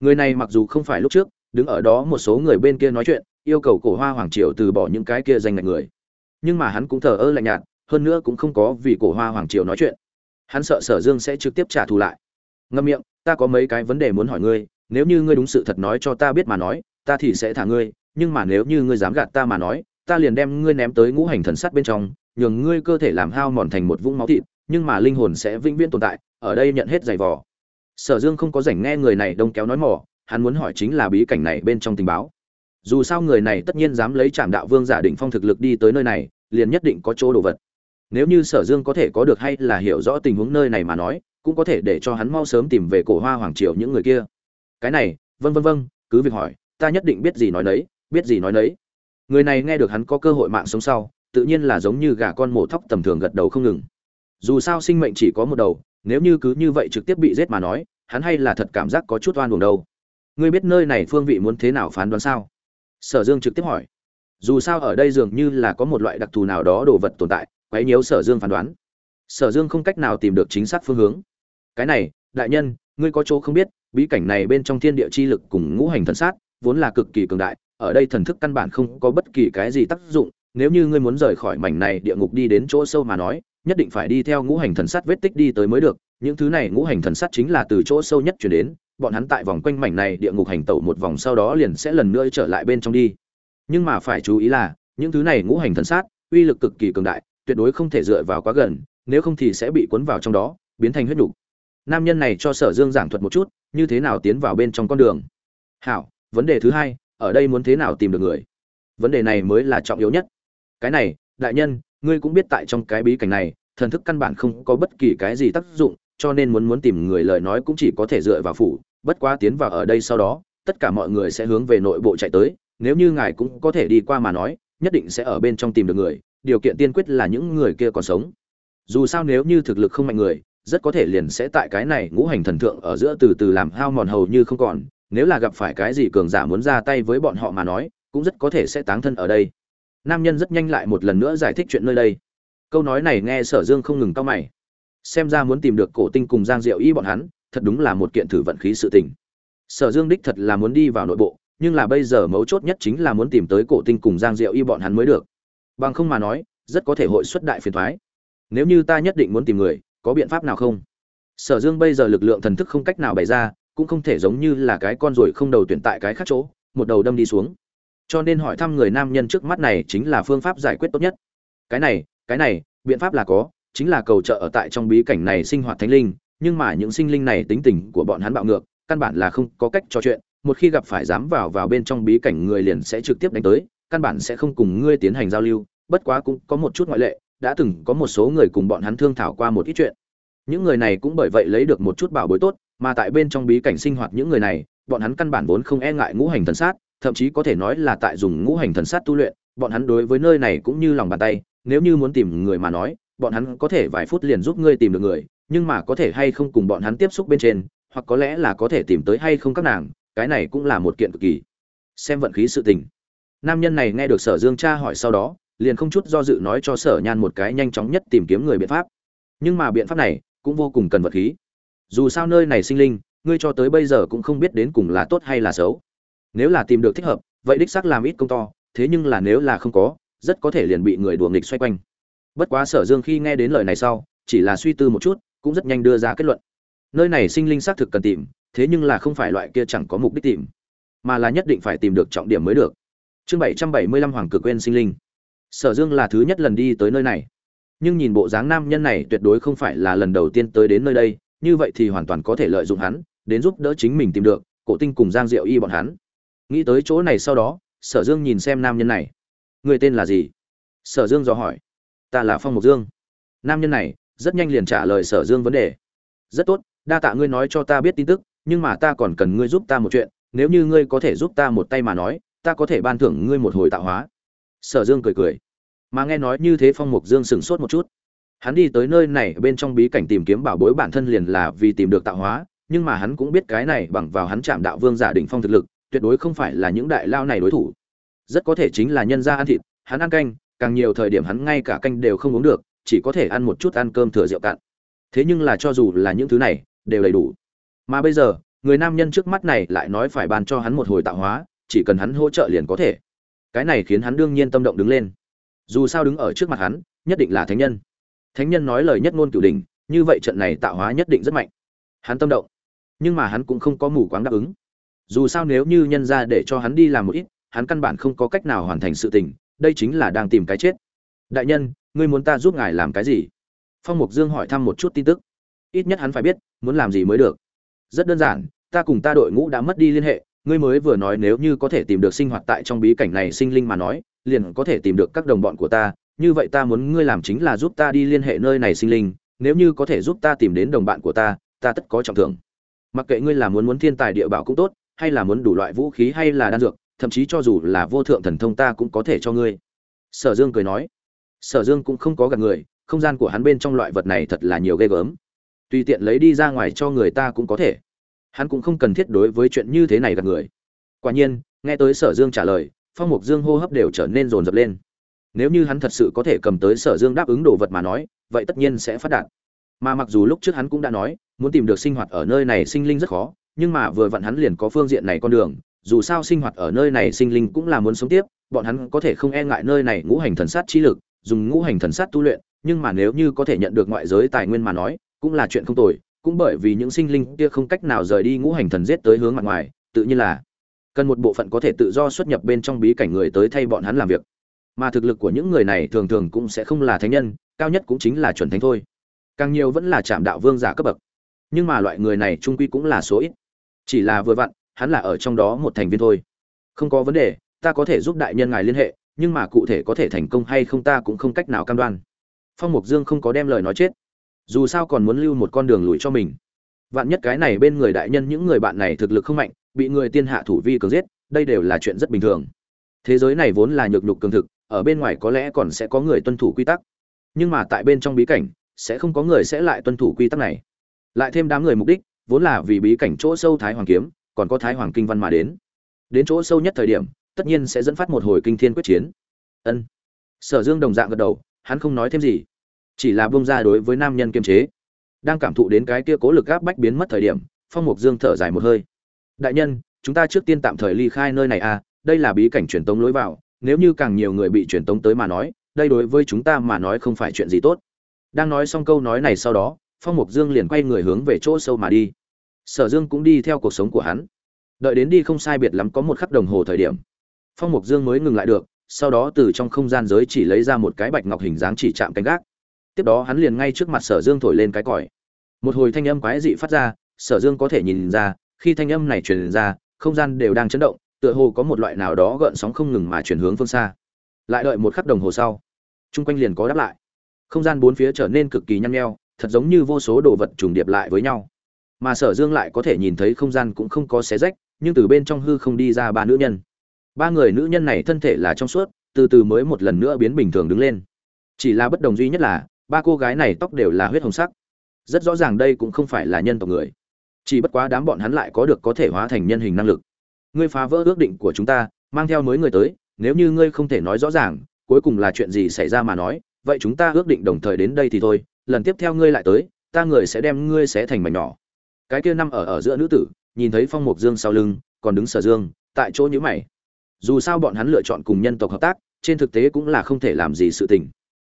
người này mặc dù không phải lúc trước, đứng ở đó một số người bên kia nói chuyện, yêu cầu cổ hoa hoàng triều từ bỏ những cái kia danh ngạch người. Nhưng mà hắn cũng thờ ơ lạnh nhạt, hơn nữa cũng không có vì cổ hoa hoàng triều nói chuyện. Hắn sợ sở dương sẽ trực tiếp trả thù lại. Ngâm miệng, ta có mấy cái vấn đề muốn hỏi ngươi, nếu như ngươi đúng sự thật nói cho ta biết mà nói, ta thì sẽ thả ngươi, nhưng mà nếu như ngươi dám gạt ta mà nói, ta liền đem ngươi ném tới ngũ hành thần sắt bên trong, nhường ngươi cơ thể làm hao mòn thành một vũng máu thịt, nhưng mà linh hồn sẽ vĩnh viễn tồn tại, ở đây nhận hết giày vò sở dương không có rảnh nghe người này đông kéo nói mỏ, hắn muốn hỏi chính là bí cảnh này bên trong tình báo. Dù sao người này tất nhiên dám lấy trạm đạo vương giả định phong thực lực đi tới nơi này, liền nhất định có chỗ đồ vật. Nếu như sở dương có thể có được hay là hiểu rõ tình huống nơi này mà nói, cũng có thể để cho hắn mau sớm tìm về cổ hoa hoàng triều những người kia. Cái này vân vân vân cứ việc hỏi, ta nhất định biết gì nói đấy biết gì nói đấy người này nghe được hắn có cơ hội mạng sống sau, tự nhiên là giống như gà con mổ thóc tầm thường gật đầu không ngừng. Dù sao sinh mệnh chỉ có một đầu nếu như cứ như vậy trực tiếp bị giết mà nói, hắn hay là thật cảm giác có chút oan buồn đâu. Ngươi biết nơi này phương vị muốn thế nào phán đoán sao? Sở dương trực tiếp hỏi. Dù sao ở đây dường như là có một loại đặc thù nào đó đồ vật tồn tại, quấy nhiễu sở dương phán đoán. Sở dương không cách nào tìm được chính xác phương hướng. Cái này, đại nhân, ngươi có chỗ không biết, bí cảnh này bên trong thiên địa chi lực cùng ngũ hành thần sát, vốn là cực kỳ cường đại, ở đây thần thức căn bản không có bất kỳ cái gì tác dụng, nếu như ngươi muốn rời khỏi mảnh này địa ngục đi đến chỗ sâu mà nói nhất định phải đi theo ngũ hành thần sát vết tích đi tới mới được, những thứ này ngũ hành thần sát chính là từ chỗ sâu nhất chuyển đến, bọn hắn tại vòng quanh mảnh này địa ngục hành tẩu một vòng sau đó liền sẽ lần nữa trở lại bên trong đi. Nhưng mà phải chú ý là, những thứ này ngũ hành thần sát, uy lực cực kỳ cường đại, tuyệt đối không thể dựa vào quá gần, nếu không thì sẽ bị cuốn vào trong đó, biến thành huyết nhục nam nhân này cho sở dương giảng thuật một chút, như thế nào tiến vào bên trong con đường. Hảo, vấn đề thứ hai, ở đây muốn thế nào tìm được người? Vấn đề này mới là trọng yếu nhất. Cái này, đại nhân ngươi cũng biết tại trong cái bí cảnh này, thần thức căn bản không có bất kỳ cái gì tác dụng, cho nên muốn muốn tìm người lời nói cũng chỉ có thể dựa vào phủ, bất quá tiến vào ở đây sau đó, tất cả mọi người sẽ hướng về nội bộ chạy tới, nếu như ngài cũng có thể đi qua mà nói, nhất định sẽ ở bên trong tìm được người, điều kiện tiên quyết là những người kia còn sống. Dù sao nếu như thực lực không mạnh người, rất có thể liền sẽ tại cái này ngũ hành thần thượng ở giữa từ từ làm hao mòn hầu như không còn, nếu là gặp phải cái gì cường giả muốn ra tay với bọn họ mà nói, cũng rất có thể sẽ táng thân ở đây nam nhân rất nhanh lại một lần nữa giải thích chuyện nơi đây. Câu nói này nghe sở dương không ngừng cau mày. Xem ra muốn tìm được cổ tinh cùng giang diệu y bọn hắn, thật đúng là một kiện thử vận khí sự tình. Sở dương đích thật là muốn đi vào nội bộ, nhưng là bây giờ mấu chốt nhất chính là muốn tìm tới cổ tinh cùng giang diệu y bọn hắn mới được. Bằng không mà nói, rất có thể hội xuất đại phiền thoái nếu như ta nhất định muốn tìm người, có biện pháp nào không? Sở dương bây giờ lực lượng thần thức không cách nào bày ra, cũng không thể giống như là cái con ruồi không đầu tuyển tại cái khác chỗ, một đầu đâm đi xuống cho nên hỏi thăm người nam nhân trước mắt này chính là phương pháp giải quyết tốt nhất. Cái này cái này, biện pháp là có, chính là cầu trợ ở tại trong bí cảnh này sinh hoạt thánh linh, nhưng mà những sinh linh này tính tình của bọn hắn bạo ngược, căn bản là không có cách trò chuyện, một khi gặp phải dám vào vào bên trong bí cảnh người liền sẽ trực tiếp đánh tới, căn bản sẽ không cùng ngươi tiến hành giao lưu, bất quá cũng có một chút ngoại lệ, đã từng có một số người cùng bọn hắn thương thảo qua một ít chuyện. Những người này cũng bởi vậy lấy được một chút bảo bối tốt, mà tại bên trong bí cảnh sinh hoạt những người này, bọn hắn căn bản vốn không e ngại ngũ hành thần sát thậm chí có thể nói là tại dùng ngũ hành thần sát tu luyện, bọn hắn đối với nơi này cũng như lòng bàn tay, nếu như muốn tìm người mà nói, bọn hắn có thể vài phút liền giúp ngươi tìm được người, nhưng mà có thể hay không cùng bọn hắn tiếp xúc bên trên, hoặc có lẽ là có thể tìm tới hay không các nàng, cái này cũng là một kiện cực kỳ. Xem vận khí sự tình. Nam nhân này nghe được sở dương cha hỏi sau đó, liền không chút do dự nói cho sở nhan một cái nhanh chóng nhất tìm kiếm người biện pháp. Nhưng mà biện pháp này cũng vô cùng cần vật khí. Dù sao nơi này sinh linh, ngươi cho tới bây giờ cũng không biết đến cùng là tốt hay là xấu nếu là tìm được thích hợp, vậy đích xác làm ít công to, thế nhưng là nếu là không có, rất có thể liền bị người đùa nghịch xoay quanh. Bất quá sở dương khi nghe đến lời này sau, chỉ là suy tư một chút, cũng rất nhanh đưa ra kết luận. Nơi này sinh linh xác thực cần tìm, thế nhưng là không phải loại kia chẳng có mục đích tìm, mà là nhất định phải tìm được trọng điểm mới được. Chương bảy trăm bảy mươi lăm hoàng cực quên sinh linh. Sở dương là thứ nhất lần đi tới nơi này. Nhưng nhìn bộ dáng nam nhân này tuyệt đối không phải là lần đầu tiên tới đến nơi đây, như vậy thì hoàn toàn có thể lợi dụng hắn, đến giúp đỡ chính mình tìm được cổ tinh cùng giang diệu y bọn hắn nghĩ tới chỗ này sau đó, sở dương nhìn xem nam nhân này. Người tên là gì? Sở dương dò hỏi. Ta là phong mộc dương. Nam nhân này, rất nhanh liền trả lời sở dương vấn đề. Rất tốt, đa tạ ngươi nói cho ta biết tin tức, nhưng mà ta còn cần ngươi giúp ta một chuyện, nếu như ngươi có thể giúp ta một tay mà nói, ta có thể ban thưởng ngươi một hồi tạo hóa. Sở dương cười cười. Mà nghe nói như thế phong mục dương sửng sốt một chút. Hắn đi tới nơi này bên trong bí cảnh tìm kiếm bảo bối bản thân liền là vì tìm được tạo hóa, nhưng mà hắn cũng biết cái này bằng vào hắn chạm đạo vương giả đỉnh phong thực lực tuyệt đối không phải là những đại lao này đối thủ. Rất có thể chính là nhân gia ăn thịt, hắn ăn canh, càng nhiều thời điểm hắn ngay cả canh đều không uống được, chỉ có thể ăn một chút ăn cơm thừa rượu cạn. Thế nhưng là cho dù là những thứ này, đều đầy đủ. Mà bây giờ, người nam nhân trước mắt này lại nói phải ban cho hắn một hồi tạo hóa, chỉ cần hắn hỗ trợ liền có thể. Cái này khiến hắn đương nhiên tâm động đứng lên. Dù sao đứng ở trước mặt hắn, nhất định là thánh nhân. Thánh nhân nói lời nhất ngôn cửu đỉnh, như vậy trận này tạo hóa nhất định rất mạnh. Hắn tâm động, nhưng mà hắn cũng không có mù quáng đáp ứng dù sao nếu như nhân ra để cho hắn đi làm một ít, hắn căn bản không có cách nào hoàn thành sự tình, đây chính là đang tìm cái chết. Đại nhân, ngươi muốn ta giúp ngài làm cái gì? Phong mục dương hỏi thăm một chút tin tức. Ít nhất hắn phải biết, muốn làm gì mới được. Rất đơn giản, ta cùng ta đội ngũ đã mất đi liên hệ, ngươi mới vừa nói nếu như có thể tìm được sinh hoạt tại trong bí cảnh này sinh linh mà nói, liền có thể tìm được các đồng bọn của ta, như vậy ta muốn ngươi làm chính là giúp ta đi liên hệ nơi này sinh linh, nếu như có thể giúp ta tìm đến đồng bạn của ta ta tất có trọng thưởng. Mặc kệ ngươi là muốn muốn thiên tài địa bảo cũng tốt hay là muốn đủ loại vũ khí hay là đan dược, thậm chí cho dù là vô thượng thần thông ta cũng có thể cho ngươi. Sở dương cười nói. Sở dương cũng không có gặp người, không gian của hắn bên trong loại vật này thật là nhiều ghê gớm. Tùy tiện lấy đi ra ngoài cho người ta cũng có thể. Hắn cũng không cần thiết đối với chuyện như thế này gặp người. Quả nhiên, nghe tới sở dương trả lời, phong mục dương hô hấp đều trở nên rồn rập lên. Nếu như hắn thật sự có thể cầm tới sở dương đáp ứng đồ vật mà nói, vậy tất nhiên sẽ phát đạt. Mà mặc dù lúc trước hắn cũng đã nói, muốn tìm được sinh hoạt ở nơi này sinh linh rất khó nhưng mà vừa vặn hắn liền có phương diện này con đường, dù sao sinh hoạt ở nơi này sinh linh cũng là muốn sống tiếp, bọn hắn có thể không e ngại nơi này ngũ hành thần sát chi lực, dùng ngũ hành thần sát tu luyện, nhưng mà nếu như có thể nhận được ngoại giới tài nguyên mà nói, cũng là chuyện không tồi, cũng bởi vì những sinh linh kia không cách nào rời đi ngũ hành thần giết tới hướng mặt ngoài, tự nhiên là cần một bộ phận có thể tự do xuất nhập bên trong bí cảnh người tới thay bọn hắn làm việc. Mà thực lực của những người này thường thường cũng sẽ không là thánh nhân, cao nhất cũng chính là chuẩn thánh thôi. Càng nhiều vẫn là trạm đạo vương giả cấp bậc nhưng mà loại người này trung quy cũng là số ít. Chỉ là vừa vặn, hắn là ở trong đó một thành viên thôi. Không có vấn đề, ta có thể giúp đại nhân ngài liên hệ, nhưng mà cụ thể có thể thành công hay không ta cũng không cách nào cam đoan. Phong mục dương không có đem lời nói chết. Dù sao còn muốn lưu một con đường lùi cho mình. Vạn nhất cái này bên người đại nhân những người bạn này thực lực không mạnh, bị người tiên hạ thủ vi cường giết, đây đều là chuyện rất bình thường. Thế giới này vốn là nhược nhục cường thực, ở bên ngoài có lẽ còn sẽ có người tuân thủ quy tắc. Nhưng mà tại bên trong bí cảnh, sẽ không có người sẽ lại tuân thủ quy tắc này lại thêm đám người mục đích, vốn là vì bí cảnh chỗ sâu thái hoàng kiếm, còn có thái hoàng kinh văn mà đến. Đến chỗ sâu nhất thời điểm, tất nhiên sẽ dẫn phát một hồi kinh thiên quyết chiến. Ân. Sở dương đồng dạng gật đầu, hắn không nói thêm gì. Chỉ là bông ra đối với nam nhân kiềm chế. Đang cảm thụ đến cái kia cố lực gáp bách biến mất thời điểm, phong mục dương thở dài một hơi. Đại nhân, chúng ta trước tiên tạm thời ly khai nơi này à đây là bí cảnh truyền tống lối vào, nếu như càng nhiều người bị truyền tống tới mà nói, đây đối với chúng ta mà nói không phải chuyện gì tốt. Đang nói xong câu nói này sau đó phong mục dương liền quay người hướng về chỗ sâu mà đi. Sở dương cũng đi theo cuộc sống của hắn. Đợi đến đi không sai biệt lắm có một khắc đồng hồ thời điểm, phong mục dương mới ngừng lại được, sau đó từ trong không gian giới chỉ lấy ra một cái bạch ngọc hình dáng chỉ chạm canh gác. Tiếp đó hắn liền ngay trước mặt sở dương thổi lên cái còi. Một hồi thanh âm quái dị phát ra, sở dương có thể nhìn ra, khi thanh âm này truyền ra, không gian đều đang chấn động, tựa hồ có một loại nào đó gợn sóng không ngừng mà chuyển hướng phương xa. Lại đợi một khắc đồng hồ sau, chung quanh liền có đáp lại. Không gian bốn phía trở nên cực kỳ nhăn nheo thật giống như vô số đồ vật trùng điệp lại với nhau. Mà sở dương lại có thể nhìn thấy không gian cũng không có xé rách, nhưng từ bên trong hư không đi ra ba nữ nhân. Ba người nữ nhân này thân thể là trong suốt, từ từ mới một lần nữa biến bình thường đứng lên. Chỉ là bất đồng duy nhất là, ba cô gái này tóc đều là huyết hồng sắc. Rất rõ ràng đây cũng không phải là nhân tộc người. Chỉ bất quá đám bọn hắn lại có được có thể hóa thành nhân hình năng lực. Ngươi phá vỡ ước định của chúng ta, mang theo mới người tới, nếu như ngươi không thể nói rõ ràng, cuối cùng là chuyện gì xảy ra mà nói, vậy chúng ta ước định đồng thời đến đây thì thôi lần tiếp theo ngươi lại tới, ta người sẽ đem ngươi xé thành mảnh nhỏ. Cái kia năm ở ở giữa nữ tử, nhìn thấy phong mục dương sau lưng, còn đứng sở dương, tại chỗ nhữ mày. Dù sao bọn hắn lựa chọn cùng nhân tộc hợp tác, trên thực tế cũng là không thể làm gì sự tình.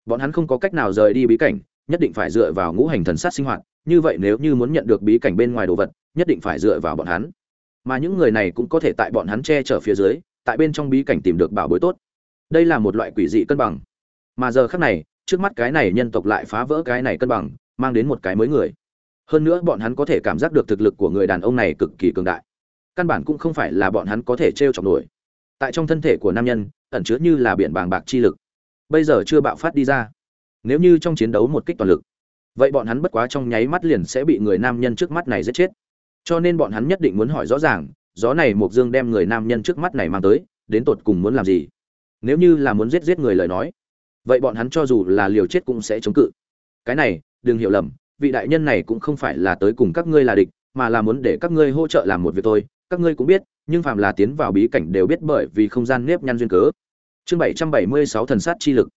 Bọn hắn không có cách nào rời đi bí cảnh, nhất định phải dựa vào ngũ hành thần sát sinh hoạt, như vậy nếu như muốn nhận được bí cảnh bên ngoài đồ vật, nhất định phải dựa vào bọn hắn. Mà những người này cũng có thể tại bọn hắn che chở phía dưới, tại bên trong bí cảnh tìm được bảo bối tốt. Đây là một loại quỷ dị cân bằng. Mà giờ khác này trước mắt cái này nhân tộc lại phá vỡ cái này cân bằng, mang đến một cái mới người. Hơn nữa bọn hắn có thể cảm giác được thực lực của người đàn ông này cực kỳ cường đại. Căn bản cũng không phải là bọn hắn có thể t r e o chọc nổi. Tại trong thân thể của nam nhân, ẩn chứa như là biển bàng bạc chi lực. Bây giờ chưa bạo phát đi ra. Nếu như trong chiến đấu một kích toàn lực, vậy bọn hắn bất quá trong nháy mắt liền sẽ bị người nam nhân trước mắt này giết chết. Cho nên bọn hắn nhất định muốn hỏi rõ ràng, gió này mộc dương đem người nam nhân trước mắt này mang tới, đến tột cùng muốn làm gì? Nếu như là muốn giết giết người lời nói vậy bọn hắn cho dù là liều chết cũng sẽ chống cự. Cái này, đừng hiểu lầm, vị đại nhân này cũng không phải là tới cùng các ngươi là địch, mà là muốn để các ngươi hỗ trợ làm một việc thôi. Các ngươi cũng biết, nhưng phàm là tiến vào bí cảnh đều biết bởi vì không gian nếp nhăn duyên cớ. Chương bảy trăm bảy mươi sáu thần sát chi lực.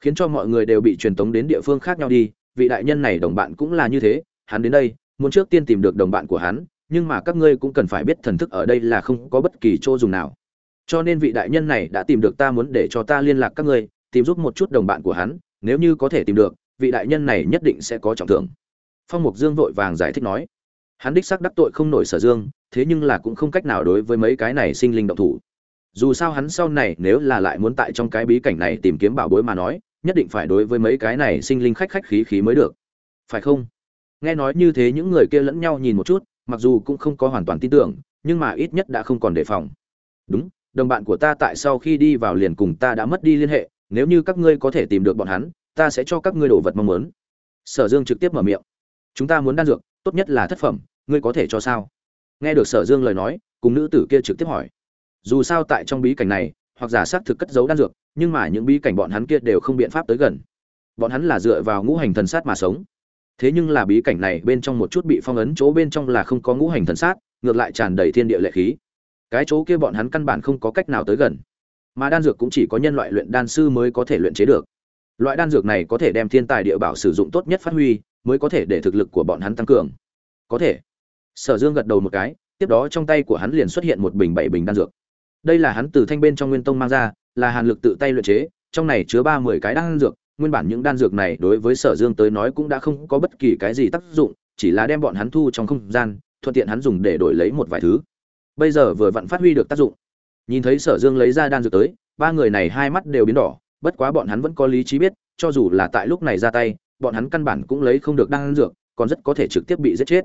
Khiến cho mọi người đều bị truyền tống đến địa phương khác nhau đi. Vị đại nhân này đồng bạn cũng là như thế, hắn đến đây, muốn trước tiên tìm được đồng bạn của hắn, nhưng mà các ngươi cũng cần phải biết thần thức ở đây là không có bất kỳ chỗ dùng nào. Cho nên vị đại nhân này đã tìm được ta muốn để cho ta liên lạc các ngươi tìm giúp một chút đồng bạn của hắn, nếu như có thể tìm được, vị đại nhân này nhất định sẽ có trọng thưởng. Phong mục dương vội vàng giải thích nói. Hắn đích xác đắc tội không nổi sở dương, thế nhưng là cũng không cách nào đối với mấy cái này sinh linh động thủ. Dù sao hắn sau này nếu là lại muốn tại trong cái bí cảnh này tìm kiếm bảo bối mà nói, nhất định phải đối với mấy cái này sinh linh khách khách khí khí mới được. Phải không? Nghe nói như thế những người kia lẫn nhau nhìn một chút, mặc dù cũng không có hoàn toàn tin tưởng, nhưng mà ít nhất đã không còn đề phòng. Đúng, đồng bạn của ta tại sau khi đi vào liền cùng ta đã mất đi liên hệ nếu như các ngươi có thể tìm được bọn hắn, ta sẽ cho các ngươi đồ vật mong muốn. Sở dương trực tiếp mở miệng. Chúng ta muốn đan dược, tốt nhất là thất phẩm, ngươi có thể cho sao? Nghe được sở dương lời nói, cùng nữ tử kia trực tiếp hỏi. Dù sao tại trong bí cảnh này, hoặc giả xác thực cất giấu đan dược, nhưng mà những bí cảnh bọn hắn kia đều không biện pháp tới gần. Bọn hắn là dựa vào ngũ hành thần sát mà sống. Thế nhưng là bí cảnh này bên trong một chút bị phong ấn chỗ bên trong là không có ngũ hành thần sát, ngược lại tràn đầy thiên địa lệ khí. Cái chỗ kia bọn hắn căn bản không có cách nào tới gần mà đan dược cũng chỉ có nhân loại luyện đan sư mới có thể luyện chế được. Loại đan dược này có thể đem thiên tài địa bảo sử dụng tốt nhất phát huy, mới có thể để thực lực của bọn hắn tăng cường. Có thể. Sở dương gật đầu một cái, tiếp đó trong tay của hắn liền xuất hiện một bình bảy bình đan dược. Đây là hắn từ thanh bên trong nguyên tông mang ra, là hàn lực tự tay luyện chế, trong này chứa ba mươi cái đan dược. Nguyên bản những đan dược này đối với sở dương tới nói cũng đã không có bất kỳ cái gì tác dụng, chỉ là đem bọn hắn thu trong không gian, thuận tiện hắn dùng để đổi lấy một vài thứ. Bây giờ vừa vặn phát huy được tác dụng nhìn thấy sở dương lấy ra đan dược tới, ba người này hai mắt đều biến đỏ, bất quá bọn hắn vẫn có lý trí biết, cho dù là tại lúc này ra tay, bọn hắn căn bản cũng lấy không được đan dược, còn rất có thể trực tiếp bị giết chết.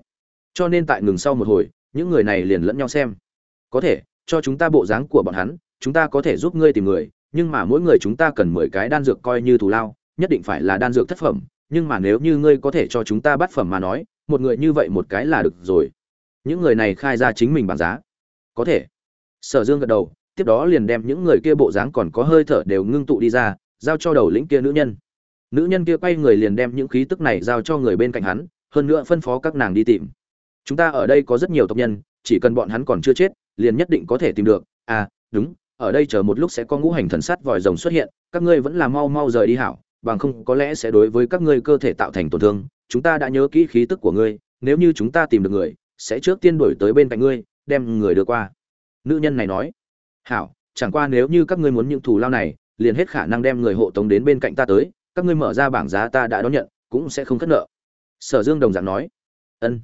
Cho nên tại ngừng sau một hồi, những người này liền lẫn nhau xem. Có thể, cho chúng ta bộ dáng của bọn hắn, chúng ta có thể giúp ngươi tìm người, nhưng mà mỗi người chúng ta cần mười cái đan dược coi như thù lao, nhất định phải là đan dược thất phẩm, nhưng mà nếu như ngươi có thể cho chúng ta bắt phẩm mà nói, một người như vậy một cái là được rồi. Những người này khai ra chính mình bằng giá. Có thể sở dương gật đầu, tiếp đó liền đem những người kia bộ dáng còn có hơi thở đều ngưng tụ đi ra, giao cho đầu lĩnh kia nữ nhân. Nữ nhân kia quay người liền đem những khí tức này giao cho người bên cạnh hắn, hơn nữa phân phó các nàng đi tìm. Chúng ta ở đây có rất nhiều tộc nhân, chỉ cần bọn hắn còn chưa chết, liền nhất định có thể tìm được. À đúng, ở đây chờ một lúc sẽ có ngũ hành thần sắt vòi rồng xuất hiện, các ngươi vẫn là mau mau rời đi hảo, bằng không có lẽ sẽ đối với các ngươi cơ thể tạo thành tổn thương. Chúng ta đã nhớ kỹ khí tức của ngươi, nếu như chúng ta tìm được người, sẽ trước tiên đổi tới bên cạnh ngươi, đem người đưa qua nữ nhân này nói, hảo, chẳng qua nếu như các ngươi muốn những thù lao này, liền hết khả năng đem người hộ tống đến bên cạnh ta tới, các ngươi mở ra bảng giá ta đã đón nhận, cũng sẽ không cất nợ. Sở dương đồng dạng nói, ân.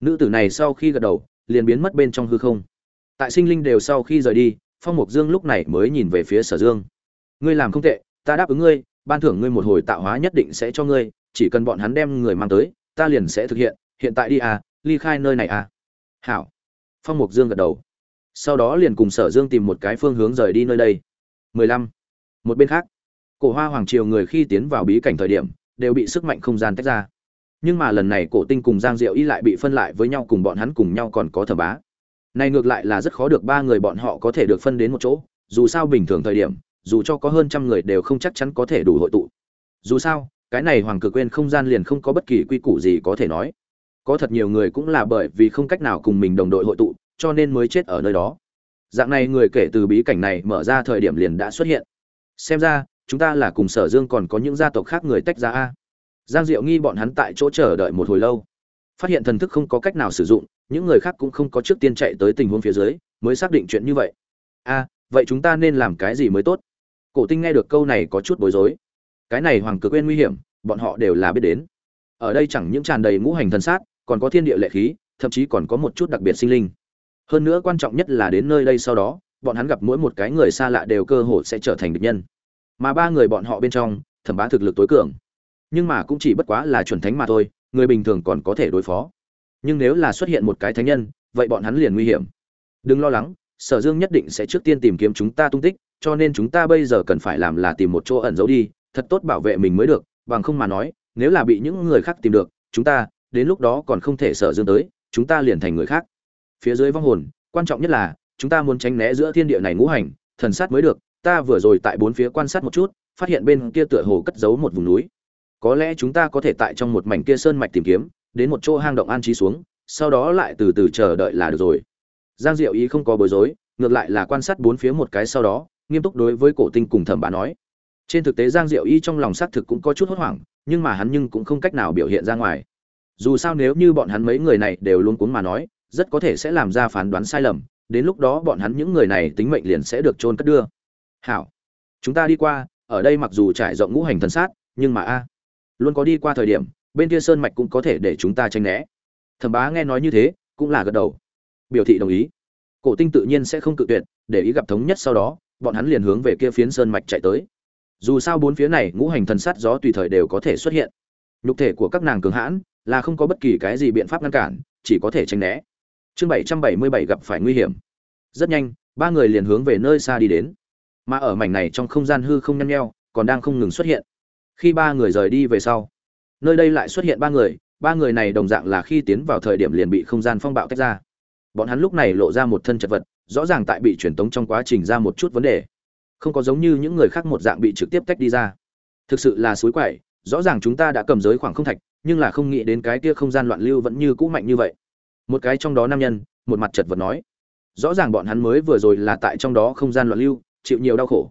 Nữ tử này sau khi gật đầu, liền biến mất bên trong hư không. Tại sinh linh đều sau khi rời đi, phong mục dương lúc này mới nhìn về phía sở dương. Ngươi làm không tệ, ta đáp ứng ngươi, ban thưởng ngươi một hồi tạo hóa nhất định sẽ cho ngươi, chỉ cần bọn hắn đem người mang tới, ta liền sẽ thực hiện hiện tại đi à ly khai nơi này à. Hảo. Phong mục dương gật đầu sau đó liền cùng sở dương tìm một cái phương hướng rời đi nơi đây. 15. một bên khác, cổ hoa hoàng triều người khi tiến vào bí cảnh thời điểm, đều bị sức mạnh không gian tách ra. Nhưng mà lần này cổ tinh cùng giang diệu y lại bị phân lại với nhau cùng bọn hắn cùng nhau còn có thờ bá. Này ngược lại là rất khó được ba người bọn họ có thể được phân đến một chỗ, dù sao bình thường thời điểm, dù cho có hơn trăm người đều không chắc chắn có thể đủ hội tụ. Dù sao, cái này hoàng cực quên không gian liền không có bất kỳ quy củ gì có thể nói. Có thật nhiều người cũng là bởi vì không cách nào cùng mình đồng đội hội tụ cho nên mới chết ở nơi đó. Dạng này người kể từ bí cảnh này mở ra thời điểm liền đã xuất hiện. Xem ra, chúng ta là cùng sở dương còn có những gia tộc khác người tách ra a. Giang diệu nghi bọn hắn tại chỗ chờ đợi một hồi lâu. Phát hiện thần thức không có cách nào sử dụng, những người khác cũng không có trước tiên chạy tới tình huống phía dưới, mới xác định chuyện như vậy. A, vậy chúng ta nên làm cái gì mới tốt? Cổ tinh nghe được câu này có chút bối rối. Cái này hoàng cực quên nguy hiểm, bọn họ đều là biết đến. Ở đây chẳng những tràn đầy ngũ hành thần sát, còn có thiên địa lệ khí, thậm chí còn có một chút đặc biệt sinh linh hơn nữa quan trọng nhất là đến nơi đây sau đó, bọn hắn gặp mỗi một cái người xa lạ đều cơ hội sẽ trở thành địch nhân. Mà ba người bọn họ bên trong, thẩm bá thực lực tối cường. Nhưng mà cũng chỉ bất quá là chuẩn thánh mà thôi, người bình thường còn có thể đối phó. Nhưng nếu là xuất hiện một cái thánh nhân, vậy bọn hắn liền nguy hiểm. Đừng lo lắng, sở dương nhất định sẽ trước tiên tìm kiếm chúng ta tung tích, cho nên chúng ta bây giờ cần phải làm là tìm một chỗ ẩn giấu đi, thật tốt bảo vệ mình mới được, bằng không mà nói, nếu là bị những người khác tìm được, chúng ta, đến lúc đó còn không thể sở dương tới, chúng ta liền thành người khác phía dưới vong hồn, quan trọng nhất là, chúng ta muốn tránh né giữa thiên địa này ngũ hành, thần sát mới được, ta vừa rồi tại bốn phía quan sát một chút, phát hiện bên kia tựa hồ cất giấu một vùng núi. Có lẽ chúng ta có thể tại trong một mảnh kia sơn mạch tìm kiếm, đến một chỗ hang động an trí xuống, sau đó lại từ từ chờ đợi là được rồi. Giang diệu ý không có bối rối, ngược lại là quan sát bốn phía một cái sau đó, nghiêm túc đối với cổ tinh cùng thẩm bá nói. Trên thực tế giang diệu y trong lòng xác thực cũng có chút hốt hoảng, nhưng mà hắn nhưng cũng không cách nào biểu hiện ra ngoài. Dù sao nếu như bọn hắn mấy người này đều luôn cuống mà nói rất có thể sẽ làm ra phán đoán sai lầm, đến lúc đó bọn hắn những người này tính mệnh liền sẽ được trôn cất đưa. Hảo, chúng ta đi qua, ở đây mặc dù trải rộng ngũ hành thần sát, nhưng mà a, luôn có đi qua thời điểm, bên kia sơn mạch cũng có thể để chúng ta tranh né. Thẩm bá nghe nói như thế, cũng là gật đầu. Biểu thị đồng ý. Cổ tinh tự nhiên sẽ không cự tuyệt, để ý gặp thống nhất sau đó, bọn hắn liền hướng về kia phiến sơn mạch chạy tới. Dù sao bốn phía này ngũ hành thần sát gió tùy thời đều có thể xuất hiện. Nhục thể của các nàng cường hãn, là không có bất kỳ cái gì biện pháp ngăn cản, chỉ có thể tránh né chương bảy trăm bảy mươi bảy gặp phải nguy hiểm. Rất nhanh, ba người liền hướng về nơi xa đi đến. Mà ở mảnh này trong không gian hư không nhăn nheo, còn đang không ngừng xuất hiện. Khi ba người rời đi về sau, nơi đây lại xuất hiện ba người ba người này đồng dạng là khi tiến vào thời điểm liền bị không gian phong bạo tách ra. Bọn hắn lúc này lộ ra một thân chật vật, rõ ràng tại bị truyền tống trong quá trình ra một chút vấn đề. Không có giống như những người khác một dạng bị trực tiếp tách đi ra. Thực sự là suối quậy, rõ ràng chúng ta đã cầm giới khoảng không thạch, nhưng là không nghĩ đến cái kia không gian loạn lưu vẫn như cũ mạnh như vậy một cái trong đó nam nhân, một mặt chật vật nói. Rõ ràng bọn hắn mới vừa rồi là tại trong đó không gian loạn lưu, chịu nhiều đau khổ.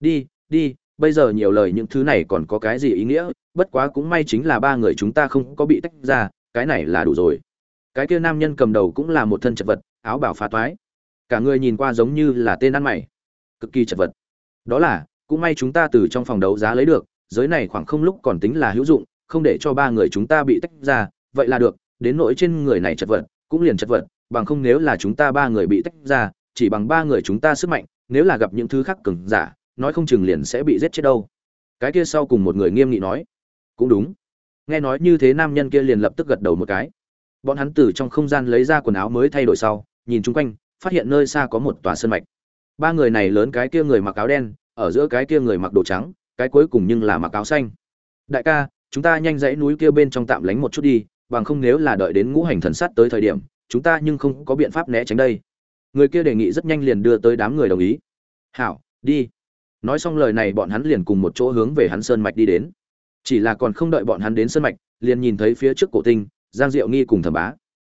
Đi đi, bây giờ nhiều lời những thứ này còn có cái gì ý nghĩa? Bất quá cũng may chính là ba người chúng ta không có bị tách ra, cái này là đủ rồi. Cái kia nam nhân cầm đầu cũng là một thân chật vật, áo bảo phá toái. Cả người nhìn qua giống như là tên ăn mày. Cực kỳ chật vật. Đó là, cũng may chúng ta từ trong phòng đấu giá lấy được, giới này khoảng không lúc còn tính là hữu dụng, không để cho ba người chúng ta bị tách ra, vậy là được, đến nỗi trên người này chật vật cũng liền chật vật, bằng không nếu là chúng ta ba người bị tách ra, chỉ bằng ba người chúng ta sức mạnh, nếu là gặp những thứ khác cứng giả, nói không chừng liền sẽ bị giết chết đâu. Cái kia sau cùng một người nghiêm nghị nói, cũng đúng. Nghe nói như thế nam nhân kia liền lập tức gật đầu một cái. Bọn hắn từ trong không gian lấy ra quần áo mới thay đổi sau, nhìn chung quanh, phát hiện nơi xa có một tòa sân mạch. Ba người này lớn cái kia người mặc áo đen, ở giữa cái kia người mặc đồ trắng, cái cuối cùng nhưng là mặc áo xanh. Đại ca, chúng ta nhanh dãy núi kia bên trong tạm lánh một chút đi bằng không nếu là đợi đến ngũ hành thần sát tới thời điểm, chúng ta nhưng không có biện pháp né tránh đây. Người kia đề nghị rất nhanh liền đưa tới đám người đồng ý. Hảo, đi. Nói xong lời này bọn hắn liền cùng một chỗ hướng về hắn sơn mạch đi đến. Chỉ là còn không đợi bọn hắn đến sơn mạch, liền nhìn thấy phía trước cổ tinh, giang diệu nghi cùng thẩm bá.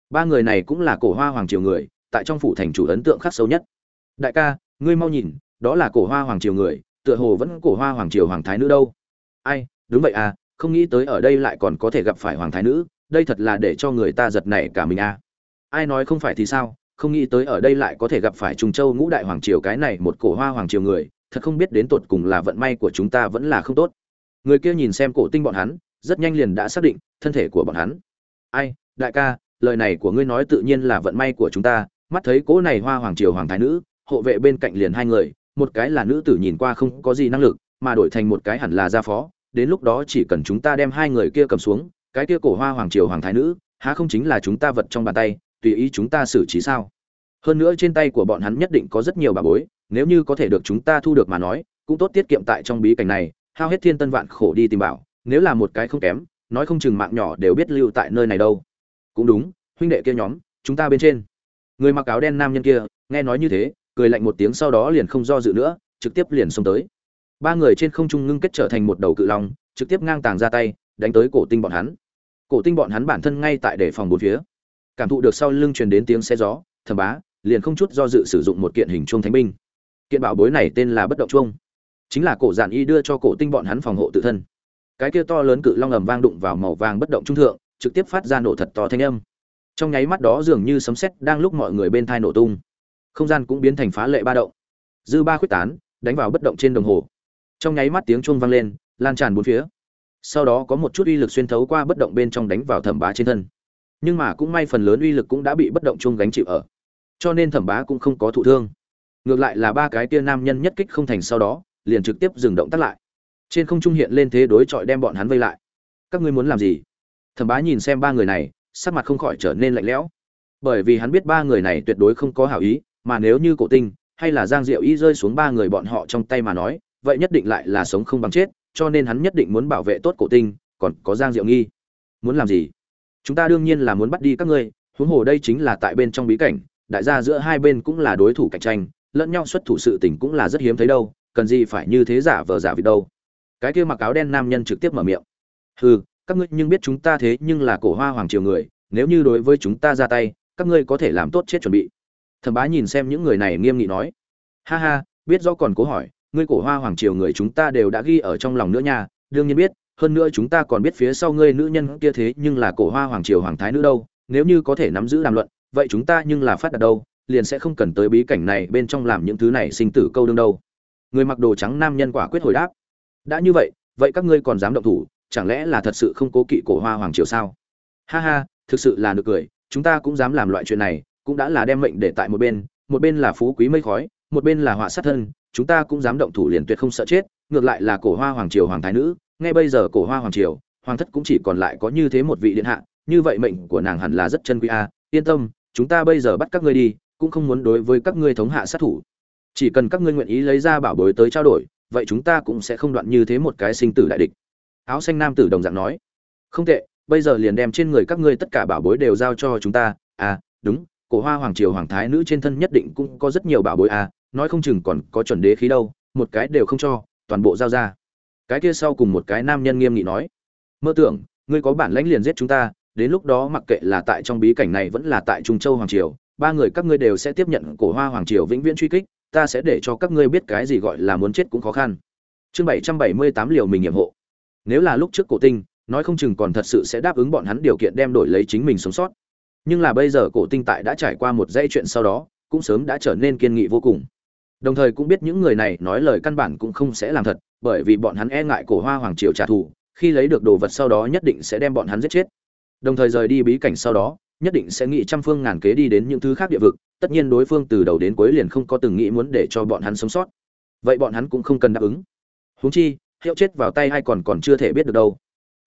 Ba người này cũng là cổ hoa hoàng triều người, tại trong phủ thành chủ ấn tượng khắc sâu nhất. Đại ca, ngươi mau nhìn, đó là cổ hoa hoàng triều người, tựa hồ vẫn cổ hoa hoàng triều hoàng thái nữ đâu. Ai, đúng vậy à không nghĩ tới ở đây lại còn có thể gặp phải hoàng thái nữ đây thật là để cho người ta giật nảy cả mình à. Ai nói không phải thì sao, không nghĩ tới ở đây lại có thể gặp phải trùng châu ngũ đại hoàng triều cái này một cổ hoa hoàng triều người, thật không biết đến tột cùng là vận may của chúng ta vẫn là không tốt. Người kia nhìn xem cổ tinh bọn hắn, rất nhanh liền đã xác định thân thể của bọn hắn. Ai, đại ca, lời này của ngươi nói tự nhiên là vận may của chúng ta, mắt thấy cỗ này hoa hoàng triều hoàng thái nữ, hộ vệ bên cạnh liền hai người, một cái là nữ tử nhìn qua không có gì năng lực, mà đổi thành một cái hẳn là gia phó, đến lúc đó chỉ cần chúng ta đem hai người kia cầm xuống cái kia cổ hoa hoàng triều hoàng thái nữ, há không chính là chúng ta vật trong bàn tay, tùy ý chúng ta xử trí sao? Hơn nữa trên tay của bọn hắn nhất định có rất nhiều bà bối, nếu như có thể được chúng ta thu được mà nói, cũng tốt tiết kiệm tại trong bí cảnh này, hao hết thiên tân vạn khổ đi tìm bảo, nếu là một cái không kém, nói không chừng mạng nhỏ đều biết lưu tại nơi này đâu. Cũng đúng, huynh đệ kia nhóm, chúng ta bên trên. Người mặc áo đen nam nhân kia, nghe nói như thế, cười lạnh một tiếng sau đó liền không do dự nữa, trực tiếp liền xông tới. Ba người trên không trung ngưng kết trở thành một đầu cự long, trực tiếp ngang tàng ra tay, đánh tới cổ tinh bọn hắn cổ tinh bọn hắn bản thân ngay tại để phòng bốn phía. Cảm thụ được sau lưng truyền đến tiếng xe gió, thầm bá, liền không chút do dự sử dụng một kiện hình chuông thánh binh. Kiện bảo bối này tên là bất động chuông. Chính là cổ giản y đưa cho cổ tinh bọn hắn phòng hộ tự thân. Cái kia to lớn cự long ầm vang đụng vào màu vàng bất động trung thượng, trực tiếp phát ra nổ thật to thanh âm. Trong nháy mắt đó dường như sấm sét đang lúc mọi người bên thai nổ tung. Không gian cũng biến thành phá lệ ba động. Dư ba khuyết tán, đánh vào bất động trên đồng hồ. Trong nháy mắt tiếng chuông vang lên, lan tràn bốn phía sau đó có một chút uy lực xuyên thấu qua bất động bên trong đánh vào thẩm bá trên thân. Nhưng mà cũng may phần lớn uy lực cũng đã bị bất động chung gánh chịu ở. Cho nên thẩm bá cũng không có thụ thương. Ngược lại là ba cái tia nam nhân nhất kích không thành sau đó, liền trực tiếp dừng động tắt lại. Trên không trung hiện lên thế đối chọi đem bọn hắn vây lại. Các ngươi muốn làm gì? Thẩm bá nhìn xem ba người này, sắc mặt không khỏi trở nên lạnh lẽo. Bởi vì hắn biết ba người này tuyệt đối không có hảo ý, mà nếu như cổ tinh, hay là giang diệu y rơi xuống ba người bọn họ trong tay mà nói, vậy nhất định lại là sống không bằng chết cho nên hắn nhất định muốn bảo vệ tốt cổ tinh, còn có giang diệu nghi. Muốn làm gì? Chúng ta đương nhiên là muốn bắt đi các ngươi, huống hồ đây chính là tại bên trong bí cảnh, đại gia giữa hai bên cũng là đối thủ cạnh tranh, lẫn nhau xuất thủ sự tình cũng là rất hiếm thấy đâu, cần gì phải như thế giả vờ giả vịt đâu. Cái kia mặc áo đen nam nhân trực tiếp mở miệng. Hừ, các ngươi nhưng biết chúng ta thế nhưng là cổ hoa hoàng triều người, nếu như đối với chúng ta ra tay, các ngươi có thể làm tốt chết chuẩn bị. Thẩm bá nhìn xem những người này nghiêm nghị nói. Ha ha, biết rõ còn cố hỏi ngươi cổ hoa hoàng triều người chúng ta đều đã ghi ở trong lòng nữa nha, đương nhiên biết, hơn nữa chúng ta còn biết phía sau ngươi nữ nhân kia thế nhưng là cổ hoa hoàng triều hoàng thái nữ đâu, nếu như có thể nắm giữ đàm luận, vậy chúng ta nhưng là phát đạt đâu, liền sẽ không cần tới bí cảnh này bên trong làm những thứ này sinh tử câu đương đâu. Người mặc đồ trắng nam nhân quả quyết hồi đáp. Đã như vậy vậy các ngươi còn dám động thủ, chẳng lẽ là thật sự không cố kỵ cổ hoa hoàng triều sao? Ha ha, thực sự là được cười, chúng ta cũng dám làm loại chuyện này, cũng đã là đem mệnh để tại một bên một bên là phú quý mây khói một bên là họa sát thân, chúng ta cũng dám động thủ liền tuyệt không sợ chết, ngược lại là cổ hoa hoàng triều hoàng thái nữ ngay bây giờ cổ hoa hoàng triều, hoàng thất cũng chỉ còn lại có như thế một vị điện hạ, như vậy mệnh của nàng hẳn là rất chân quý a, yên tâm, chúng ta bây giờ bắt các ngươi đi, cũng không muốn đối với các ngươi thống hạ sát thủ. Chỉ cần các ngươi nguyện ý lấy ra bảo bối tới trao đổi, vậy chúng ta cũng sẽ không đoạn như thế một cái sinh tử đại địch. Áo xanh nam tử đồng dạng nói. Không tệ, bây giờ liền đem trên người các ngươi tất cả bảo bối đều giao cho chúng ta à đúng cổ hoa hoàng triều hoàng thái nữ trên thân nhất định cũng có rất nhiều bảo bối à nói không chừng còn có chuẩn đế khí đâu, một cái đều không cho, toàn bộ giao ra. Cái kia sau cùng một cái nam nhân nghiêm nghị nói, mơ tưởng, ngươi có bản lãnh liền giết chúng ta, đến lúc đó mặc kệ là tại trong bí cảnh này vẫn là tại trung châu hoàng triều, ba người các ngươi đều sẽ tiếp nhận cổ hoa hoàng triều vĩnh viễn truy kích, ta sẽ để cho các ngươi biết cái gì gọi là muốn chết cũng khó khăn. Chương bảy trăm bảy mươi tám liều mình nhiệm hộ. Nếu là lúc trước cổ tinh, nói không chừng còn thật sự sẽ đáp ứng bọn hắn điều kiện đem đổi lấy chính mình sống sót nhưng là bây giờ cổ tinh tại đã trải qua một dãy chuyện sau đó, cũng sớm đã trở nên kiên nghị vô cùng. Đồng thời cũng biết những người này nói lời căn bản cũng không sẽ làm thật, bởi vì bọn hắn e ngại cổ hoa hoàng triều trả thù, khi lấy được đồ vật sau đó nhất định sẽ đem bọn hắn giết chết. Đồng thời rời đi bí cảnh sau đó, nhất định sẽ nghĩ trăm phương ngàn kế đi đến những thứ khác địa vực, tất nhiên đối phương từ đầu đến cuối liền không có từng nghĩ muốn để cho bọn hắn sống sót. Vậy bọn hắn cũng không cần đáp ứng. Huống chi, hiệu chết vào tay hay còn còn chưa thể biết được đâu.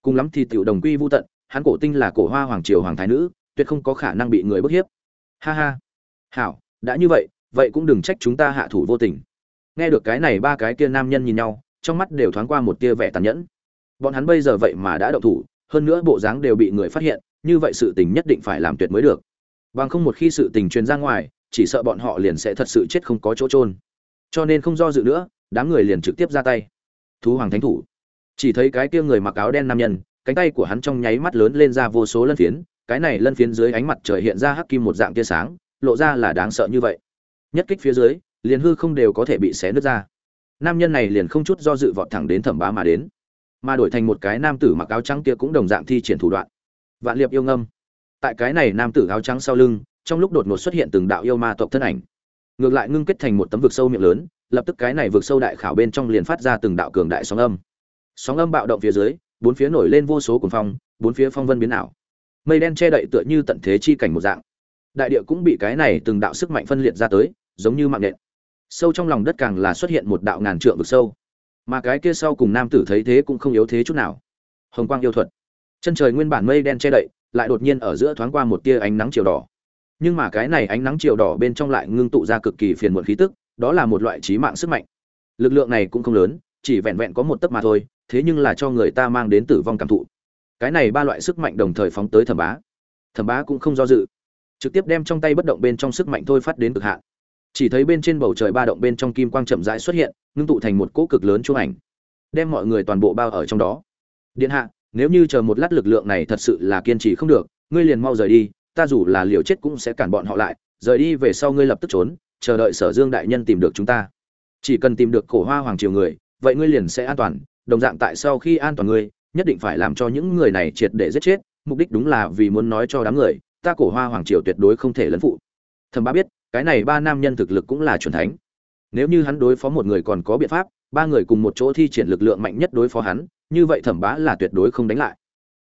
Cùng lắm thì tiểu đồng quy vô tận, hắn cổ tinh là cổ hoa hoàng triều hoàng thái nữ tuyệt không có khả năng bị người bức hiếp. Ha ha. Hảo, đã như vậy vậy cũng đừng trách chúng ta hạ thủ vô tình. Nghe được cái này ba cái kia nam nhân nhìn nhau, trong mắt đều thoáng qua một tia vẻ tàn nhẫn. Bọn hắn bây giờ vậy mà đã động thủ, hơn nữa bộ dáng đều bị người phát hiện, như vậy sự tình nhất định phải làm tuyệt mới được. Bằng không một khi sự tình truyền ra ngoài, chỉ sợ bọn họ liền sẽ thật sự chết không có chỗ trôn cho nên không do dự nữa, đám người liền trực tiếp ra tay. Thú hoàng thánh thủ. Chỉ thấy cái kia người mặc áo đen nam nhân, cánh tay của hắn trong nháy mắt lớn lên ra vô số lân phiến cái này lân phiến dưới ánh mặt trời hiện ra hắc kim một dạng tia sáng, lộ ra là đáng sợ như vậy. Nhất kích phía dưới, liền hư không đều có thể bị xé nứt ra. Nam nhân này liền không chút do dự vọt thẳng đến thẩm bá mà đến. Mà đổi thành một cái nam tử mặc áo trắng kia cũng đồng dạng thi triển thủ đoạn. Vạn liệp yêu ngâm. Tại cái này nam tử áo trắng sau lưng, trong lúc đột ngột xuất hiện từng đạo yêu ma tộc thân ảnh. Ngược lại ngưng kết thành một tấm vực sâu miệng lớn, lập tức cái này vực sâu đại khảo bên trong liền phát ra từng đạo cường đại sóng âm. Sóng âm bạo động phía dưới, bốn phía nổi lên vô số cuồng phong, bốn phía phong vân biến ảo mây đen che đậy tựa như tận thế chi cảnh một dạng. Đại địa cũng bị cái này từng đạo sức mạnh phân liệt ra tới, giống như mạng nện sâu trong lòng đất càng là xuất hiện một đạo ngàn trượng vực sâu. Mà cái kia sau cùng nam tử thấy thế cũng không yếu thế chút nào. Hồng quang yêu thuật. Chân trời nguyên bản mây đen che đậy, lại đột nhiên ở giữa thoáng qua một tia ánh nắng chiều đỏ. Nhưng mà cái này ánh nắng chiều đỏ bên trong lại ngưng tụ ra cực kỳ phiền muộn khí tức, đó là một loại trí mạng sức mạnh. Lực lượng này cũng không lớn, chỉ vẹn vẹn có một tấc mà thôi, thế nhưng là cho người ta mang đến tử vong cảm thụ cái này ba loại sức mạnh đồng thời phóng tới thẩm bá. Thẩm bá cũng không do dự. Trực tiếp đem trong tay bất động bên trong sức mạnh thôi phát đến cực hạn. Chỉ thấy bên trên bầu trời ba động bên trong kim quang chậm rãi xuất hiện, ngưng tụ thành một cỗ cực lớn chuông ảnh, đem mọi người toàn bộ bao ở trong đó. Điện hạ, nếu như chờ một lát lực lượng này thật sự là kiên trì không được, ngươi liền mau rời đi, ta dù là liều chết cũng sẽ cản bọn họ lại, rời đi về sau ngươi lập tức trốn, chờ đợi sở dương đại nhân tìm được chúng ta. Chỉ cần tìm được cổ hoa hoàng triều người, vậy ngươi liền sẽ an toàn, đồng dạng tại sau khi an toàn ngươi nhất định phải làm cho những người này triệt để giết chết, mục đích đúng là vì muốn nói cho đám người, ta cổ hoa hoàng triều tuyệt đối không thể lấn phụ. Thầm ba biết, cái này ba nam nhân thực lực cũng là chuẩn thánh. Nếu như hắn đối phó một người còn có biện pháp, ba người cùng một chỗ thi triển lực lượng mạnh nhất đối phó hắn, như vậy thẩm bá là tuyệt đối không đánh lại.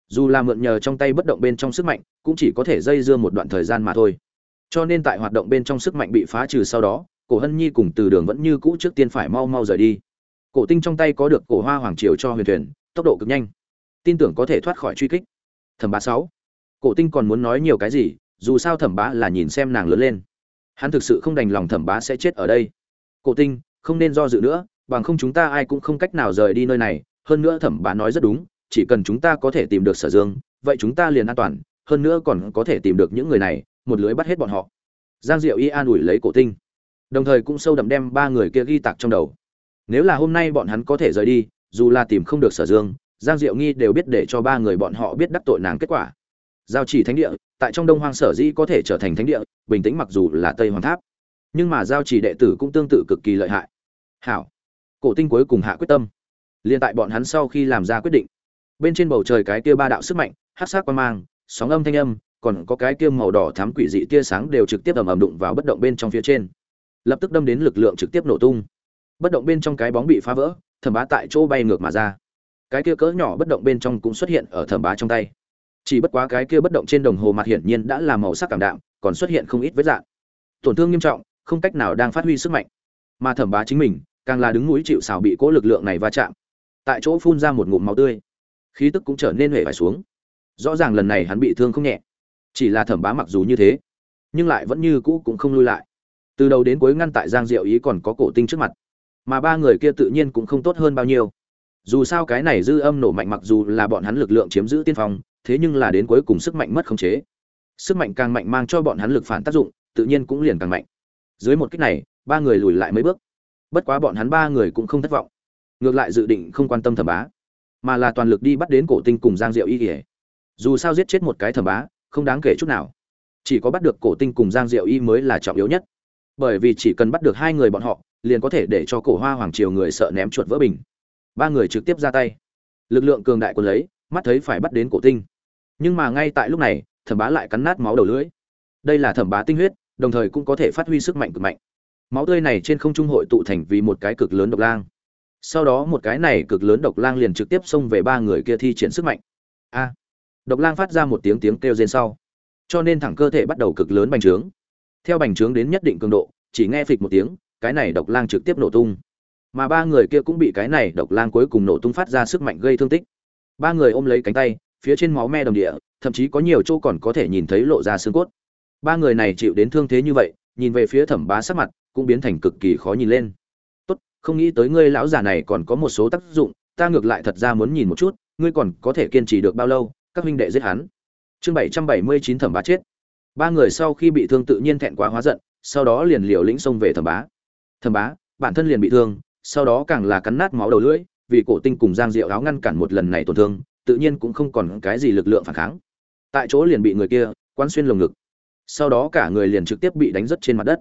Dù là mượn nhờ trong tay bất động bên trong sức mạnh, cũng chỉ có thể dây dưa một đoạn thời gian mà thôi. Cho nên tại hoạt động bên trong sức mạnh bị phá trừ sau đó, cổ hân nhi cùng từ đường vẫn như cũ trước tiên phải mau mau rời đi. Cổ tinh trong tay có được cổ hoa hoàng triều cho huyền thuyền, tốc độ cực nhanh tin tưởng có thể thoát khỏi truy kích. Thẩm bá sáu. Cổ tinh còn muốn nói nhiều cái gì, dù sao thẩm bá là nhìn xem nàng lớn lên. Hắn thực sự không đành lòng thẩm bá sẽ chết ở đây. Cổ tinh, không nên do dự nữa, bằng không chúng ta ai cũng không cách nào rời đi nơi này. Hơn nữa thẩm bá nói rất đúng, chỉ cần chúng ta có thể tìm được sở dương, vậy chúng ta liền an toàn. Hơn nữa còn có thể tìm được những người này, một lưới bắt hết bọn họ. Giang diệu y an ủi lấy cổ tinh. Đồng thời cũng sâu đậm đem ba người kia ghi tạc trong đầu. Nếu là hôm nay bọn hắn có thể rời đi, dù là tìm không được sở dương giang diệu nghi đều biết để cho ba người bọn họ biết đắc tội nàng kết quả. Giao chỉ thánh địa, tại trong đông hoang sở dĩ có thể trở thành thánh địa, bình tĩnh mặc dù là tây hoàng tháp. Nhưng mà giao chỉ đệ tử cũng tương tự cực kỳ lợi hại. Hảo. Cổ tinh cuối cùng hạ quyết tâm. Liên tại bọn hắn sau khi làm ra quyết định. Bên trên bầu trời cái kia ba đạo sức mạnh hát sát quan mang, sóng âm thanh âm, còn có cái kia màu đỏ thám quỷ dị tia sáng đều trực tiếp ầm ầm đụng vào bất động bên trong phía trên. Lập tức đâm đến lực lượng trực tiếp nổ tung. Bất động bên trong cái bóng bị phá vỡ, thẩm bá tại chỗ bay ngược mà ra cái kia cỡ nhỏ bất động bên trong cũng xuất hiện ở thẩm bá trong tay. Chỉ bất quá cái kia bất động trên đồng hồ mặt hiển nhiên đã là màu sắc cảm đạm, còn xuất hiện không ít vết dạng tổn thương nghiêm trọng, không cách nào đang phát huy sức mạnh. Mà thẩm bá chính mình, càng là đứng núi chịu xào bị cỗ lực lượng này va chạm. Tại chỗ phun ra một ngụm máu tươi. Khí tức cũng trở nên hề phải xuống. Rõ ràng lần này hắn bị thương không nhẹ. Chỉ là thẩm bá mặc dù như thế, nhưng lại vẫn như cũ cũng không lui lại. Từ đầu đến cuối ngăn tại giang diệu ý còn có cổ tinh trước mặt. Mà ba người kia tự nhiên cũng không tốt hơn bao nhiêu dù sao cái này dư âm nổ mạnh mặc dù là bọn hắn lực lượng chiếm giữ tiên phong, thế nhưng là đến cuối cùng sức mạnh mất khống chế. Sức mạnh càng mạnh mang cho bọn hắn lực phản tác dụng, tự nhiên cũng liền càng mạnh. Dưới một cách này, ba người lùi lại mấy bước. Bất quá bọn hắn ba người cũng không thất vọng. Ngược lại dự định không quan tâm thẩm bá, mà là toàn lực đi bắt đến cổ tinh cùng giang diệu y kỉa dù sao giết chết một cái thẩm bá, không đáng kể chút nào. Chỉ có bắt được cổ tinh cùng giang diệu y mới là trọng yếu nhất. Bởi vì chỉ cần bắt được hai người bọn họ, liền có thể để cho cổ hoa hoàng triều người sợ ném chuột vỡ bình ba người trực tiếp ra tay. Lực lượng cường đại quân lấy, mắt thấy phải bắt đến cổ tinh. Nhưng mà ngay tại lúc này, thẩm bá lại cắn nát máu đầu lưỡi. Đây là thẩm bá tinh huyết, đồng thời cũng có thể phát huy sức mạnh cực mạnh. Máu tươi này trên không trung hội tụ thành vì một cái cực lớn độc lang. Sau đó một cái này cực lớn độc lang liền trực tiếp xông về ba người kia thi triển sức mạnh. A! Độc lang phát ra một tiếng tiếng kêu rên sau. Cho nên thẳng cơ thể bắt đầu cực lớn bành trướng. Theo bành trướng đến nhất định cường độ, chỉ nghe phịch một tiếng, cái này độc lang trực tiếp nổ tung mà ba người kia cũng bị cái này độc lang cuối cùng nổ tung phát ra sức mạnh gây thương tích. Ba người ôm lấy cánh tay, phía trên máu me đồng địa, thậm chí có nhiều chỗ còn có thể nhìn thấy lộ ra xương cốt. Ba người này chịu đến thương thế như vậy, nhìn về phía thẩm bá sắc mặt, cũng biến thành cực kỳ khó nhìn lên. Tốt, không nghĩ tới ngươi lão già này còn có một số tác dụng, ta ngược lại thật ra muốn nhìn một chút, ngươi còn có thể kiên trì được bao lâu, các huynh đệ giết hắn. Chương bảy trăm bảy mươi chín thẩm bá chết. Ba người sau khi bị thương tự nhiên thẹn quá hóa giận, sau đó liền liều lĩnh xông về thẩm bá. Thẩm bá, bản thân liền bị thương sau đó càng là cắn nát máu đầu lưỡi, vì cổ tinh cùng giang diệu áo ngăn cản một lần này tổn thương, tự nhiên cũng không còn cái gì lực lượng phản kháng. Tại chỗ liền bị người kia quán xuyên lồng ngực. Sau đó cả người liền trực tiếp bị đánh rất trên mặt đất.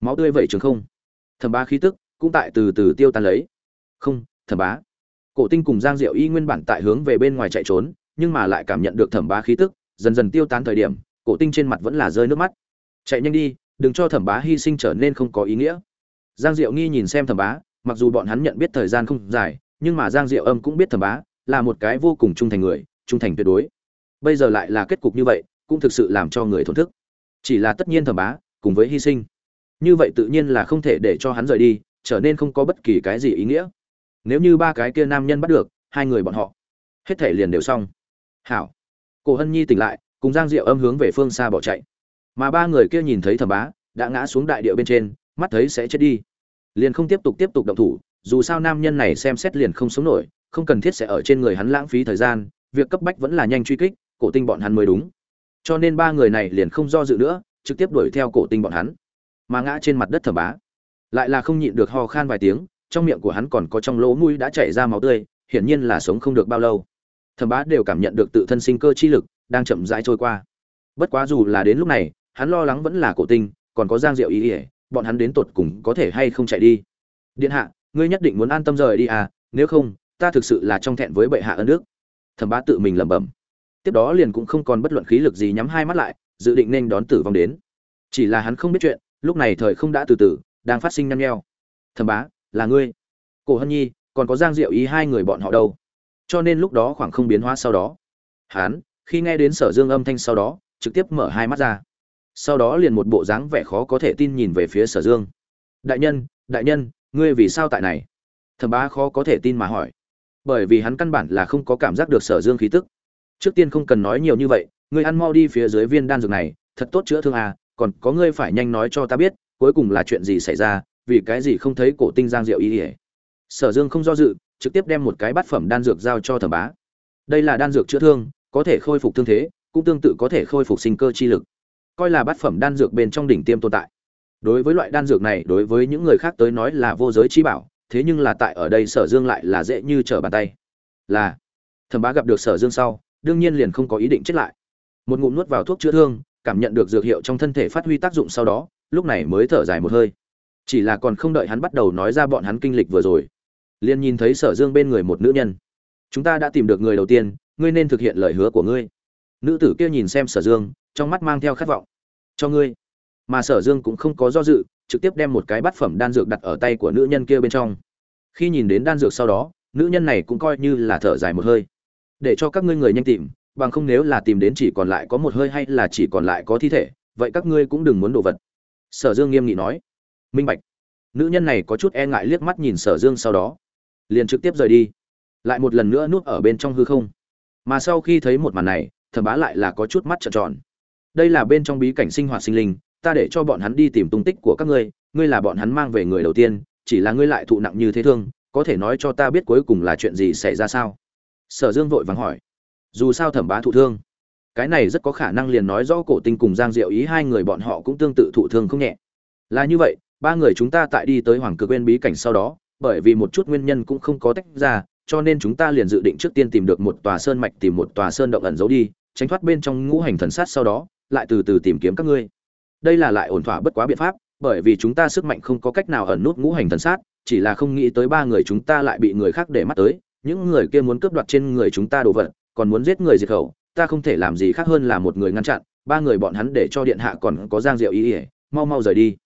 Máu tươi vẩy trường không. Thẩm bá khí tức cũng tại từ từ tiêu tan lấy. Không, thẩm bá. Cổ tinh cùng giang diệu y nguyên bản tại hướng về bên ngoài chạy trốn, nhưng mà lại cảm nhận được thẩm bá khí tức, dần dần tiêu tán thời điểm, cổ tinh trên mặt vẫn là rơi nước mắt. Chạy nhanh đi, đừng cho thẩm bá hy sinh trở nên không có ý nghĩa. Giang diệu nghi nhìn xem thẩm bá mặc dù bọn hắn nhận biết thời gian không dài, nhưng mà giang diệu âm cũng biết thẩm bá, là một cái vô cùng trung thành người, trung thành tuyệt đối. Bây giờ lại là kết cục như vậy, cũng thực sự làm cho người thổn thức. Chỉ là tất nhiên thẩm bá, cùng với hy sinh. Như vậy tự nhiên là không thể để cho hắn rời đi, trở nên không có bất kỳ cái gì ý nghĩa. Nếu như ba cái kia nam nhân bắt được, hai người bọn họ, hết thể liền đều xong. Hảo. Cổ hân nhi tỉnh lại, cùng giang diệu âm hướng về phương xa bỏ chạy. Mà ba người kia nhìn thấy thẩm bá, đã ngã xuống đại địa bên trên, mắt thấy sẽ chết đi liền không tiếp tục tiếp tục động thủ, dù sao nam nhân này xem xét liền không sống nổi, không cần thiết sẽ ở trên người hắn lãng phí thời gian, việc cấp bách vẫn là nhanh truy kích, cổ tinh bọn hắn mới đúng. Cho nên ba người này liền không do dự nữa, trực tiếp đuổi theo cổ tinh bọn hắn. Mà ngã trên mặt đất thẩm bá. Lại là không nhịn được ho khan vài tiếng, trong miệng của hắn còn có trong lỗ mũi đã chảy ra máu tươi, hiển nhiên là sống không được bao lâu. Thẩm bá đều cảm nhận được tự thân sinh cơ chi lực, đang chậm rãi trôi qua. Bất quá dù là đến lúc này, hắn lo lắng vẫn là cổ tinh, còn có giang diệu ý ỉa bọn hắn đến tột cùng có thể hay không chạy đi. Điện hạ, ngươi nhất định muốn an tâm rời đi à nếu không, ta thực sự là trong thẹn với bệ hạ ân đức. Thẩm bá tự mình lẩm bẩm. Tiếp đó liền cũng không còn bất luận khí lực gì nhắm hai mắt lại, dự định nên đón tử vong đến. Chỉ là hắn không biết chuyện, lúc này thời không đã từ từ, đang phát sinh nhăn nheo. Thẩm bá, là ngươi. Cổ hân nhi, còn có giang diệu ý hai người bọn họ đâu? Cho nên lúc đó khoảng không biến hóa sau đó, hắn, khi nghe đến sở dương âm thanh sau đó, trực tiếp mở hai mắt ra sau đó liền một bộ dáng vẻ khó có thể tin nhìn về phía sở dương. Đại nhân đại nhân, ngươi vì sao tại này? Thẩm bá khó có thể tin mà hỏi. Bởi vì hắn căn bản là không có cảm giác được sở dương khí tức. Trước tiên không cần nói nhiều như vậy, ngươi ăn mau đi phía dưới viên đan dược này, thật tốt chữa thương à còn có ngươi phải nhanh nói cho ta biết, cuối cùng là chuyện gì xảy ra, vì cái gì không thấy cổ tinh giang diệu ý ỉa sở dương không do dự, trực tiếp đem một cái bát phẩm đan dược giao cho thẩm bá. Đây là đan dược chữa thương, có thể khôi phục thương thế, cũng tương tự có thể khôi phục sinh cơ chi lực coi là bát phẩm đan dược bên trong đỉnh tiêm tồn tại. Đối với loại đan dược này, đối với những người khác tới nói là vô giới chi bảo, thế nhưng là tại ở đây sở dương lại là dễ như trở bàn tay. Là, thẩm bá gặp được sở dương sau, đương nhiên liền không có ý định chết lại. Một ngụm nuốt vào thuốc chữa thương, cảm nhận được dược hiệu trong thân thể phát huy tác dụng sau đó, lúc này mới thở dài một hơi. Chỉ là còn không đợi hắn bắt đầu nói ra bọn hắn kinh lịch vừa rồi, liền nhìn thấy sở dương bên người một nữ nhân. Chúng ta đã tìm được người đầu tiên, ngươi nên thực hiện lời hứa của ngươi nữ tử kia nhìn xem sở dương, trong mắt mang theo khát vọng. Cho ngươi. Mà sở dương cũng không có do dự, trực tiếp đem một cái bát phẩm đan dược đặt ở tay của nữ nhân kia bên trong. Khi nhìn đến đan dược sau đó, nữ nhân này cũng coi như là thở dài một hơi. Để cho các ngươi người nhanh tìm, bằng không nếu là tìm đến chỉ còn lại có một hơi hay là chỉ còn lại có thi thể, vậy các ngươi cũng đừng muốn đồ vật. Sở dương nghiêm nghị nói. Minh bạch. Nữ nhân này có chút e ngại liếc mắt nhìn sở dương sau đó, liền trực tiếp rời đi, lại một lần nữa nuốt ở bên trong hư không. Mà sau khi thấy một màn này thẩm bá lại là có chút mắt trợn tròn. Đây là bên trong bí cảnh sinh hoạt sinh linh, ta để cho bọn hắn đi tìm tung tích của các ngươi ngươi là bọn hắn mang về người đầu tiên, chỉ là ngươi lại thụ nặng như thế thương, có thể nói cho ta biết cuối cùng là chuyện gì xảy ra sao? Sở dương vội vàng hỏi. Dù sao thẩm bá thụ thương, cái này rất có khả năng liền nói rõ cổ tinh cùng giang diệu ý hai người bọn họ cũng tương tự thụ thương không nhẹ. Là như vậy, ba người chúng ta tại đi tới hoàng cực bên bí cảnh sau đó, bởi vì một chút nguyên nhân cũng không có tách ra, cho nên chúng ta liền dự định trước tiên tìm được một tòa sơn mạch tìm một tòa sơn động ẩn giấu đi tránh thoát bên trong ngũ hành thần sát sau đó, lại từ từ tìm kiếm các ngươi. Đây là lại ổn thỏa bất quá biện pháp, bởi vì chúng ta sức mạnh không có cách nào ẩn nút ngũ hành thần sát, chỉ là không nghĩ tới ba người chúng ta lại bị người khác để mắt tới. Những người kia muốn cướp đoạt trên người chúng ta đồ vật, còn muốn giết người diệt khẩu, ta không thể làm gì khác hơn là một người ngăn chặn. Ba người bọn hắn để cho điện hạ còn có giang diệu ý ỉa mau mau rời đi.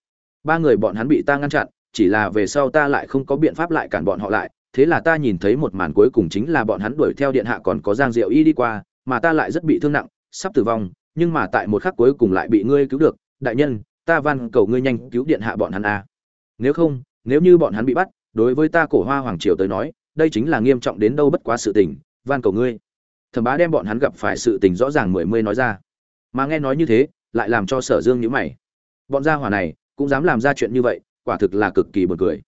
Ba người bọn hắn bị ta ngăn chặn, chỉ là về sau ta lại không có biện pháp lại cản bọn họ lại. Thế là ta nhìn thấy một màn cuối cùng chính là bọn hắn đuổi theo điện hạ còn có giang diệu y đi qua mà ta lại rất bị thương nặng, sắp tử vong, nhưng mà tại một khắc cuối cùng lại bị ngươi cứu được. Đại nhân, ta van cầu ngươi nhanh cứu điện hạ bọn hắn a nếu không, nếu như bọn hắn bị bắt, đối với ta cổ hoa hoàng triều tới nói, đây chính là nghiêm trọng đến đâu bất quá sự tình, van cầu ngươi. Thẩm bá đem bọn hắn gặp phải sự tình rõ ràng mười mươi nói ra. Mà nghe nói như thế, lại làm cho sở dương nhữ mày. Bọn gia hỏa này, cũng dám làm ra chuyện như vậy, quả thực là cực kỳ buồn cười.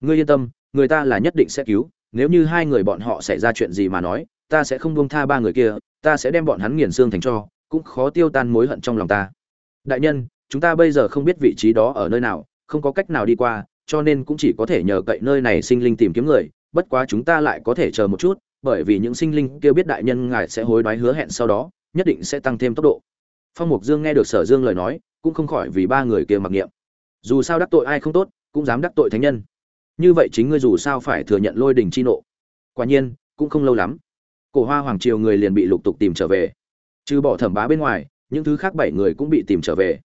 Ngươi yên tâm, người ta là nhất định sẽ cứu, nếu như hai người bọn họ xảy ra chuyện gì mà nói, ta sẽ không buông tha ba người kia ta sẽ đem bọn hắn nghiền xương thành cho, cũng khó tiêu tan mối hận trong lòng ta. Đại nhân, chúng ta bây giờ không biết vị trí đó ở nơi nào, không có cách nào đi qua, cho nên cũng chỉ có thể nhờ cậy nơi này sinh linh tìm kiếm người, bất quá chúng ta lại có thể chờ một chút, bởi vì những sinh linh kia biết đại nhân ngài sẽ hối đoái hứa hẹn sau đó, nhất định sẽ tăng thêm tốc độ. Phong mục dương nghe được sở dương lời nói, cũng không khỏi vì ba người kia mặc niệm. Dù sao đắc tội ai không tốt, cũng dám đắc tội thánh nhân. Như vậy chính ngươi dù sao phải thừa nhận lôi đình chi nộ. Quả nhiên, cũng không lâu lắm cổ hoa hoàng triều người liền bị lục tục tìm trở về. Trừ bỏ thẩm bá bên ngoài, những thứ khác bảy người cũng bị tìm trở về.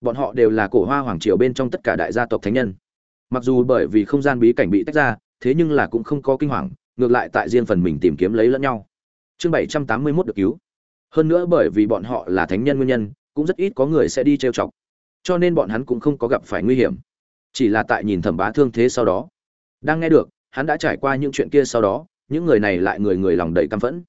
Bọn họ đều là cổ hoa hoàng triều bên trong tất cả đại gia tộc thánh nhân. Mặc dù bởi vì không gian bí cảnh bị tách ra, thế nhưng là cũng không có kinh hoàng, ngược lại tại riêng phần mình tìm kiếm lấy lẫn nhau. Chương bảy trăm tám mươi mốt được cứu. Hơn nữa bởi vì bọn họ là thánh nhân nguyên nhân, cũng rất ít có người sẽ đi trêu chọc. Cho nên bọn hắn cũng không có gặp phải nguy hiểm. Chỉ là tại nhìn thẩm bá thương thế sau đó. Đang nghe được, hắn đã trải qua những chuyện kia sau đó những người này lại người người lòng đầy căm phẫn.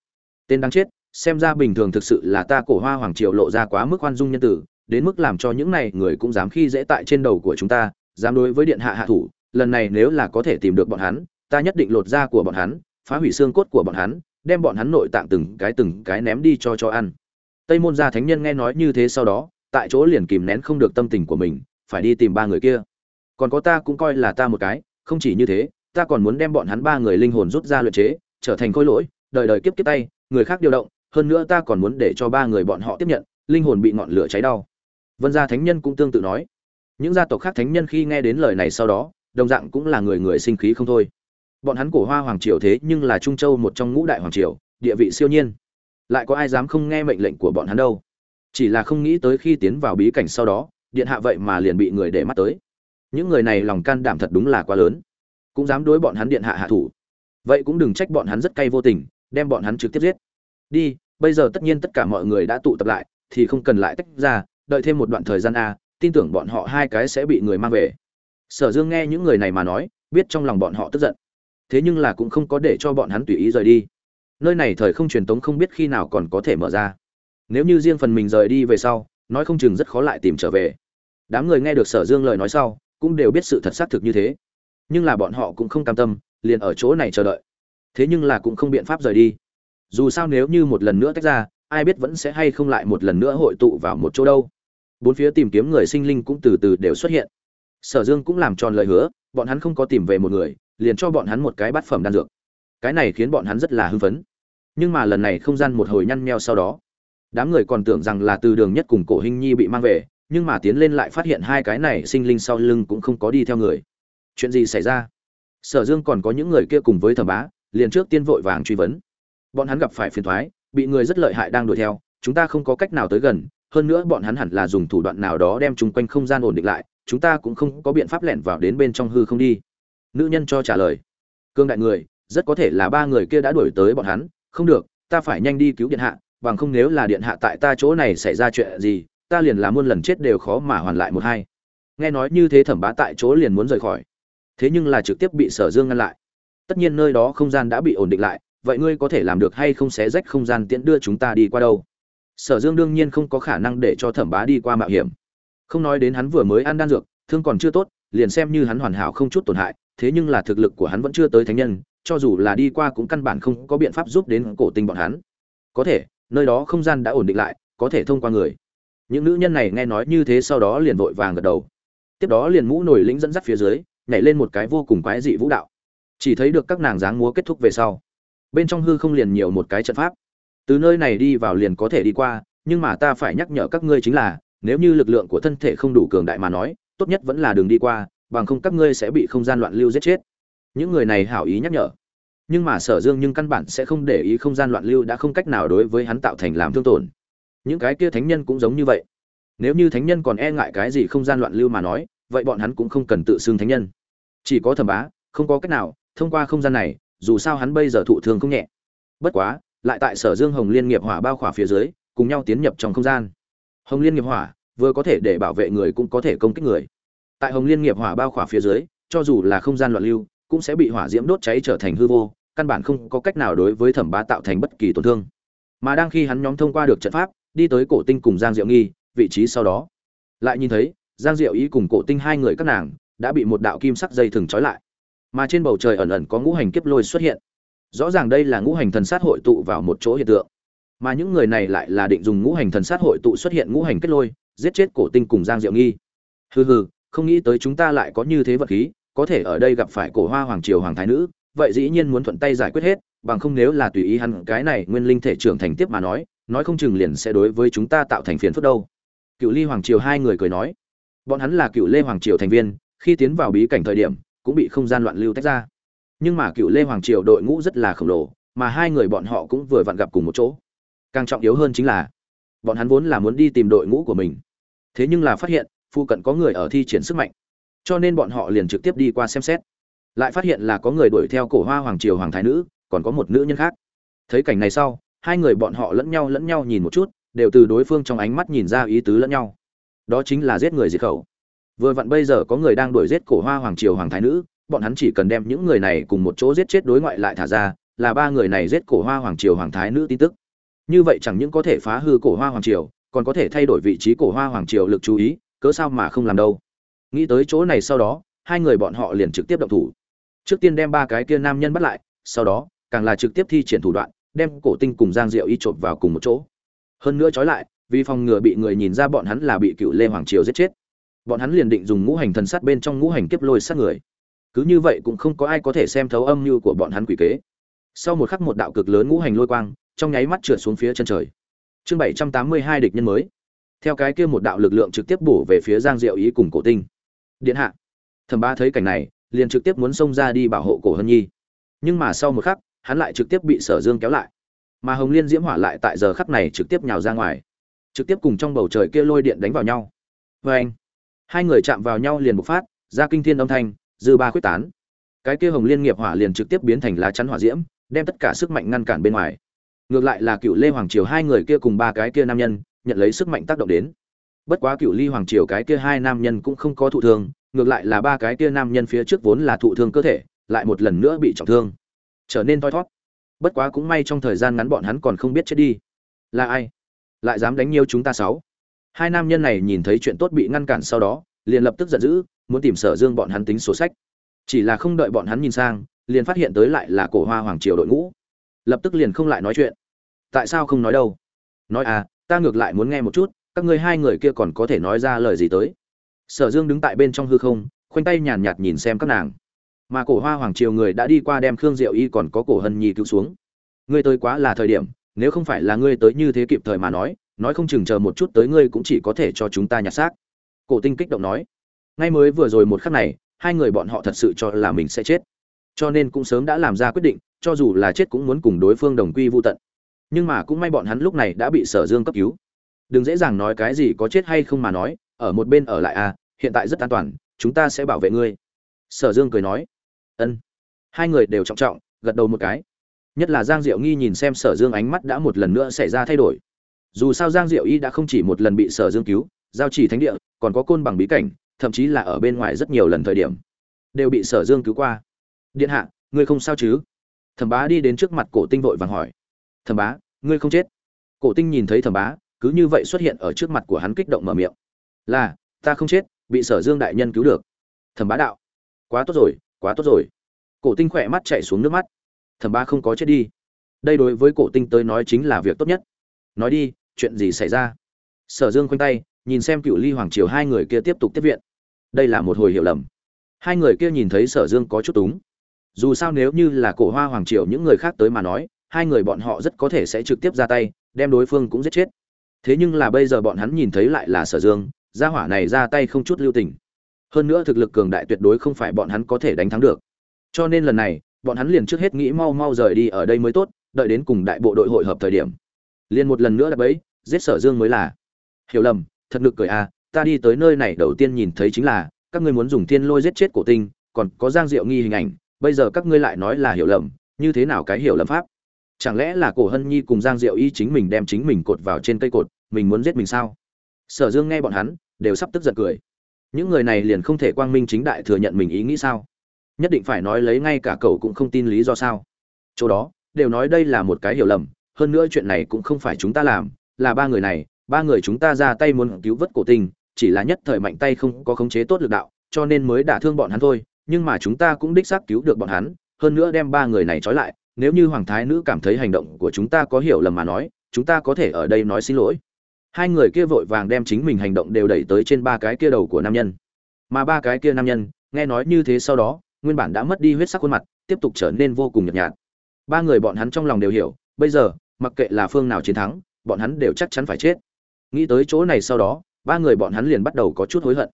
Tên đáng chết, xem ra bình thường thực sự là ta cổ hoa hoàng triều lộ ra quá mức khoan dung nhân tử, đến mức làm cho những này người cũng dám khi dễ tại trên đầu của chúng ta, dám đối với điện hạ hạ thủ, lần này nếu là có thể tìm được bọn hắn, ta nhất định lột da của bọn hắn, phá hủy xương cốt của bọn hắn, đem bọn hắn nội tạng từng cái từng cái ném đi cho cho ăn. Tây môn gia thánh nhân nghe nói như thế sau đó, tại chỗ liền kìm nén không được tâm tình của mình, phải đi tìm ba người kia. Còn có ta cũng coi là ta một cái, không chỉ như thế ta còn muốn đem bọn hắn ba người linh hồn rút ra luyện chế, trở thành khối lỗi, đời đời kiếp kiếp tay, người khác điều động, hơn nữa ta còn muốn để cho ba người bọn họ tiếp nhận, linh hồn bị ngọn lửa cháy đau. Vân gia thánh nhân cũng tương tự nói. Những gia tộc khác thánh nhân khi nghe đến lời này sau đó, đồng dạng cũng là người người sinh khí không thôi. Bọn hắn cổ hoa hoàng triều thế nhưng là trung châu một trong ngũ đại hoàng triều, địa vị siêu nhiên. Lại có ai dám không nghe mệnh lệnh của bọn hắn đâu? Chỉ là không nghĩ tới khi tiến vào bí cảnh sau đó, điện hạ vậy mà liền bị người để mắt tới. Những người này lòng can đảm thật đúng là quá lớn cũng dám đối bọn hắn điện hạ hạ thủ. Vậy cũng đừng trách bọn hắn rất cay vô tình, đem bọn hắn trực tiếp giết. Đi, bây giờ tất nhiên tất cả mọi người đã tụ tập lại, thì không cần lại tách ra, đợi thêm một đoạn thời gian a, tin tưởng bọn họ hai cái sẽ bị người mang về. Sở dương nghe những người này mà nói, biết trong lòng bọn họ tức giận. Thế nhưng là cũng không có để cho bọn hắn tùy ý rời đi. Nơi này thời không truyền tống không biết khi nào còn có thể mở ra. Nếu như riêng phần mình rời đi về sau, nói không chừng rất khó lại tìm trở về. Đám người nghe được sở dương lời nói sau, cũng đều biết sự thật xác thực như thế nhưng là bọn họ cũng không cam tâm, liền ở chỗ này chờ đợi. Thế nhưng là cũng không biện pháp rời đi. Dù sao nếu như một lần nữa tách ra, ai biết vẫn sẽ hay không lại một lần nữa hội tụ vào một chỗ đâu. Bốn phía tìm kiếm người sinh linh cũng từ từ đều xuất hiện. Sở dương cũng làm tròn lời hứa, bọn hắn không có tìm về một người, liền cho bọn hắn một cái bát phẩm đan dược. Cái này khiến bọn hắn rất là hưng phấn. Nhưng mà lần này không gian một hồi nhăn nheo sau đó, đám người còn tưởng rằng là từ đường nhất cùng cổ hình nhi bị mang về, nhưng mà tiến lên lại phát hiện hai cái này sinh linh sau lưng cũng không có đi theo người chuyện gì xảy ra? Sở dương còn có những người kia cùng với thẩm bá, liền trước tiên vội vàng truy vấn. Bọn hắn gặp phải phiền thoái, bị người rất lợi hại đang đuổi theo, chúng ta không có cách nào tới gần, hơn nữa bọn hắn hẳn là dùng thủ đoạn nào đó đem chung quanh không gian ổn định lại, chúng ta cũng không có biện pháp lẻn vào đến bên trong hư không đi. Nữ nhân cho trả lời. Cương đại người, rất có thể là ba người kia đã đuổi tới bọn hắn, không được, ta phải nhanh đi cứu điện hạ, bằng không nếu là điện hạ tại ta chỗ này xảy ra chuyện gì, ta liền là muôn lần chết đều khó mà hoàn lại một hai. Nghe nói như thế thẩm bá tại chỗ liền muốn rời khỏi thế nhưng là trực tiếp bị sở dương ngăn lại. Tất nhiên nơi đó không gian đã bị ổn định lại, vậy ngươi có thể làm được hay không xé rách không gian tiễn đưa chúng ta đi qua đâu? Sở dương đương nhiên không có khả năng để cho thẩm bá đi qua mạo hiểm. Không nói đến hắn vừa mới ăn đan dược, thương còn chưa tốt, liền xem như hắn hoàn hảo không chút tổn hại, thế nhưng là thực lực của hắn vẫn chưa tới thánh nhân, cho dù là đi qua cũng căn bản không có biện pháp giúp đến cổ tinh bọn hắn. Có thể, nơi đó không gian đã ổn định lại, có thể thông qua người. Những nữ nhân này nghe nói như thế sau đó liền vội vàng gật đầu. Tiếp đó liền mũ nổi lĩnh dẫn dắt phía dưới nhảy lên một cái vô cùng quái dị vũ đạo. Chỉ thấy được các nàng dáng múa kết thúc về sau. Bên trong hư không liền nhiều một cái trận pháp. Từ nơi này đi vào liền có thể đi qua, nhưng mà ta phải nhắc nhở các ngươi chính là, nếu như lực lượng của thân thể không đủ cường đại mà nói, tốt nhất vẫn là đường đi qua, bằng không các ngươi sẽ bị không gian loạn lưu giết chết. Những người này hảo ý nhắc nhở. Nhưng mà sở dương nhưng căn bản sẽ không để ý không gian loạn lưu đã không cách nào đối với hắn tạo thành làm thương tổn. Những cái kia thánh nhân cũng giống như vậy. Nếu như thánh nhân còn e ngại cái gì không gian loạn lưu mà nói vậy bọn hắn cũng không cần tự xưng thánh nhân. Chỉ có thẩm bá, không có cách nào, thông qua không gian này, dù sao hắn bây giờ thụ thương không nhẹ. Bất quá, lại tại sở dương hồng liên nghiệp hỏa bao khỏa phía dưới, cùng nhau tiến nhập trong không gian. Hồng liên nghiệp hỏa vừa có thể để bảo vệ người cũng có thể công kích người. Tại hồng liên nghiệp hỏa bao khỏa phía dưới, cho dù là không gian loạn lưu, cũng sẽ bị hỏa diễm đốt cháy trở thành hư vô, căn bản không có cách nào đối với thẩm bá tạo thành bất kỳ tổn thương. Mà đang khi hắn nhóm thông qua được trận pháp, đi tới cổ tinh cùng giang diệu nghi, vị trí sau đó. Lại nhìn thấy giang diệu ý cùng cổ tinh hai người các nàng đã bị một đạo kim sắc dây thừng trói lại. Mà trên bầu trời ẩn ẩn có ngũ hành kiếp lôi xuất hiện. Rõ ràng đây là ngũ hành thần sát hội tụ vào một chỗ hiện tượng. Mà những người này lại là định dùng ngũ hành thần sát hội tụ xuất hiện ngũ hành kết lôi, giết chết cổ tinh cùng giang diệu nghi. Hừ hừ, không nghĩ tới chúng ta lại có như thế vật khí, có thể ở đây gặp phải cổ hoa hoàng triều hoàng thái nữ, vậy dĩ nhiên muốn thuận tay giải quyết hết, bằng không nếu là tùy ý hắn, cái này nguyên linh thể trưởng thành tiếp mà nói nói không chừng liền sẽ đối với chúng ta tạo thành phiền phức đâu. Cựu ly hoàng triều hai người cười nói bọn hắn là cựu lê hoàng triều thành viên, khi tiến vào bí cảnh thời điểm, cũng bị không gian loạn lưu tách ra. Nhưng mà cựu lê hoàng triều đội ngũ rất là khổng lồ, mà hai người bọn họ cũng vừa vặn gặp cùng một chỗ. Càng trọng yếu hơn chính là, bọn hắn vốn là muốn đi tìm đội ngũ của mình. Thế nhưng là phát hiện phụ cận có người ở thi triển sức mạnh. Cho nên bọn họ liền trực tiếp đi qua xem xét. Lại phát hiện là có người đuổi theo cổ hoa hoàng triều hoàng thái nữ, còn có một nữ nhân khác. Thấy cảnh này sau, hai người bọn họ lẫn nhau lẫn nhau nhìn một chút, đều từ đối phương trong ánh mắt nhìn ra ý tứ lẫn nhau đó chính là giết người diệt khẩu. Vừa vặn bây giờ có người đang đuổi giết cổ hoa hoàng triều hoàng thái nữ, bọn hắn chỉ cần đem những người này cùng một chỗ giết chết đối ngoại lại thả ra, là ba người này giết cổ hoa hoàng triều hoàng thái nữ tin tức. Như vậy chẳng những có thể phá hư cổ hoa hoàng triều, còn có thể thay đổi vị trí cổ hoa hoàng triều lực chú ý, cớ sao mà không làm đâu. Nghĩ tới chỗ này sau đó, hai người bọn họ liền trực tiếp động thủ. Trước tiên đem ba cái kia nam nhân bắt lại, sau đó, càng là trực tiếp thi triển thủ đoạn, đem cổ tinh cùng giang diệu y trộm vào cùng một chỗ. Hơn nữa trói lại vì phòng ngừa bị người nhìn ra bọn hắn là bị cựu lê hoàng triều giết chết. Bọn hắn liền định dùng ngũ hành thần sát bên trong ngũ hành kiếp lôi sát người. Cứ như vậy cũng không có ai có thể xem thấu âm mưu của bọn hắn quỷ kế. Sau một khắc một đạo cực lớn ngũ hành lôi quang, trong nháy mắt trượt xuống phía chân trời. Chương bảy trăm tám mươi hai địch nhân mới. Theo cái kia một đạo lực lượng trực tiếp bổ về phía giang diệu ý cùng cổ tinh. Điện hạ. Thẩm ba thấy cảnh này, liền trực tiếp muốn xông ra đi bảo hộ cổ hân nhi. Nhưng mà sau một khắc, hắn lại trực tiếp bị sở dương kéo lại. Mà hồng liên diễm hỏa lại tại giờ khắc này trực tiếp nhào ra ngoài trực tiếp cùng trong bầu trời kia lôi điện đánh vào nhau. Vê anh, hai người chạm vào nhau liền bộc phát, ra kinh thiên âm thanh, dư ba quyết tán. Cái kia hồng liên nghiệp hỏa liền trực tiếp biến thành lá chắn hỏa diễm, đem tất cả sức mạnh ngăn cản bên ngoài. Ngược lại là cựu lê hoàng triều hai người kia cùng ba cái kia nam nhân, nhận lấy sức mạnh tác động đến. Bất quá cựu ly hoàng triều cái kia hai nam nhân cũng không có thụ thương, ngược lại là ba cái kia nam nhân phía trước vốn là thụ thương cơ thể, lại một lần nữa bị trọng thương. Trở nên thoi thót bất quá cũng may trong thời gian ngắn bọn hắn còn không biết chết đi. Là ai? Lại dám đánh nhiều chúng ta sáu. Hai nam nhân này nhìn thấy chuyện tốt bị ngăn cản sau đó, liền lập tức giận dữ, muốn tìm sở dương bọn hắn tính sổ sách. Chỉ là không đợi bọn hắn nhìn sang, liền phát hiện tới lại là cổ hoa hoàng triều đội ngũ. Lập tức liền không lại nói chuyện. Tại sao không nói đâu? Nói à ta ngược lại muốn nghe một chút, các ngươi hai người kia còn có thể nói ra lời gì tới? Sở dương đứng tại bên trong hư không, khoanh tay nhàn nhạt nhìn xem các nàng. Mà cổ hoa hoàng triều người đã đi qua đem khương diệu y còn có cổ hân nhi cứu xuống. Ngươi tới quá là thời điểm nếu không phải là ngươi tới như thế kịp thời mà nói nói không chừng chờ một chút tới ngươi cũng chỉ có thể cho chúng ta nhặt xác. Cổ tinh kích động nói. Ngay mới vừa rồi một khắc này, hai người bọn họ thật sự cho là mình sẽ chết. Cho nên cũng sớm đã làm ra quyết định, cho dù là chết cũng muốn cùng đối phương đồng quy vô tận. Nhưng mà cũng may bọn hắn lúc này đã bị sở dương cấp cứu. Đừng dễ dàng nói cái gì có chết hay không mà nói, ở một bên ở lại à hiện tại rất an toàn, chúng ta sẽ bảo vệ ngươi. Sở dương cười nói. Ân. Hai người đều trọng trọng, gật đầu một cái nhất là giang diệu nghi nhìn xem sở dương ánh mắt đã một lần nữa xảy ra thay đổi. Dù sao giang diệu y đã không chỉ một lần bị sở dương cứu, giao chỉ thánh địa, còn có côn bằng bí cảnh, thậm chí là ở bên ngoài rất nhiều lần thời điểm, đều bị sở dương cứu qua. Điện hạ, ngươi không sao chứ? Thẩm bá đi đến trước mặt cổ tinh vội vàng hỏi. Thẩm bá, ngươi không chết. Cổ tinh nhìn thấy thẩm bá, cứ như vậy xuất hiện ở trước mặt của hắn kích động mở miệng. Là, ta không chết, bị sở dương đại nhân cứu được. Thẩm bá đạo, quá tốt rồi, quá tốt rồi. Cổ tinh khỏe mắt chạy xuống nước mắt thẩm Ba không có chết đi. Đây đối với cổ tinh tới nói chính là việc tốt nhất. Nói đi, chuyện gì xảy ra? Sở dương khoanh tay, nhìn xem cựu ly hoàng triều hai người kia tiếp tục tiếp viện. Đây là một hồi hiểu lầm. Hai người kia nhìn thấy sở dương có chút túng. Dù sao nếu như là cổ hoa hoàng triều những người khác tới mà nói, hai người bọn họ rất có thể sẽ trực tiếp ra tay, đem đối phương cũng giết chết. Thế nhưng là bây giờ bọn hắn nhìn thấy lại là sở dương, gia hỏa này ra tay không chút lưu tình. Hơn nữa thực lực cường đại tuyệt đối không phải bọn hắn có thể đánh thắng được. Cho nên lần này bọn hắn liền trước hết nghĩ mau mau rời đi ở đây mới tốt, đợi đến cùng đại bộ đội hội hợp thời điểm. Liền một lần nữa đập ấy giết sở dương mới là. Hiểu lầm, thật ngực cười à ta đi tới nơi này đầu tiên nhìn thấy chính là, các ngươi muốn dùng thiên lôi giết chết cổ tinh, còn có giang diệu nghi hình ảnh, bây giờ các ngươi lại nói là hiểu lầm, như thế nào cái hiểu lầm pháp? Chẳng lẽ là cổ hân nhi cùng giang diệu y chính mình đem chính mình cột vào trên cây cột, mình muốn giết mình sao? Sở dương nghe bọn hắn, đều sắp tức giận cười. Những người này liền không thể quang minh chính đại thừa nhận mình ý nghĩ sao? Nhất định phải nói lấy ngay cả cậu cũng không tin lý do sao. Chỗ đó đều nói đây là một cái hiểu lầm hơn nữa chuyện này cũng không phải chúng ta làm là ba người này ba người chúng ta ra tay muốn cứu vớt cổ tình, chỉ là nhất thời mạnh tay không có khống chế tốt lực đạo cho nên mới đả thương bọn hắn thôi nhưng mà chúng ta cũng đích xác cứu được bọn hắn hơn nữa đem ba người này trói lại nếu như hoàng thái nữ cảm thấy hành động của chúng ta có hiểu lầm mà nói chúng ta có thể ở đây nói xin lỗi. Hai người kia vội vàng đem chính mình hành động đều đẩy tới trên ba cái kia đầu của nam nhân. Mà ba cái kia nam nhân nghe nói như thế sau đó nguyên bản đã mất đi huyết sắc khuôn mặt, tiếp tục trở nên vô cùng nhợt nhạt. Ba người bọn hắn trong lòng đều hiểu, bây giờ, mặc kệ là phương nào chiến thắng, bọn hắn đều chắc chắn phải chết. Nghĩ tới chỗ này sau đó, ba người bọn hắn liền bắt đầu có chút hối hận.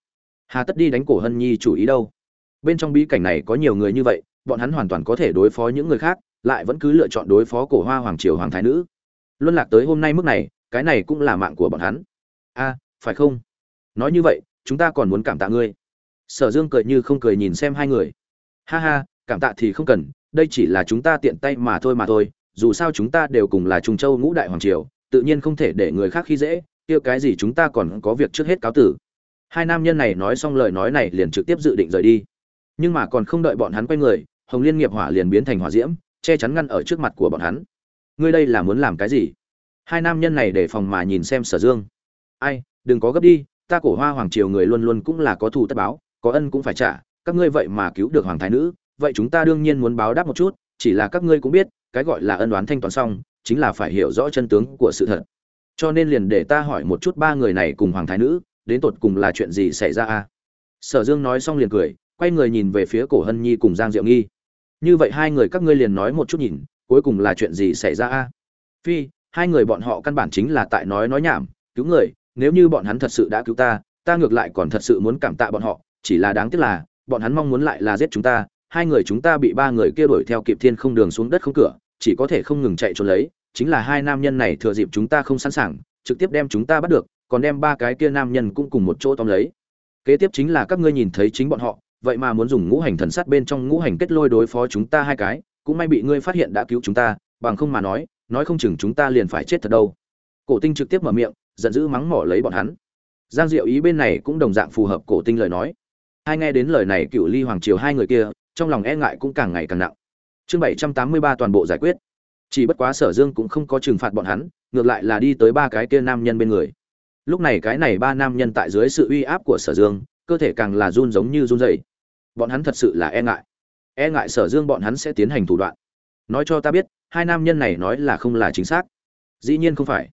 Hà tất đi đánh cổ hân nhi chủ ý đâu? Bên trong bí cảnh này có nhiều người như vậy, bọn hắn hoàn toàn có thể đối phó những người khác, lại vẫn cứ lựa chọn đối phó cổ hoa hoàng triều hoàng thái nữ. Luân lạc tới hôm nay mức này, cái này cũng là mạng của bọn hắn. A, phải không? Nói như vậy, chúng ta còn muốn cảm tạ ngươi. Sở dương cười như không cười nhìn xem hai người ha ha, cảm tạ thì không cần, đây chỉ là chúng ta tiện tay mà thôi mà thôi, dù sao chúng ta đều cùng là trung châu ngũ đại hoàng triều, tự nhiên không thể để người khác khi dễ, kia cái gì chúng ta còn có việc trước hết cáo tử. Hai nam nhân này nói xong lời nói này liền trực tiếp dự định rời đi. Nhưng mà còn không đợi bọn hắn quay người, hồng liên nghiệp hỏa liền biến thành hỏa diễm, che chắn ngăn ở trước mặt của bọn hắn. Ngươi đây là muốn làm cái gì? Hai nam nhân này để phòng mà nhìn xem sở dương. Ai, đừng có gấp đi, ta cổ hoa hoàng triều người luôn luôn cũng là có thù tất báo, có ân cũng phải trả các ngươi vậy mà cứu được hoàng thái nữ, vậy chúng ta đương nhiên muốn báo đáp một chút, chỉ là các ngươi cũng biết, cái gọi là ân đoán thanh toán xong, chính là phải hiểu rõ chân tướng của sự thật. Cho nên liền để ta hỏi một chút ba người này cùng hoàng thái nữ, đến tột cùng là chuyện gì xảy ra a? Sở dương nói xong liền cười, quay người nhìn về phía cổ hân nhi cùng giang diệu nghi. Như vậy hai người các ngươi liền nói một chút nhìn, cuối cùng là chuyện gì xảy ra a? Phi, hai người bọn họ căn bản chính là tại nói nói nhảm, cứu người, nếu như bọn hắn thật sự đã cứu ta ta ngược lại còn thật sự muốn cảm tạ bọn họ, chỉ là đáng tiếc là bọn hắn mong muốn lại là giết chúng ta, hai người chúng ta bị ba người kia đuổi theo kịp thiên không đường xuống đất không cửa, chỉ có thể không ngừng chạy trốn lấy, chính là hai nam nhân này thừa dịp chúng ta không sẵn sàng, trực tiếp đem chúng ta bắt được, còn đem ba cái kia nam nhân cũng cùng một chỗ tóm lấy. Kế tiếp chính là các ngươi nhìn thấy chính bọn họ, vậy mà muốn dùng ngũ hành thần sát bên trong ngũ hành kết lôi đối phó chúng ta hai cái, cũng may bị ngươi phát hiện đã cứu chúng ta, bằng không mà nói nói không chừng chúng ta liền phải chết thật đâu. Cổ tinh trực tiếp mở miệng, giận dữ mắng mỏ lấy bọn hắn. Giang diệu ý bên này cũng đồng dạng phù hợp cổ tinh lời nói hai nghe đến lời này cựu ly hoàng triều hai người kia, trong lòng e ngại cũng càng ngày càng nặng. Chương bảy trăm tám mươi ba toàn bộ giải quyết. Chỉ bất quá sở dương cũng không có trừng phạt bọn hắn, ngược lại là đi tới ba cái kia nam nhân bên người. Lúc này cái này ba nam nhân tại dưới sự uy áp của sở dương, cơ thể càng là run giống như run dày bọn hắn thật sự là e ngại. E ngại sở dương bọn hắn sẽ tiến hành thủ đoạn. Nói cho ta biết, hai nam nhân này nói là không là chính xác. Dĩ nhiên không phải.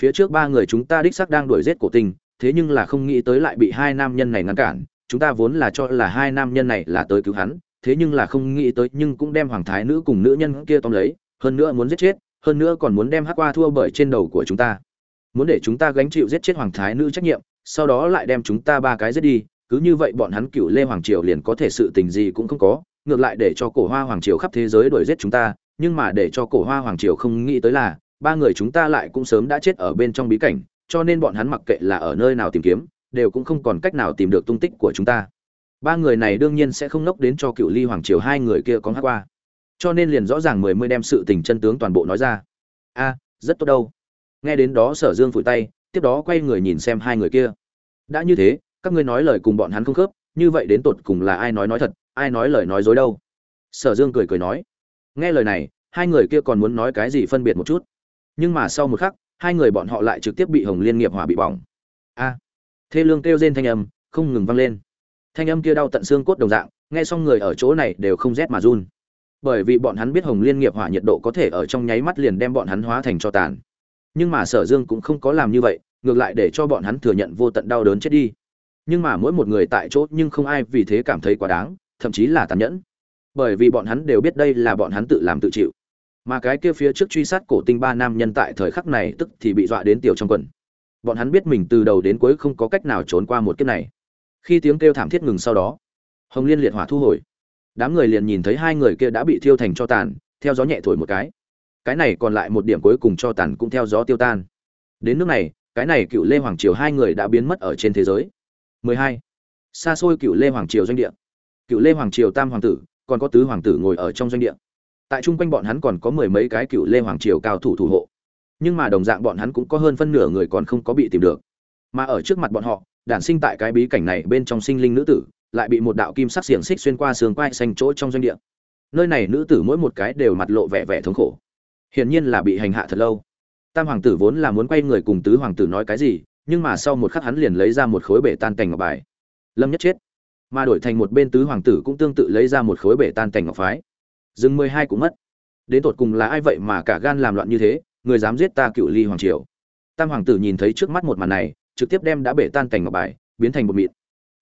Phía trước ba người chúng ta đích xác đang đuổi giết cổ tình, thế nhưng là không nghĩ tới lại bị hai nam nhân này ngăn cản chúng ta vốn là cho là hai nam nhân này là tới cứu hắn, thế nhưng là không nghĩ tới nhưng cũng đem hoàng thái nữ cùng nữ nhân kia tóm lấy, hơn nữa muốn giết chết, hơn nữa còn muốn đem hắc qua thua bởi trên đầu của chúng ta. Muốn để chúng ta gánh chịu giết chết hoàng thái nữ trách nhiệm, sau đó lại đem chúng ta ba cái giết đi, cứ như vậy bọn hắn cựu lê hoàng triều liền có thể sự tình gì cũng không có, ngược lại để cho cổ hoa hoàng triều khắp thế giới đuổi giết chúng ta, nhưng mà để cho cổ hoa hoàng triều không nghĩ tới là, ba người chúng ta lại cũng sớm đã chết ở bên trong bí cảnh, cho nên bọn hắn mặc kệ là ở nơi nào tìm kiếm đều cũng không còn cách nào tìm được tung tích của chúng ta. Ba người này đương nhiên sẽ không nốc đến cho cựu ly hoàng triều hai người kia có hát qua. Cho nên liền rõ ràng mười mươi đem sự tình chân tướng toàn bộ nói ra. A, rất tốt đâu. Nghe đến đó sở dương phủi tay, tiếp đó quay người nhìn xem hai người kia. Đã như thế, các ngươi nói lời cùng bọn hắn không khớp, như vậy đến tột cùng là ai nói nói thật, ai nói lời nói dối đâu? Sở dương cười cười nói. Nghe lời này, hai người kia còn muốn nói cái gì phân biệt một chút. Nhưng mà sau một khắc, hai người bọn họ lại trực tiếp bị hồng liên nghiệp hỏa bị bỏng. A thê lương kêu rên thanh âm, không ngừng vang lên. Thanh âm kia đau tận xương cốt đồng dạng, nghe xong người ở chỗ này đều không rét mà run. Bởi vì bọn hắn biết hồng liên nghiệp hỏa nhiệt độ có thể ở trong nháy mắt liền đem bọn hắn hóa thành cho tàn. Nhưng mà sở dương cũng không có làm như vậy, ngược lại để cho bọn hắn thừa nhận vô tận đau đớn chết đi. Nhưng mà mỗi một người tại chỗ nhưng không ai vì thế cảm thấy quá đáng, thậm chí là tàn nhẫn. Bởi vì bọn hắn đều biết đây là bọn hắn tự làm tự chịu. Mà cái kia phía trước truy sát cổ tinh ba nam nhân tại thời khắc này tức thì bị dọa đến tiểu trong quần bọn hắn biết mình từ đầu đến cuối không có cách nào trốn qua một kiếp này. Khi tiếng kêu thảm thiết ngừng sau đó, hồng liên liệt hỏa thu hồi. Đám người liền nhìn thấy hai người kia đã bị thiêu thành cho tàn, theo gió nhẹ thổi một cái. Cái này còn lại một điểm cuối cùng cho tàn cũng theo gió tiêu tan. Đến nước này, cái này cựu lê hoàng triều hai người đã biến mất ở trên thế giới. 12. xa xôi cựu lê hoàng triều doanh địa. Cựu lê hoàng triều tam hoàng tử, còn có tứ hoàng tử ngồi ở trong doanh địa. Tại chung quanh bọn hắn còn có mười mấy cái cựu lê hoàng triều cao thủ thủ hộ nhưng mà đồng dạng bọn hắn cũng có hơn phân nửa người còn không có bị tìm được. Mà ở trước mặt bọn họ, đản sinh tại cái bí cảnh này bên trong sinh linh nữ tử, lại bị một đạo kim sắc xiềng xích xuyên qua sườn quai xanh chỗ trong doanh địa. Nơi này nữ tử mỗi một cái đều mặt lộ vẻ vẻ thống khổ. Hiển nhiên là bị hành hạ thật lâu. Tam hoàng tử vốn là muốn quay người cùng tứ hoàng tử nói cái gì, nhưng mà sau một khắc hắn liền lấy ra một khối bể tan cành ngọc bài. Lâm nhất chết. Mà đổi thành một bên tứ hoàng tử cũng tương tự lấy ra một khối bể tan cành ngọc phái. Dừng mười hai cũng mất. Đến tột cùng là ai vậy mà cả gan làm loạn như thế? Người dám giết ta cựu ly hoàng triều. Tam hoàng tử nhìn thấy trước mắt một màn này, trực tiếp đem đã bể tan cành ngọc bài, biến thành một mịn.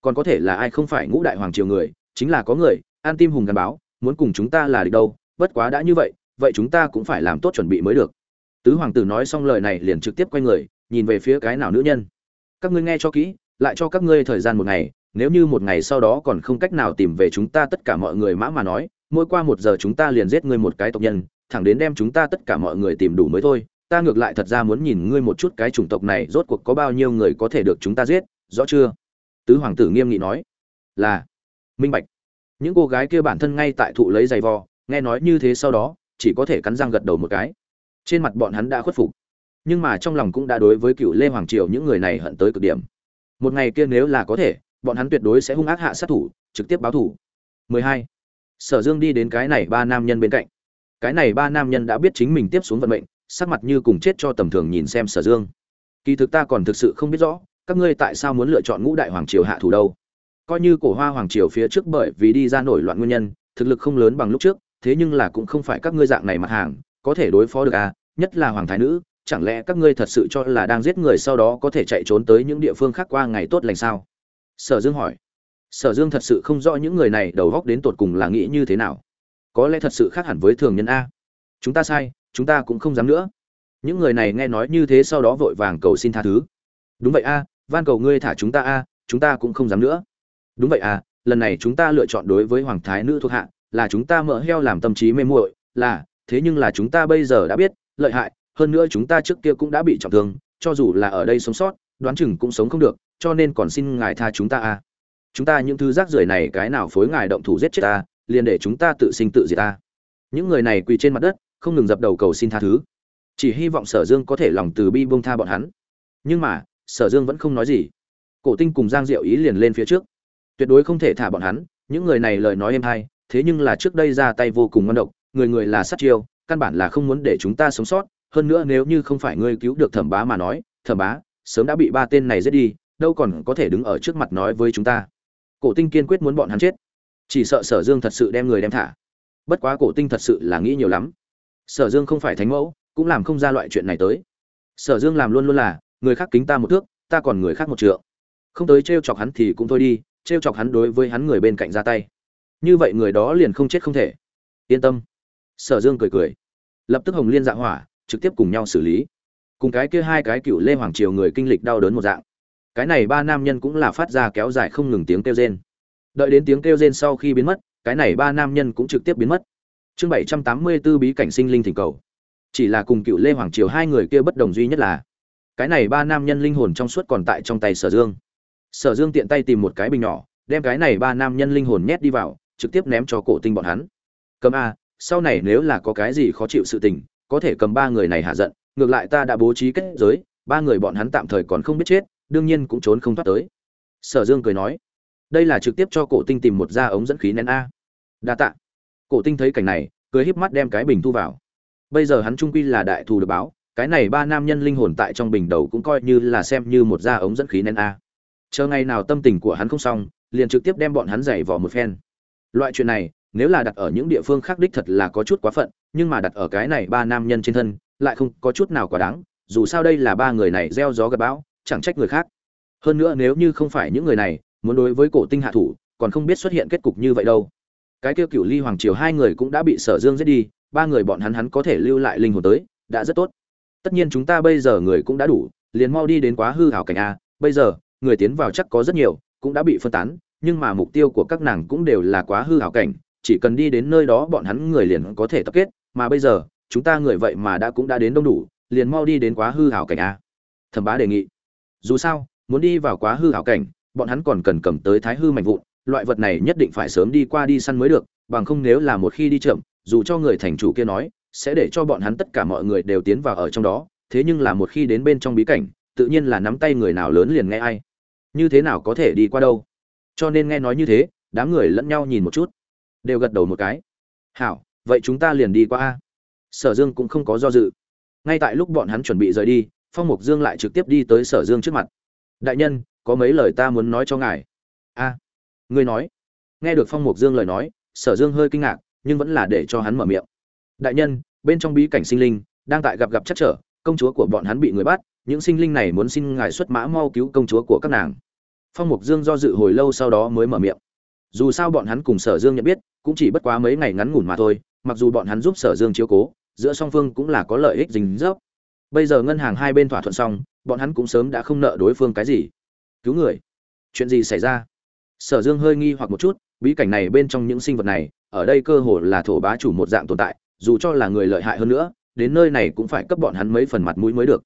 Còn có thể là ai không phải ngũ đại hoàng triều người, chính là có người, an tim hùng gắn báo, muốn cùng chúng ta là địch đâu, bất quá đã như vậy vậy chúng ta cũng phải làm tốt chuẩn bị mới được. Tứ hoàng tử nói xong lời này liền trực tiếp quay người, nhìn về phía cái nào nữ nhân. Các ngươi nghe cho kỹ, lại cho các ngươi thời gian một ngày, nếu như một ngày sau đó còn không cách nào tìm về chúng ta tất cả mọi người mã mà nói, mỗi qua một giờ chúng ta liền giết ngươi một cái tộc nhân thẳng đến đem chúng ta tất cả mọi người tìm đủ mới thôi. Ta ngược lại thật ra muốn nhìn ngươi một chút cái chủng tộc này rốt cuộc có bao nhiêu người có thể được chúng ta giết, rõ chưa? Tứ hoàng tử nghiêm nghị nói. Là. Minh bạch. Những cô gái kia bản thân ngay tại thụ lấy giày vò, nghe nói như thế sau đó, chỉ có thể cắn răng gật đầu một cái. Trên mặt bọn hắn đã khuất phục. Nhưng mà trong lòng cũng đã đối với cựu lê hoàng triều những người này hận tới cực điểm. Một ngày kia nếu là có thể, bọn hắn tuyệt đối sẽ hung ác hạ sát thủ, trực tiếp báo thủ. 12. sở dương đi đến cái này ba nam nhân bên cạnh cái này ba nam nhân đã biết chính mình tiếp xuống vận mệnh, sắc mặt như cùng chết cho tầm thường nhìn xem sở dương. Kỳ thực ta còn thực sự không biết rõ, các ngươi tại sao muốn lựa chọn ngũ đại hoàng triều hạ thủ đâu? Coi như cổ hoa hoàng triều phía trước bởi vì đi ra nổi loạn nguyên nhân, thực lực không lớn bằng lúc trước, thế nhưng là cũng không phải các ngươi dạng này mặt hàng, có thể đối phó được à? Nhất là hoàng thái nữ, chẳng lẽ các ngươi thật sự cho là đang giết người sau đó có thể chạy trốn tới những địa phương khác qua ngày tốt lành sao? Sở dương hỏi. Sở dương thật sự không rõ những người này đầu góc đến tột cùng là nghĩ như thế nào có lẽ thật sự khác hẳn với thường nhân a. Chúng ta sai, chúng ta cũng không dám nữa. Những người này nghe nói như thế sau đó vội vàng cầu xin tha thứ. Đúng vậy a, van cầu ngươi thả chúng ta a, chúng ta cũng không dám nữa. Đúng vậy a, lần này chúng ta lựa chọn đối với hoàng thái nữ thuộc hạ, là chúng ta mỡ heo làm tâm trí mê muội, là, thế nhưng là chúng ta bây giờ đã biết, lợi hại, hơn nữa chúng ta trước kia cũng đã bị trọng thương, cho dù là ở đây sống sót, đoán chừng cũng sống không được, cho nên còn xin ngài tha chúng ta a. Chúng ta những thứ rác rưởi này cái nào phối ngài động thủ giết chết ta liền để chúng ta tự sinh tự diệt ta. Những người này quỳ trên mặt đất, không ngừng dập đầu cầu xin tha thứ. Chỉ hy vọng sở dương có thể lòng từ bi buông tha bọn hắn. Nhưng mà, sở dương vẫn không nói gì. Cổ tinh cùng giang diệu ý liền lên phía trước. Tuyệt đối không thể thả bọn hắn, những người này lời nói êm hay, thế nhưng là trước đây ra tay vô cùng ngon độc, người người là sát chiêu, căn bản là không muốn để chúng ta sống sót. Hơn nữa nếu như không phải ngươi cứu được thẩm bá mà nói, thẩm bá, sớm đã bị ba tên này giết đi, đâu còn có thể đứng ở trước mặt nói với chúng ta. Cổ tinh kiên quyết muốn bọn hắn chết chỉ sợ sở dương thật sự đem người đem thả. Bất quá cổ tinh thật sự là nghĩ nhiều lắm. Sở dương không phải thánh mẫu, cũng làm không ra loại chuyện này tới. Sở dương làm luôn luôn là, người khác kính ta một thước, ta còn người khác một trượng. Không tới t r e o chọc hắn thì cũng thôi đi t r e o chọc hắn đối với hắn người bên cạnh ra tay. Như vậy người đó liền không chết không thể. Yên tâm. Sở dương cười cười. Lập tức hồng liên dạ hỏa, trực tiếp cùng nhau xử lý. Cùng cái kia hai cái cựu lê hoàng triều người kinh lịch đau đớn một dạng. Cái này ba nam nhân cũng là phát ra kéo dài không ngừng tiếng kêu rên đợi đến tiếng kêu rên sau khi biến mất, cái này ba nam nhân cũng trực tiếp biến mất. Chương bảy trăm tám mươi b ố bí cảnh sinh linh thỉnh cầu. Chỉ là cùng cựu lê hoàng triều hai người kia bất đồng duy nhất là, cái này ba nam nhân linh hồn trong suốt còn tại trong tay sở dương. Sở dương tiện tay tìm một cái bình nhỏ, đem cái này ba nam nhân linh hồn nhét đi vào, trực tiếp ném cho cổ tinh bọn hắn. Cầm a, sau này nếu là có cái gì khó chịu sự tình, có thể cầm ba người này hạ giận, ngược lại ta đã bố trí kết giới, ba người bọn hắn tạm thời còn không biết chết, đương nhiên cũng trốn không thoát tới. Sở dương cười nói đây là trực tiếp cho cổ tinh tìm một da ống dẫn khí nén a. Đa tạ. Cổ tinh thấy cảnh này, cười híp mắt đem cái bình thu vào. Bây giờ hắn trung quy là đại thù được báo, cái này ba nam nhân linh hồn tại trong bình đầu cũng coi như là xem như một da ống dẫn khí nén a. Chờ ngày nào tâm tình của hắn không xong, liền trực tiếp đem bọn hắn giày vò một phen. Loại chuyện này, nếu là đặt ở những địa phương khác đích thật là có chút quá phận, nhưng mà đặt ở cái này ba nam nhân trên thân, lại không có chút nào quá đáng, dù sao đây là ba người này gieo gió gặp bão, chẳng trách người khác. Hơn nữa nếu như không phải những người này muốn đối với cổ tinh hạ thủ, còn không biết xuất hiện kết cục như vậy đâu. Cái kêu cựu ly hoàng triều hai người cũng đã bị sở dương giết đi, ba người bọn hắn hắn có thể lưu lại linh hồn tới, đã rất tốt. Tất nhiên chúng ta bây giờ người cũng đã đủ, liền mau đi đến quá hư hảo cảnh a, bây giờ, người tiến vào chắc có rất nhiều, cũng đã bị phân tán, nhưng mà mục tiêu của các nàng cũng đều là quá hư hảo cảnh, chỉ cần đi đến nơi đó bọn hắn người liền có thể tập kết, mà bây giờ, chúng ta người vậy mà đã cũng đã đến đông đủ, liền mau đi đến quá hư hảo cảnh a. Thẩm bá đề nghị. Dù sao, muốn đi vào quá hư hảo cảnh bọn hắn còn cần cầm tới thái hư mạnh vụn, loại vật này nhất định phải sớm đi qua đi săn mới được, bằng không nếu là một khi đi chậm, dù cho người thành chủ kia nói, sẽ để cho bọn hắn tất cả mọi người đều tiến vào ở trong đó, thế nhưng là một khi đến bên trong bí cảnh, tự nhiên là nắm tay người nào lớn liền nghe ai. Như thế nào có thể đi qua đâu? Cho nên nghe nói như thế, đám người lẫn nhau nhìn một chút, đều gật đầu một cái. Hảo, vậy chúng ta liền đi qua a. Sở dương cũng không có do dự. Ngay tại lúc bọn hắn chuẩn bị rời đi, phong mục dương lại trực tiếp đi tới sở dương trước mặt. Đại nhân có mấy lời ta muốn nói cho ngài. A, ngươi nói. Nghe được phong mục dương lời nói, sở dương hơi kinh ngạc, nhưng vẫn là để cho hắn mở miệng. Đại nhân, bên trong bí cảnh sinh linh, đang tại gặp gặp chắc trở, công chúa của bọn hắn bị người bắt, những sinh linh này muốn xin ngài xuất mã mau cứu công chúa của các nàng. Phong mục dương do dự hồi lâu sau đó mới mở miệng. Dù sao bọn hắn cùng sở dương nhận biết, cũng chỉ bất quá mấy ngày ngắn ngủn mà thôi, mặc dù bọn hắn giúp sở dương chiếu cố, giữa song phương cũng là có lợi ích dính dốc bây giờ ngân hàng hai bên thỏa thuận xong, bọn hắn cũng sớm đã không nợ đối phương cái gì cứu người. Chuyện gì xảy ra? Sở dương hơi nghi hoặc một chút, bí cảnh này bên trong những sinh vật này, ở đây cơ hồ là thổ bá chủ một dạng tồn tại, dù cho là người lợi hại hơn nữa, đến nơi này cũng phải cấp bọn hắn mấy phần mặt mũi mới được.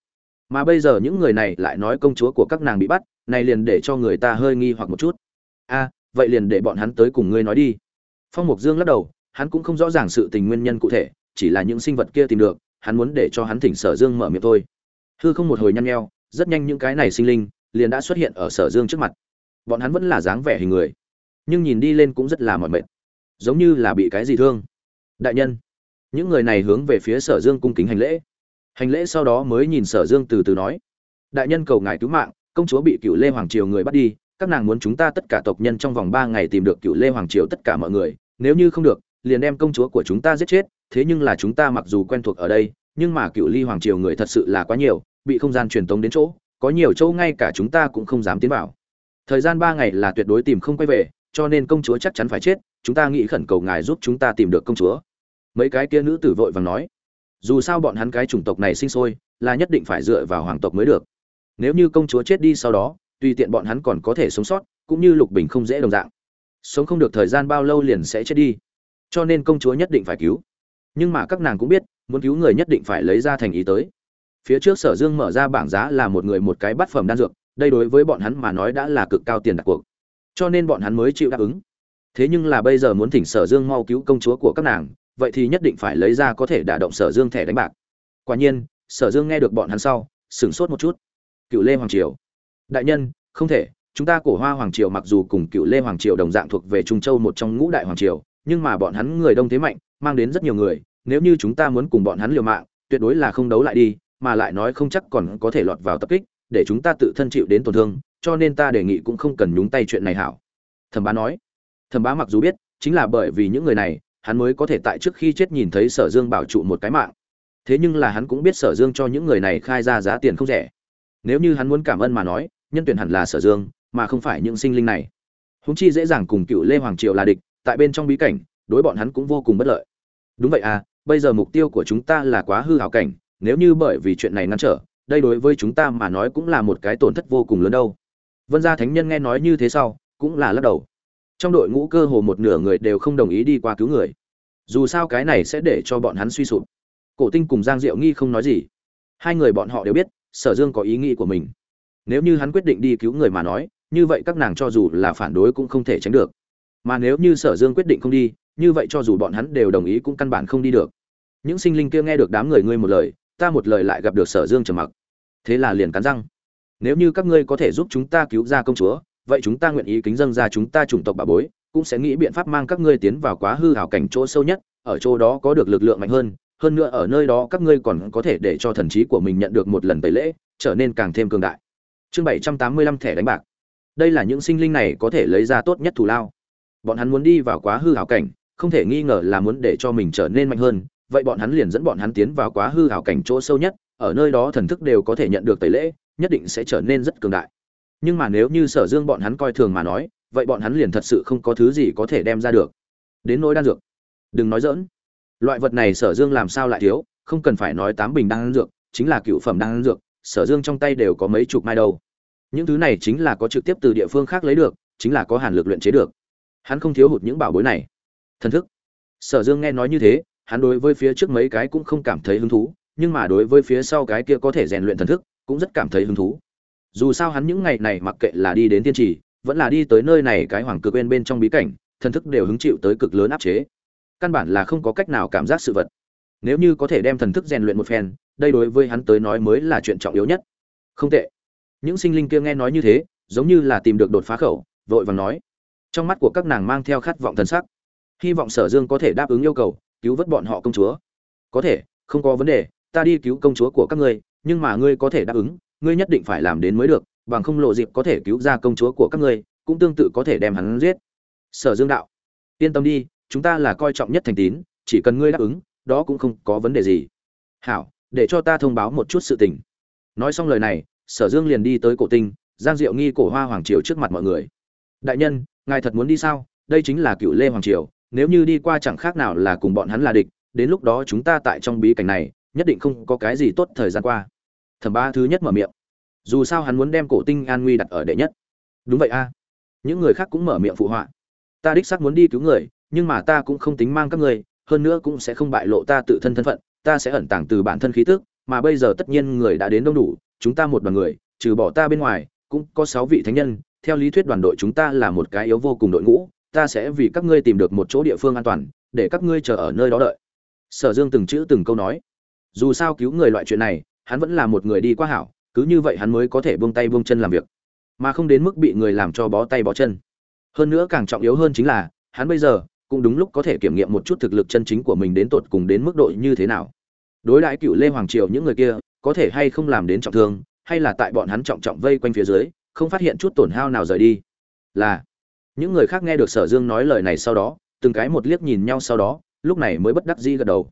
Mà bây giờ những người này lại nói công chúa của các nàng bị bắt, này liền để cho người ta hơi nghi hoặc một chút. A, vậy liền để bọn hắn tới cùng ngươi nói đi. Phong mục dương lắc đầu, hắn cũng không rõ ràng sự tình nguyên nhân cụ thể, chỉ là những sinh vật kia tìm được, hắn muốn để cho hắn thỉnh sở dương mở miệng thôi. Hư không một hồi nhăn nheo, rất nhanh những cái này sinh linh liền đã xuất hiện ở sở dương trước mặt. Bọn hắn vẫn là dáng vẻ hình người, nhưng nhìn đi lên cũng rất là mỏi mệt, giống như là bị cái gì thương. Đại nhân, những người này hướng về phía sở dương cung kính hành lễ. Hành lễ sau đó mới nhìn sở dương từ từ nói, đại nhân cầu ngài cứu mạng, công chúa bị cựu lê hoàng triều người bắt đi, các nàng muốn chúng ta tất cả tộc nhân trong vòng ba ngày tìm được cựu lê hoàng triều tất cả mọi người, nếu như không được, liền đem công chúa của chúng ta giết chết, thế nhưng là chúng ta mặc dù quen thuộc ở đây, nhưng mà cựu ly hoàng triều người thật sự là quá nhiều, bị không gian truyền tống đến chỗ có nhiều chỗ ngay cả chúng ta cũng không dám tiến vào. Thời gian ba ngày là tuyệt đối tìm không quay về, cho nên công chúa chắc chắn phải chết, chúng ta nghĩ khẩn cầu ngài giúp chúng ta tìm được công chúa. Mấy cái kia nữ tử vội vàng nói, dù sao bọn hắn cái chủng tộc này sinh sôi, là nhất định phải dựa vào hoàng tộc mới được. Nếu như công chúa chết đi sau đó, tùy tiện bọn hắn còn có thể sống sót, cũng như lục bình không dễ đồng dạng. Sống không được thời gian bao lâu liền sẽ chết đi. Cho nên công chúa nhất định phải cứu. Nhưng mà các nàng cũng biết, muốn cứu người nhất định phải lấy ra thành ý tới phía trước sở dương mở ra bảng giá là một người một cái bát phẩm đan dược, đây đối với bọn hắn mà nói đã là cực cao tiền đặt cuộc. Cho nên bọn hắn mới chịu đáp ứng. Thế nhưng là bây giờ muốn thỉnh sở dương mau cứu công chúa của các nàng, vậy thì nhất định phải lấy ra có thể đả động sở dương thẻ đánh bạc. Quả nhiên, sở dương nghe được bọn hắn sau, sửng sốt một chút. Cựu lê hoàng triều. Đại nhân, không thể, chúng ta cổ hoa hoàng triều mặc dù cùng cựu lê hoàng triều đồng dạng thuộc về trung châu một trong ngũ đại hoàng triều, nhưng mà bọn hắn người đông thế mạnh, mang đến rất nhiều người, nếu như chúng ta muốn cùng bọn hắn liều mạng, tuyệt đối là không đấu lại đi mà lại nói không chắc còn có thể lọt vào tập kích, để chúng ta tự thân chịu đến tổn thương, cho nên ta đề nghị cũng không cần nhúng tay chuyện này hảo. Thẩm bá nói. Thẩm bá mặc dù biết, chính là bởi vì những người này, hắn mới có thể tại trước khi chết nhìn thấy sở dương bảo trụ một cái mạng. Thế nhưng là hắn cũng biết sở dương cho những người này khai ra giá tiền không rẻ. Nếu như hắn muốn cảm ơn mà nói, nhân tuyển hẳn là sở dương, mà không phải những sinh linh này. Húng chi dễ dàng cùng cựu lê hoàng triều là địch, tại bên trong bí cảnh, đối bọn hắn cũng vô cùng bất lợi. Đúng vậy à bây giờ mục tiêu của chúng ta là quá hư hảo cảnh nếu như bởi vì chuyện này ngăn trở, đây đối với chúng ta mà nói cũng là một cái tổn thất vô cùng lớn đâu. Vân gia thánh nhân nghe nói như thế sau, cũng là lắc đầu. Trong đội ngũ cơ hồ một nửa người đều không đồng ý đi qua cứu người. Dù sao cái này sẽ để cho bọn hắn suy sụp. Cổ tinh cùng giang diệu nghi không nói gì. Hai người bọn họ đều biết, sở dương có ý nghĩ của mình. Nếu như hắn quyết định đi cứu người mà nói, như vậy các nàng cho dù là phản đối cũng không thể tránh được. Mà nếu như sở dương quyết định không đi, như vậy cho dù bọn hắn đều đồng ý cũng căn bản không đi được. Những sinh linh kia nghe được đám người ngươi một lời ta một lời lại gặp được sở dương trầm mặc. Thế là liền cắn răng. Nếu như các ngươi có thể giúp chúng ta cứu ra công chúa, vậy chúng ta nguyện ý kính dâng ra chúng ta chủng tộc bà bối, cũng sẽ nghĩ biện pháp mang các ngươi tiến vào quá hư hảo cảnh chỗ sâu nhất, ở chỗ đó có được lực lượng mạnh hơn hơn nữa ở nơi đó các ngươi còn có thể để cho thần trí của mình nhận được một lần tẩy lễ, trở nên càng thêm cường đại. Chương bảy trăm tám mươi lăm thẻ đánh bạc. Đây là những sinh linh này có thể lấy ra tốt nhất thù lao. Bọn hắn muốn đi vào quá hư hảo cảnh, không thể nghi ngờ là muốn để cho mình trở nên mạnh hơn vậy bọn hắn liền dẫn bọn hắn tiến vào quá hư hảo cảnh chỗ sâu nhất, ở nơi đó thần thức đều có thể nhận được tẩy lễ, nhất định sẽ trở nên rất cường đại. Nhưng mà nếu như sở dương bọn hắn coi thường mà nói, vậy bọn hắn liền thật sự không có thứ gì có thể đem ra được. Đến nỗi đan dược. Đừng nói dỡn loại vật này sở dương làm sao lại thiếu, không cần phải nói tám bình đan dược, chính là cựu phẩm đan dược, sở dương trong tay đều có mấy chục mai đâu. Những thứ này chính là có trực tiếp từ địa phương khác lấy được, chính là có hàn lực luyện chế được. Hắn không thiếu hụt những bảo bối này. Thần thức. Sở dương nghe nói như thế hắn đối với phía trước mấy cái cũng không cảm thấy hứng thú, nhưng mà đối với phía sau cái kia có thể rèn luyện thần thức, cũng rất cảm thấy hứng thú. Dù sao hắn những ngày này mặc kệ là đi đến tiên trì, vẫn là đi tới nơi này cái hoàng cực bên bên trong bí cảnh, thần thức đều hứng chịu tới cực lớn áp chế. Căn bản là không có cách nào cảm giác sự vật. Nếu như có thể đem thần thức rèn luyện một phen, đây đối với hắn tới nói mới là chuyện trọng yếu nhất. Không tệ. Những sinh linh kia nghe nói như thế, giống như là tìm được đột phá khẩu, vội vàng nói. Trong mắt của các nàng mang theo khát vọng thần sắc. Hy vọng sở dương có thể đáp ứng yêu cầu cứu vớt bọn họ công chúa. Có thể, không có vấn đề, ta đi cứu công chúa của các ngươi, nhưng mà ngươi có thể đáp ứng, ngươi nhất định phải làm đến mới được, bằng không lộ dịp có thể cứu ra công chúa của các ngươi, cũng tương tự có thể đem hắn giết. Sở dương đạo, yên tâm đi, chúng ta là coi trọng nhất thành tín, chỉ cần ngươi đáp ứng, đó cũng không có vấn đề gì. Hảo, để cho ta thông báo một chút sự tình. Nói xong lời này, sở dương liền đi tới cổ tinh, giang diệu nghi cổ hoa hoàng triều trước mặt mọi người. Đại nhân, ngài thật muốn đi sao? Đây chính là cựu lê hoàng triều nếu như đi qua chẳng khác nào là cùng bọn hắn là địch, đến lúc đó chúng ta tại trong bí cảnh này, nhất định không có cái gì tốt thời gian qua. Thẩm ba thứ nhất mở miệng. Dù sao hắn muốn đem cổ tinh an nguy đặt ở đệ nhất. Đúng vậy a. Những người khác cũng mở miệng phụ họa. Ta đích xác muốn đi cứu người, nhưng mà ta cũng không tính mang các người, hơn nữa cũng sẽ không bại lộ ta tự thân thân phận, ta sẽ ẩn tàng từ bản thân khí tức, mà bây giờ tất nhiên người đã đến đông đủ, chúng ta một đoàn người, trừ bỏ ta bên ngoài, cũng có sáu vị thánh nhân, theo lý thuyết đoàn đội chúng ta là một cái yếu vô cùng đội ngũ ta sẽ vì các ngươi tìm được một chỗ địa phương an toàn, để các ngươi chờ ở nơi đó đợi. Sở dương từng chữ từng câu nói. Dù sao cứu người loại chuyện này, hắn vẫn là một người đi qua hảo, cứ như vậy hắn mới có thể buông tay buông chân làm việc, mà không đến mức bị người làm cho bó tay bó chân. Hơn nữa càng trọng yếu hơn chính là, hắn bây giờ cũng đúng lúc có thể kiểm nghiệm một chút thực lực chân chính của mình đến tột cùng đến mức độ như thế nào. Đối đãi cựu lê hoàng triều những người kia, có thể hay không làm đến trọng thương, hay là tại bọn hắn trọng trọng vây quanh phía dưới, không phát hiện chút tổn hao nào rời đi. Là những người khác nghe được sở dương nói lời này sau đó, từng cái một liếc nhìn nhau sau đó, lúc này mới bất đắc dĩ gật đầu.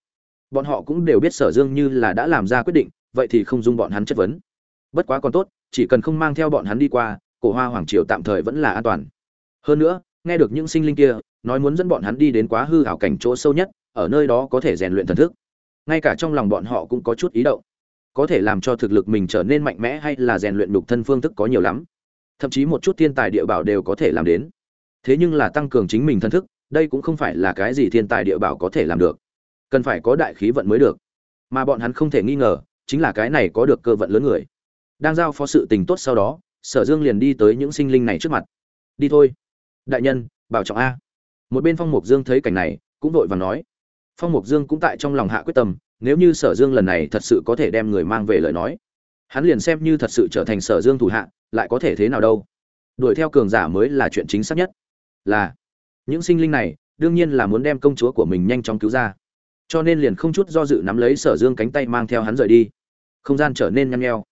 Bọn họ cũng đều biết sở dương như là đã làm ra quyết định, vậy thì không dung bọn hắn chất vấn. Bất quá còn tốt, chỉ cần không mang theo bọn hắn đi qua, cổ hoa hoàng triều tạm thời vẫn là an toàn. Hơn nữa, nghe được những sinh linh kia, nói muốn dẫn bọn hắn đi đến quá hư hảo cảnh chỗ sâu nhất, ở nơi đó có thể rèn luyện thần thức. Ngay cả trong lòng bọn họ cũng có chút ý động. Có thể làm cho thực lực mình trở nên mạnh mẽ hay là rèn luyện đục thân phương thức có nhiều lắm. Thậm chí một chút thiên tài địa bảo đều có thể làm đến thế nhưng là tăng cường chính mình thân thức, đây cũng không phải là cái gì thiên tài địa bảo có thể làm được. Cần phải có đại khí vận mới được. Mà bọn hắn không thể nghi ngờ, chính là cái này có được cơ vận lớn người. Đang giao phó sự tình tốt sau đó, sở dương liền đi tới những sinh linh này trước mặt. Đi thôi. Đại nhân, bảo trọng a. Một bên phong mục dương thấy cảnh này, cũng vội và nói. Phong mục dương cũng tại trong lòng hạ quyết tâm, nếu như sở dương lần này thật sự có thể đem người mang về lời nói, hắn liền xem như thật sự trở thành sở dương thủ hạ, lại có thể thế nào đâu? Đuổi theo cường giả mới là chuyện chính xác nhất là, những sinh linh này đương nhiên là muốn đem công chúa của mình nhanh chóng cứu ra. Cho nên liền không chút do dự nắm lấy sở dương cánh tay mang theo hắn rời đi. Không gian trở nên nhăn nheo.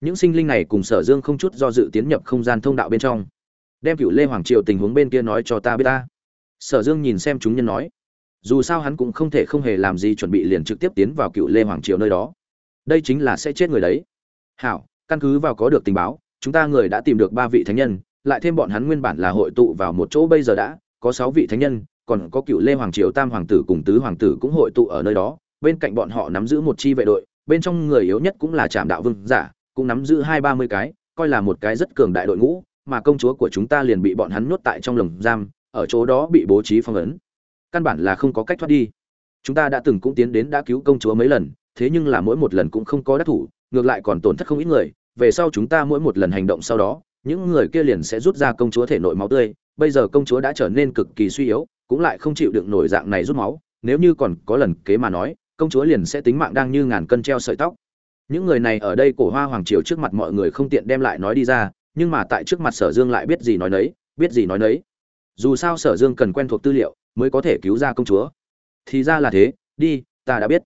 Những sinh linh này cùng sở dương không chút do dự tiến nhập không gian thông đạo bên trong. Đem cựu lê hoàng triều tình huống bên kia nói cho ta biết ta. Sở dương nhìn xem chúng nhân nói. Dù sao hắn cũng không thể không hề làm gì chuẩn bị liền trực tiếp tiến vào cựu lê hoàng triều nơi đó. Đây chính là sẽ chết người đấy. Hảo, căn cứ vào có được tình báo, chúng ta người đã tìm được ba vị thánh nhân lại thêm bọn hắn nguyên bản là hội tụ vào một chỗ bây giờ đã, có sáu vị thánh nhân, còn có cựu lê hoàng triều tam hoàng tử cùng tứ hoàng tử cũng hội tụ ở nơi đó, bên cạnh bọn họ nắm giữ một chi vệ đội, bên trong người yếu nhất cũng là trạm đạo vương giả, cũng nắm giữ hai ba mươi cái, coi là một cái rất cường đại đội ngũ, mà công chúa của chúng ta liền bị bọn hắn nhốt tại trong lồng giam, ở chỗ đó bị bố trí phong ấn. Căn bản là không có cách thoát đi. Chúng ta đã từng cũng tiến đến đã cứu công chúa mấy lần, thế nhưng là mỗi một lần cũng không có đắc thủ, ngược lại còn tổn thất không ít người, về sau chúng ta mỗi một lần hành động sau đó những người kia liền sẽ rút ra công chúa thể nội máu tươi, bây giờ công chúa đã trở nên cực kỳ suy yếu, cũng lại không chịu đựng nổi dạng này rút máu, nếu như còn có lần kế mà nói, công chúa liền sẽ tính mạng đang như ngàn cân treo sợi tóc. Những người này ở đây cổ hoa hoàng triều trước mặt mọi người không tiện đem lại nói đi ra, nhưng mà tại trước mặt sở dương lại biết gì nói nấy, biết gì nói nấy. Dù sao sở dương cần quen thuộc tư liệu, mới có thể cứu ra công chúa. Thì ra là thế, đi, ta đã biết.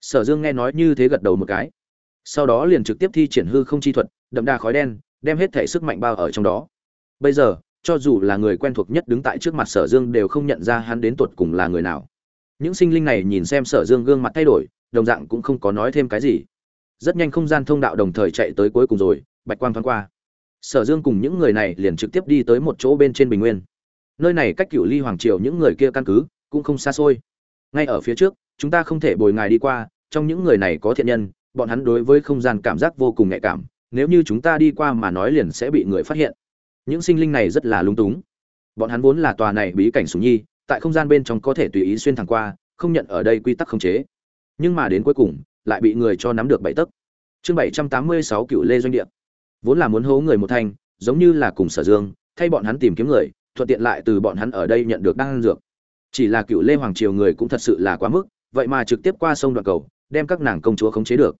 Sở dương nghe nói như thế gật đầu một cái. Sau đó liền trực tiếp thi triển hư không chi thuật, đậm đà khói đen đem hết thể sức mạnh bao ở trong đó. Bây giờ, cho dù là người quen thuộc nhất đứng tại trước mặt sở dương đều không nhận ra hắn đến tuột cùng là người nào. Những sinh linh này nhìn xem sở dương gương mặt thay đổi, đồng dạng cũng không có nói thêm cái gì. Rất nhanh không gian thông đạo đồng thời chạy tới cuối cùng rồi, bạch quang thoáng qua. Sở dương cùng những người này liền trực tiếp đi tới một chỗ bên trên bình nguyên. Nơi này cách cựu ly hoàng triều những người kia căn cứ cũng không xa xôi. Ngay ở phía trước, chúng ta không thể bồi ngài đi qua, trong những người này có thiện nhân, bọn hắn đối với không gian cảm giác vô cùng nhạy cảm nếu như chúng ta đi qua mà nói liền sẽ bị người phát hiện. Những sinh linh này rất là lung túng. Bọn hắn vốn là tòa này bí cảnh súng nhi, tại không gian bên trong có thể tùy ý xuyên thẳng qua, không nhận ở đây quy tắc khống chế. Nhưng mà đến cuối cùng, lại bị người cho nắm được bảy tấc. Chương bảy trăm tám mươi sáu cựu lê doanh địa. Vốn là muốn hố người một thanh giống như là cùng sở dương, thay bọn hắn tìm kiếm người, thuận tiện lại từ bọn hắn ở đây nhận được đan dược. Chỉ là cựu lê hoàng triều người cũng thật sự là quá mức, vậy mà trực tiếp qua sông đoạn cầu, đem các nàng công chúa khống chế được.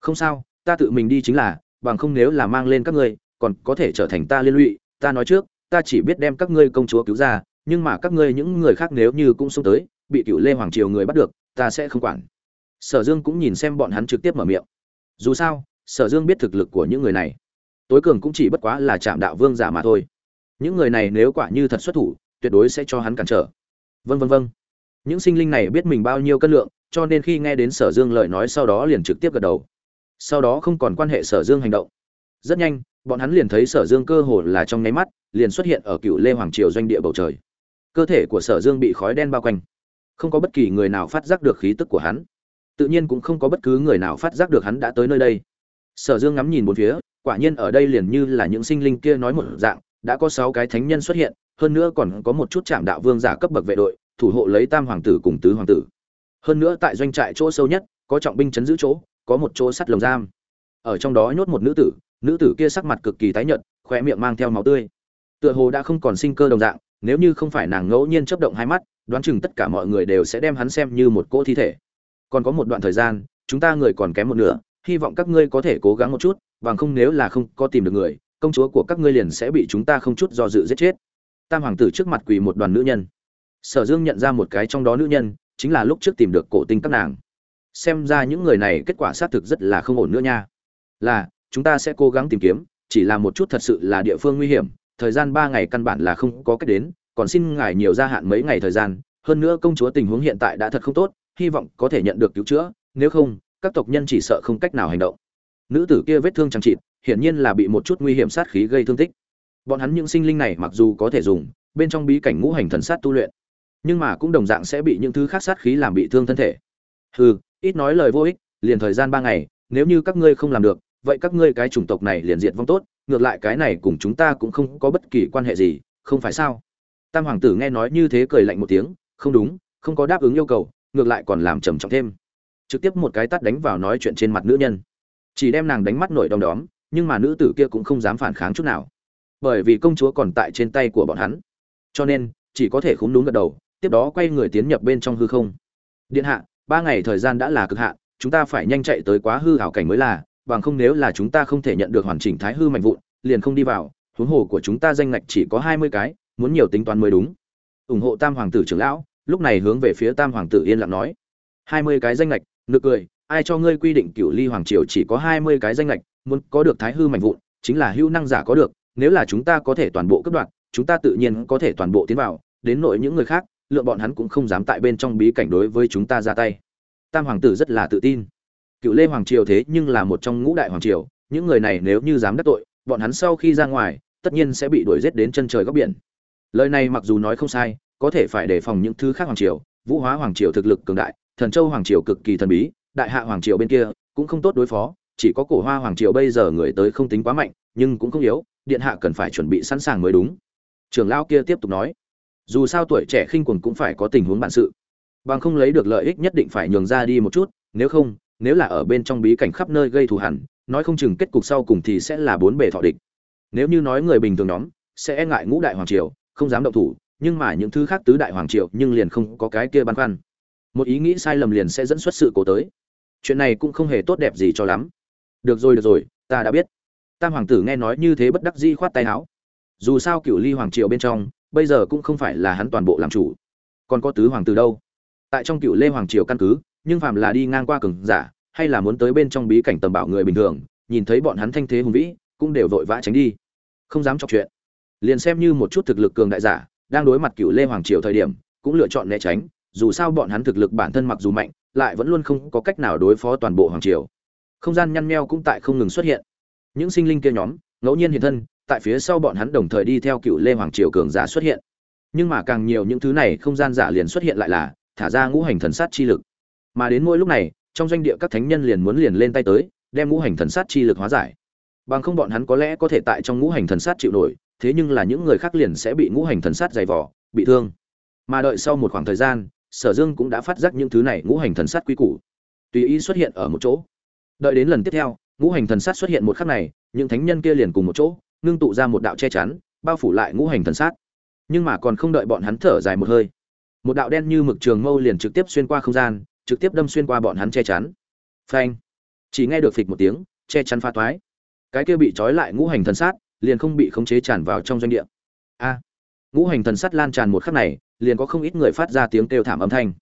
Không sao, ta tự mình đi chính là bằng không nếu là mang lên các ngươi, còn có thể trở thành ta liên lụy. Ta nói trước, ta chỉ biết đem các ngươi công chúa cứu ra, nhưng mà các ngươi những người khác nếu như cũng xuống tới, bị cựu lê hoàng triều người bắt được, ta sẽ không quản. Sở dương cũng nhìn xem bọn hắn trực tiếp mở miệng. Dù sao, sở dương biết thực lực của những người này. Tối cường cũng chỉ bất quá là chạm đạo vương giả mà thôi. Những người này nếu quả như thật xuất thủ, tuyệt đối sẽ cho hắn cản trở. Vâng vâng vâng. Những sinh linh này biết mình bao nhiêu cân lượng, cho nên khi nghe đến sở dương lời nói sau đó liền trực tiếp gật đầu sau đó không còn quan hệ sở dương hành động. Rất nhanh, bọn hắn liền thấy sở dương cơ hồ là trong nháy mắt, liền xuất hiện ở cựu lê hoàng triều doanh địa bầu trời. Cơ thể của sở dương bị khói đen bao quanh. Không có bất kỳ người nào phát giác được khí tức của hắn. Tự nhiên cũng không có bất cứ người nào phát giác được hắn đã tới nơi đây. Sở dương ngắm nhìn bốn phía, quả nhiên ở đây liền như là những sinh linh kia nói một dạng, đã có sáu cái thánh nhân xuất hiện, hơn nữa còn có một chút trạm đạo vương giả cấp bậc vệ đội, thủ hộ lấy tam hoàng tử cùng tứ hoàng tử. Hơn nữa tại doanh trại chỗ sâu nhất, có trọng binh chấn giữ chỗ có một chỗ sắt lồng giam. Ở trong đó nhốt một nữ tử nữ tử kia sắc mặt cực kỳ tái nhợt khoe miệng mang theo máu tươi. Tựa hồ đã không còn sinh cơ đồng dạng, nếu như không phải nàng ngẫu nhiên chấp động hai mắt, đoán chừng tất cả mọi người đều sẽ đem hắn xem như một cỗ thi thể. Còn có một đoạn thời gian, chúng ta người còn kém một nửa, hy vọng các ngươi có thể cố gắng một chút, bằng không nếu là không có tìm được người, công chúa của các ngươi liền sẽ bị chúng ta không chút do dự giết chết. Tam hoàng tử trước mặt quỳ một đoàn nữ nhân. Sở dương nhận ra một cái trong đó nữ nhân, chính là lúc trước tìm được cổ tinh các nàng xem ra những người này kết quả xác thực rất là không ổn nữa nha. Là, chúng ta sẽ cố gắng tìm kiếm, chỉ là một chút thật sự là địa phương nguy hiểm, thời gian ba ngày căn bản là không có cách đến, còn xin ngài nhiều gia hạn mấy ngày thời gian, hơn nữa công chúa tình huống hiện tại đã thật không tốt, hy vọng có thể nhận được cứu chữa, nếu không, các tộc nhân chỉ sợ không cách nào hành động. Nữ tử kia vết thương chẳng trịt hiển nhiên là bị một chút nguy hiểm sát khí gây thương tích. Bọn hắn những sinh linh này mặc dù có thể dùng, bên trong bí cảnh ngũ hành thần sát tu luyện, nhưng mà cũng đồng dạng sẽ bị những thứ khác sát khí làm bị thương thân thể. Hừ ít nói lời vô ích, liền thời gian ba ngày, nếu như các ngươi không làm được, vậy các ngươi cái chủng tộc này liền diệt vong tốt, ngược lại cái này cùng chúng ta cũng không có bất kỳ quan hệ gì, không phải sao? Tam hoàng tử nghe nói như thế cười lạnh một tiếng, không đúng, không có đáp ứng yêu cầu, ngược lại còn làm trầm trọng thêm. Trực tiếp một cái tát đánh vào nói chuyện trên mặt nữ nhân. Chỉ đem nàng đánh mắt nổi đom đóm, nhưng mà nữ tử kia cũng không dám phản kháng chút nào. Bởi vì công chúa còn tại trên tay của bọn hắn. Cho nên, chỉ có thể khúm núm gật đầu, tiếp đó quay người tiến nhập bên trong hư không. Điện hạ ba ngày thời gian đã là cực hạn, chúng ta phải nhanh chạy tới quá hư hảo cảnh mới là, bằng không nếu là chúng ta không thể nhận được hoàn chỉnh thái hư mạnh vụn, liền không đi vào, huống hồ của chúng ta danh ngạch chỉ có hai mươi cái, muốn nhiều tính toán mới đúng. Ủng hộ tam hoàng tử trưởng lão, lúc này hướng về phía tam hoàng tử yên lặng nói. hai mươi cái danh ngạch, nực cười, ai cho ngươi quy định cựu ly hoàng triều chỉ có hai mươi cái danh ngạch, muốn có được thái hư mạnh vụn, chính là hữu năng giả có được, nếu là chúng ta có thể toàn bộ cấp đoạn chúng ta tự nhiên có thể toàn bộ tiến vào, đến nội những người khác lượng bọn hắn cũng không dám tại bên trong bí cảnh đối với chúng ta ra tay. Tam hoàng tử rất là tự tin. Cựu lê hoàng triều thế nhưng là một trong ngũ đại hoàng triều, những người này nếu như dám đắc tội, bọn hắn sau khi ra ngoài, tất nhiên sẽ bị đuổi giết đến chân trời góc biển. Lời này mặc dù nói không sai, có thể phải đề phòng những thứ khác hoàng triều, vũ hóa hoàng triều thực lực cường đại, thần châu hoàng triều cực kỳ thần bí, đại hạ hoàng triều bên kia cũng không tốt đối phó, chỉ có cổ hoa hoàng triều bây giờ người tới không tính quá mạnh, nhưng cũng không yếu, điện hạ cần phải chuẩn bị sẵn sàng mới đúng. Trưởng lão kia tiếp tục nói dù sao tuổi trẻ khinh quần cũng phải có tình huống bản sự. Bằng không lấy được lợi ích nhất định phải nhường ra đi một chút, nếu không, nếu là ở bên trong bí cảnh khắp nơi gây thù hẳn nói không chừng kết cục sau cùng thì sẽ là bốn bề thọ địch. Nếu như nói người bình thường nhóm sẽ e ngại ngũ đại hoàng triều, không dám động thủ, nhưng mà những thứ khác tứ đại hoàng triều nhưng liền không có cái kia băn khoăn. Một ý nghĩ sai lầm liền sẽ dẫn xuất sự cố tới. Chuyện này cũng không hề tốt đẹp gì cho lắm. Được rồi được rồi, ta đã biết. Tam hoàng tử nghe nói như thế bất đắc dĩ khoát tay áo. Dù sao cựu ly hoàng triều bên trong bây giờ cũng không phải là hắn toàn bộ làm chủ. Còn có tứ hoàng tử đâu? Tại trong cựu lê hoàng triều căn cứ, nhưng phàm là đi ngang qua cường giả, hay là muốn tới bên trong bí cảnh tầm bảo người bình thường, nhìn thấy bọn hắn thanh thế hùng vĩ, cũng đều vội vã tránh đi. Không dám chọc chuyện. Liền xem như một chút thực lực cường đại giả, đang đối mặt cựu lê hoàng triều thời điểm, cũng lựa chọn né tránh, dù sao bọn hắn thực lực bản thân mặc dù mạnh, lại vẫn luôn không có cách nào đối phó toàn bộ hoàng triều. Không gian nhăn nheo cũng tại không ngừng xuất hiện. Những sinh linh kia nhóm, ngẫu nhiên hiện thân tại phía sau bọn hắn đồng thời đi theo cựu lê hoàng triều cường giả xuất hiện. Nhưng mà càng nhiều những thứ này không gian giả liền xuất hiện lại là, thả ra ngũ hành thần sát chi lực. Mà đến mỗi lúc này, trong doanh địa các thánh nhân liền muốn liền lên tay tới, đem ngũ hành thần sát chi lực hóa giải. Bằng không bọn hắn có lẽ có thể tại trong ngũ hành thần sát chịu nổi, thế nhưng là những người khác liền sẽ bị ngũ hành thần sát dày vỏ bị thương. Mà đợi sau một khoảng thời gian, sở dương cũng đã phát giác những thứ này ngũ hành thần sát quy củ. Tùy ý xuất hiện ở một chỗ. Đợi đến lần tiếp theo, ngũ hành thần sát xuất hiện một khắc này, những thánh nhân kia liền cùng một chỗ ngưng tụ ra một đạo che chắn, bao phủ lại ngũ hành thần sát. Nhưng mà còn không đợi bọn hắn thở dài một hơi, một đạo đen như mực trường mâu liền trực tiếp xuyên qua không gian, trực tiếp đâm xuyên qua bọn hắn che chắn. Phanh! Chỉ nghe được phịch một tiếng, che chắn pha toái cái kia bị trói lại ngũ hành thần sát, liền không bị khống chế tràn vào trong doanh địa. A! Ngũ hành thần sát lan tràn một khắc này, liền có không ít người phát ra tiếng kêu thảm âm thanh.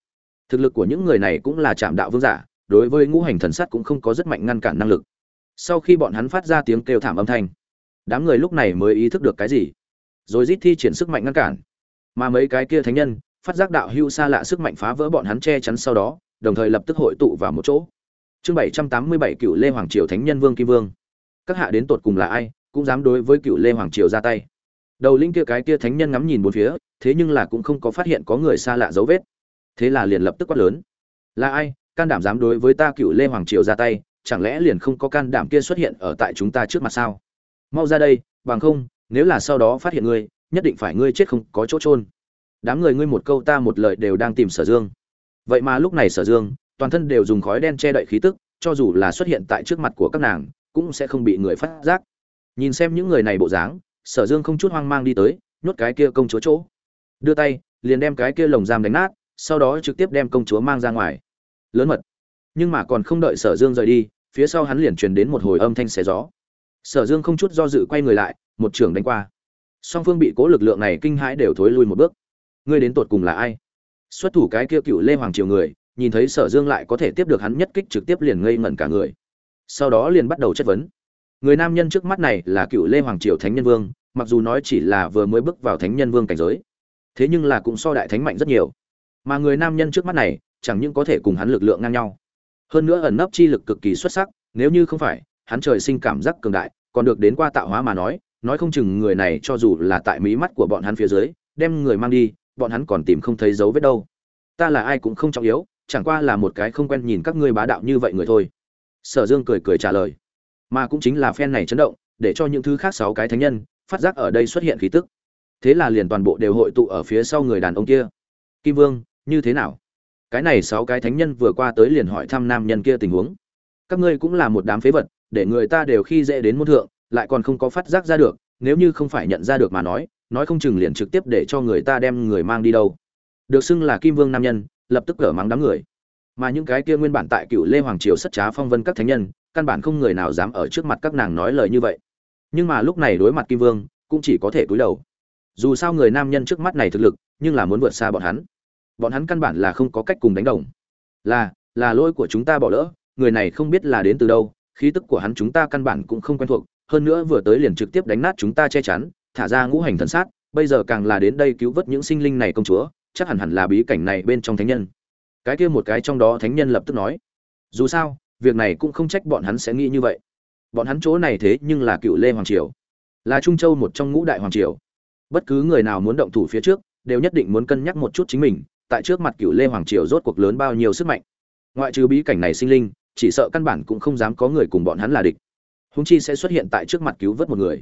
Thực lực của những người này cũng là chạm đạo vương giả, đối với ngũ hành thần sát cũng không có rất mạnh ngăn cản năng lực. Sau khi bọn hắn phát ra tiếng kêu thảm âm thanh đám người lúc này mới ý thức được cái gì. Rồi rít thi triển sức mạnh ngăn cản. Mà mấy cái kia thánh nhân, phát giác đạo hưu xa lạ sức mạnh phá vỡ bọn hắn che chắn sau đó, đồng thời lập tức hội tụ vào một chỗ. Chương bảy trăm tám mươi bảy cựu lê hoàng triều thánh nhân vương kim vương. Các hạ đến tột cùng là ai, cũng dám đối với cựu lê hoàng triều ra tay. Đầu linh kia cái kia thánh nhân ngắm nhìn bốn phía, thế nhưng là cũng không có phát hiện có người xa lạ dấu vết. Thế là liền lập tức quát lớn. Là ai, can đảm dám đối với ta cựu lê hoàng triều ra tay, chẳng lẽ liền không có can đảm kia xuất hiện ở tại chúng ta trước mặt sao? Mau ra đây, bằng không, nếu là sau đó phát hiện ngươi, nhất định phải ngươi chết không có chỗ trôn đám người ngươi một câu ta một lời đều đang tìm sở dương. Vậy mà lúc này sở dương, toàn thân đều dùng khói đen che đậy khí tức, cho dù là xuất hiện tại trước mặt của các nàng, cũng sẽ không bị người phát giác. Nhìn xem những người này bộ dáng, sở dương không chút hoang mang đi tới, nhốt cái kia công chúa chỗ. Đưa tay, liền đem cái kia lồng giam đánh nát, sau đó trực tiếp đem công chúa mang ra ngoài. Lớn mật. Nhưng mà còn không đợi sở dương rời đi, phía sau hắn liền truyền đến một hồi âm thanh xé gió sở dương không chút do dự quay người lại, một trưởng đánh qua. Song phương bị cố lực lượng này kinh hãi đều thối lui một bước. Ngươi đến tột cùng là ai? Xuất thủ cái kia cựu lê hoàng triều người, nhìn thấy sở dương lại có thể tiếp được hắn nhất kích trực tiếp liền ngây ngẩn cả người. Sau đó liền bắt đầu chất vấn. Người nam nhân trước mắt này là cựu lê hoàng triều thánh nhân vương, mặc dù nói chỉ là vừa mới bước vào thánh nhân vương cảnh giới, thế nhưng là cũng so đại thánh mạnh rất nhiều. Mà người nam nhân trước mắt này, chẳng những có thể cùng hắn lực lượng ngang nhau, hơn nữa ẩn nấp chi lực cực kỳ xuất sắc, nếu như không phải hắn trời sinh cảm giác cường đại, còn được đến qua tạo hóa mà nói nói không chừng người này cho dù là tại mí mắt của bọn hắn phía dưới, đem người mang đi, bọn hắn còn tìm không thấy dấu vết đâu. Ta là ai cũng không trọng yếu, chẳng qua là một cái không quen nhìn các ngươi bá đạo như vậy người thôi. Sở dương cười cười trả lời. Mà cũng chính là phen này chấn động, để cho những thứ khác sáu cái thánh nhân, phát giác ở đây xuất hiện khí tức. Thế là liền toàn bộ đều hội tụ ở phía sau người đàn ông kia. Kim vương, như thế nào? Cái này sáu cái thánh nhân vừa qua tới liền hỏi thăm nam nhân kia tình huống. Các ngươi cũng là một đám phế vật để người ta đều khi dễ đến môn thượng, lại còn không có phát giác ra được, nếu như không phải nhận ra được mà nói nói không chừng liền trực tiếp để cho người ta đem người mang đi đâu. Được xưng là kim vương nam nhân, lập tức cở mắng đám người. Mà những cái kia nguyên bản tại cựu lê hoàng triều sắt trá phong vân các thánh nhân, căn bản không người nào dám ở trước mặt các nàng nói lời như vậy. Nhưng mà lúc này đối mặt kim vương, cũng chỉ có thể cúi đầu. Dù sao người nam nhân trước mắt này thực lực, nhưng là muốn vượt xa bọn hắn. Bọn hắn căn bản là không có cách cùng đánh đồng. Là là lỗi của chúng ta bỏ lỡ, người này không biết là đến từ đâu khí tức của hắn chúng ta căn bản cũng không quen thuộc, hơn nữa vừa tới liền trực tiếp đánh nát chúng ta che chắn, thả ra ngũ hành thần sát, bây giờ càng là đến đây cứu vớt những sinh linh này công chúa, chắc hẳn hẳn là bí cảnh này bên trong thánh nhân. Cái kia một cái trong đó thánh nhân lập tức nói, dù sao, việc này cũng không trách bọn hắn sẽ nghĩ như vậy. Bọn hắn chỗ này thế nhưng là cựu lê hoàng triều, là trung châu một trong ngũ đại hoàng triều. Bất cứ người nào muốn động thủ phía trước, đều nhất định muốn cân nhắc một chút chính mình, tại trước mặt cựu lê hoàng triều rốt cuộc lớn bao nhiêu sức mạnh. Ngoại trừ bí cảnh này sinh linh chỉ sợ căn bản cũng không dám có người cùng bọn hắn là địch. Húng chi sẽ xuất hiện tại trước mặt cứu vớt một người.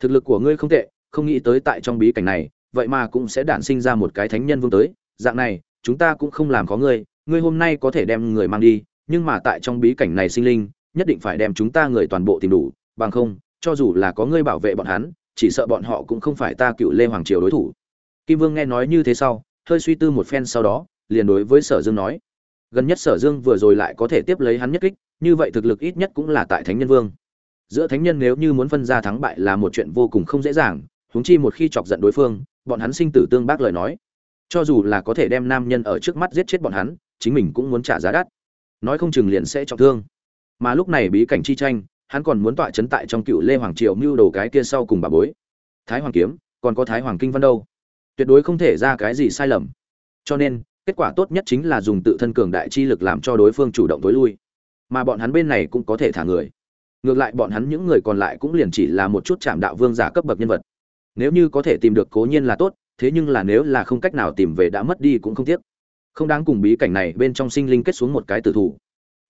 Thực lực của ngươi không tệ, không nghĩ tới tại trong bí cảnh này, vậy mà cũng sẽ đản sinh ra một cái thánh nhân vương tới. Dạng này, chúng ta cũng không làm có ngươi ngươi hôm nay có thể đem người mang đi, nhưng mà tại trong bí cảnh này sinh linh, nhất định phải đem chúng ta người toàn bộ tìm đủ, bằng không, cho dù là có ngươi bảo vệ bọn hắn, chỉ sợ bọn họ cũng không phải ta cựu lê hoàng triều đối thủ. Kim vương nghe nói như thế sau, hơi suy tư một phen sau đó, liền đối với sở dương nói gần nhất sở dương vừa rồi lại có thể tiếp lấy hắn nhất kích, như vậy thực lực ít nhất cũng là tại thánh nhân vương. Giữa thánh nhân nếu như muốn phân ra thắng bại là một chuyện vô cùng không dễ dàng, huống chi một khi chọc giận đối phương, bọn hắn sinh tử tương bác lời nói. Cho dù là có thể đem nam nhân ở trước mắt giết chết bọn hắn, chính mình cũng muốn trả giá đắt. Nói không chừng liền sẽ trọng thương. Mà lúc này bí cảnh chi tranh, hắn còn muốn tọa chấn tại trong cựu lê hoàng triều mưu đồ cái kia sau cùng bà bối. Thái hoàng kiếm, còn có thái hoàng kinh văn đâu? Tuyệt đối không thể ra cái gì sai lầm. Cho nên kết quả tốt nhất chính là dùng tự thân cường đại chi lực làm cho đối phương chủ động tối lui. Mà bọn hắn bên này cũng có thể thả người. Ngược lại bọn hắn những người còn lại cũng liền chỉ là một chút chạm đạo vương giả cấp bậc nhân vật. Nếu như có thể tìm được cố nhiên là tốt, thế nhưng là nếu là không cách nào tìm về đã mất đi cũng không tiếc. Không đáng cùng bí cảnh này bên trong sinh linh kết xuống một cái tử thủ.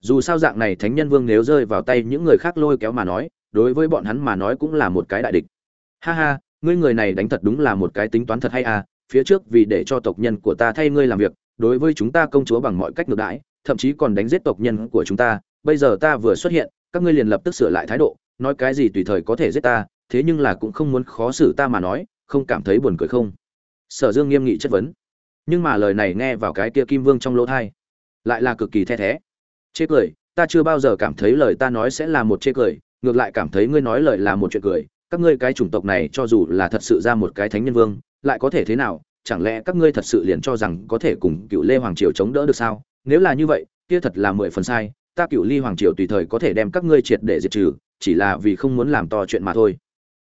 Dù sao dạng này thánh nhân vương nếu rơi vào tay những người khác lôi kéo mà nói, đối với bọn hắn mà nói cũng là một cái đại địch. Ha ha, ngươi người này đánh thật đúng là một cái tính toán thật hay à phía trước vì để cho tộc nhân của ta thay ngươi làm việc đối với chúng ta công chúa bằng mọi cách ngược đãi, thậm chí còn đánh giết tộc nhân của chúng ta, bây giờ ta vừa xuất hiện, các ngươi liền lập tức sửa lại thái độ, nói cái gì tùy thời có thể giết ta, thế nhưng là cũng không muốn khó xử ta mà nói, không cảm thấy buồn cười không? Sở dương nghiêm nghị chất vấn. Nhưng mà lời này nghe vào cái kia kim vương trong lỗ thai, lại là cực kỳ the thé. Chê cười, ta chưa bao giờ cảm thấy lời ta nói sẽ là một chê cười, ngược lại cảm thấy ngươi nói lời là một chuyện cười, các ngươi cái chủng tộc này cho dù là thật sự ra một cái thánh nhân vương, lại có thể thế nào chẳng lẽ các ngươi thật sự liền cho rằng có thể cùng cựu lê hoàng triều chống đỡ được sao? Nếu là như vậy, kia thật là mười phần sai, ta cựu ly hoàng triều tùy thời có thể đem các ngươi triệt để diệt trừ, chỉ là vì không muốn làm to chuyện mà thôi.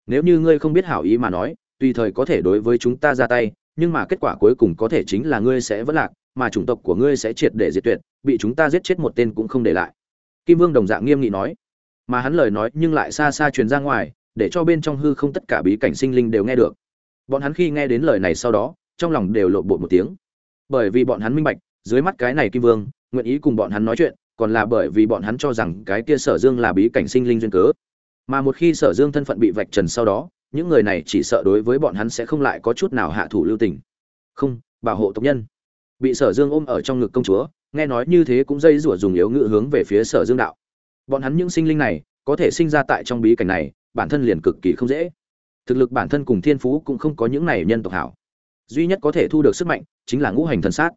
Nếu như ngươi không biết hảo ý mà nói, tùy thời có thể đối với chúng ta ra tay, nhưng mà kết quả cuối cùng có thể chính là ngươi sẽ vất lạc, mà chủng tộc của ngươi sẽ triệt để diệt tuyệt, bị chúng ta giết chết một tên cũng không để lại. Kim vương đồng dạng nghiêm nghị nói. Mà hắn lời nói nhưng lại xa xa truyền ra ngoài, để cho bên trong hư không tất cả bí cảnh sinh linh đều nghe được. Bọn hắn khi nghe đến lời này sau đó trong lòng đều lộ bộ một tiếng. Bởi vì bọn hắn minh bạch, dưới mắt cái này kim vương, nguyện ý cùng bọn hắn nói chuyện, còn là bởi vì bọn hắn cho rằng cái kia sở dương là bí cảnh sinh linh duyên cớ. Mà một khi sở dương thân phận bị vạch trần sau đó, những người này chỉ sợ đối với bọn hắn sẽ không lại có chút nào hạ thủ lưu tình. Không, bảo hộ tộc nhân. Bị sở dương ôm ở trong ngực công chúa, nghe nói như thế cũng dây rủa dùng yếu ngữ hướng về phía sở dương đạo. Bọn hắn những sinh linh này, có thể sinh ra tại trong bí cảnh này, bản thân liền cực kỳ không dễ. Thực lực bản thân cùng thiên phú cũng không có những này nhân tộc hảo duy nhất có thể thu được sức mạnh chính là ngũ hành thần sát.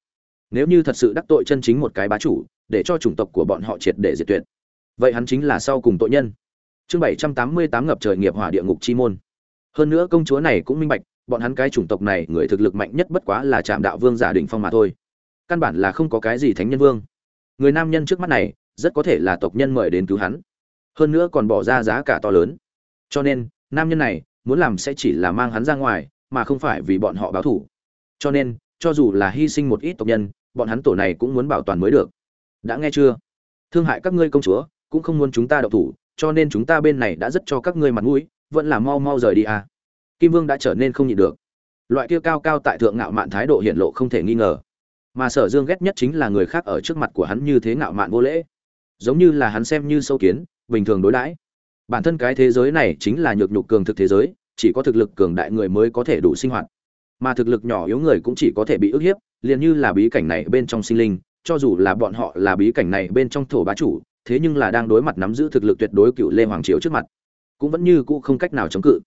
Nếu như thật sự đắc tội chân chính một cái bá chủ, để cho chủng tộc của bọn họ triệt để diệt tuyệt, vậy hắn chính là sau cùng tội nhân. Chương bảy trăm tám mươi tám ngập trời nghiệp hỏa địa ngục chi môn. Hơn nữa công chúa này cũng minh bạch, bọn hắn cái chủng tộc này người thực lực mạnh nhất bất quá là trạm đạo vương giả đỉnh phong mà thôi. Căn bản là không có cái gì thánh nhân vương. Người nam nhân trước mắt này, rất có thể là tộc nhân mời đến cứu hắn. Hơn nữa còn bỏ ra giá cả to lớn. Cho nên, nam nhân này, muốn làm sẽ chỉ là mang hắn ra ngoài mà không phải vì bọn họ báo thủ. Cho nên, cho dù là hy sinh một ít tộc nhân, bọn hắn tổ này cũng muốn bảo toàn mới được. Đã nghe chưa? Thương hại các ngươi công chúa, cũng không muốn chúng ta đậu thủ, cho nên chúng ta bên này đã rất cho các ngươi mặt mũi, vẫn là mau mau rời đi à. Kim vương đã trở nên không nhịn được. Loại kia cao cao tại thượng ngạo mạn thái độ hiện lộ không thể nghi ngờ. Mà sở dương ghét nhất chính là người khác ở trước mặt của hắn như thế ngạo mạn vô lễ. Giống như là hắn xem như sâu kiến, bình thường đối đãi. Bản thân cái thế giới này chính là nhược nhục cường thực thế giới chỉ có thực lực cường đại người mới có thể đủ sinh hoạt. Mà thực lực nhỏ yếu người cũng chỉ có thể bị ức hiếp, liền như là bí cảnh này bên trong sinh linh, cho dù là bọn họ là bí cảnh này bên trong thổ bá chủ, thế nhưng là đang đối mặt nắm giữ thực lực tuyệt đối cựu lê hoàng triều trước mặt, cũng vẫn như cũ không cách nào chống cự.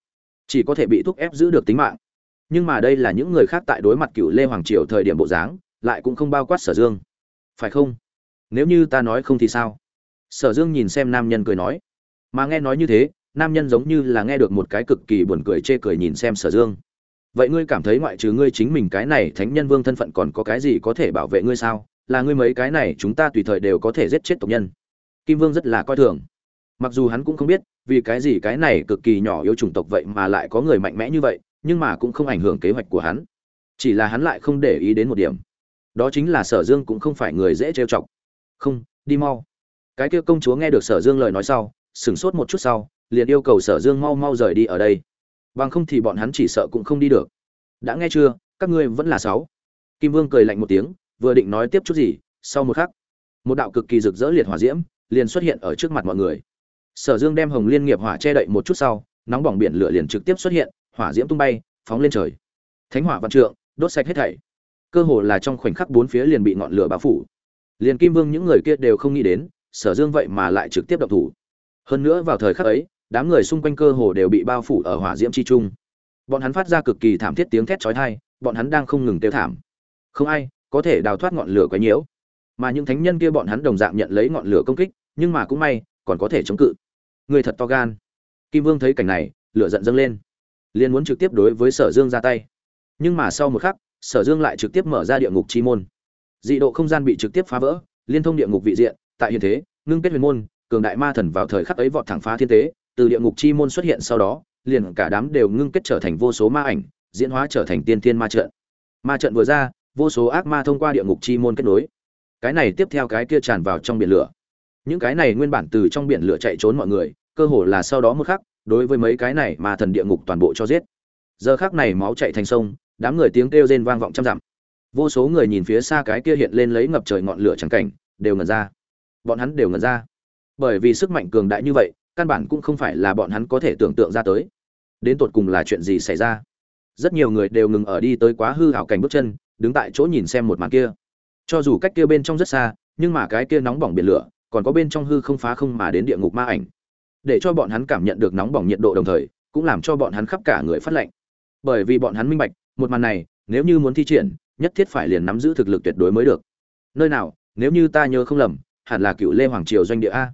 Chỉ có thể bị thúc ép giữ được tính mạng. Nhưng mà đây là những người khác tại đối mặt cựu lê hoàng triều thời điểm bộ dáng, lại cũng không bao quát sở dương. Phải không? Nếu như ta nói không thì sao? Sở dương nhìn xem nam nhân cười nói. Mà nghe nói như thế nam nhân giống như là nghe được một cái cực kỳ buồn cười chê cười nhìn xem sở dương. Vậy ngươi cảm thấy ngoại trừ ngươi chính mình cái này thánh nhân vương thân phận còn có cái gì có thể bảo vệ ngươi sao? Là ngươi mấy cái này chúng ta tùy thời đều có thể giết chết tộc nhân. Kim vương rất là coi thường. Mặc dù hắn cũng không biết, vì cái gì cái này cực kỳ nhỏ yếu chủng tộc vậy mà lại có người mạnh mẽ như vậy, nhưng mà cũng không ảnh hưởng kế hoạch của hắn. Chỉ là hắn lại không để ý đến một điểm. Đó chính là sở dương cũng không phải người dễ trêu chọc. Không, đi mau. Cái kia công chúa nghe được sở dương lời nói sau, sửng sốt một chút sau liền yêu cầu sở dương mau mau rời đi ở đây. Bằng không thì bọn hắn chỉ sợ cũng không đi được. Đã nghe chưa? Các ngươi vẫn là sáu. Kim vương cười lạnh một tiếng, vừa định nói tiếp chút gì, sau một khắc, một đạo cực kỳ rực rỡ liệt hỏa diễm liền xuất hiện ở trước mặt mọi người. Sở dương đem hồng liên nghiệp hỏa che đậy một chút sau, nóng bỏng biển lửa liền trực tiếp xuất hiện, hỏa diễm tung bay, phóng lên trời. Thánh hỏa văn trượng, đốt sạch hết thảy. Cơ hồ là trong khoảnh khắc bốn phía liền bị ngọn lửa bao phủ. Liền kim vương những người kia đều không nghĩ đến, sở dương vậy mà lại trực tiếp động thủ. Hơn nữa vào thời khắc ấy đám người xung quanh cơ hồ đều bị bao phủ ở hỏa diễm chi trung. Bọn hắn phát ra cực kỳ thảm thiết tiếng thét chói tai, bọn hắn đang không ngừng tiêu thảm. Không ai có thể đào thoát ngọn lửa quá nhiễu. Mà những thánh nhân kia bọn hắn đồng dạng nhận lấy ngọn lửa công kích, nhưng mà cũng may, còn có thể chống cự. Người thật to gan. Kim vương thấy cảnh này, lửa giận dâng lên. Liền muốn trực tiếp đối với sở dương ra tay. Nhưng mà sau một khắc, sở dương lại trực tiếp mở ra địa ngục chi môn. Dị độ không gian bị trực tiếp phá vỡ, liên thông địa ngục vị diện, tại hiện thế, ngưng kết huyền môn, cường đại ma thần vào thời khắc ấy vọt thẳng phá thiên tế từ địa ngục chi môn xuất hiện sau đó, liền cả đám đều ngưng kết trở thành vô số ma ảnh, diễn hóa trở thành tiên thiên ma trận. Ma trận vừa ra, vô số ác ma thông qua địa ngục chi môn kết nối. Cái này tiếp theo cái kia tràn vào trong biển lửa. Những cái này nguyên bản từ trong biển lửa chạy trốn mọi người, cơ hồ là sau đó một khắc, đối với mấy cái này mà thần địa ngục toàn bộ cho giết. Giờ khắc này máu chạy thành sông, đám người tiếng kêu rên vang vọng trăm dặm. Vô số người nhìn phía xa cái kia hiện lên lấy ngập trời ngọn lửa trắng cảnh, đều ngẩn ra. Bọn hắn đều ngẩn ra. Bởi vì sức mạnh cường đại như vậy căn bản cũng không phải là bọn hắn có thể tưởng tượng ra tới. Đến tột cùng là chuyện gì xảy ra? Rất nhiều người đều ngừng ở đi tới quá hư hảo cảnh bước chân, đứng tại chỗ nhìn xem một màn kia. Cho dù cách kia bên trong rất xa, nhưng mà cái kia nóng bỏng biển lửa, còn có bên trong hư không phá không mà đến địa ngục ma ảnh. Để cho bọn hắn cảm nhận được nóng bỏng nhiệt độ đồng thời, cũng làm cho bọn hắn khắp cả người phát lạnh. Bởi vì bọn hắn minh bạch, một màn này, nếu như muốn thi triển, nhất thiết phải liền nắm giữ thực lực tuyệt đối mới được. Nơi nào, nếu như ta nhớ không lầm, hẳn là cựu lê hoàng triều doanh địa a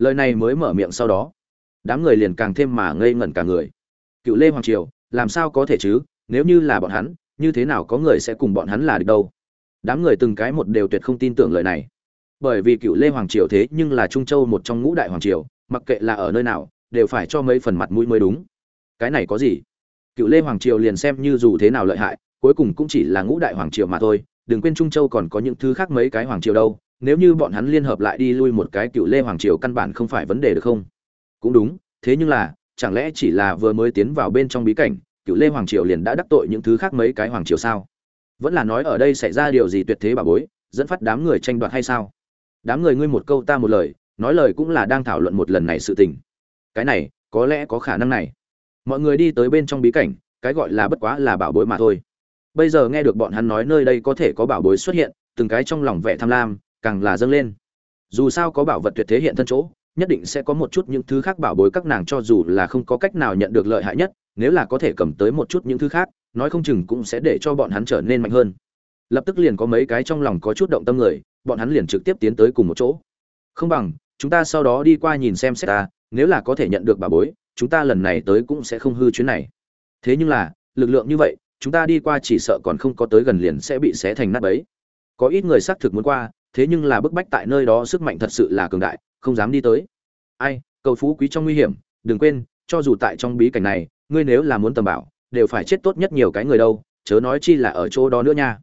lời này mới mở miệng sau đó. Đám người liền càng thêm mà ngây ngẩn cả người. Cựu lê hoàng triều, làm sao có thể chứ? Nếu như là bọn hắn, như thế nào có người sẽ cùng bọn hắn là được đâu? Đám người từng cái một đều tuyệt không tin tưởng lời này. Bởi vì cựu lê hoàng triều thế nhưng là trung châu một trong ngũ đại hoàng triều, mặc kệ là ở nơi nào, đều phải cho mấy phần mặt mũi mới đúng. Cái này có gì? Cựu lê hoàng triều liền xem như dù thế nào lợi hại, cuối cùng cũng chỉ là ngũ đại hoàng triều mà thôi, đừng quên trung châu còn có những thứ khác mấy cái hoàng triều đâu nếu như bọn hắn liên hợp lại đi lui một cái cựu lê hoàng triều căn bản không phải vấn đề được không? Cũng đúng, thế nhưng là, chẳng lẽ chỉ là vừa mới tiến vào bên trong bí cảnh, cựu lê hoàng triều liền đã đắc tội những thứ khác mấy cái hoàng triều sao? Vẫn là nói ở đây xảy ra điều gì tuyệt thế bà bối, dẫn phát đám người tranh đoạt hay sao? Đám người ngươi một câu ta một lời, nói lời cũng là đang thảo luận một lần này sự tình. Cái này, có lẽ có khả năng này. Mọi người đi tới bên trong bí cảnh, cái gọi là bất quá là bảo bối mà thôi. Bây giờ nghe được bọn hắn nói nơi đây có thể có bảo bối xuất hiện, từng cái trong lòng vẻ tham lam càng là dâng lên. Dù sao có bảo vật tuyệt thế hiện thân chỗ, nhất định sẽ có một chút những thứ khác bảo bối các nàng cho dù là không có cách nào nhận được lợi hại nhất, nếu là có thể cầm tới một chút những thứ khác, nói không chừng cũng sẽ để cho bọn hắn trở nên mạnh hơn. Lập tức liền có mấy cái trong lòng có chút động tâm người, bọn hắn liền trực tiếp tiến tới cùng một chỗ. Không bằng, chúng ta sau đó đi qua nhìn xem xét ta, nếu là có thể nhận được bà bối, chúng ta lần này tới cũng sẽ không hư chuyến này. Thế nhưng là, lực lượng như vậy, chúng ta đi qua chỉ sợ còn không có tới gần liền sẽ bị xé thành nát bấy. Có ít người xác thực muốn qua thế nhưng là bức bách tại nơi đó sức mạnh thật sự là cường đại, không dám đi tới. Ai, cầu phú quý trong nguy hiểm, đừng quên, cho dù tại trong bí cảnh này, ngươi nếu là muốn tầm bảo, đều phải chết tốt nhất nhiều cái người đâu, chớ nói chi là ở chỗ đó nữa nha.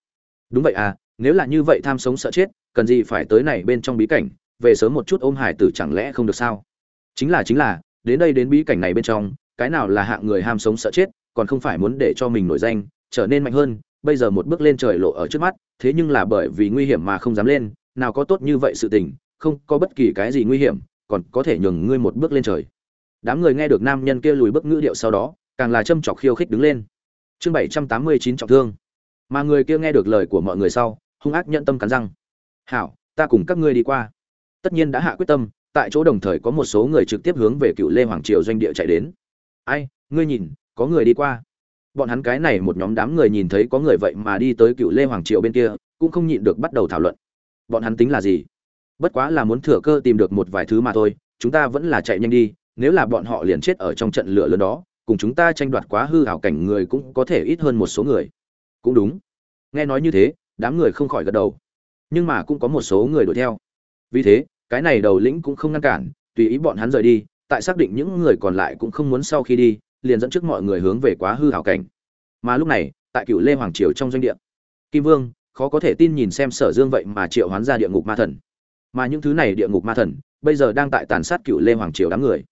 Đúng vậy à nếu là như vậy tham sống sợ chết, cần gì phải tới này bên trong bí cảnh, về sớm một chút ôm hải tử chẳng lẽ không được sao? Chính là chính là, đến đây đến bí cảnh này bên trong, cái nào là hạng người ham sống sợ chết, còn không phải muốn để cho mình nổi danh, trở nên mạnh hơn bây giờ một bước lên trời lộ ở trước mắt, thế nhưng là bởi vì nguy hiểm mà không dám lên, nào có tốt như vậy sự tình, không có bất kỳ cái gì nguy hiểm, còn có thể nhường ngươi một bước lên trời. Đám người nghe được nam nhân kia lùi bước ngữ điệu sau đó, càng là châm chọc khiêu khích đứng lên. Chương bảy trăm tám mươi chín trọng thương. Mà người kia nghe được lời của mọi người sau, hung ác nhận tâm cắn răng. Hảo, ta cùng các ngươi đi qua. Tất nhiên đã hạ quyết tâm, tại chỗ đồng thời có một số người trực tiếp hướng về cựu lê hoàng triều doanh địa chạy đến. Ai, ngươi nhìn, có người đi qua bọn hắn cái này một nhóm đám người nhìn thấy có người vậy mà đi tới cựu lê hoàng triều bên kia, cũng không nhịn được bắt đầu thảo luận. Bọn hắn tính là gì? Bất quá là muốn thừa cơ tìm được một vài thứ mà thôi, chúng ta vẫn là chạy nhanh đi, nếu là bọn họ liền chết ở trong trận lửa lớn đó, cùng chúng ta tranh đoạt quá hư hảo cảnh người cũng có thể ít hơn một số người. Cũng đúng. Nghe nói như thế, đám người không khỏi gật đầu. Nhưng mà cũng có một số người đuổi theo. Vì thế, cái này đầu lĩnh cũng không ngăn cản, tùy ý bọn hắn rời đi, tại xác định những người còn lại cũng không muốn sau khi đi liền dẫn trước mọi người hướng về quá hư hảo cảnh. Mà lúc này, tại cựu lê hoàng triều trong doanh địa, kim vương, khó có thể tin nhìn xem sở dương vậy mà triệu hoán ra địa ngục ma thần. Mà những thứ này địa ngục ma thần, bây giờ đang tại tàn sát cựu lê hoàng triều đám người.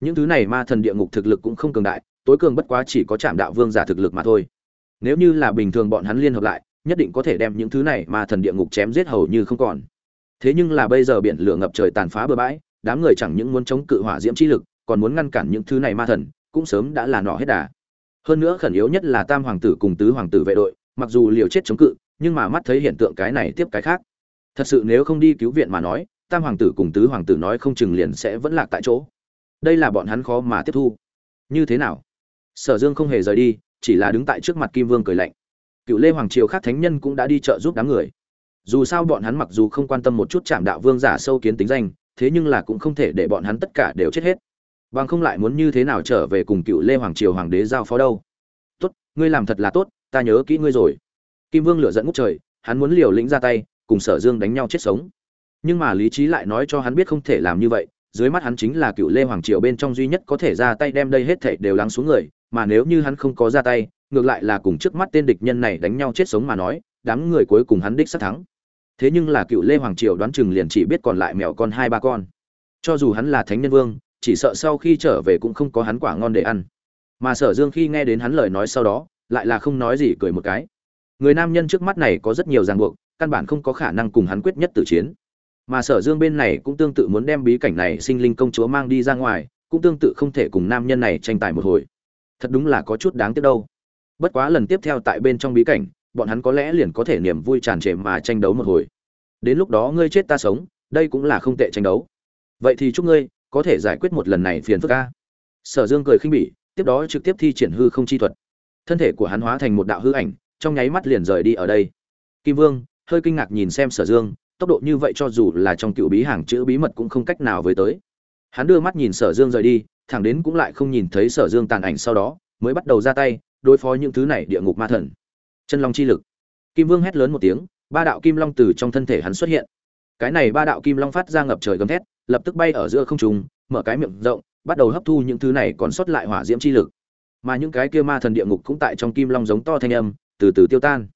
Những thứ này ma thần địa ngục thực lực cũng không cường đại, tối cường bất quá chỉ có trạm đạo vương giả thực lực mà thôi. Nếu như là bình thường bọn hắn liên hợp lại, nhất định có thể đem những thứ này ma thần địa ngục chém giết hầu như không còn. Thế nhưng là bây giờ biển lửa ngập trời tàn phá bừa bãi, đám người chẳng những muốn chống cự hỏa diễm chi lực, còn muốn ngăn cản những thứ này ma thần cũng sớm đã là nọ hết đà. Hơn nữa khẩn yếu nhất là tam hoàng tử cùng tứ hoàng tử vệ đội, mặc dù liều chết chống cự, nhưng mà mắt thấy hiện tượng cái này tiếp cái khác. Thật sự nếu không đi cứu viện mà nói, tam hoàng tử cùng tứ hoàng tử nói không chừng liền sẽ vẫn lạc tại chỗ. Đây là bọn hắn khó mà tiếp thu. Như thế nào? Sở dương không hề rời đi, chỉ là đứng tại trước mặt kim vương cười lạnh. Cựu lê hoàng triều khác thánh nhân cũng đã đi trợ giúp đám người. Dù sao bọn hắn mặc dù không quan tâm một chút chạm đạo vương giả sâu kiến tính danh, thế nhưng là cũng không thể để bọn hắn tất cả đều chết hết bằng không lại muốn như thế nào trở về cùng cựu lê hoàng triều hoàng đế giao phó đâu? Tốt, ngươi làm thật là tốt, ta nhớ kỹ ngươi rồi. Kim vương lửa dẫn ngút trời, hắn muốn liều lĩnh ra tay, cùng sở dương đánh nhau chết sống. Nhưng mà lý trí lại nói cho hắn biết không thể làm như vậy, dưới mắt hắn chính là cựu lê hoàng triều bên trong duy nhất có thể ra tay đem đây hết thảy đều lắng xuống người, mà nếu như hắn không có ra tay, ngược lại là cùng trước mắt tên địch nhân này đánh nhau chết sống mà nói, đám người cuối cùng hắn đích sát thắng. Thế nhưng là cựu lê hoàng triều đoán chừng liền chỉ biết còn lại mèo con hai ba con. Cho dù hắn là thánh nhân vương chỉ sợ sau khi trở về cũng không có hắn quả ngon để ăn. Mà sở dương khi nghe đến hắn lời nói sau đó, lại là không nói gì, cười một cái. Người nam nhân trước mắt này có rất nhiều ràng buộc, căn bản không có khả năng cùng hắn quyết nhất tử chiến. Mà sở dương bên này cũng tương tự muốn đem bí cảnh này sinh linh công chúa mang đi ra ngoài, cũng tương tự không thể cùng nam nhân này tranh tài một hồi. Thật đúng là có chút đáng tiếc đâu. Bất quá lần tiếp theo tại bên trong bí cảnh, bọn hắn có lẽ liền có thể niềm vui tràn trề mà tranh đấu một hồi. Đến lúc đó ngươi chết ta sống, đây cũng là không tệ tranh đấu. Vậy thì chúc ngươi có thể giải quyết một lần này phiền phức ca sở dương cười khinh bỉ, tiếp đó trực tiếp thi triển hư không chi thuật. Thân thể của hắn hóa thành một đạo hư ảnh, trong nháy mắt liền rời đi ở đây. Kim vương, hơi kinh ngạc nhìn xem sở dương, tốc độ như vậy cho dù là trong cựu bí hàng chữ bí mật cũng không cách nào với tới. Hắn đưa mắt nhìn sở dương rời đi, thẳng đến cũng lại không nhìn thấy sở dương tàn ảnh sau đó, mới bắt đầu ra tay, đối phó những thứ này địa ngục ma thần. Chân long chi lực. Kim vương hét lớn một tiếng, ba đạo kim long từ trong thân thể hắn xuất hiện cái này ba đạo kim long phát ra ngập trời gầm thét, lập tức bay ở giữa không trung, mở cái miệng rộng, bắt đầu hấp thu những thứ này còn sót lại hỏa diễm chi lực. Mà những cái kia ma thần địa ngục cũng tại trong kim long giống to thanh âm, từ từ tiêu tan.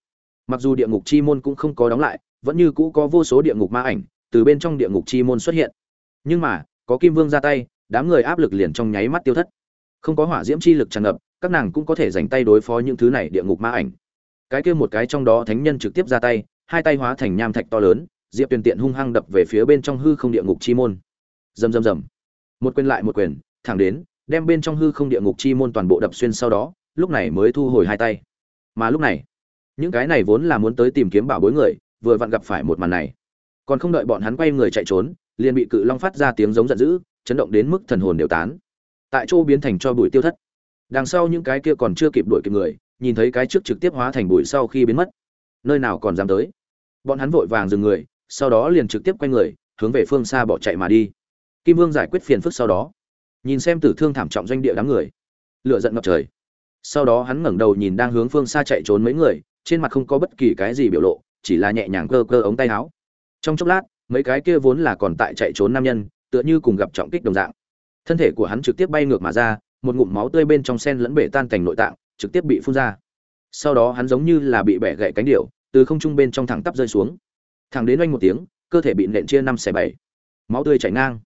Mặc dù địa ngục chi môn cũng không có đóng lại, vẫn như cũ có vô số địa ngục ma ảnh từ bên trong địa ngục chi môn xuất hiện. Nhưng mà, có kim vương ra tay, đám người áp lực liền trong nháy mắt tiêu thất. Không có hỏa diễm chi lực tràn ngập, các nàng cũng có thể dành tay đối phó những thứ này địa ngục ma ảnh. Cái kia một cái trong đó thánh nhân trực tiếp ra tay, hai tay hóa thành nham thạch to lớn diệp tuyền tiện hung hăng đập về phía bên trong hư không địa ngục chi môn. Rầm rầm rầm. Một quyền lại một quyền, thẳng đến, đem bên trong hư không địa ngục chi môn toàn bộ đập xuyên sau đó, lúc này mới thu hồi hai tay. Mà lúc này, những cái này vốn là muốn tới tìm kiếm bảo bối người, vừa vặn gặp phải một màn này. Còn không đợi bọn hắn quay người chạy trốn, liền bị cự long phát ra tiếng giống giận dữ, chấn động đến mức thần hồn đều tán. Tại chỗ biến thành cho bụi tiêu thất. Đằng sau những cái kia còn chưa kịp đuổi kịp người, nhìn thấy cái trước trực tiếp hóa thành bụi sau khi biến mất, nơi nào còn dám tới. Bọn hắn vội vàng dừng người sau đó liền trực tiếp quay người, hướng về phương xa bỏ chạy mà đi. Kim vương giải quyết phiền phức sau đó, nhìn xem tử thương thảm trọng doanh địa đám người lựa giận ngập trời. Sau đó hắn ngẩng đầu nhìn đang hướng phương xa chạy trốn mấy người, trên mặt không có bất kỳ cái gì biểu lộ, chỉ là nhẹ nhàng cơ cơ ống tay áo. Trong chốc lát, mấy cái kia vốn là còn tại chạy trốn nam nhân, tựa như cùng gặp trọng kích đồng dạng. Thân thể của hắn trực tiếp bay ngược mà ra, một ngụm máu tươi bên trong sen lẫn bể tan cảnh nội tạng, trực tiếp bị phun ra. Sau đó hắn giống như là bị bẻ gãy cánh điệu từ không trung bên trong thẳng tắp rơi xuống thẳng đến oanh một tiếng, cơ thể bị nện chia năm xẻ bảy. Máu tươi chảy ngang.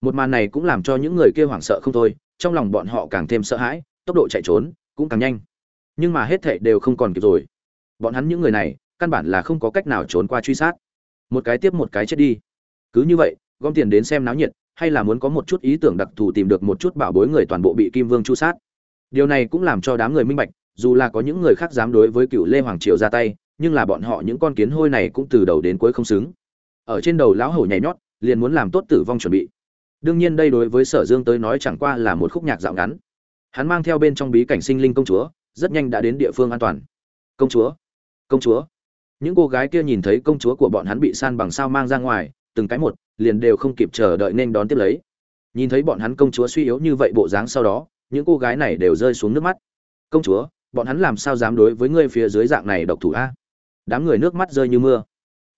Một màn này cũng làm cho những người kia hoảng sợ không thôi, trong lòng bọn họ càng thêm sợ hãi, tốc độ chạy trốn cũng càng nhanh. Nhưng mà hết thệ đều không còn kịp rồi. Bọn hắn những người này, căn bản là không có cách nào trốn qua truy sát. Một cái tiếp một cái chết đi. Cứ như vậy, gom tiền đến xem náo nhiệt, hay là muốn có một chút ý tưởng đặc thù tìm được một chút bảo bối người toàn bộ bị kim vương chu sát. Điều này cũng làm cho đám người minh bạch, dù là có những người khác dám đối với cựu lê hoàng triều ra tay nhưng là bọn họ những con kiến hôi này cũng từ đầu đến cuối không xứng. Ở trên đầu lão hổ nhảy nhót, liền muốn làm tốt tử vong chuẩn bị. Đương nhiên đây đối với sở dương tới nói chẳng qua là một khúc nhạc dạo ngắn. Hắn mang theo bên trong bí cảnh sinh linh công chúa, rất nhanh đã đến địa phương an toàn. Công chúa! Công chúa! Những cô gái kia nhìn thấy công chúa của bọn hắn bị san bằng sao mang ra ngoài, từng cái một, liền đều không kịp chờ đợi nên đón tiếp lấy. Nhìn thấy bọn hắn công chúa suy yếu như vậy bộ dáng sau đó, những cô gái này đều rơi xuống nước mắt. Công chúa, bọn hắn làm sao dám đối với ngươi phía dưới dạng này độc thủ a? Đám người nước mắt rơi như mưa.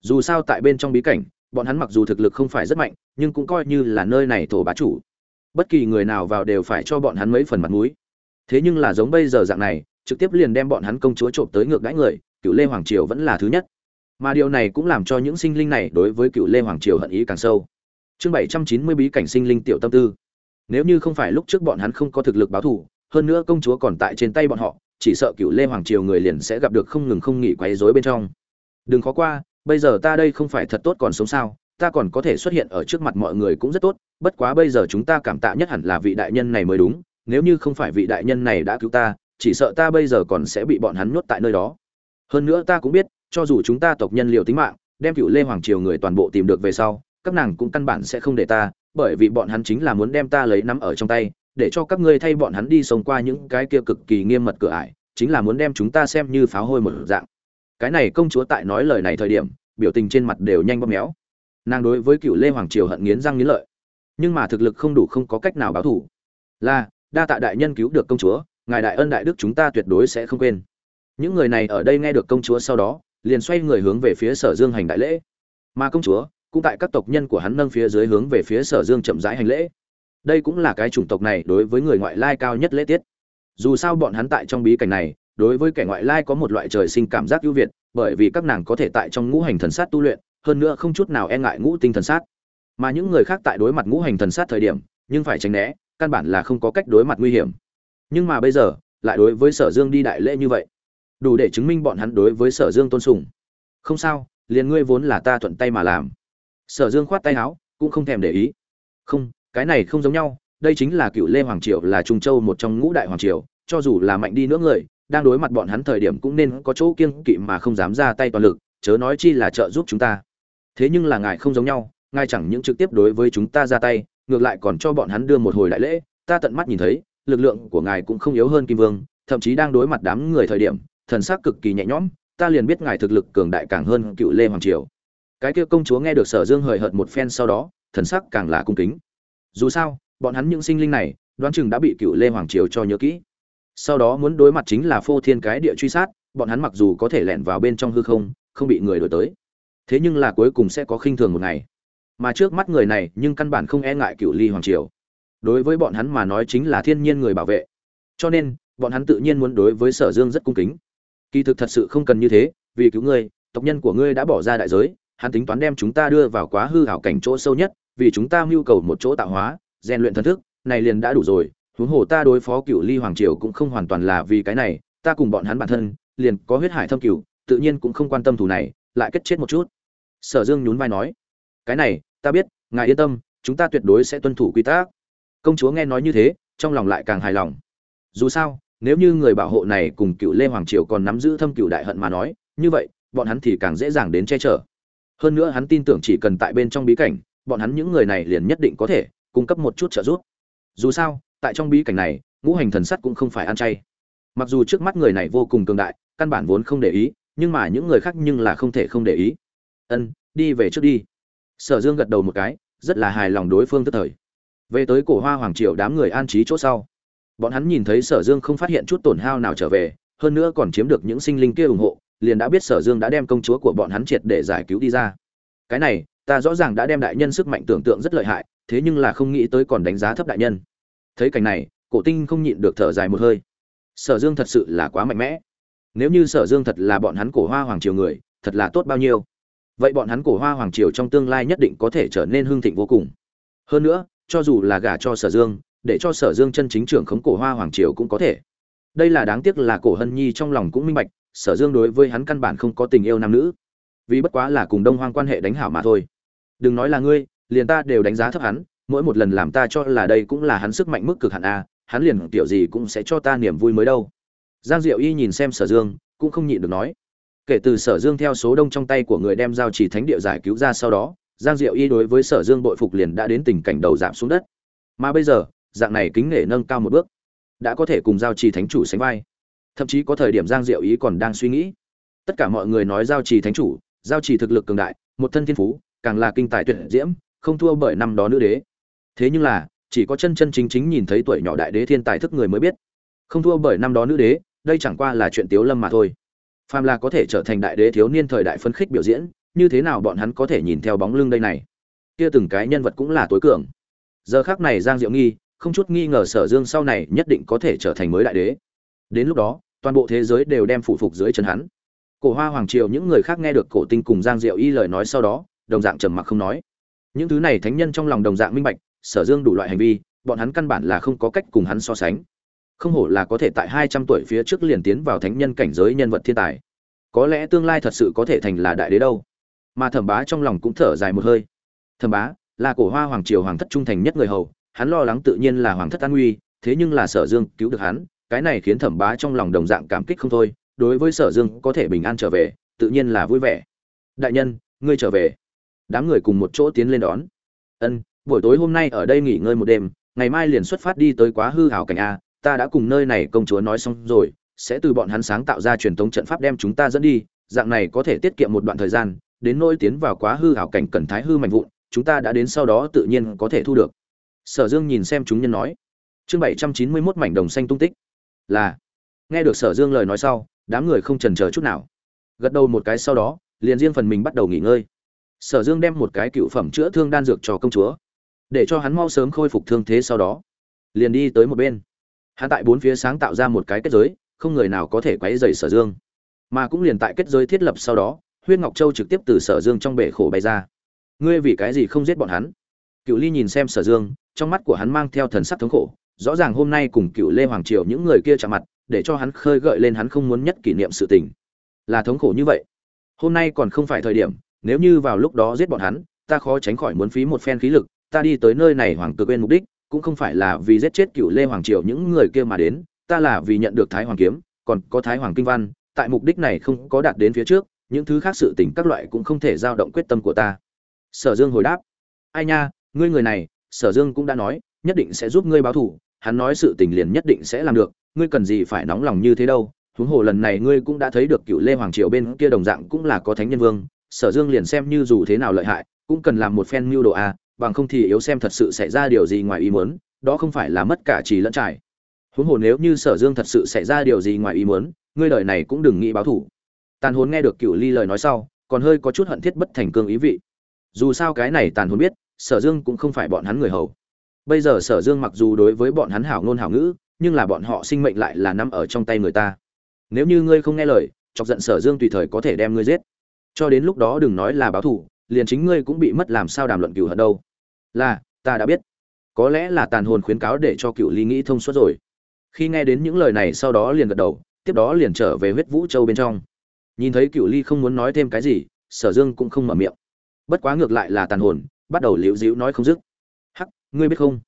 Dù sao tại bên trong bí cảnh, bọn hắn mặc dù thực lực không phải rất mạnh, nhưng cũng coi như là nơi này thổ bá chủ. Bất kỳ người nào vào đều phải cho bọn hắn mấy phần mặt mũi. Thế nhưng là giống bây giờ dạng này, trực tiếp liền đem bọn hắn công chúa trộm tới ngược đãi người cựu lê hoàng triều vẫn là thứ nhất. Mà điều này cũng làm cho những sinh linh này đối với cựu lê hoàng triều hận ý càng sâu. Chương bảy trăm chín mươi bí cảnh sinh linh tiểu tâm tư. Nếu như không phải lúc trước bọn hắn không có thực lực báo thù, hơn nữa công chúa còn tại trên tay bọn họ chỉ sợ cựu lê hoàng triều người liền sẽ gặp được không ngừng không nghỉ quấy rối bên trong. Đừng khó qua, bây giờ ta đây không phải thật tốt còn sống sao, ta còn có thể xuất hiện ở trước mặt mọi người cũng rất tốt, bất quá bây giờ chúng ta cảm tạ nhất hẳn là vị đại nhân này mới đúng, nếu như không phải vị đại nhân này đã cứu ta, chỉ sợ ta bây giờ còn sẽ bị bọn hắn nhốt tại nơi đó. Hơn nữa ta cũng biết, cho dù chúng ta tộc nhân liều tính mạng, đem cựu lê hoàng triều người toàn bộ tìm được về sau, các nàng cũng căn bản sẽ không để ta, bởi vì bọn hắn chính là muốn đem ta lấy nắm ở trong tay để cho các ngươi thay bọn hắn đi sống qua những cái kia cực kỳ nghiêm mật cửa ải, chính là muốn đem chúng ta xem như pháo hôi một dạng. Cái này công chúa tại nói lời này thời điểm, biểu tình trên mặt đều nhanh bóp méo. Nàng đối với cựu lê hoàng triều hận nghiến răng nghiến lợi, nhưng mà thực lực không đủ không có cách nào báo thủ là, đa tạ đại nhân cứu được công chúa, ngài đại ân đại đức chúng ta tuyệt đối sẽ không quên. Những người này ở đây nghe được công chúa sau đó, liền xoay người hướng về phía sở dương hành đại lễ. Mà công chúa, cũng tại các tộc nhân của hắn nâng phía dưới hướng về phía sở dương chậm rãi hành lễ đây cũng là cái chủng tộc này đối với người ngoại lai cao nhất lễ tiết. Dù sao bọn hắn tại trong bí cảnh này, đối với kẻ ngoại lai có một loại trời sinh cảm giác ưu việt, bởi vì các nàng có thể tại trong ngũ hành thần sát tu luyện, hơn nữa không chút nào e ngại ngũ tinh thần sát. Mà những người khác tại đối mặt ngũ hành thần sát thời điểm, nhưng phải tránh né, căn bản là không có cách đối mặt nguy hiểm. Nhưng mà bây giờ, lại đối với sở dương đi đại lễ như vậy, đủ để chứng minh bọn hắn đối với sở dương tôn sùng. Không sao, liền ngươi vốn là ta thuận tay mà làm. Sở dương khoát tay áo, cũng không thèm để ý. Không cái này không giống nhau, đây chính là cựu lê hoàng triều là trung châu một trong ngũ đại hoàng triều, cho dù là mạnh đi nữa người, đang đối mặt bọn hắn thời điểm cũng nên có chỗ kiên kỵ mà không dám ra tay toàn lực, chớ nói chi là trợ giúp chúng ta. Thế nhưng là ngài không giống nhau, ngài chẳng những trực tiếp đối với chúng ta ra tay, ngược lại còn cho bọn hắn đưa một hồi đại lễ, ta tận mắt nhìn thấy, lực lượng của ngài cũng không yếu hơn kim vương, thậm chí đang đối mặt đám người thời điểm, thần sắc cực kỳ nhẹ nhõm, ta liền biết ngài thực lực cường đại càng hơn cựu lê hoàng triều. Cái kia công chúa nghe được sở dương hời hợt một phen sau đó, thần sắc càng là cung kính dù sao, bọn hắn những sinh linh này, đoán chừng đã bị cựu lê hoàng triều cho nhớ kỹ. Sau đó muốn đối mặt chính là phô thiên cái địa truy sát, bọn hắn mặc dù có thể lẻn vào bên trong hư không không bị người đổi tới. Thế nhưng là cuối cùng sẽ có khinh thường một ngày. Mà trước mắt người này nhưng căn bản không e ngại cựu ly hoàng triều. Đối với bọn hắn mà nói chính là thiên nhiên người bảo vệ. Cho nên, bọn hắn tự nhiên muốn đối với sở dương rất cung kính. Kỳ thực thật sự không cần như thế, vì cứu ngươi, tộc nhân của ngươi đã bỏ ra đại giới, hắn tính toán đem chúng ta đưa vào quá hư hảo cảnh chỗ sâu nhất vì chúng ta mưu cầu một chỗ tạo hóa, rèn luyện thần thức, này liền đã đủ rồi, huống hồ ta đối phó cựu ly hoàng triều cũng không hoàn toàn là vì cái này, ta cùng bọn hắn bản thân, liền có huyết hải thâm cựu tự nhiên cũng không quan tâm thủ này, lại kết chết một chút. Sở dương nhún vai nói, cái này, ta biết, ngài yên tâm, chúng ta tuyệt đối sẽ tuân thủ quy tắc. Công chúa nghe nói như thế, trong lòng lại càng hài lòng. Dù sao, nếu như người bảo hộ này cùng cựu lê hoàng triều còn nắm giữ thâm cựu đại hận mà nói, như vậy, bọn hắn thì càng dễ dàng đến che chở. Hơn nữa hắn tin tưởng chỉ cần tại bên trong bí cảnh bọn hắn những người này liền nhất định có thể cung cấp một chút trợ giúp. Dù sao, tại trong bí cảnh này, ngũ hành thần sắt cũng không phải ăn chay. Mặc dù trước mắt người này vô cùng cường đại, căn bản vốn không để ý, nhưng mà những người khác nhưng là không thể không để ý. Ân, đi về trước đi. Sở dương gật đầu một cái, rất là hài lòng đối phương tức thời. Về tới cổ hoa hoàng triều đám người an trí chỗ sau. Bọn hắn nhìn thấy sở dương không phát hiện chút tổn hao nào trở về, hơn nữa còn chiếm được những sinh linh kia ủng hộ, liền đã biết sở dương đã đem công chúa của bọn hắn triệt để giải cứu đi ra. Cái này ta rõ ràng đã đem đại nhân sức mạnh tưởng tượng rất lợi hại, thế nhưng là không nghĩ tới còn đánh giá thấp đại nhân. Thấy cảnh này, cổ tinh không nhịn được thở dài một hơi. Sở dương thật sự là quá mạnh mẽ. Nếu như sở dương thật là bọn hắn cổ hoa hoàng triều người, thật là tốt bao nhiêu? Vậy bọn hắn cổ hoa hoàng triều trong tương lai nhất định có thể trở nên hưng thịnh vô cùng. Hơn nữa, cho dù là gả cho sở dương, để cho sở dương chân chính trưởng khống cổ hoa hoàng triều cũng có thể. Đây là đáng tiếc là cổ hân nhi trong lòng cũng minh bạch, sở dương đối với hắn căn bản không có tình yêu nam nữ. Vì bất quá là cùng đông hoang quan hệ đánh hảo mà thôi đừng nói là ngươi, liền ta đều đánh giá thấp hắn, mỗi một lần làm ta cho là đây cũng là hắn sức mạnh mức cực hạn a, hắn liền tiểu gì cũng sẽ cho ta niềm vui mới đâu. Giang diệu y nhìn xem sở dương, cũng không nhịn được nói. Kể từ sở dương theo số đông trong tay của người đem giao chỉ thánh địa giải cứu ra sau đó, giang diệu y đối với sở dương bội phục liền đã đến tình cảnh đầu giảm xuống đất. Mà bây giờ, dạng này kính nể nâng cao một bước, đã có thể cùng giao trì thánh chủ sánh vai. Thậm chí có thời điểm giang diệu ý còn đang suy nghĩ. Tất cả mọi người nói giao trì thánh chủ, giao trì thực lực cường đại, một thân thiên phú càng là kinh tài tuyệt diễm, không thua bởi năm đó nữ đế. Thế nhưng là, chỉ có chân chân chính chính nhìn thấy tuổi nhỏ đại đế thiên tài thức người mới biết. Không thua bởi năm đó nữ đế, đây chẳng qua là chuyện tiếu lâm mà thôi. Phàm là có thể trở thành đại đế thiếu niên thời đại phấn khích biểu diễn, như thế nào bọn hắn có thể nhìn theo bóng lưng đây này? Kia từng cái nhân vật cũng là tối cường. Giờ khác này giang diệu nghi, không chút nghi ngờ sở dương sau này nhất định có thể trở thành mới đại đế. Đến lúc đó, toàn bộ thế giới đều đem phụ phục dưới chân hắn. Cổ hoa hoàng triều những người khác nghe được cổ tinh cùng giang diệu y lời nói sau đó đồng dạng trầm mặc không nói. Những thứ này thánh nhân trong lòng đồng dạng minh bạch, sở dương đủ loại hành vi, bọn hắn căn bản là không có cách cùng hắn so sánh. Không hổ là có thể tại hai trăm tuổi phía trước liền tiến vào thánh nhân cảnh giới nhân vật thiên tài. Có lẽ tương lai thật sự có thể thành là đại đế đâu. Mà thẩm bá trong lòng cũng thở dài một hơi. Thẩm bá, là cổ hoa hoàng triều hoàng thất trung thành nhất người hầu, hắn lo lắng tự nhiên là hoàng thất an nguy, thế nhưng là sở dương cứu được hắn, cái này khiến thẩm bá trong lòng đồng dạng cảm kích không thôi, đối với sở dương có thể bình an trở về, tự nhiên là vui vẻ. Đại nhân, ngươi trở về đám người cùng một chỗ tiến lên đón. Ân, buổi tối hôm nay ở đây nghỉ ngơi một đêm, ngày mai liền xuất phát đi tới quá hư hảo cảnh a, ta đã cùng nơi này công chúa nói xong rồi, sẽ từ bọn hắn sáng tạo ra truyền thống trận pháp đem chúng ta dẫn đi, dạng này có thể tiết kiệm một đoạn thời gian, đến nỗi tiến vào quá hư hảo cảnh cần thái hư mạnh vụn, chúng ta đã đến sau đó tự nhiên có thể thu được. Sở dương nhìn xem chúng nhân nói. Chương bảy trăm chín mươi mốt mảnh đồng xanh tung tích. Là. Nghe được sở dương lời nói sau, đám người không trần chờ chút nào. Gật đầu một cái sau đó, liền riêng phần mình bắt đầu nghỉ ngơi sở dương đem một cái cựu phẩm chữa thương đan dược cho công chúa, để cho hắn mau sớm khôi phục thương thế sau đó, liền đi tới một bên. Hắn tại bốn phía sáng tạo ra một cái kết giới, không người nào có thể quấy dày sở dương, mà cũng liền tại kết giới thiết lập sau đó, huyết ngọc châu trực tiếp từ sở dương trong bể khổ bay ra. Ngươi vì cái gì không giết bọn hắn? Cựu ly nhìn xem sở dương, trong mắt của hắn mang theo thần sắc thống khổ, rõ ràng hôm nay cùng cựu lê hoàng triều những người kia chạm mặt, để cho hắn khơi gợi lên hắn không muốn nhất kỷ niệm sự tình. Là thống khổ như vậy. Hôm nay còn không phải thời điểm nếu như vào lúc đó giết bọn hắn, ta khó tránh khỏi muốn phí một phen khí lực, ta đi tới nơi này hoàng cực quên mục đích, cũng không phải là vì giết chết cựu lê hoàng triều những người kia mà đến, ta là vì nhận được thái hoàng kiếm, còn có thái hoàng kinh văn, tại mục đích này không có đạt đến phía trước, những thứ khác sự tình các loại cũng không thể giao động quyết tâm của ta. Sở dương hồi đáp, ai nha, ngươi người này, sở dương cũng đã nói, nhất định sẽ giúp ngươi báo thù, hắn nói sự tình liền nhất định sẽ làm được, ngươi cần gì phải nóng lòng như thế đâu, huống hồ lần này ngươi cũng đã thấy được cựu lê hoàng triều bên kia đồng dạng cũng là có thánh nhân vương sở dương liền xem như dù thế nào lợi hại, cũng cần làm một phen mưu đồ a bằng không thì yếu xem thật sự xảy ra điều gì ngoài ý muốn, đó không phải là mất cả trì lẫn trải. Huống hồ nếu như sở dương thật sự xảy ra điều gì ngoài ý muốn, ngươi đời này cũng đừng nghĩ báo thủ. Tàn hồn nghe được cựu ly lời nói sau, còn hơi có chút hận thiết bất thành cương ý vị. Dù sao cái này tàn hồn biết, sở dương cũng không phải bọn hắn người hầu. Bây giờ sở dương mặc dù đối với bọn hắn hảo ngôn hảo ngữ, nhưng là bọn họ sinh mệnh lại là nằm ở trong tay người ta. Nếu như ngươi không nghe lời, chọc giận sở dương tùy thời có thể đem ngươi giết cho đến lúc đó đừng nói là báo thù, liền chính ngươi cũng bị mất làm sao đàm luận cửu hận đâu. Là, ta đã biết. Có lẽ là tàn hồn khuyến cáo để cho cựu ly nghĩ thông suốt rồi. Khi nghe đến những lời này sau đó liền gật đầu, tiếp đó liền trở về huyết vũ châu bên trong. Nhìn thấy cựu ly không muốn nói thêm cái gì, sở dương cũng không mở miệng. Bất quá ngược lại là tàn hồn, bắt đầu liễu dĩu nói không dứt. Hắc, ngươi biết không?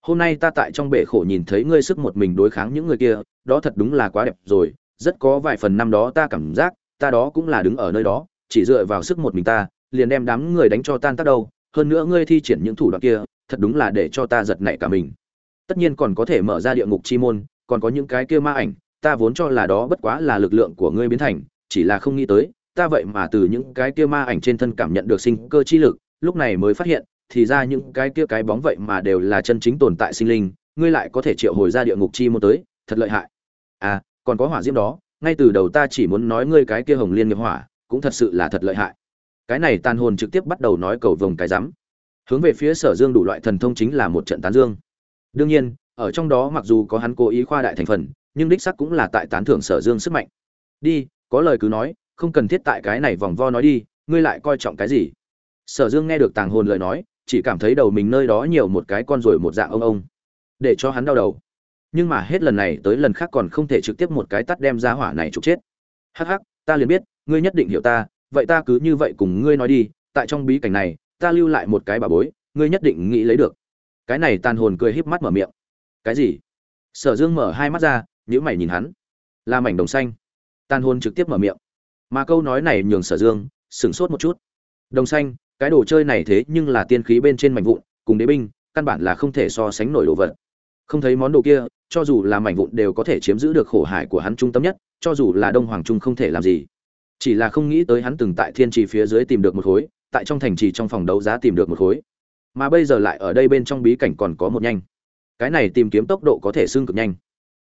Hôm nay ta tại trong bể khổ nhìn thấy ngươi sức một mình đối kháng những người kia, đó thật đúng là quá đẹp rồi, rất có vài phần năm đó ta cảm giác, ta đó cũng là đứng ở nơi đó chỉ dựa vào sức một mình ta, liền đem đám người đánh cho tan tác đâu, hơn nữa ngươi thi triển những thủ đoạn kia, thật đúng là để cho ta giật nảy cả mình. Tất nhiên còn có thể mở ra địa ngục chi môn, còn có những cái kia ma ảnh, ta vốn cho là đó bất quá là lực lượng của ngươi biến thành, chỉ là không nghĩ tới, ta vậy mà từ những cái kia ma ảnh trên thân cảm nhận được sinh cơ chi lực, lúc này mới phát hiện, thì ra những cái kia cái bóng vậy mà đều là chân chính tồn tại sinh linh, ngươi lại có thể triệu hồi ra địa ngục chi môn tới, thật lợi hại. À còn có hỏa diễm đó, ngay từ đầu ta chỉ muốn nói ngươi cái kia hồng liên nghiệp hỏa cũng thật sự là thật lợi hại. Cái này tàn hồn trực tiếp bắt đầu nói cầu vồng cái rắm. Hướng về phía sở dương đủ loại thần thông chính là một trận tán dương. Đương nhiên, ở trong đó mặc dù có hắn cố ý khoa đại thành phần, nhưng đích sắc cũng là tại tán thưởng sở dương sức mạnh. Đi, có lời cứ nói, không cần thiết tại cái này vòng vo nói đi, ngươi lại coi trọng cái gì? Sở dương nghe được tàng hồn lời nói, chỉ cảm thấy đầu mình nơi đó nhiều một cái con rồi một dạng ông ông. Để cho hắn đau đầu. Nhưng mà hết lần này tới lần khác còn không thể trực tiếp một cái tắt đem ra hỏa này trục chết. Hắc hắc, ta liền biết ngươi nhất định hiểu ta, vậy ta cứ như vậy cùng ngươi nói đi, tại trong bí cảnh này, ta lưu lại một cái bà bối, ngươi nhất định nghĩ lấy được. Cái này tàn hồn cười híp mắt mở miệng. Cái gì? Sở dương mở hai mắt ra nhữ mày nhìn hắn. Là mảnh đồng xanh. Tàn hồn trực tiếp mở miệng. Mà câu nói này nhường sở dương sửng sốt một chút. Đồng xanh, cái đồ chơi này thế nhưng là tiên khí bên trên mảnh vụn, cùng đế binh, căn bản là không thể so sánh nổi đồ vật. Không thấy món đồ kia, cho dù là mảnh vụn đều có thể chiếm giữ được khổ hải của hắn trung tâm nhất, cho dù là đông hoàng trung không thể làm gì chỉ là không nghĩ tới hắn từng tại thiên trì phía dưới tìm được một khối, tại trong thành trì trong phòng đấu giá tìm được một khối. Mà bây giờ lại ở đây bên trong bí cảnh còn có một nhanh. Cái này tìm kiếm tốc độ có thể xương cực nhanh.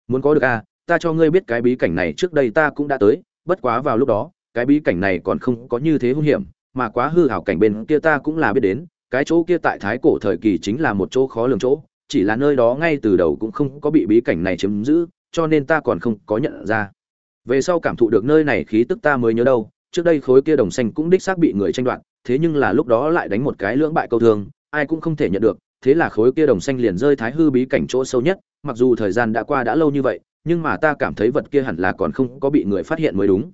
Muốn có được a ta cho ngươi biết cái bí cảnh này trước đây ta cũng đã tới, bất quá vào lúc đó, cái bí cảnh này còn không có như thế hung hiểm, mà quá hư hảo cảnh bên kia ta cũng là biết đến, cái chỗ kia tại thái cổ thời kỳ chính là một chỗ khó lường chỗ, chỉ là nơi đó ngay từ đầu cũng không có bị bí cảnh này chiếm giữ, cho nên ta còn không có nhận ra về sau cảm thụ được nơi này khí tức ta mới nhớ đâu, trước đây khối kia đồng xanh cũng đích xác bị người tranh đoạt, thế nhưng là lúc đó lại đánh một cái lưỡng bại câu thương, ai cũng không thể nhận được, thế là khối kia đồng xanh liền rơi thái hư bí cảnh chỗ sâu nhất, mặc dù thời gian đã qua đã lâu như vậy, nhưng mà ta cảm thấy vật kia hẳn là còn không có bị người phát hiện mới đúng.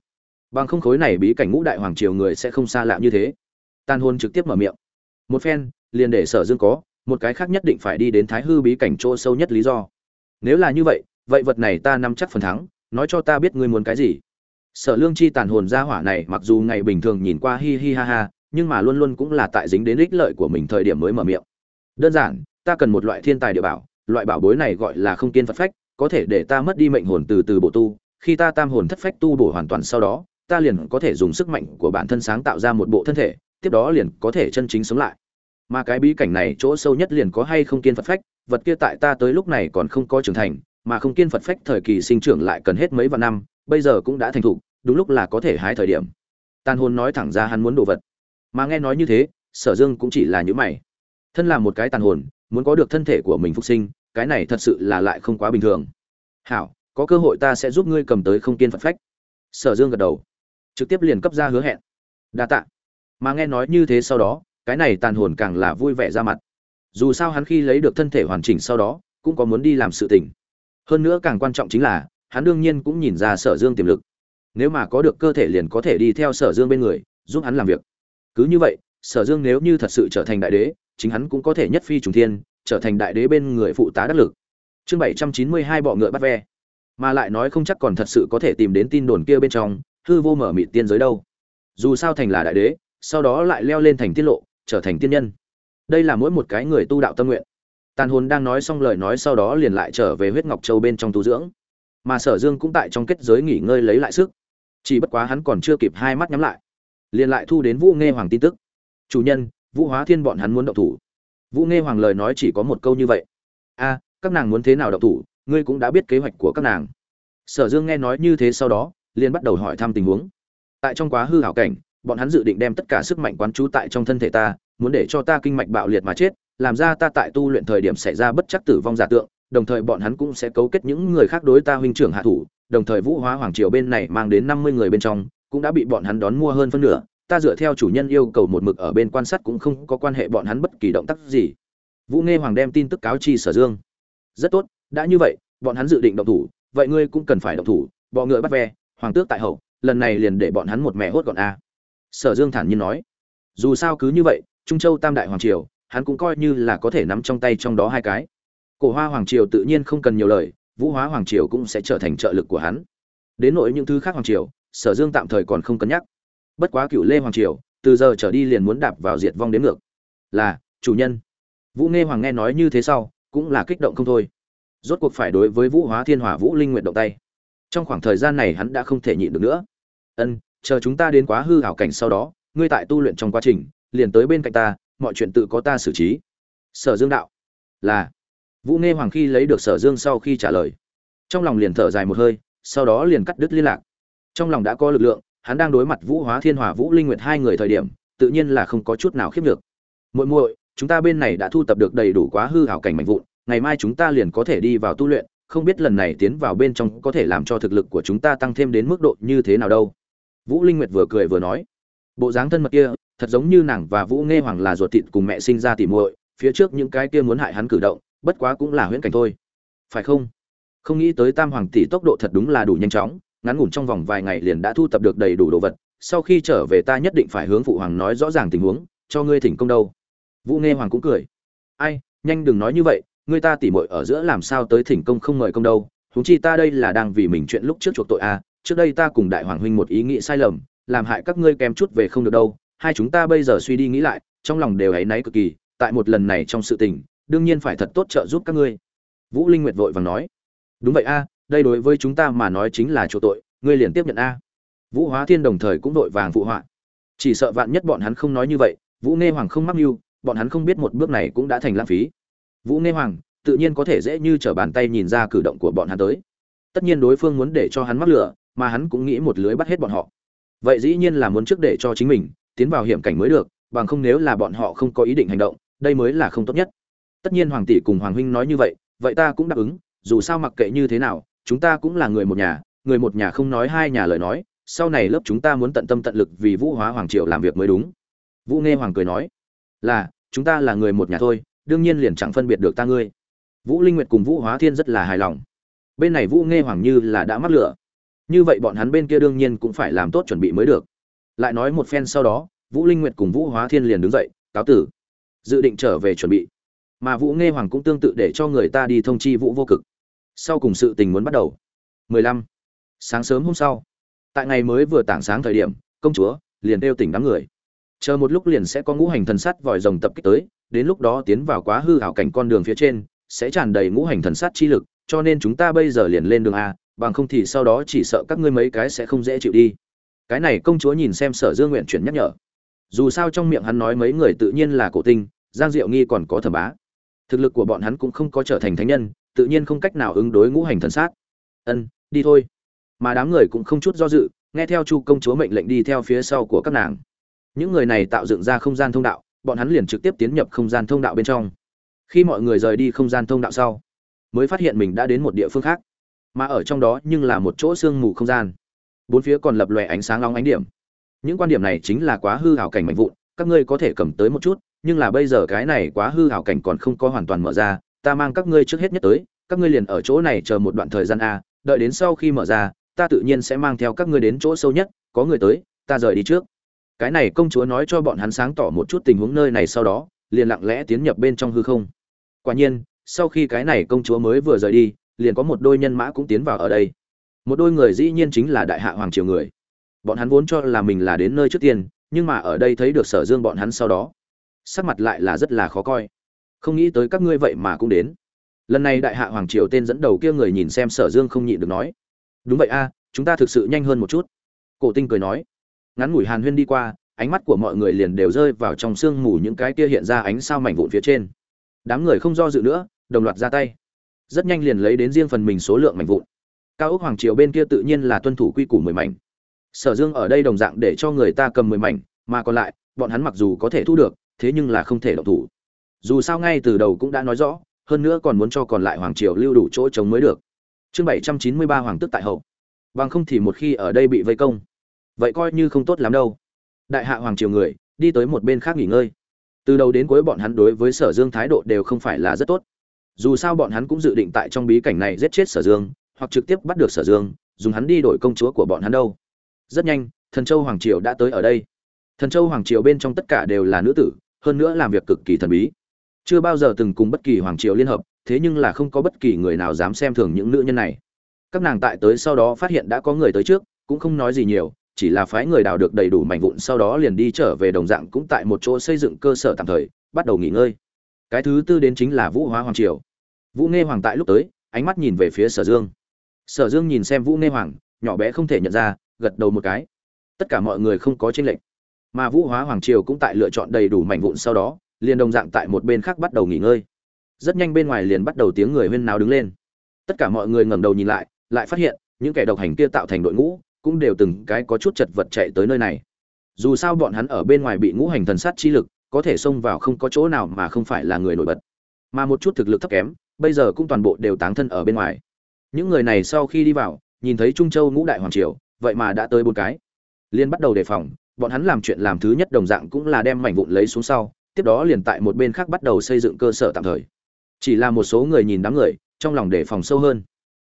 Bằng không khối này bí cảnh ngũ đại hoàng triều người sẽ không xa lạ như thế. Tan hôn trực tiếp mở miệng. Một phen, liền để sở dương có, một cái khác nhất định phải đi đến thái hư bí cảnh chỗ sâu nhất lý do. Nếu là như vậy vậy vật này ta nắm chắc phần thắng nói cho ta biết ngươi muốn cái gì. Sở lương chi tàn hồn gia hỏa này mặc dù ngày bình thường nhìn qua hi hi ha ha, nhưng mà luôn luôn cũng là tại dính đến ích lợi của mình thời điểm mới mở miệng. Đơn giản, ta cần một loại thiên tài địa bảo, loại bảo bối này gọi là không kiên phật phách, có thể để ta mất đi mệnh hồn từ từ bộ tu, khi ta tam hồn thất phách tu bổ hoàn toàn sau đó, ta liền có thể dùng sức mạnh của bản thân sáng tạo ra một bộ thân thể, tiếp đó liền có thể chân chính sống lại. Mà cái bí cảnh này chỗ sâu nhất liền có hay không kiên phật phách, vật kia tại ta tới lúc này còn không có trưởng thành mà không kiên phật phách thời kỳ sinh trưởng lại cần hết mấy vạn năm, bây giờ cũng đã thành thục, đúng lúc là có thể hái thời điểm. Tàn hồn nói thẳng ra hắn muốn đồ vật. Mà nghe nói như thế, sở dương cũng chỉ là những mày. Thân là một cái tàn hồn, muốn có được thân thể của mình phục sinh, cái này thật sự là lại không quá bình thường. Hảo, có cơ hội ta sẽ giúp ngươi cầm tới không kiên phật phách. Sở dương gật đầu. Trực tiếp liền cấp ra hứa hẹn. Đa tạ. Mà nghe nói như thế sau đó, cái này tàn hồn càng là vui vẻ ra mặt. Dù sao hắn khi lấy được thân thể hoàn chỉnh sau đó, cũng có muốn đi làm sự tình hơn nữa càng quan trọng chính là, hắn đương nhiên cũng nhìn ra sở dương tiềm lực. Nếu mà có được cơ thể liền có thể đi theo sở dương bên người, giúp hắn làm việc. Cứ như vậy, sở dương nếu như thật sự trở thành đại đế, chính hắn cũng có thể nhất phi trùng thiên, trở thành đại đế bên người phụ tá đắc lực. Chương bảy trăm chín mươi hai bọ ngựa bắt ve. Mà lại nói không chắc còn thật sự có thể tìm đến tin đồn kia bên trong, hư vô mở mịt tiên giới đâu. Dù sao thành là đại đế, sau đó lại leo lên thành tiết lộ, trở thành tiên nhân. Đây là mỗi một cái người tu đạo tâm nguyện tàn hồn đang nói xong lời nói sau đó liền lại trở về huyết ngọc châu bên trong tu dưỡng. Mà sở dương cũng tại trong kết giới nghỉ ngơi lấy lại sức. Chỉ bất quá hắn còn chưa kịp hai mắt nhắm lại, liền lại thu đến vũ nghe hoàng tin tức. Chủ nhân, vũ hóa thiên bọn hắn muốn động thủ. Vũ nghe hoàng lời nói chỉ có một câu như vậy. A, các nàng muốn thế nào động thủ, ngươi cũng đã biết kế hoạch của các nàng. Sở dương nghe nói như thế sau đó, liền bắt đầu hỏi thăm tình huống. Tại trong quá hư hảo cảnh, bọn hắn dự định đem tất cả sức mạnh quán trú tại trong thân thể ta, muốn để cho ta kinh mạch bạo liệt mà chết làm ra ta tại tu luyện thời điểm xảy ra bất chắc tử vong giả tượng, đồng thời bọn hắn cũng sẽ cấu kết những người khác đối ta huynh trưởng hạ thủ, đồng thời vũ hóa hoàng triều bên này mang đến năm mươi người bên trong, cũng đã bị bọn hắn đón mua hơn phân nửa, ta dựa theo chủ nhân yêu cầu một mực ở bên quan sát cũng không có quan hệ bọn hắn bất kỳ động tác gì. Vũ nghe hoàng đem tin tức cáo chi sở dương. Rất tốt, đã như vậy, bọn hắn dự định động thủ, vậy ngươi cũng cần phải động thủ, bọ ngựa bắt ve, hoàng tước tại hậu, lần này liền để bọn hắn một mẹ hốt gọn a. Sở dương thản nhiên nói. Dù sao cứ như vậy, trung châu tam đại hoàng triều hắn cũng coi như là có thể nắm trong tay trong đó hai cái. Cổ hoa hoàng triều tự nhiên không cần nhiều lời, vũ hóa hoàng triều cũng sẽ trở thành trợ lực của hắn. Đến nội những thứ khác hoàng triều, sở dương tạm thời còn không cân nhắc. Bất quá cựu lê hoàng triều, từ giờ trở đi liền muốn đạp vào diệt vong đến ngược. Là, chủ nhân. Vũ nghe hoàng nghe nói như thế sau, cũng là kích động không thôi. Rốt cuộc phải đối với vũ hóa thiên hỏa vũ linh nguyện động tay. Trong khoảng thời gian này hắn đã không thể nhịn được nữa. Ân, chờ chúng ta đến quá hư hảo cảnh sau đó, ngươi tại tu luyện trong quá trình, liền tới bên cạnh ta mọi chuyện tự có ta xử trí. Sở dương đạo, là. Vũ nghe hoàng khi lấy được sở dương sau khi trả lời, trong lòng liền thở dài một hơi, sau đó liền cắt đứt liên lạc. Trong lòng đã có lực lượng, hắn đang đối mặt vũ hóa thiên hòa vũ linh nguyệt hai người thời điểm, tự nhiên là không có chút nào khiếp được muội muội, chúng ta bên này đã thu tập được đầy đủ quá hư hảo cảnh mạnh vụn, ngày mai chúng ta liền có thể đi vào tu luyện, không biết lần này tiến vào bên trong có thể làm cho thực lực của chúng ta tăng thêm đến mức độ như thế nào đâu. Vũ linh nguyệt vừa cười vừa nói, bộ dáng thân mật kia thật giống như nàng và vũ nghe hoàng là ruột thịt cùng mẹ sinh ra tỉ muội, phía trước những cái kia muốn hại hắn cử động, bất quá cũng là huyễn cảnh thôi. Phải không? Không nghĩ tới tam hoàng tỷ tốc độ thật đúng là đủ nhanh chóng, ngắn ngủn trong vòng vài ngày liền đã thu tập được đầy đủ đồ vật, sau khi trở về ta nhất định phải hướng phụ hoàng nói rõ ràng tình huống, cho ngươi thỉnh công đâu. Vũ nghe hoàng cũng cười. Ai, nhanh đừng nói như vậy, ngươi ta tỉ muội ở giữa làm sao tới thỉnh công không mời công đâu, huống chi ta đây là đang vì mình chuyện lúc trước chuộc tội a à. trước đây ta cùng đại hoàng huynh một ý nghĩ sai lầm, làm hại các ngươi kém chút về không được đâu hai chúng ta bây giờ suy đi nghĩ lại, trong lòng đều ấy náy cực kỳ, tại một lần này trong sự tình, đương nhiên phải thật tốt trợ giúp các ngươi. Vũ linh nguyệt vội vàng nói. Đúng vậy a, đây đối với chúng ta mà nói chính là chỗ tội, ngươi liền tiếp nhận a. Vũ hóa thiên đồng thời cũng vội vàng phụ họa. Chỉ sợ vạn nhất bọn hắn không nói như vậy, vũ nghe hoàng không mắc mưu, bọn hắn không biết một bước này cũng đã thành lãng phí. Vũ nghe hoàng, tự nhiên có thể dễ như trở bàn tay nhìn ra cử động của bọn hắn tới. Tất nhiên đối phương muốn để cho hắn mắc lửa, mà hắn cũng nghĩ một lưới bắt hết bọn họ. Vậy dĩ nhiên là muốn trước để cho chính mình tiến vào hiểm cảnh mới được, bằng không nếu là bọn họ không có ý định hành động, đây mới là không tốt nhất. Tất nhiên hoàng tỷ cùng hoàng huynh nói như vậy vậy ta cũng đáp ứng, dù sao mặc kệ như thế nào, chúng ta cũng là người một nhà, người một nhà không nói hai nhà lời nói, sau này lớp chúng ta muốn tận tâm tận lực vì vũ hóa hoàng triều làm việc mới đúng. Vũ nghe hoàng cười nói, là, chúng ta là người một nhà thôi, đương nhiên liền chẳng phân biệt được ta ngươi. Vũ linh nguyệt cùng vũ hóa thiên rất là hài lòng. Bên này vũ nghe hoàng như là đã mắc lửa. Như vậy bọn hắn bên kia đương nhiên cũng phải làm tốt chuẩn bị mới được lại nói một phen sau đó, vũ linh nguyệt cùng vũ hóa thiên liền đứng dậy, cáo tử. Dự định trở về chuẩn bị. Mà vũ nghe hoàng cũng tương tự để cho người ta đi thông chi vũ vô cực. Sau cùng sự tình muốn bắt đầu. 15. sáng sớm hôm sau. Tại ngày mới vừa tảng sáng thời điểm, công chúa liền đeo tỉnh đám người. Chờ một lúc liền sẽ có ngũ hành thần sắt vòi rồng tập kích tới, đến lúc đó tiến vào quá hư hảo cảnh con đường phía trên, sẽ tràn đầy ngũ hành thần sắt chi lực, cho nên chúng ta bây giờ liền lên đường a, bằng không thì sau đó chỉ sợ các ngươi mấy cái sẽ không dễ chịu đi cái này công chúa nhìn xem sở dương nguyện chuyển nhắc nhở. Dù sao trong miệng hắn nói mấy người tự nhiên là cổ tinh, giang diệu nghi còn có thẩm bá. Thực lực của bọn hắn cũng không có trở thành thánh nhân, tự nhiên không cách nào ứng đối ngũ hành thần sát. Ân, đi thôi. Mà đám người cũng không chút do dự, nghe theo chu công chúa mệnh lệnh đi theo phía sau của các nàng. Những người này tạo dựng ra không gian thông đạo, bọn hắn liền trực tiếp tiến nhập không gian thông đạo bên trong. Khi mọi người rời đi không gian thông đạo sau, mới phát hiện mình đã đến một địa phương khác. Mà ở trong đó nhưng là một chỗ sương mù không gian bốn phía còn lập lòe ánh sáng long ánh điểm. Những quan điểm này chính là quá hư hảo cảnh mạnh vụn, các ngươi có thể cầm tới một chút, nhưng là bây giờ cái này quá hư hảo cảnh còn không có hoàn toàn mở ra, ta mang các ngươi trước hết nhất tới, các ngươi liền ở chỗ này chờ một đoạn thời gian a, đợi đến sau khi mở ra, ta tự nhiên sẽ mang theo các ngươi đến chỗ sâu nhất, có người tới, ta rời đi trước. Cái này công chúa nói cho bọn hắn sáng tỏ một chút tình huống nơi này sau đó, liền lặng lẽ tiến nhập bên trong hư không. Quả nhiên, sau khi cái này công chúa mới vừa rời đi, liền có một đôi nhân mã cũng tiến vào ở đây một đôi người dĩ nhiên chính là đại hạ hoàng triều người. Bọn hắn vốn cho là mình là đến nơi trước tiên, nhưng mà ở đây thấy được sở dương bọn hắn sau đó, sắc mặt lại là rất là khó coi. Không nghĩ tới các ngươi vậy mà cũng đến. Lần này đại hạ hoàng triều tên dẫn đầu kia người nhìn xem sở dương không nhịn được nói, đúng vậy a, chúng ta thực sự nhanh hơn một chút. Cổ tinh cười nói, ngắn ngủi hàn huyên đi qua, ánh mắt của mọi người liền đều rơi vào trong sương mù những cái kia hiện ra ánh sao mảnh vụn phía trên. Đám người không do dự nữa, đồng loạt ra tay. Rất nhanh liền lấy đến riêng phần mình số lượng mảnh vụn cao ốc hoàng triều bên kia tự nhiên là tuân thủ quy củ mười mảnh. Sở dương ở đây đồng dạng để cho người ta cầm mười mảnh, mà còn lại, bọn hắn mặc dù có thể thu được, thế nhưng là không thể động thủ. Dù sao ngay từ đầu cũng đã nói rõ, hơn nữa còn muốn cho còn lại hoàng triều lưu đủ chỗ chống mới được. Chương bảy trăm chín mươi ba hoàng tức tại hậu. Bằng không thì một khi ở đây bị vây công, vậy coi như không tốt lắm đâu. Đại hạ hoàng triều người, đi tới một bên khác nghỉ ngơi. Từ đầu đến cuối bọn hắn đối với sở dương thái độ đều không phải là rất tốt. Dù sao bọn hắn cũng dự định tại trong bí cảnh này giết chết sở dương hoặc trực tiếp bắt được sở dương, dùng hắn đi đổi công chúa của bọn hắn đâu. Rất nhanh, thần châu hoàng triều đã tới ở đây. Thần châu hoàng triều bên trong tất cả đều là nữ tử, hơn nữa làm việc cực kỳ thần bí. Chưa bao giờ từng cùng bất kỳ hoàng triều liên hợp, thế nhưng là không có bất kỳ người nào dám xem thường những nữ nhân này. Các nàng tại tới sau đó phát hiện đã có người tới trước, cũng không nói gì nhiều, chỉ là phái người đào được đầy đủ mảnh vụn sau đó liền đi trở về đồng dạng cũng tại một chỗ xây dựng cơ sở tạm thời, bắt đầu nghỉ ngơi. Cái thứ tư đến chính là vũ hóa hoàng triều. Vũ nghe hoàng tại lúc tới, ánh mắt nhìn về phía sở dương sở dương nhìn xem vũ nghe hoàng, nhỏ bé không thể nhận ra, gật đầu một cái. Tất cả mọi người không có tranh lệch. Mà vũ hóa hoàng triều cũng tại lựa chọn đầy đủ mảnh vụn sau đó, liền đồng dạng tại một bên khác bắt đầu nghỉ ngơi. Rất nhanh bên ngoài liền bắt đầu tiếng người huyên náo đứng lên. Tất cả mọi người ngẩng đầu nhìn lại lại phát hiện, những kẻ độc hành kia tạo thành đội ngũ, cũng đều từng cái có chút chật vật chạy tới nơi này. Dù sao bọn hắn ở bên ngoài bị ngũ hành thần sát chi lực, có thể xông vào không có chỗ nào mà không phải là người nổi bật. Mà một chút thực lực thấp kém, bây giờ cũng toàn bộ đều táng thân ở bên ngoài những người này sau khi đi vào, nhìn thấy trung châu ngũ đại hoàng triều, vậy mà đã tới bốn cái. Liên bắt đầu đề phòng, bọn hắn làm chuyện làm thứ nhất đồng dạng cũng là đem mảnh vụn lấy xuống sau, tiếp đó liền tại một bên khác bắt đầu xây dựng cơ sở tạm thời. Chỉ là một số người nhìn đám người, trong lòng đề phòng sâu hơn.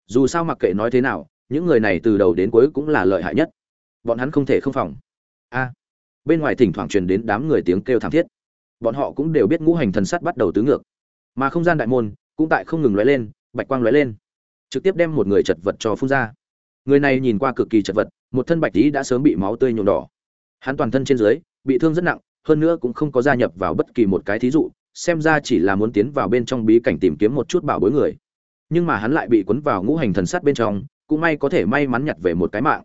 Dù sao mặc kệ nói thế nào, những người này từ đầu đến cuối cũng là lợi hại nhất. Bọn hắn không thể không phòng. A. Bên ngoài thỉnh thoảng truyền đến đám người tiếng kêu thảm thiết. Bọn họ cũng đều biết ngũ hành thần sắt bắt đầu tứ ngược. Mà không gian đại môn cũng tại không ngừng lóe lên, bạch quang lóe lên trực tiếp đem một người chật vật cho phun ra. Người này nhìn qua cực kỳ chật vật, một thân bạch tí đã sớm bị máu tươi nhuộm đỏ. Hắn toàn thân trên dưới bị thương rất nặng, hơn nữa cũng không có gia nhập vào bất kỳ một cái thí dụ, xem ra chỉ là muốn tiến vào bên trong bí cảnh tìm kiếm một chút bảo bối người. Nhưng mà hắn lại bị cuốn vào ngũ hành thần sát bên trong, cũng may có thể may mắn nhặt về một cái mạng.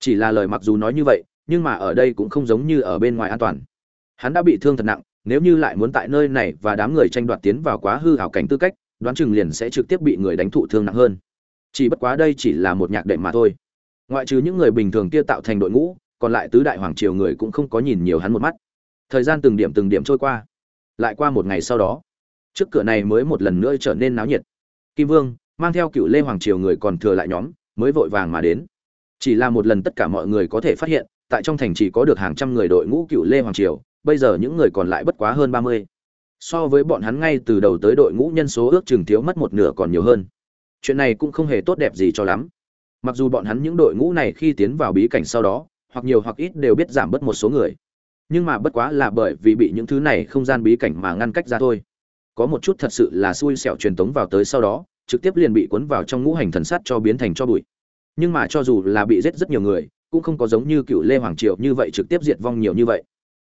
Chỉ là lời mặc dù nói như vậy, nhưng mà ở đây cũng không giống như ở bên ngoài an toàn. Hắn đã bị thương thật nặng, nếu như lại muốn tại nơi này và đám người tranh đoạt tiến vào quá hư hảo cảnh tư cách đoán chừng liền sẽ trực tiếp bị người đánh thụ thương nặng hơn. Chỉ bất quá đây chỉ là một nhạc đệm mà thôi. Ngoại trừ những người bình thường kia tạo thành đội ngũ, còn lại tứ đại hoàng triều người cũng không có nhìn nhiều hắn một mắt. Thời gian từng điểm từng điểm trôi qua. Lại qua một ngày sau đó, trước cửa này mới một lần nữa trở nên náo nhiệt. Kim vương, mang theo cựu lê hoàng triều người còn thừa lại nhóm, mới vội vàng mà đến. Chỉ là một lần tất cả mọi người có thể phát hiện, tại trong thành chỉ có được hàng trăm người đội ngũ cựu lê hoàng triều, bây giờ những người còn lại bất quá hơn ba mươi so với bọn hắn ngay từ đầu tới đội ngũ nhân số ước chừng thiếu mất một nửa còn nhiều hơn. Chuyện này cũng không hề tốt đẹp gì cho lắm. Mặc dù bọn hắn những đội ngũ này khi tiến vào bí cảnh sau đó, hoặc nhiều hoặc ít đều biết giảm bớt một số người. Nhưng mà bất quá là bởi vì bị những thứ này không gian bí cảnh mà ngăn cách ra thôi. Có một chút thật sự là xui xẻo truyền tống vào tới sau đó, trực tiếp liền bị cuốn vào trong ngũ hành thần sắt cho biến thành cho bụi. Nhưng mà cho dù là bị giết rất nhiều người, cũng không có giống như cựu lê hoàng triều như vậy trực tiếp diệt vong nhiều như vậy.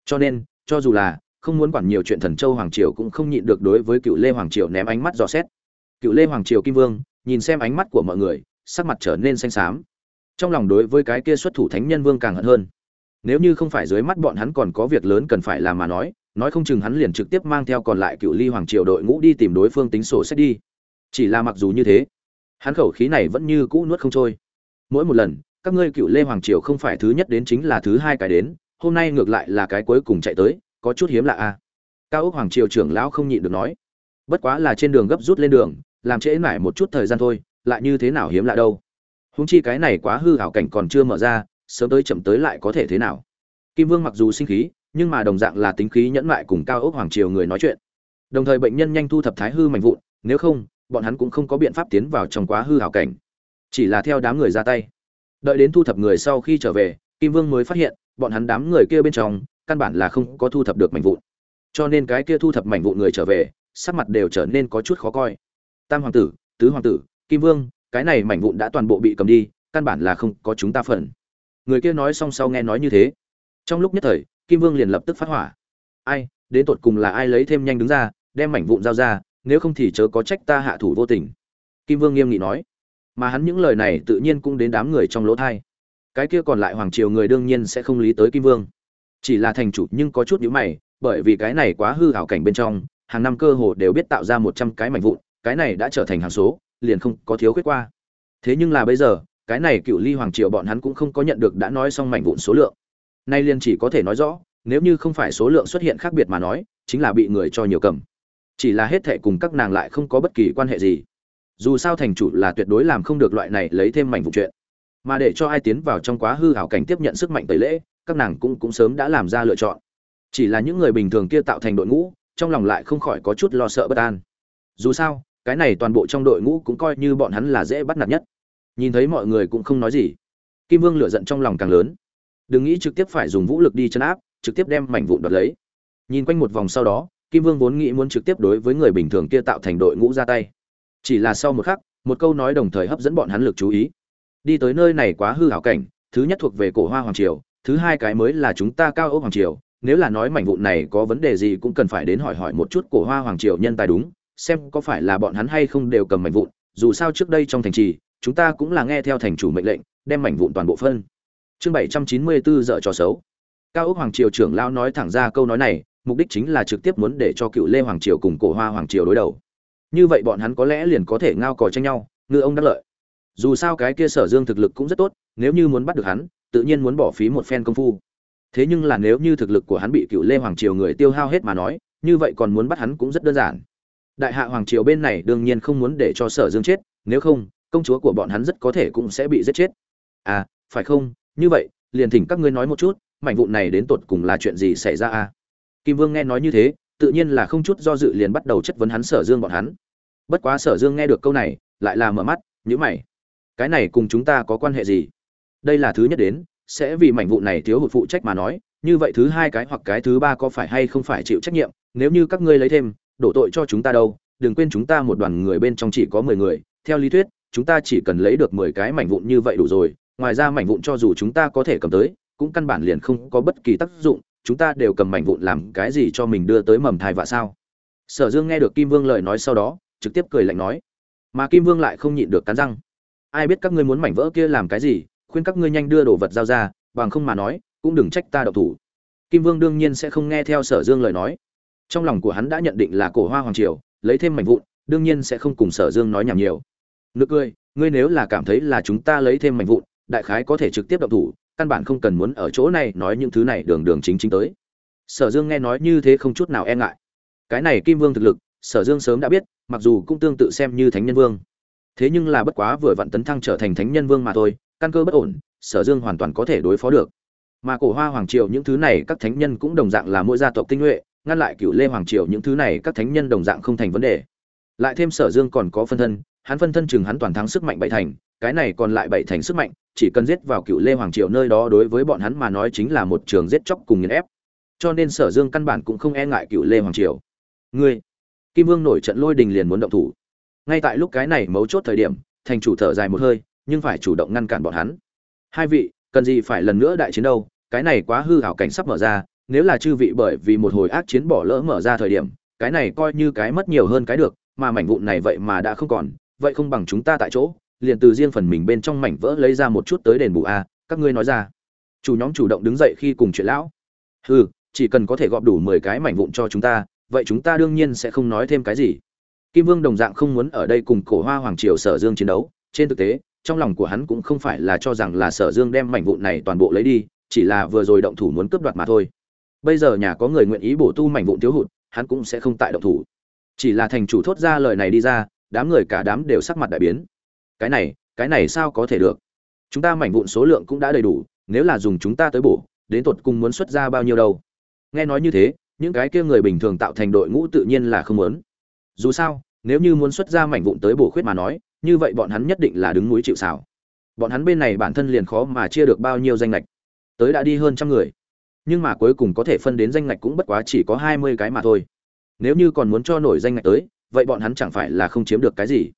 Cho nên, cho dù là không muốn quản nhiều chuyện thần châu hoàng triều cũng không nhịn được đối với cựu lê hoàng triều ném ánh mắt dò xét. Cựu lê hoàng triều kim vương, nhìn xem ánh mắt của mọi người, sắc mặt trở nên xanh xám. Trong lòng đối với cái kia xuất thủ thánh nhân vương càng hận hơn. Nếu như không phải dưới mắt bọn hắn còn có việc lớn cần phải làm mà nói nói không chừng hắn liền trực tiếp mang theo còn lại cựu ly hoàng triều đội ngũ đi tìm đối phương tính sổ sách đi. Chỉ là mặc dù như thế, hắn khẩu khí này vẫn như cũ nuốt không trôi. Mỗi một lần, các ngươi cựu lê hoàng triều không phải thứ nhất đến chính là thứ hai cái đến, hôm nay ngược lại là cái cuối cùng chạy tới có chút hiếm lạ a cao ốc hoàng triều trưởng lão không nhịn được nói. Bất quá là trên đường gấp rút lên đường, làm trễ mãi một chút thời gian thôi, lại như thế nào hiếm lạ đâu. Húng chi cái này quá hư hảo cảnh còn chưa mở ra, sớm tới chậm tới lại có thể thế nào. Kim vương mặc dù sinh khí, nhưng mà đồng dạng là tính khí nhẫn mại cùng cao ốc hoàng triều người nói chuyện. Đồng thời bệnh nhân nhanh thu thập thái hư mạnh vụn, nếu không, bọn hắn cũng không có biện pháp tiến vào trong quá hư hảo cảnh. Chỉ là theo đám người ra tay. Đợi đến thu thập người sau khi trở về, kim vương mới phát hiện, bọn hắn đám người kia bên trong căn bản là không có thu thập được mảnh vụn. Cho nên cái kia thu thập mảnh vụn người trở về, sắc mặt đều trở nên có chút khó coi. Tam hoàng tử, tứ hoàng tử, kim vương, cái này mảnh vụn đã toàn bộ bị cầm đi, căn bản là không có chúng ta phần. Người kia nói xong sau nghe nói như thế. Trong lúc nhất thời, kim vương liền lập tức phát hỏa. Ai, đến tột cùng là ai lấy thêm nhanh đứng ra, đem mảnh vụn giao ra, nếu không thì chớ có trách ta hạ thủ vô tình. Kim vương nghiêm nghị nói. Mà hắn những lời này tự nhiên cũng đến đám người trong lỗ thai. Cái kia còn lại hoàng triều người đương nhiên sẽ không lý tới kim vương chỉ là thành chủ nhưng có chút nhíu mày, bởi vì cái này quá hư hảo cảnh bên trong, hàng năm cơ hồ đều biết tạo ra một trăm cái mảnh vụn, cái này đã trở thành hàng số, liền không có thiếu khuyết qua. Thế nhưng là bây giờ, cái này cựu ly hoàng triều bọn hắn cũng không có nhận được đã nói xong mảnh vụn số lượng. Nay liền chỉ có thể nói rõ, nếu như không phải số lượng xuất hiện khác biệt mà nói, chính là bị người cho nhiều cầm. Chỉ là hết thệ cùng các nàng lại không có bất kỳ quan hệ gì. Dù sao thành chủ là tuyệt đối làm không được loại này lấy thêm mảnh vụ chuyện. Mà để cho ai tiến vào trong quá hư hảo cảnh tiếp nhận sức mạnh tẩy lễ các nàng cũng cũng sớm đã làm ra lựa chọn. Chỉ là những người bình thường kia tạo thành đội ngũ, trong lòng lại không khỏi có chút lo sợ bất an. Dù sao, cái này toàn bộ trong đội ngũ cũng coi như bọn hắn là dễ bắt nạt nhất. Nhìn thấy mọi người cũng không nói gì. Kim vương lửa giận trong lòng càng lớn. Đừng nghĩ trực tiếp phải dùng vũ lực đi chấn áp, trực tiếp đem mảnh vụn đoạt lấy. Nhìn quanh một vòng sau đó, kim vương vốn nghĩ muốn trực tiếp đối với người bình thường kia tạo thành đội ngũ ra tay. Chỉ là sau một khắc, một câu nói đồng thời hấp dẫn bọn hắn lực chú ý. Đi tới nơi này quá hư hảo cảnh, thứ nhất thuộc về cổ hoa hoàng triều thứ hai cái mới là chúng ta cao ốc hoàng triều, nếu là nói mảnh vụn này có vấn đề gì cũng cần phải đến hỏi hỏi một chút cổ hoa hoàng triều nhân tài đúng, xem có phải là bọn hắn hay không đều cầm mảnh vụn, dù sao trước đây trong thành trì, chúng ta cũng là nghe theo thành chủ mệnh lệnh, đem mảnh vụn toàn bộ phân. Chương bảy trăm chín mươi bốn dợ trò xấu. Cao ốc hoàng triều trưởng lão nói thẳng ra câu nói này, mục đích chính là trực tiếp muốn để cho cựu lê hoàng triều cùng cổ hoa hoàng triều đối đầu. Như vậy bọn hắn có lẽ liền có thể ngao cò tranh nhau, ngư ông đắc lợi. Dù sao cái kia sở dương thực lực cũng rất tốt, nếu như muốn bắt được hắn tự nhiên muốn bỏ phí một phen công phu. Thế nhưng là nếu như thực lực của hắn bị cựu lê hoàng triều người tiêu hao hết mà nói, như vậy còn muốn bắt hắn cũng rất đơn giản. Đại hạ hoàng triều bên này đương nhiên không muốn để cho sở dương chết, nếu không, công chúa của bọn hắn rất có thể cũng sẽ bị giết chết. À phải không? Như vậy, liền thỉnh các ngươi nói một chút, mảnh vụn này đến tột cùng là chuyện gì xảy ra à? Kim vương nghe nói như thế, tự nhiên là không chút do dự liền bắt đầu chất vấn hắn sở dương bọn hắn. Bất quá sở dương nghe được câu này, lại là mở mắt nhữ mày. Cái này cùng chúng ta có quan hệ gì? Đây là thứ nhất đến, sẽ vì mảnh vụ này thiếu hụt phụ trách mà nói, như vậy thứ hai cái hoặc cái thứ ba có phải hay không phải chịu trách nhiệm, nếu như các ngươi lấy thêm, đổ tội cho chúng ta đâu, đừng quên chúng ta một đoàn người bên trong chỉ có mười người, theo lý thuyết, chúng ta chỉ cần lấy được mười cái mảnh vụn như vậy đủ rồi, ngoài ra mảnh vụn cho dù chúng ta có thể cầm tới, cũng căn bản liền không có bất kỳ tác dụng, chúng ta đều cầm mảnh vụn làm cái gì cho mình đưa tới mầm thai vạ sao? Sở dương nghe được kim vương lời nói sau đó, trực tiếp cười lạnh nói. Mà kim vương lại không nhịn được cắn răng. Ai biết các ngươi muốn mảnh vỡ kia làm cái gì khuyên các ngươi nhanh đưa đồ vật giao ra, bằng không mà nói, cũng đừng trách ta độc thủ. Kim vương đương nhiên sẽ không nghe theo sở dương lời nói. Trong lòng của hắn đã nhận định là cổ hoa hoàng triều, lấy thêm mảnh vụn, đương nhiên sẽ không cùng sở dương nói nhảm nhiều. Nước cười, ngươi nếu là cảm thấy là chúng ta lấy thêm mảnh vụn, đại khái có thể trực tiếp động thủ, căn bản không cần muốn ở chỗ này nói những thứ này đường đường chính chính tới. Sở dương nghe nói như thế không chút nào e ngại. Cái này kim vương thực lực, sở dương sớm đã biết, mặc dù cũng tương tự xem như thánh nhân vương. Thế nhưng là bất quá vừa vặn tấn thăng trở thành thánh nhân vương mà thôi căn cơ bất ổn, sở dương hoàn toàn có thể đối phó được. Mà cổ hoa hoàng triều những thứ này các thánh nhân cũng đồng dạng là mỗi gia tộc tinh nhuệ, ngăn lại cựu lê hoàng triều những thứ này các thánh nhân đồng dạng không thành vấn đề. Lại thêm sở dương còn có phân thân, hắn phân thân chừng hắn toàn thắng sức mạnh bảy thành, cái này còn lại bảy thành sức mạnh, chỉ cần giết vào cựu lê hoàng triều nơi đó đối với bọn hắn mà nói chính là một trường giết chóc cùng nghiền ép. Cho nên sở dương căn bản cũng không e ngại cựu lê hoàng triều. Ngươi, kim vương nổi trận lôi đình liền muốn động thủ. Ngay tại lúc cái này mấu chốt thời điểm, thành chủ thở dài một hơi nhưng phải chủ động ngăn cản bọn hắn. Hai vị, cần gì phải lần nữa đại chiến đâu? Cái này quá hư hảo cảnh sắp mở ra, nếu là chư vị bởi vì một hồi ác chiến bỏ lỡ mở ra thời điểm, cái này coi như cái mất nhiều hơn cái được, mà mảnh vụn này vậy mà đã không còn, vậy không bằng chúng ta tại chỗ, liền từ riêng phần mình bên trong mảnh vỡ lấy ra một chút tới đền bù a, các ngươi nói ra. Chủ nhóm chủ động đứng dậy khi cùng chuyện lão. Hừ, chỉ cần có thể gọp đủ mười cái mảnh vụn cho chúng ta, vậy chúng ta đương nhiên sẽ không nói thêm cái gì. Kim vương đồng dạng không muốn ở đây cùng cổ hoa hoàng triều sở dương chiến đấu, trên thực tế trong lòng của hắn cũng không phải là cho rằng là sở dương đem mảnh vụn này toàn bộ lấy đi, chỉ là vừa rồi động thủ muốn cướp đoạt mà thôi. Bây giờ nhà có người nguyện ý bổ tu mảnh vụn thiếu hụt, hắn cũng sẽ không tại động thủ. Chỉ là thành chủ thốt ra lời này đi ra, đám người cả đám đều sắc mặt đại biến. Cái này cái này sao có thể được? Chúng ta mảnh vụn số lượng cũng đã đầy đủ, nếu là dùng chúng ta tới bổ, đến tột cùng muốn xuất ra bao nhiêu đâu? Nghe nói như thế, những cái kia người bình thường tạo thành đội ngũ tự nhiên là không muốn. Dù sao, nếu như muốn xuất ra mảnh vụn tới bổ khuyết mà nói như vậy bọn hắn nhất định là đứng núi chịu xào bọn hắn bên này bản thân liền khó mà chia được bao nhiêu danh lệch tới đã đi hơn trăm người. Nhưng mà cuối cùng có thể phân đến danh lệch cũng bất quá chỉ có hai mươi cái mà thôi. Nếu như còn muốn cho nổi danh lệch tới, vậy bọn hắn chẳng phải là không chiếm được cái gì.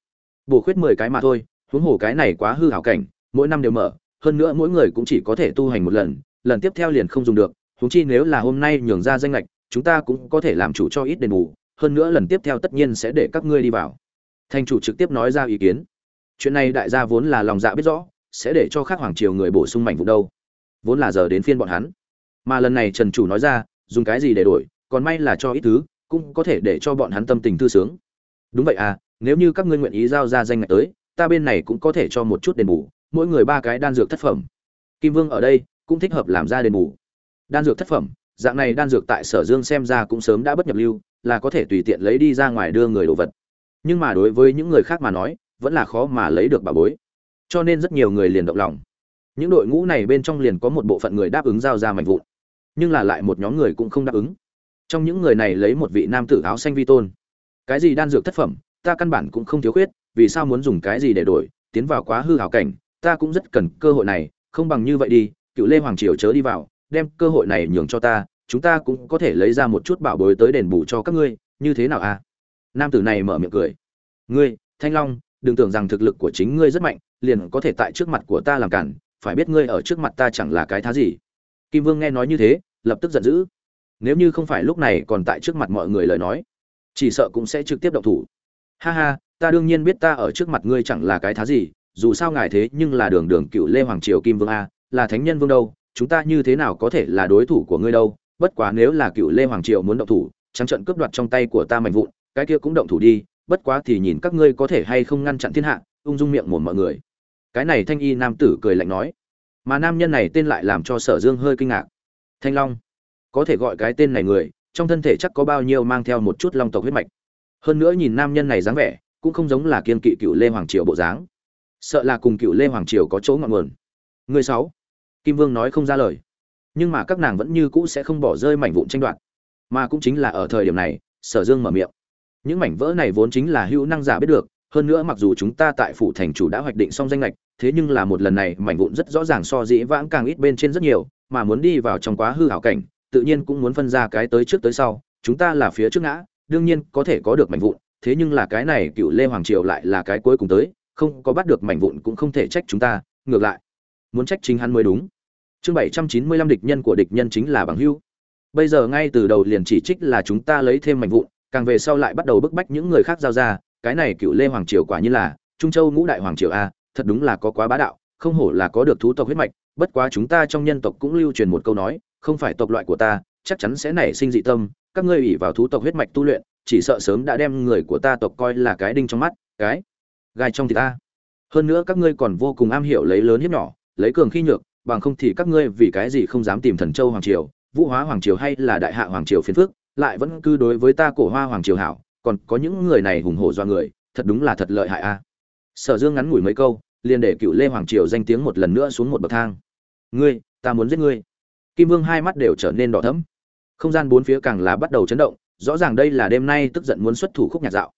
Bổ khuyết mười cái mà thôi, huống hồ cái này quá hư hảo cảnh, mỗi năm đều mở, hơn nữa mỗi người cũng chỉ có thể tu hành một lần lần tiếp theo liền không dùng được. Huống chi nếu là hôm nay nhường ra danh lệch chúng ta cũng có thể làm chủ cho ít đền bù, hơn nữa lần tiếp theo tất nhiên sẽ để các ngươi đi vào thành chủ trực tiếp nói ra ý kiến. Chuyện này đại gia vốn là lòng dạ biết rõ, sẽ để cho khác hoàng triều người bổ sung mảnh vụ đâu. Vốn là giờ đến phiên bọn hắn. Mà lần này trần chủ nói ra, dùng cái gì để đổi, còn may là cho ít thứ, cũng có thể để cho bọn hắn tâm tình thư sướng. Đúng vậy à nếu như các ngươi nguyện ý giao ra danh ngạch tới, ta bên này cũng có thể cho một chút đền bù, mỗi người ba cái đan dược thất phẩm. Kim vương ở đây, cũng thích hợp làm ra đền bù. Đan dược thất phẩm, dạng này đan dược tại sở dương xem ra cũng sớm đã bất nhập lưu, là có thể tùy tiện lấy đi ra ngoài đưa người đồ vật nhưng mà đối với những người khác mà nói, vẫn là khó mà lấy được bà bối. Cho nên rất nhiều người liền động lòng. Những đội ngũ này bên trong liền có một bộ phận người đáp ứng giao ra mạnh vụn. Nhưng là lại một nhóm người cũng không đáp ứng. Trong những người này lấy một vị nam tử áo xanh vi tôn. Cái gì đan dược thất phẩm, ta căn bản cũng không thiếu khuyết, vì sao muốn dùng cái gì để đổi, tiến vào quá hư hảo cảnh, ta cũng rất cần cơ hội này, không bằng như vậy đi, cựu lê hoàng triều chớ đi vào, đem cơ hội này nhường cho ta, chúng ta cũng có thể lấy ra một chút bảo bối tới đền bù cho các ngươi, như thế nào à? Nam tử này mở miệng cười. Ngươi, thanh long, đừng tưởng rằng thực lực của chính ngươi rất mạnh, liền có thể tại trước mặt của ta làm cản, phải biết ngươi ở trước mặt ta chẳng là cái thá gì. Kim vương nghe nói như thế, lập tức giận dữ. Nếu như không phải lúc này còn tại trước mặt mọi người lời nói, chỉ sợ cũng sẽ trực tiếp động thủ. Ha ha, ta đương nhiên biết ta ở trước mặt ngươi chẳng là cái thá gì, dù sao ngài thế nhưng là đường đường cựu lê hoàng triều kim vương a, là thánh nhân vương đâu, chúng ta như thế nào có thể là đối thủ của ngươi đâu, bất quá nếu là cựu lê hoàng triều muốn động thủ, trắng trận cướp đoạt trong tay của ta mạnh vụn cái kia cũng động thủ đi, bất quá thì nhìn các ngươi có thể hay không ngăn chặn thiên hạ, ung dung miệng mồm mọi người. Cái này thanh y nam tử cười lạnh nói. Mà nam nhân này tên lại làm cho sở dương hơi kinh ngạc. Thanh long, có thể gọi cái tên này người, trong thân thể chắc có bao nhiêu mang theo một chút long tộc huyết mạch. Hơn nữa nhìn nam nhân này dáng vẻ, cũng không giống là kiên kỵ cựu lê hoàng triều bộ dáng. Sợ là cùng cựu lê hoàng triều có chỗ ngọn nguồn. Người sáu, kim vương nói không ra lời. Nhưng mà các nàng vẫn như cũ sẽ không bỏ rơi mảnh vụn tranh đoạt. Mà cũng chính là ở thời điểm này, sở dương mở miệng những mảnh vỡ này vốn chính là hữu năng giả biết được, hơn nữa mặc dù chúng ta tại phủ thành chủ đã hoạch định xong danh lệch thế nhưng là một lần này mảnh vụn rất rõ ràng so dĩ vãng càng ít bên trên rất nhiều, mà muốn đi vào trong quá hư hảo cảnh, tự nhiên cũng muốn phân ra cái tới trước tới sau, chúng ta là phía trước ngã, đương nhiên có thể có được mảnh vụn, thế nhưng là cái này cựu lê hoàng triều lại là cái cuối cùng tới, không có bắt được mảnh vụn cũng không thể trách chúng ta, ngược lại, muốn trách chính hắn mới đúng. Chương bảy trăm chín mươi lăm địch nhân của địch nhân chính là bằng hưu bây giờ ngay từ đầu liền chỉ trích là chúng ta lấy thêm mảnh vụn càng về sau lại bắt đầu bức bách những người khác giao ra, cái này cựu lê hoàng triều quả như là trung châu ngũ đại hoàng triều a, thật đúng là có quá bá đạo, không hổ là có được thú tộc huyết mạch, bất quá chúng ta trong nhân tộc cũng lưu truyền một câu nói, không phải tộc loại của ta, chắc chắn sẽ nảy sinh dị tâm, các ngươi ủy vào thú tộc huyết mạch tu luyện, chỉ sợ sớm đã đem người của ta tộc coi là cái đinh trong mắt, cái gai trong thì ta hơn nữa các ngươi còn vô cùng am hiểu lấy lớn hiếp nhỏ, lấy cường khi nhược, bằng không thì các ngươi vì cái gì không dám tìm thần châu hoàng triều, vũ hóa hoàng triều hay là đại hạ hoàng triều phiến phước lại vẫn cứ đối với ta cổ hoa hoàng triều hảo, còn có những người này hùng hổ do người, thật đúng là thật lợi hại a. Sở dương ngắn ngủi mấy câu, liền để cựu lê hoàng triều danh tiếng một lần nữa xuống một bậc thang. Ngươi, ta muốn giết ngươi. Kim vương hai mắt đều trở nên đỏ thẫm. Không gian bốn phía càng là bắt đầu chấn động, rõ ràng đây là đêm nay tức giận muốn xuất thủ khúc nhạc dạo.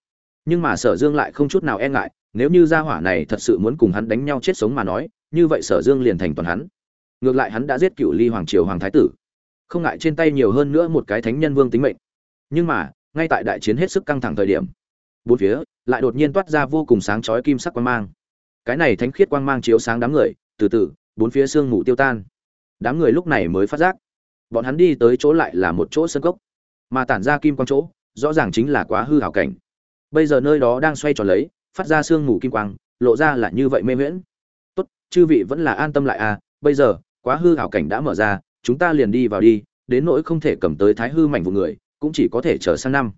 Nhưng mà sở dương lại không chút nào e ngại, nếu như gia hỏa này thật sự muốn cùng hắn đánh nhau chết sống mà nói, như vậy sở dương liền thành toàn hắn. Ngược lại hắn đã giết cựu ly hoàng triều hoàng thái tử không ngại trên tay nhiều hơn nữa một cái thánh nhân vương tính mệnh. Nhưng mà, ngay tại đại chiến hết sức căng thẳng thời điểm, bốn phía lại đột nhiên toát ra vô cùng sáng chói kim sắc quang mang. Cái này thánh khiết quang mang chiếu sáng đám người, từ từ, bốn phía sương mù tiêu tan. Đám người lúc này mới phát giác, bọn hắn đi tới chỗ lại là một chỗ sân cốc, mà tản ra kim quang chỗ, rõ ràng chính là quá hư hảo cảnh. Bây giờ nơi đó đang xoay tròn lấy, phát ra sương mù kim quang, lộ ra là như vậy mê miễn tốt, chư vị vẫn là an tâm lại à bây giờ, quá hư hảo cảnh đã mở ra chúng ta liền đi vào đi, đến nỗi không thể cầm tới thái hư mảnh vụ người, cũng chỉ có thể chờ sang năm.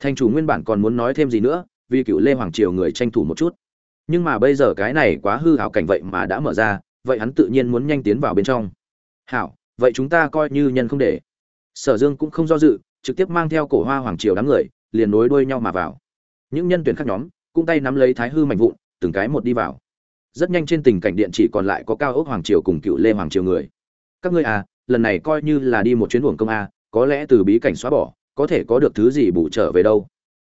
Thành chủ nguyên bản còn muốn nói thêm gì nữa, vì cựu lê hoàng triều người tranh thủ một chút. Nhưng mà bây giờ cái này quá hư hảo cảnh vậy mà đã mở ra, vậy hắn tự nhiên muốn nhanh tiến vào bên trong. Hảo, vậy chúng ta coi như nhân không để. Sở dương cũng không do dự, trực tiếp mang theo cổ hoa hoàng triều đám người, liền nối đuôi nhau mà vào. Những nhân tuyển khác nhóm, cũng tay nắm lấy thái hư mạnh vụn, từng cái một đi vào. Rất nhanh trên tình cảnh điện chỉ còn lại có cao ốc hoàng triều cùng cựu lê hoàng triều người. Các ngươi à lần này coi như là đi một chuyến uổng công a, có lẽ từ bí cảnh xóa bỏ, có thể có được thứ gì bù trở về đâu.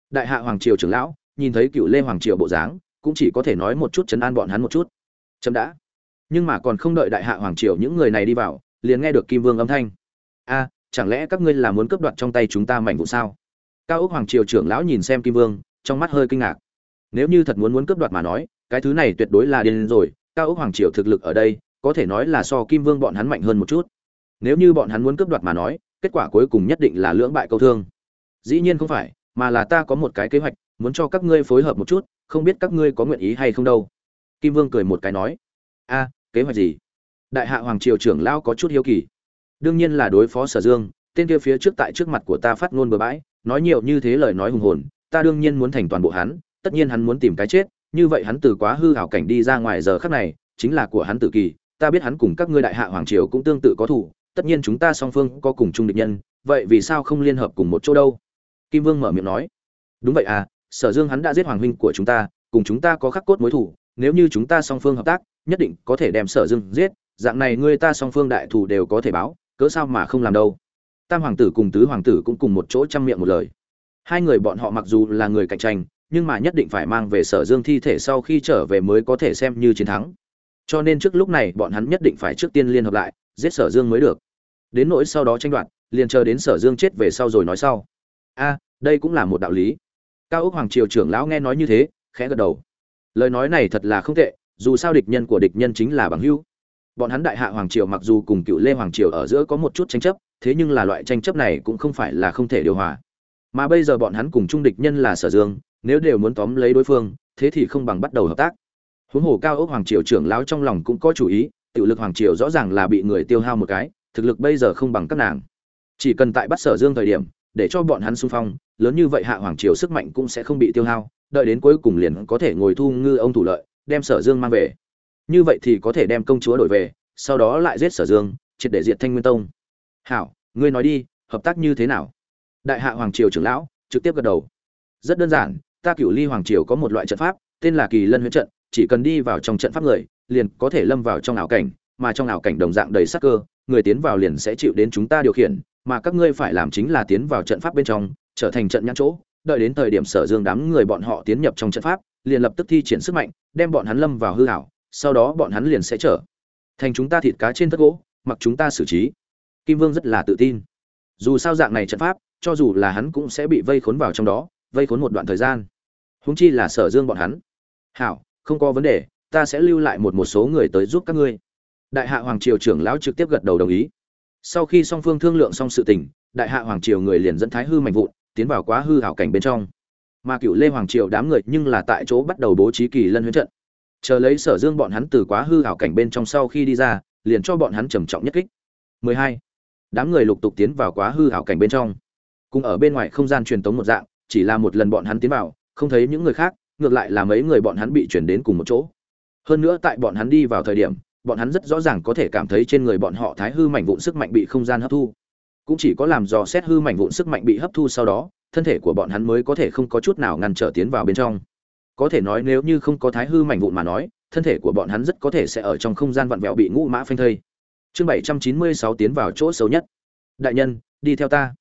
Đại hạ hoàng triều trưởng lão, nhìn thấy cựu lê hoàng triều bộ dáng, cũng chỉ có thể nói một chút chấn an bọn hắn một chút. Chấm đã. Nhưng mà còn không đợi đại hạ hoàng triều những người này đi vào, liền nghe được kim vương âm thanh. A, chẳng lẽ các ngươi là muốn cướp đoạt trong tay chúng ta mảnh vụ sao? Cao ốc hoàng triều trưởng lão nhìn xem kim vương, trong mắt hơi kinh ngạc. Nếu như thật muốn muốn cướp đoạt mà nói, cái thứ này tuyệt đối là điên rồi, cao ốc hoàng triều thực lực ở đây, có thể nói là so kim vương bọn hắn mạnh hơn một chút nếu như bọn hắn muốn cướp đoạt mà nói, kết quả cuối cùng nhất định là lưỡng bại câu thương. Dĩ nhiên không phải, mà là ta có một cái kế hoạch, muốn cho các ngươi phối hợp một chút, không biết các ngươi có nguyện ý hay không đâu. Kim vương cười một cái nói. A, kế hoạch gì? Đại hạ hoàng triều trưởng lão có chút hiếu kỳ. Đương nhiên là đối phó sở dương, tên kia phía trước tại trước mặt của ta phát ngôn bừa bãi, nói nhiều như thế lời nói hùng hồn, ta đương nhiên muốn thành toàn bộ hắn, tất nhiên hắn muốn tìm cái chết, như vậy hắn từ quá hư hảo cảnh đi ra ngoài giờ khắc này, chính là của hắn tự kỳ, ta biết hắn cùng các ngươi đại hạ hoàng triều cũng tương tự có thủ tất nhiên chúng ta song phương có cùng chung địch nhân, vậy vì sao không liên hợp cùng một chỗ đâu? Kim vương mở miệng nói. Đúng vậy à sở dương hắn đã giết hoàng huynh của chúng ta, cùng chúng ta có khắc cốt mối thủ, nếu như chúng ta song phương hợp tác, nhất định có thể đem sở dương giết, dạng này ngươi ta song phương đại thủ đều có thể báo, cớ sao mà không làm đâu? Tam hoàng tử cùng tứ hoàng tử cũng cùng một chỗ chăm miệng một lời. Hai người bọn họ mặc dù là người cạnh tranh, nhưng mà nhất định phải mang về sở dương thi thể sau khi trở về mới có thể xem như chiến thắng. Cho nên trước lúc này bọn hắn nhất định phải trước tiên liên hợp lại, giết sở dương mới được đến nỗi sau đó tranh đoạt, liền chờ đến sở dương chết về sau rồi nói sau. A, đây cũng là một đạo lý. Cao ốc hoàng triều trưởng lão nghe nói như thế, khẽ gật đầu. Lời nói này thật là không tệ, dù sao địch nhân của địch nhân chính là bằng hữu. Bọn hắn đại hạ hoàng triều mặc dù cùng cựu lê hoàng triều ở giữa có một chút tranh chấp, thế nhưng là loại tranh chấp này cũng không phải là không thể điều hòa. Mà bây giờ bọn hắn cùng trung địch nhân là sở dương, nếu đều muốn tóm lấy đối phương, thế thì không bằng bắt đầu hợp tác. Huống hồ cao ốc hoàng triều trưởng lão trong lòng cũng có chủ ý tự lực hoàng triều rõ ràng là bị người tiêu hao một cái thực lực bây giờ không bằng các nàng. Chỉ cần tại bắt sở dương thời điểm, để cho bọn hắn xung phong, lớn như vậy hạ hoàng triều sức mạnh cũng sẽ không bị tiêu hao, đợi đến cuối cùng liền có thể ngồi thu ngư ông thủ lợi, đem sở dương mang về. Như vậy thì có thể đem công chúa đổi về, sau đó lại giết sở dương, triệt để diệt thanh nguyên tông. Hảo, ngươi nói đi, hợp tác như thế nào? Đại hạ hoàng triều trưởng lão, trực tiếp gật đầu. Rất đơn giản, ta cửu ly hoàng triều có một loại trận pháp, tên là kỳ lân huyễn trận, chỉ cần đi vào trong trận pháp người, liền có thể lâm vào trong ảo cảnh, mà trong ảo cảnh đồng dạng đầy sắc cơ người tiến vào liền sẽ chịu đến chúng ta điều khiển, mà các ngươi phải làm chính là tiến vào trận pháp bên trong, trở thành trận nhãn chỗ, đợi đến thời điểm sở dương đám người bọn họ tiến nhập trong trận pháp, liền lập tức thi triển sức mạnh, đem bọn hắn lâm vào hư hảo sau đó bọn hắn liền sẽ trở thành chúng ta thịt cá trên thất gỗ, mặc chúng ta xử trí. Kim vương rất là tự tin. Dù sao dạng này trận pháp, cho dù là hắn cũng sẽ bị vây khốn vào trong đó, vây khốn một đoạn thời gian. Húng chi là sở dương bọn hắn. Hảo, không có vấn đề, ta sẽ lưu lại một một số người tới giúp các ngươi đại hạ hoàng triều trưởng lão trực tiếp gật đầu đồng ý. Sau khi song phương thương lượng xong sự tình, đại hạ hoàng triều người liền dẫn thái hư mạnh vụn, tiến vào quá hư hảo cảnh bên trong. Mà cựu lê hoàng triều đám người nhưng là tại chỗ bắt đầu bố trí kỳ lân huyễn trận. Chờ lấy sở dương bọn hắn từ quá hư hảo cảnh bên trong sau khi đi ra, liền cho bọn hắn trầm trọng nhất kích. 12. đám người lục tục tiến vào quá hư hảo cảnh bên trong. Cùng ở bên ngoài không gian truyền tống một dạng, chỉ là một lần bọn hắn tiến vào, không thấy những người khác, ngược lại là mấy người bọn hắn bị chuyển đến cùng một chỗ. Hơn nữa tại bọn hắn đi vào thời điểm bọn hắn rất rõ ràng có thể cảm thấy trên người bọn họ thái hư mảnh vụn sức mạnh bị không gian hấp thu. Cũng chỉ có làm dò xét hư mảnh vụn sức mạnh bị hấp thu sau đó, thân thể của bọn hắn mới có thể không có chút nào ngăn trở tiến vào bên trong. Có thể nói nếu như không có thái hư mảnh vụn mà nói, thân thể của bọn hắn rất có thể sẽ ở trong không gian vặn vẹo bị ngũ mã phanh thây. Chương bảy trăm chín mươi sáu tiến vào chỗ xấu nhất. Đại nhân, đi theo ta.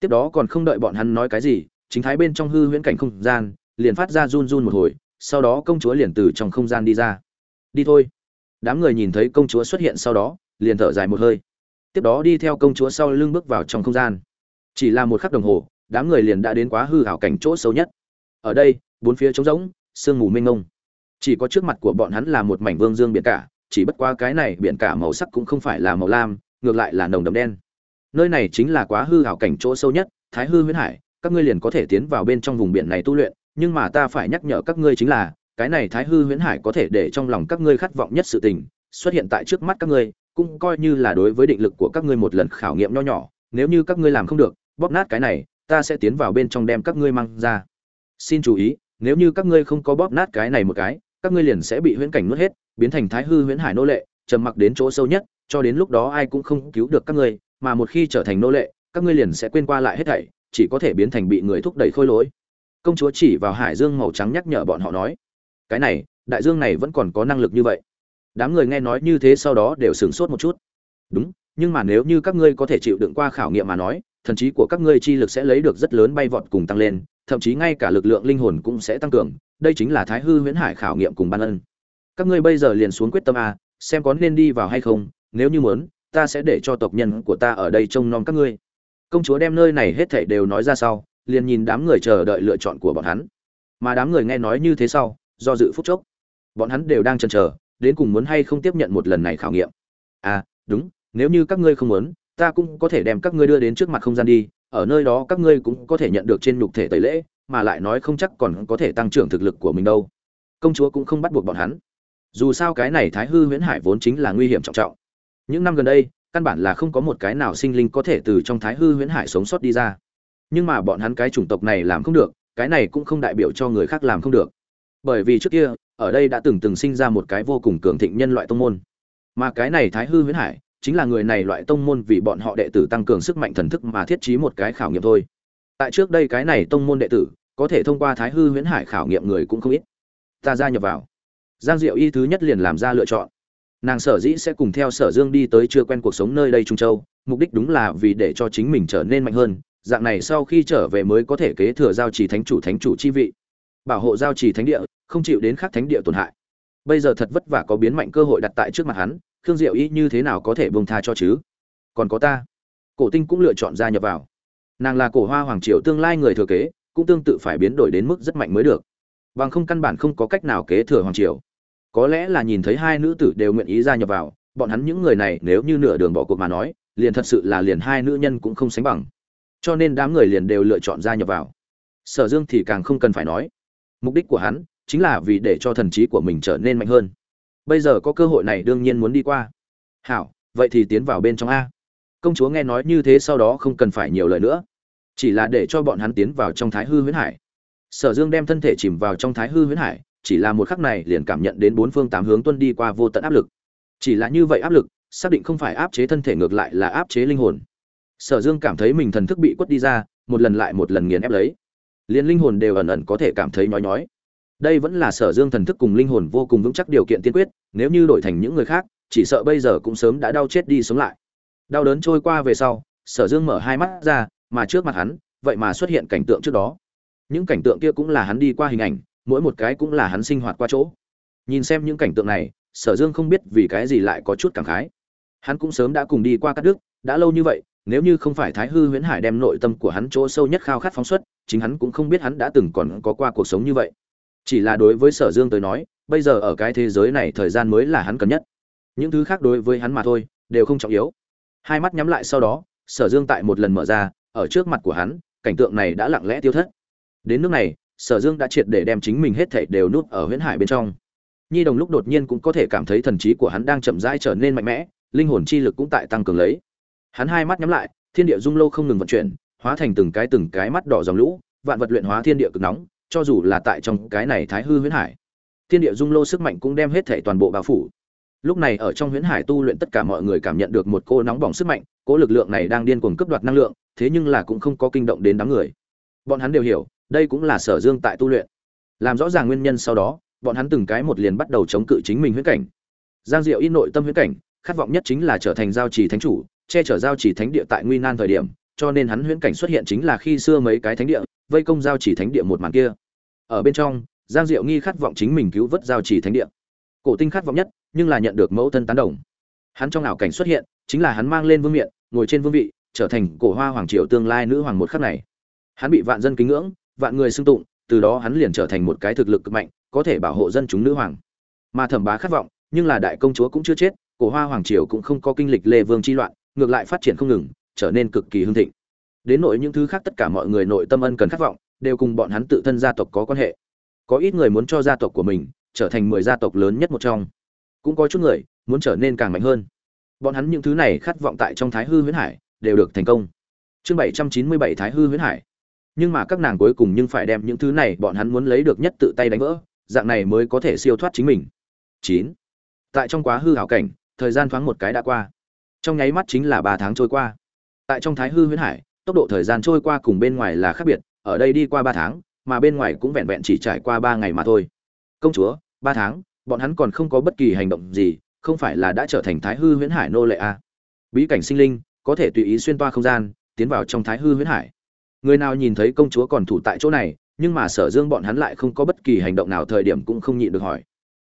Tiếp đó còn không đợi bọn hắn nói cái gì, chính thái bên trong hư huyễn cảnh không gian liền phát ra run run một hồi, sau đó công chúa liền từ trong không gian đi ra. Đi thôi đám người nhìn thấy công chúa xuất hiện sau đó, liền thở dài một hơi. Tiếp đó đi theo công chúa sau lưng bước vào trong không gian. Chỉ là một khắc đồng hồ, đám người liền đã đến quá hư hảo cảnh chỗ xấu nhất. Ở đây, bốn phía trống rỗng, sương mù mênh mông. Chỉ có trước mặt của bọn hắn là một mảnh vương dương biển cả, chỉ bất quá cái này biển cả màu sắc cũng không phải là màu lam, ngược lại là nồng đậm đen. Nơi này chính là quá hư hảo cảnh chỗ sâu nhất, thái hư huyễn hải, các ngươi liền có thể tiến vào bên trong vùng biển này tu luyện, nhưng mà ta phải nhắc nhở các ngươi chính là cái này thái hư huyễn hải có thể để trong lòng các ngươi khát vọng nhất sự tình, xuất hiện tại trước mắt các ngươi, cũng coi như là đối với định lực của các ngươi một lần khảo nghiệm nho nhỏ, nếu như các ngươi làm không được, bóp nát cái này, ta sẽ tiến vào bên trong đem các ngươi mang ra. Xin chú ý, nếu như các ngươi không có bóp nát cái này một cái, các ngươi liền sẽ bị huyễn cảnh nuốt hết, biến thành thái hư huyễn hải nô lệ, trầm mặc đến chỗ sâu nhất, cho đến lúc đó ai cũng không cứu được các ngươi, mà một khi trở thành nô lệ, các ngươi liền sẽ quên qua lại hết thảy, chỉ có thể biến thành bị người thúc đẩy khôi lỗi. Công chúa chỉ vào hải dương màu trắng nhắc nhở bọn họ nói cái này, đại dương này vẫn còn có năng lực như vậy. Đám người nghe nói như thế sau đó đều sửng sốt một chút. Đúng, nhưng mà nếu như các ngươi có thể chịu đựng qua khảo nghiệm mà nói, thần trí của các ngươi chi lực sẽ lấy được rất lớn bay vọt cùng tăng lên, thậm chí ngay cả lực lượng linh hồn cũng sẽ tăng cường. Đây chính là thái hư huyễn hải khảo nghiệm cùng ban ân. Các ngươi bây giờ liền xuống quyết tâm a, xem có nên đi vào hay không, nếu như muốn, ta sẽ để cho tộc nhân của ta ở đây trông nom các ngươi. Công chúa đem nơi này hết thảy đều nói ra sau, liền nhìn đám người chờ đợi lựa chọn của bọn hắn. Mà đám người nghe nói như thế sau do dự phút chốc. Bọn hắn đều đang chần chờ, đến cùng muốn hay không tiếp nhận một lần này khảo nghiệm. À đúng, nếu như các ngươi không muốn, ta cũng có thể đem các ngươi đưa đến trước mặt không gian đi, ở nơi đó các ngươi cũng có thể nhận được trên nhục thể tẩy lễ, mà lại nói không chắc còn có thể tăng trưởng thực lực của mình đâu. Công chúa cũng không bắt buộc bọn hắn. Dù sao cái này thái hư huyễn hải vốn chính là nguy hiểm trọng trọng. Những năm gần đây, căn bản là không có một cái nào sinh linh có thể từ trong thái hư huyễn hải sống sót đi ra. Nhưng mà bọn hắn cái chủng tộc này làm không được, cái này cũng không đại biểu cho người khác làm không được bởi vì trước kia, ở đây đã từng từng sinh ra một cái vô cùng cường thịnh nhân loại tông môn. Mà cái này thái hư huyễn hải, chính là người này loại tông môn vì bọn họ đệ tử tăng cường sức mạnh thần thức mà thiết trí một cái khảo nghiệm thôi. Tại trước đây cái này tông môn đệ tử, có thể thông qua thái hư huyễn hải khảo nghiệm người cũng không ít. Ta gia nhập vào. Giang diệu y thứ nhất liền làm ra lựa chọn. Nàng sở dĩ sẽ cùng theo sở dương đi tới chưa quen cuộc sống nơi đây trung châu, mục đích đúng là vì để cho chính mình trở nên mạnh hơn, dạng này sau khi trở về mới có thể kế thừa giao trì thánh chủ thánh chủ chi vị. Bảo hộ giao trì thánh địa không chịu đến khắc thánh địa tổn hại. Bây giờ thật vất vả có biến mạnh cơ hội đặt tại trước mặt hắn, khương diệu y như thế nào có thể buông tha cho chứ? Còn có ta. Cổ tinh cũng lựa chọn gia nhập vào. Nàng là cổ hoa hoàng triều tương lai người thừa kế, cũng tương tự phải biến đổi đến mức rất mạnh mới được. Bằng không căn bản không có cách nào kế thừa hoàng triều. Có lẽ là nhìn thấy hai nữ tử đều nguyện ý gia nhập vào, bọn hắn những người này nếu như nửa đường bỏ cuộc mà nói, liền thật sự là liền hai nữ nhân cũng không sánh bằng. Cho nên đám người liền đều lựa chọn gia nhập vào. Sở dương thì càng không cần phải nói. Mục đích của hắn chính là vì để cho thần trí của mình trở nên mạnh hơn. Bây giờ có cơ hội này đương nhiên muốn đi qua. Hảo, vậy thì tiến vào bên trong a. Công chúa nghe nói như thế sau đó không cần phải nhiều lời nữa. Chỉ là để cho bọn hắn tiến vào trong thái hư huyễn hải. Sở dương đem thân thể chìm vào trong thái hư huyễn hải, chỉ là một khắc này liền cảm nhận đến bốn phương tám hướng tuân đi qua vô tận áp lực. Chỉ là như vậy áp lực, xác định không phải áp chế thân thể ngược lại là áp chế linh hồn. Sở dương cảm thấy mình thần thức bị quất đi ra, một lần lại một lần nghiền ép lấy. Liền linh hồn đều ẩn ẩn có thể cảm thấy nhói nhói đây vẫn là sở dương thần thức cùng linh hồn vô cùng vững chắc điều kiện tiên quyết, nếu như đổi thành những người khác, chỉ sợ bây giờ cũng sớm đã đau chết đi sống lại. Đau đớn trôi qua về sau, sở dương mở hai mắt ra, mà trước mặt hắn, vậy mà xuất hiện cảnh tượng trước đó. Những cảnh tượng kia cũng là hắn đi qua hình ảnh, mỗi một cái cũng là hắn sinh hoạt qua chỗ. Nhìn xem những cảnh tượng này, sở dương không biết vì cái gì lại có chút cảm khái. Hắn cũng sớm đã cùng đi qua các đức đã lâu như vậy, nếu như không phải thái hư huyễn hải đem nội tâm của hắn chỗ sâu nhất khao khát phóng xuất, chính hắn cũng không biết hắn đã từng còn có qua cuộc sống như vậy chỉ là đối với sở dương tới nói, bây giờ ở cái thế giới này thời gian mới là hắn cần nhất. Những thứ khác đối với hắn mà thôi, đều không trọng yếu. Hai mắt nhắm lại sau đó, sở dương tại một lần mở ra, ở trước mặt của hắn, cảnh tượng này đã lặng lẽ tiêu thất. Đến nước này, sở dương đã triệt để đem chính mình hết thảy đều núp ở huyễn hải bên trong. Nhi đồng lúc đột nhiên cũng có thể cảm thấy thần trí của hắn đang chậm rãi trở nên mạnh mẽ, linh hồn chi lực cũng tại tăng cường lấy. Hắn hai mắt nhắm lại, thiên địa dung lâu không ngừng vận chuyển, hóa thành từng cái từng cái mắt đỏ dòng lũ, vạn vật luyện hóa thiên địa cực nóng cho dù là tại trong cái này thái hư huyễn hải, thiên địa dung lô sức mạnh cũng đem hết thể toàn bộ bao phủ. Lúc này ở trong huyễn hải tu luyện tất cả mọi người cảm nhận được một cô nóng bỏng sức mạnh, cô lực lượng này đang điên cuồng cướp đoạt năng lượng, thế nhưng là cũng không có kinh động đến đám người. Bọn hắn đều hiểu, đây cũng là sở dương tại tu luyện. Làm rõ ràng nguyên nhân sau đó, bọn hắn từng cái một liền bắt đầu chống cự chính mình huyễn cảnh. Giang diệu in nội tâm huyễn cảnh, khát vọng nhất chính là trở thành giao trì thánh chủ, che chở giao trì thánh địa tại nguy nan thời điểm, cho nên hắn huyễn cảnh xuất hiện chính là khi xưa mấy cái thánh địa, vây công giao trì thánh địa một màn kia ở bên trong, giang diệu nghi khát vọng chính mình cứu vớt giao trì thánh địa. Cổ tinh khát vọng nhất, nhưng là nhận được mẫu thân tán đồng. Hắn trong ảo cảnh xuất hiện, chính là hắn mang lên vương miện, ngồi trên vương vị, trở thành cổ hoa hoàng triều tương lai nữ hoàng một khắc này. Hắn bị vạn dân kính ngưỡng, vạn người xưng tụng, từ đó hắn liền trở thành một cái thực lực cực mạnh, có thể bảo hộ dân chúng nữ hoàng. Mà thẩm bá khát vọng, nhưng là đại công chúa cũng chưa chết, cổ hoa hoàng triều cũng không có kinh lịch lê vương chi loạn, ngược lại phát triển không ngừng, trở nên cực kỳ hưng thịnh. Đến nội những thứ khác tất cả mọi người nội tâm ân cần khát vọng đều cùng bọn hắn tự thân gia tộc có quan hệ. Có ít người muốn cho gia tộc của mình trở thành mười gia tộc lớn nhất một trong. Cũng có chút người muốn trở nên càng mạnh hơn. Bọn hắn những thứ này khát vọng tại trong thái hư huyễn hải đều được thành công. Chương bảy trăm chín mươi bảy thái hư huyễn hải. Nhưng mà các nàng cuối cùng nhưng phải đem những thứ này bọn hắn muốn lấy được nhất tự tay đánh vỡ, dạng này mới có thể siêu thoát chính mình. Chín. Tại trong quá hư hảo cảnh, thời gian thoáng một cái đã qua. Trong nháy mắt chính là ba tháng trôi qua. Tại trong thái hư huyễn hải, tốc độ thời gian trôi qua cùng bên ngoài là khác biệt ở đây đi qua ba tháng, mà bên ngoài cũng vẹn vẹn chỉ trải qua ba ngày mà thôi. Công chúa, ba tháng, bọn hắn còn không có bất kỳ hành động gì, không phải là đã trở thành thái hư huyễn hải nô lệ à. bí cảnh sinh linh, có thể tùy ý xuyên toa không gian, tiến vào trong thái hư huyễn hải. Người nào nhìn thấy công chúa còn thủ tại chỗ này, nhưng mà sở dương bọn hắn lại không có bất kỳ hành động nào thời điểm cũng không nhịn được hỏi.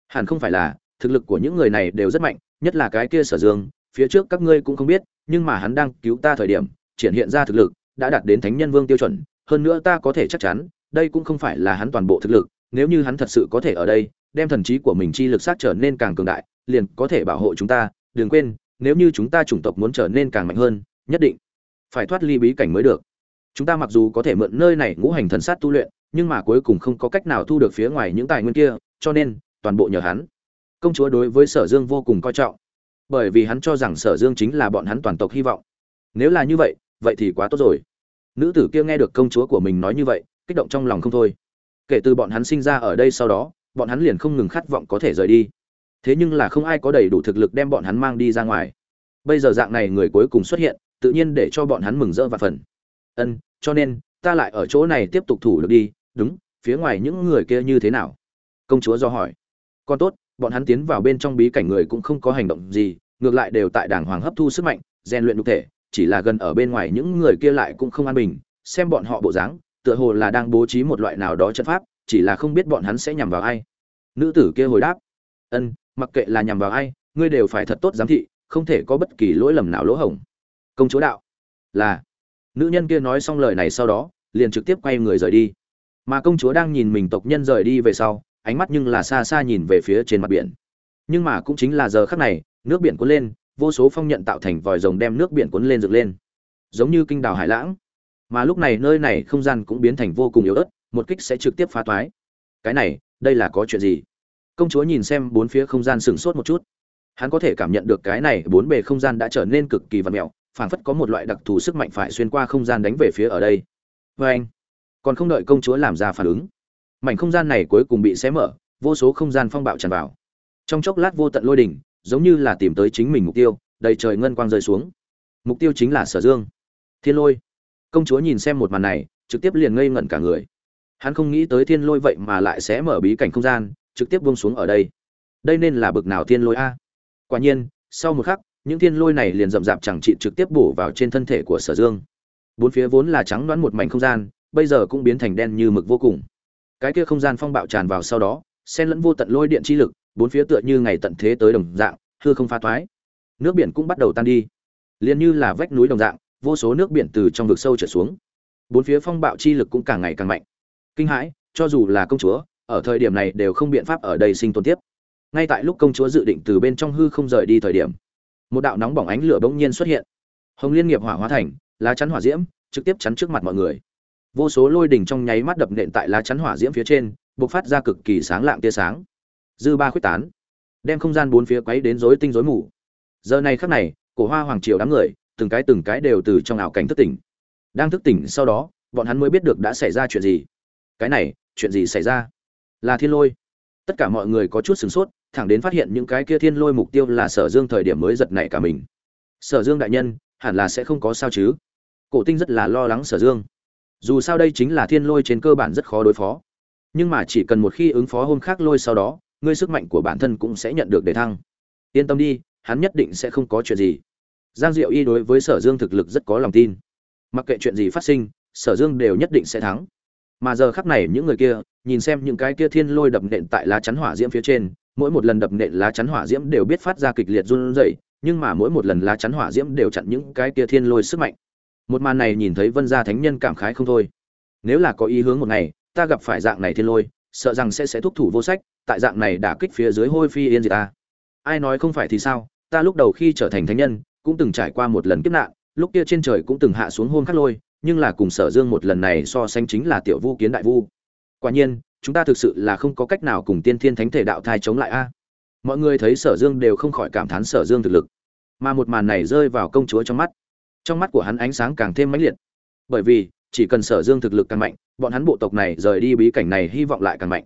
Hẳn không phải là, thực lực của những người này đều rất mạnh, nhất là cái kia sở dương, phía trước các ngươi cũng không biết, nhưng mà hắn đang cứu ta thời điểm, triển hiện ra thực lực, đã đạt đến thánh nhân vương tiêu chuẩn hơn nữa ta có thể chắc chắn, đây cũng không phải là hắn toàn bộ thực lực, nếu như hắn thật sự có thể ở đây, đem thần trí của mình chi lực sát trở nên càng cường đại, liền có thể bảo hộ chúng ta, đừng quên, nếu như chúng ta chủng tộc muốn trở nên càng mạnh hơn, nhất định phải thoát ly bí cảnh mới được. Chúng ta mặc dù có thể mượn nơi này ngũ hành thần sát tu luyện, nhưng mà cuối cùng không có cách nào thu được phía ngoài những tài nguyên kia, cho nên, toàn bộ nhờ hắn. Công chúa đối với sở dương vô cùng coi trọng, bởi vì hắn cho rằng sở dương chính là bọn hắn toàn tộc hy vọng. Nếu là như vậy vậy thì quá tốt rồi nữ tử kia nghe được công chúa của mình nói như vậy, kích động trong lòng không thôi. Kể từ bọn hắn sinh ra ở đây sau đó, bọn hắn liền không ngừng khát vọng có thể rời đi. Thế nhưng là không ai có đầy đủ thực lực đem bọn hắn mang đi ra ngoài. Bây giờ dạng này người cuối cùng xuất hiện, tự nhiên để cho bọn hắn mừng rỡ và phần ân, cho nên, ta lại ở chỗ này tiếp tục thủ được đi, đúng, phía ngoài những người kia như thế nào? Công chúa do hỏi. Con tốt, bọn hắn tiến vào bên trong bí cảnh người cũng không có hành động gì, ngược lại đều tại đảng hoàng hấp thu sức mạnh, rèn luyện nhục thể chỉ là gần ở bên ngoài những người kia lại cũng không an bình, xem bọn họ bộ dáng, tựa hồ là đang bố trí một loại nào đó trận pháp, chỉ là không biết bọn hắn sẽ nhằm vào ai. Nữ tử kia hồi đáp, ân, mặc kệ là nhằm vào ai, ngươi đều phải thật tốt giám thị, không thể có bất kỳ lỗi lầm nào lỗ hổng. Công chúa đạo, là. Nữ nhân kia nói xong lời này sau đó, liền trực tiếp quay người rời đi. Mà công chúa đang nhìn mình tộc nhân rời đi về sau, ánh mắt nhưng là xa xa nhìn về phía trên mặt biển. Nhưng mà cũng chính là giờ khắc này, nước biển cuốn lên vô số phong nhận tạo thành vòi rồng đem nước biển cuốn lên dựng lên. Giống như kinh đào hải lãng. Mà lúc này nơi này không gian cũng biến thành vô cùng yếu ớt, một kích sẽ trực tiếp phá toái. Cái này, đây là có chuyện gì? Công chúa nhìn xem bốn phía không gian sửng sốt một chút. Hắn có thể cảm nhận được cái này, bốn bề không gian đã trở nên cực kỳ vật mẹo phảng phất có một loại đặc thù sức mạnh phải xuyên qua không gian đánh về phía ở đây. Vê anh, còn không đợi công chúa làm ra phản ứng, mảnh không gian này cuối cùng bị xé mở, vô số không gian phong bạo tràn vào. Trong chốc lát vô tận lôi đỉnh giống như là tìm tới chính mình mục tiêu, đầy trời ngân quang rơi xuống. Mục tiêu chính là sở dương. Thiên lôi. Công chúa nhìn xem một màn này, trực tiếp liền ngây ngẩn cả người. Hắn không nghĩ tới thiên lôi vậy mà lại sẽ mở bí cảnh không gian, trực tiếp buông xuống ở đây. Đây nên là bực nào thiên lôi a? Quả nhiên, sau một khắc, những thiên lôi này liền rậm rạp chẳng trị trực tiếp bổ vào trên thân thể của sở dương. Bốn phía vốn là trắng đoán một mảnh không gian, bây giờ cũng biến thành đen như mực vô cùng. Cái kia không gian phong bạo tràn vào sau đó, xen lẫn vô tận lôi điện chi lực bốn phía tựa như ngày tận thế tới đồng dạng, hư không phá toái nước biển cũng bắt đầu tan đi. Liền như là vách núi đồng dạng, vô số nước biển từ trong vực sâu trở xuống. Bốn phía phong bạo chi lực cũng càng ngày càng mạnh. Kinh hãi, cho dù là công chúa, ở thời điểm này đều không biện pháp ở đây sinh tồn tiếp. Ngay tại lúc công chúa dự định từ bên trong hư không rời đi thời điểm, một đạo nóng bỏng ánh lửa bỗng nhiên xuất hiện. Hồng liên nghiệp hỏa hóa thành, lá chắn hỏa diễm, trực tiếp chắn trước mặt mọi người. Vô số lôi đỉnh trong nháy mắt đập nện tại lá chắn hỏa diễm phía trên, bộc phát ra cực kỳ sáng lạng tia sáng dư ba khuyết tán, đem không gian bốn phía quấy đến rối tinh rối mù. Giờ này khắc này, cổ hoa hoàng triều đám người, từng cái từng cái đều từ trong ảo cảnh thức tỉnh. Đang thức tỉnh sau đó, bọn hắn mới biết được đã xảy ra chuyện gì. Cái này, chuyện gì xảy ra? Là thiên lôi. Tất cả mọi người có chút sửng sốt, thẳng đến phát hiện những cái kia thiên lôi mục tiêu là sở dương thời điểm mới giật nảy cả mình. Sở dương đại nhân, hẳn là sẽ không có sao chứ? Cổ tinh rất là lo lắng sở dương. Dù sao đây chính là thiên lôi trên cơ bản rất khó đối phó. Nhưng mà chỉ cần một khi ứng phó hôm khác lôi sau đó ngươi sức mạnh của bản thân cũng sẽ nhận được đề thăng. Yên tâm đi, hắn nhất định sẽ không có chuyện gì. Giang diệu y đối với sở dương thực lực rất có lòng tin. Mặc kệ chuyện gì phát sinh, sở dương đều nhất định sẽ thắng. Mà giờ khắc này những người kia, nhìn xem những cái kia thiên lôi đập nện tại lá chắn hỏa diễm phía trên, mỗi một lần đập nện lá chắn hỏa diễm đều biết phát ra kịch liệt run rẩy, nhưng mà mỗi một lần lá chắn hỏa diễm đều chặn những cái kia thiên lôi sức mạnh. Một màn này nhìn thấy vân gia thánh nhân cảm khái không thôi. Nếu là có ý hướng một ngày, ta gặp phải dạng này thiên lôi sợ rằng sẽ sẽ thúc thủ vô sách, tại dạng này đả kích phía dưới hôi phi yên gì ta. Ai nói không phải thì sao, ta lúc đầu khi trở thành thánh nhân, cũng từng trải qua một lần kiếp nạn, lúc kia trên trời cũng từng hạ xuống hôn khắc lôi, nhưng là cùng sở dương một lần này so sánh chính là tiểu vu kiến đại vu. Quả nhiên, chúng ta thực sự là không có cách nào cùng tiên thiên thánh thể đạo thai chống lại a. Mọi người thấy sở dương đều không khỏi cảm thán sở dương thực lực. Mà một màn này rơi vào công chúa trong mắt. Trong mắt của hắn ánh sáng càng thêm mãnh liệt. Bởi vì chỉ cần sở dương thực lực càng mạnh, bọn hắn bộ tộc này rời đi bí cảnh này hy vọng lại càng mạnh.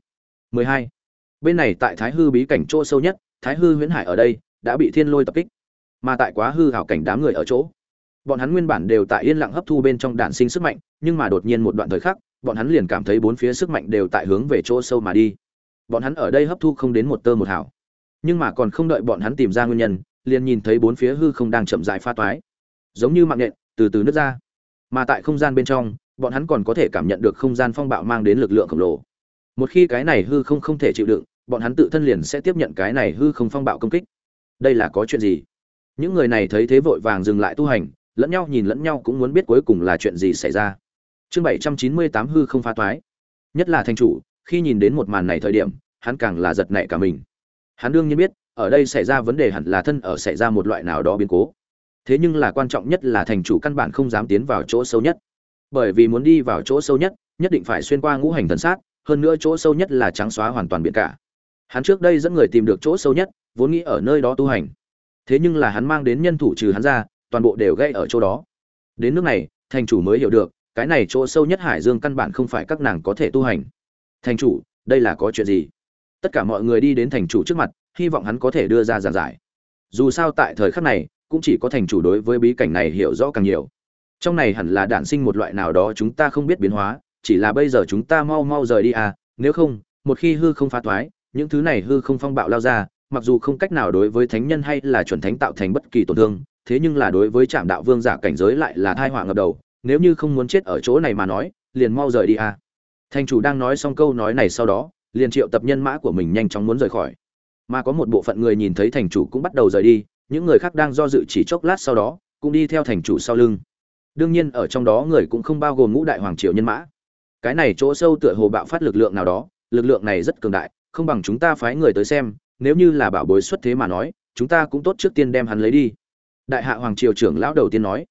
12. bên này tại thái hư bí cảnh chỗ sâu nhất, thái hư huyễn hải ở đây, đã bị thiên lôi tập kích. Mà tại quá hư hảo cảnh đám người ở chỗ, bọn hắn nguyên bản đều tại yên lặng hấp thu bên trong đạn sinh sức mạnh, nhưng mà đột nhiên một đoạn thời khắc, bọn hắn liền cảm thấy bốn phía sức mạnh đều tại hướng về chỗ sâu mà đi. Bọn hắn ở đây hấp thu không đến một tơ một hảo nhưng mà còn không đợi bọn hắn tìm ra nguyên nhân, liền nhìn thấy bốn phía hư không đang chậm rãi pha toái. Giống như mạng nhện, từ từ nứt ra mà tại không gian bên trong, bọn hắn còn có thể cảm nhận được không gian phong bạo mang đến lực lượng khổng lồ. Một khi cái này hư không không thể chịu đựng, bọn hắn tự thân liền sẽ tiếp nhận cái này hư không phong bạo công kích. Đây là có chuyện gì? Những người này thấy thế vội vàng dừng lại tu hành, lẫn nhau nhìn lẫn nhau cũng muốn biết cuối cùng là chuyện gì xảy ra. Chương bảy trăm chín mươi tám hư không phá toái. Nhất là thanh chủ, khi nhìn đến một màn này thời điểm, hắn càng là giật nảy cả mình. Hắn đương nhiên biết, ở đây xảy ra vấn đề hẳn là thân ở xảy ra một loại nào đó biến cố thế nhưng là quan trọng nhất là thành chủ căn bản không dám tiến vào chỗ sâu nhất. Bởi vì muốn đi vào chỗ sâu nhất nhất định phải xuyên qua ngũ hành thần sát, hơn nữa chỗ sâu nhất là trắng xóa hoàn toàn biển cả. Hắn trước đây dẫn người tìm được chỗ sâu nhất, vốn nghĩ ở nơi đó tu hành. Thế nhưng là hắn mang đến nhân thủ trừ hắn ra, toàn bộ đều gây ở chỗ đó. Đến nước này, thành chủ mới hiểu được, cái này chỗ sâu nhất hải dương căn bản không phải các nàng có thể tu hành. Thành chủ, đây là có chuyện gì? Tất cả mọi người đi đến thành chủ trước mặt, hy vọng hắn có thể đưa ra giảng giải. Dù sao tại thời khắc này cũng chỉ có thành chủ đối với bí cảnh này hiểu rõ càng nhiều. Trong này hẳn là đản sinh một loại nào đó chúng ta không biết biến hóa, chỉ là bây giờ chúng ta mau mau rời đi à nếu không, một khi hư không phá thoái, những thứ này hư không phong bạo lao ra, mặc dù không cách nào đối với thánh nhân hay là chuẩn thánh tạo thành bất kỳ tổn thương, thế nhưng là đối với trạm đạo vương giả cảnh giới lại là thai họa ngập đầu, nếu như không muốn chết ở chỗ này mà nói, liền mau rời đi à. Thành chủ đang nói xong câu nói này sau đó, liền triệu tập nhân mã của mình nhanh chóng muốn rời khỏi. Mà có một bộ phận người nhìn thấy thành chủ cũng bắt đầu rời đi những người khác đang do dự chỉ chốc lát sau đó, cũng đi theo thành chủ sau lưng. Đương nhiên, ở trong đó người cũng không bao gồm ngũ đại hoàng triều nhân mã. Cái này chỗ sâu tựa hồ bạo phát lực lượng nào đó, lực lượng này rất cường đại, không bằng chúng ta phái người tới xem, nếu như là bảo bối xuất thế mà nói, chúng ta cũng tốt trước tiên đem hắn lấy đi. Đại hạ hoàng triều trưởng lão đầu tiên nói.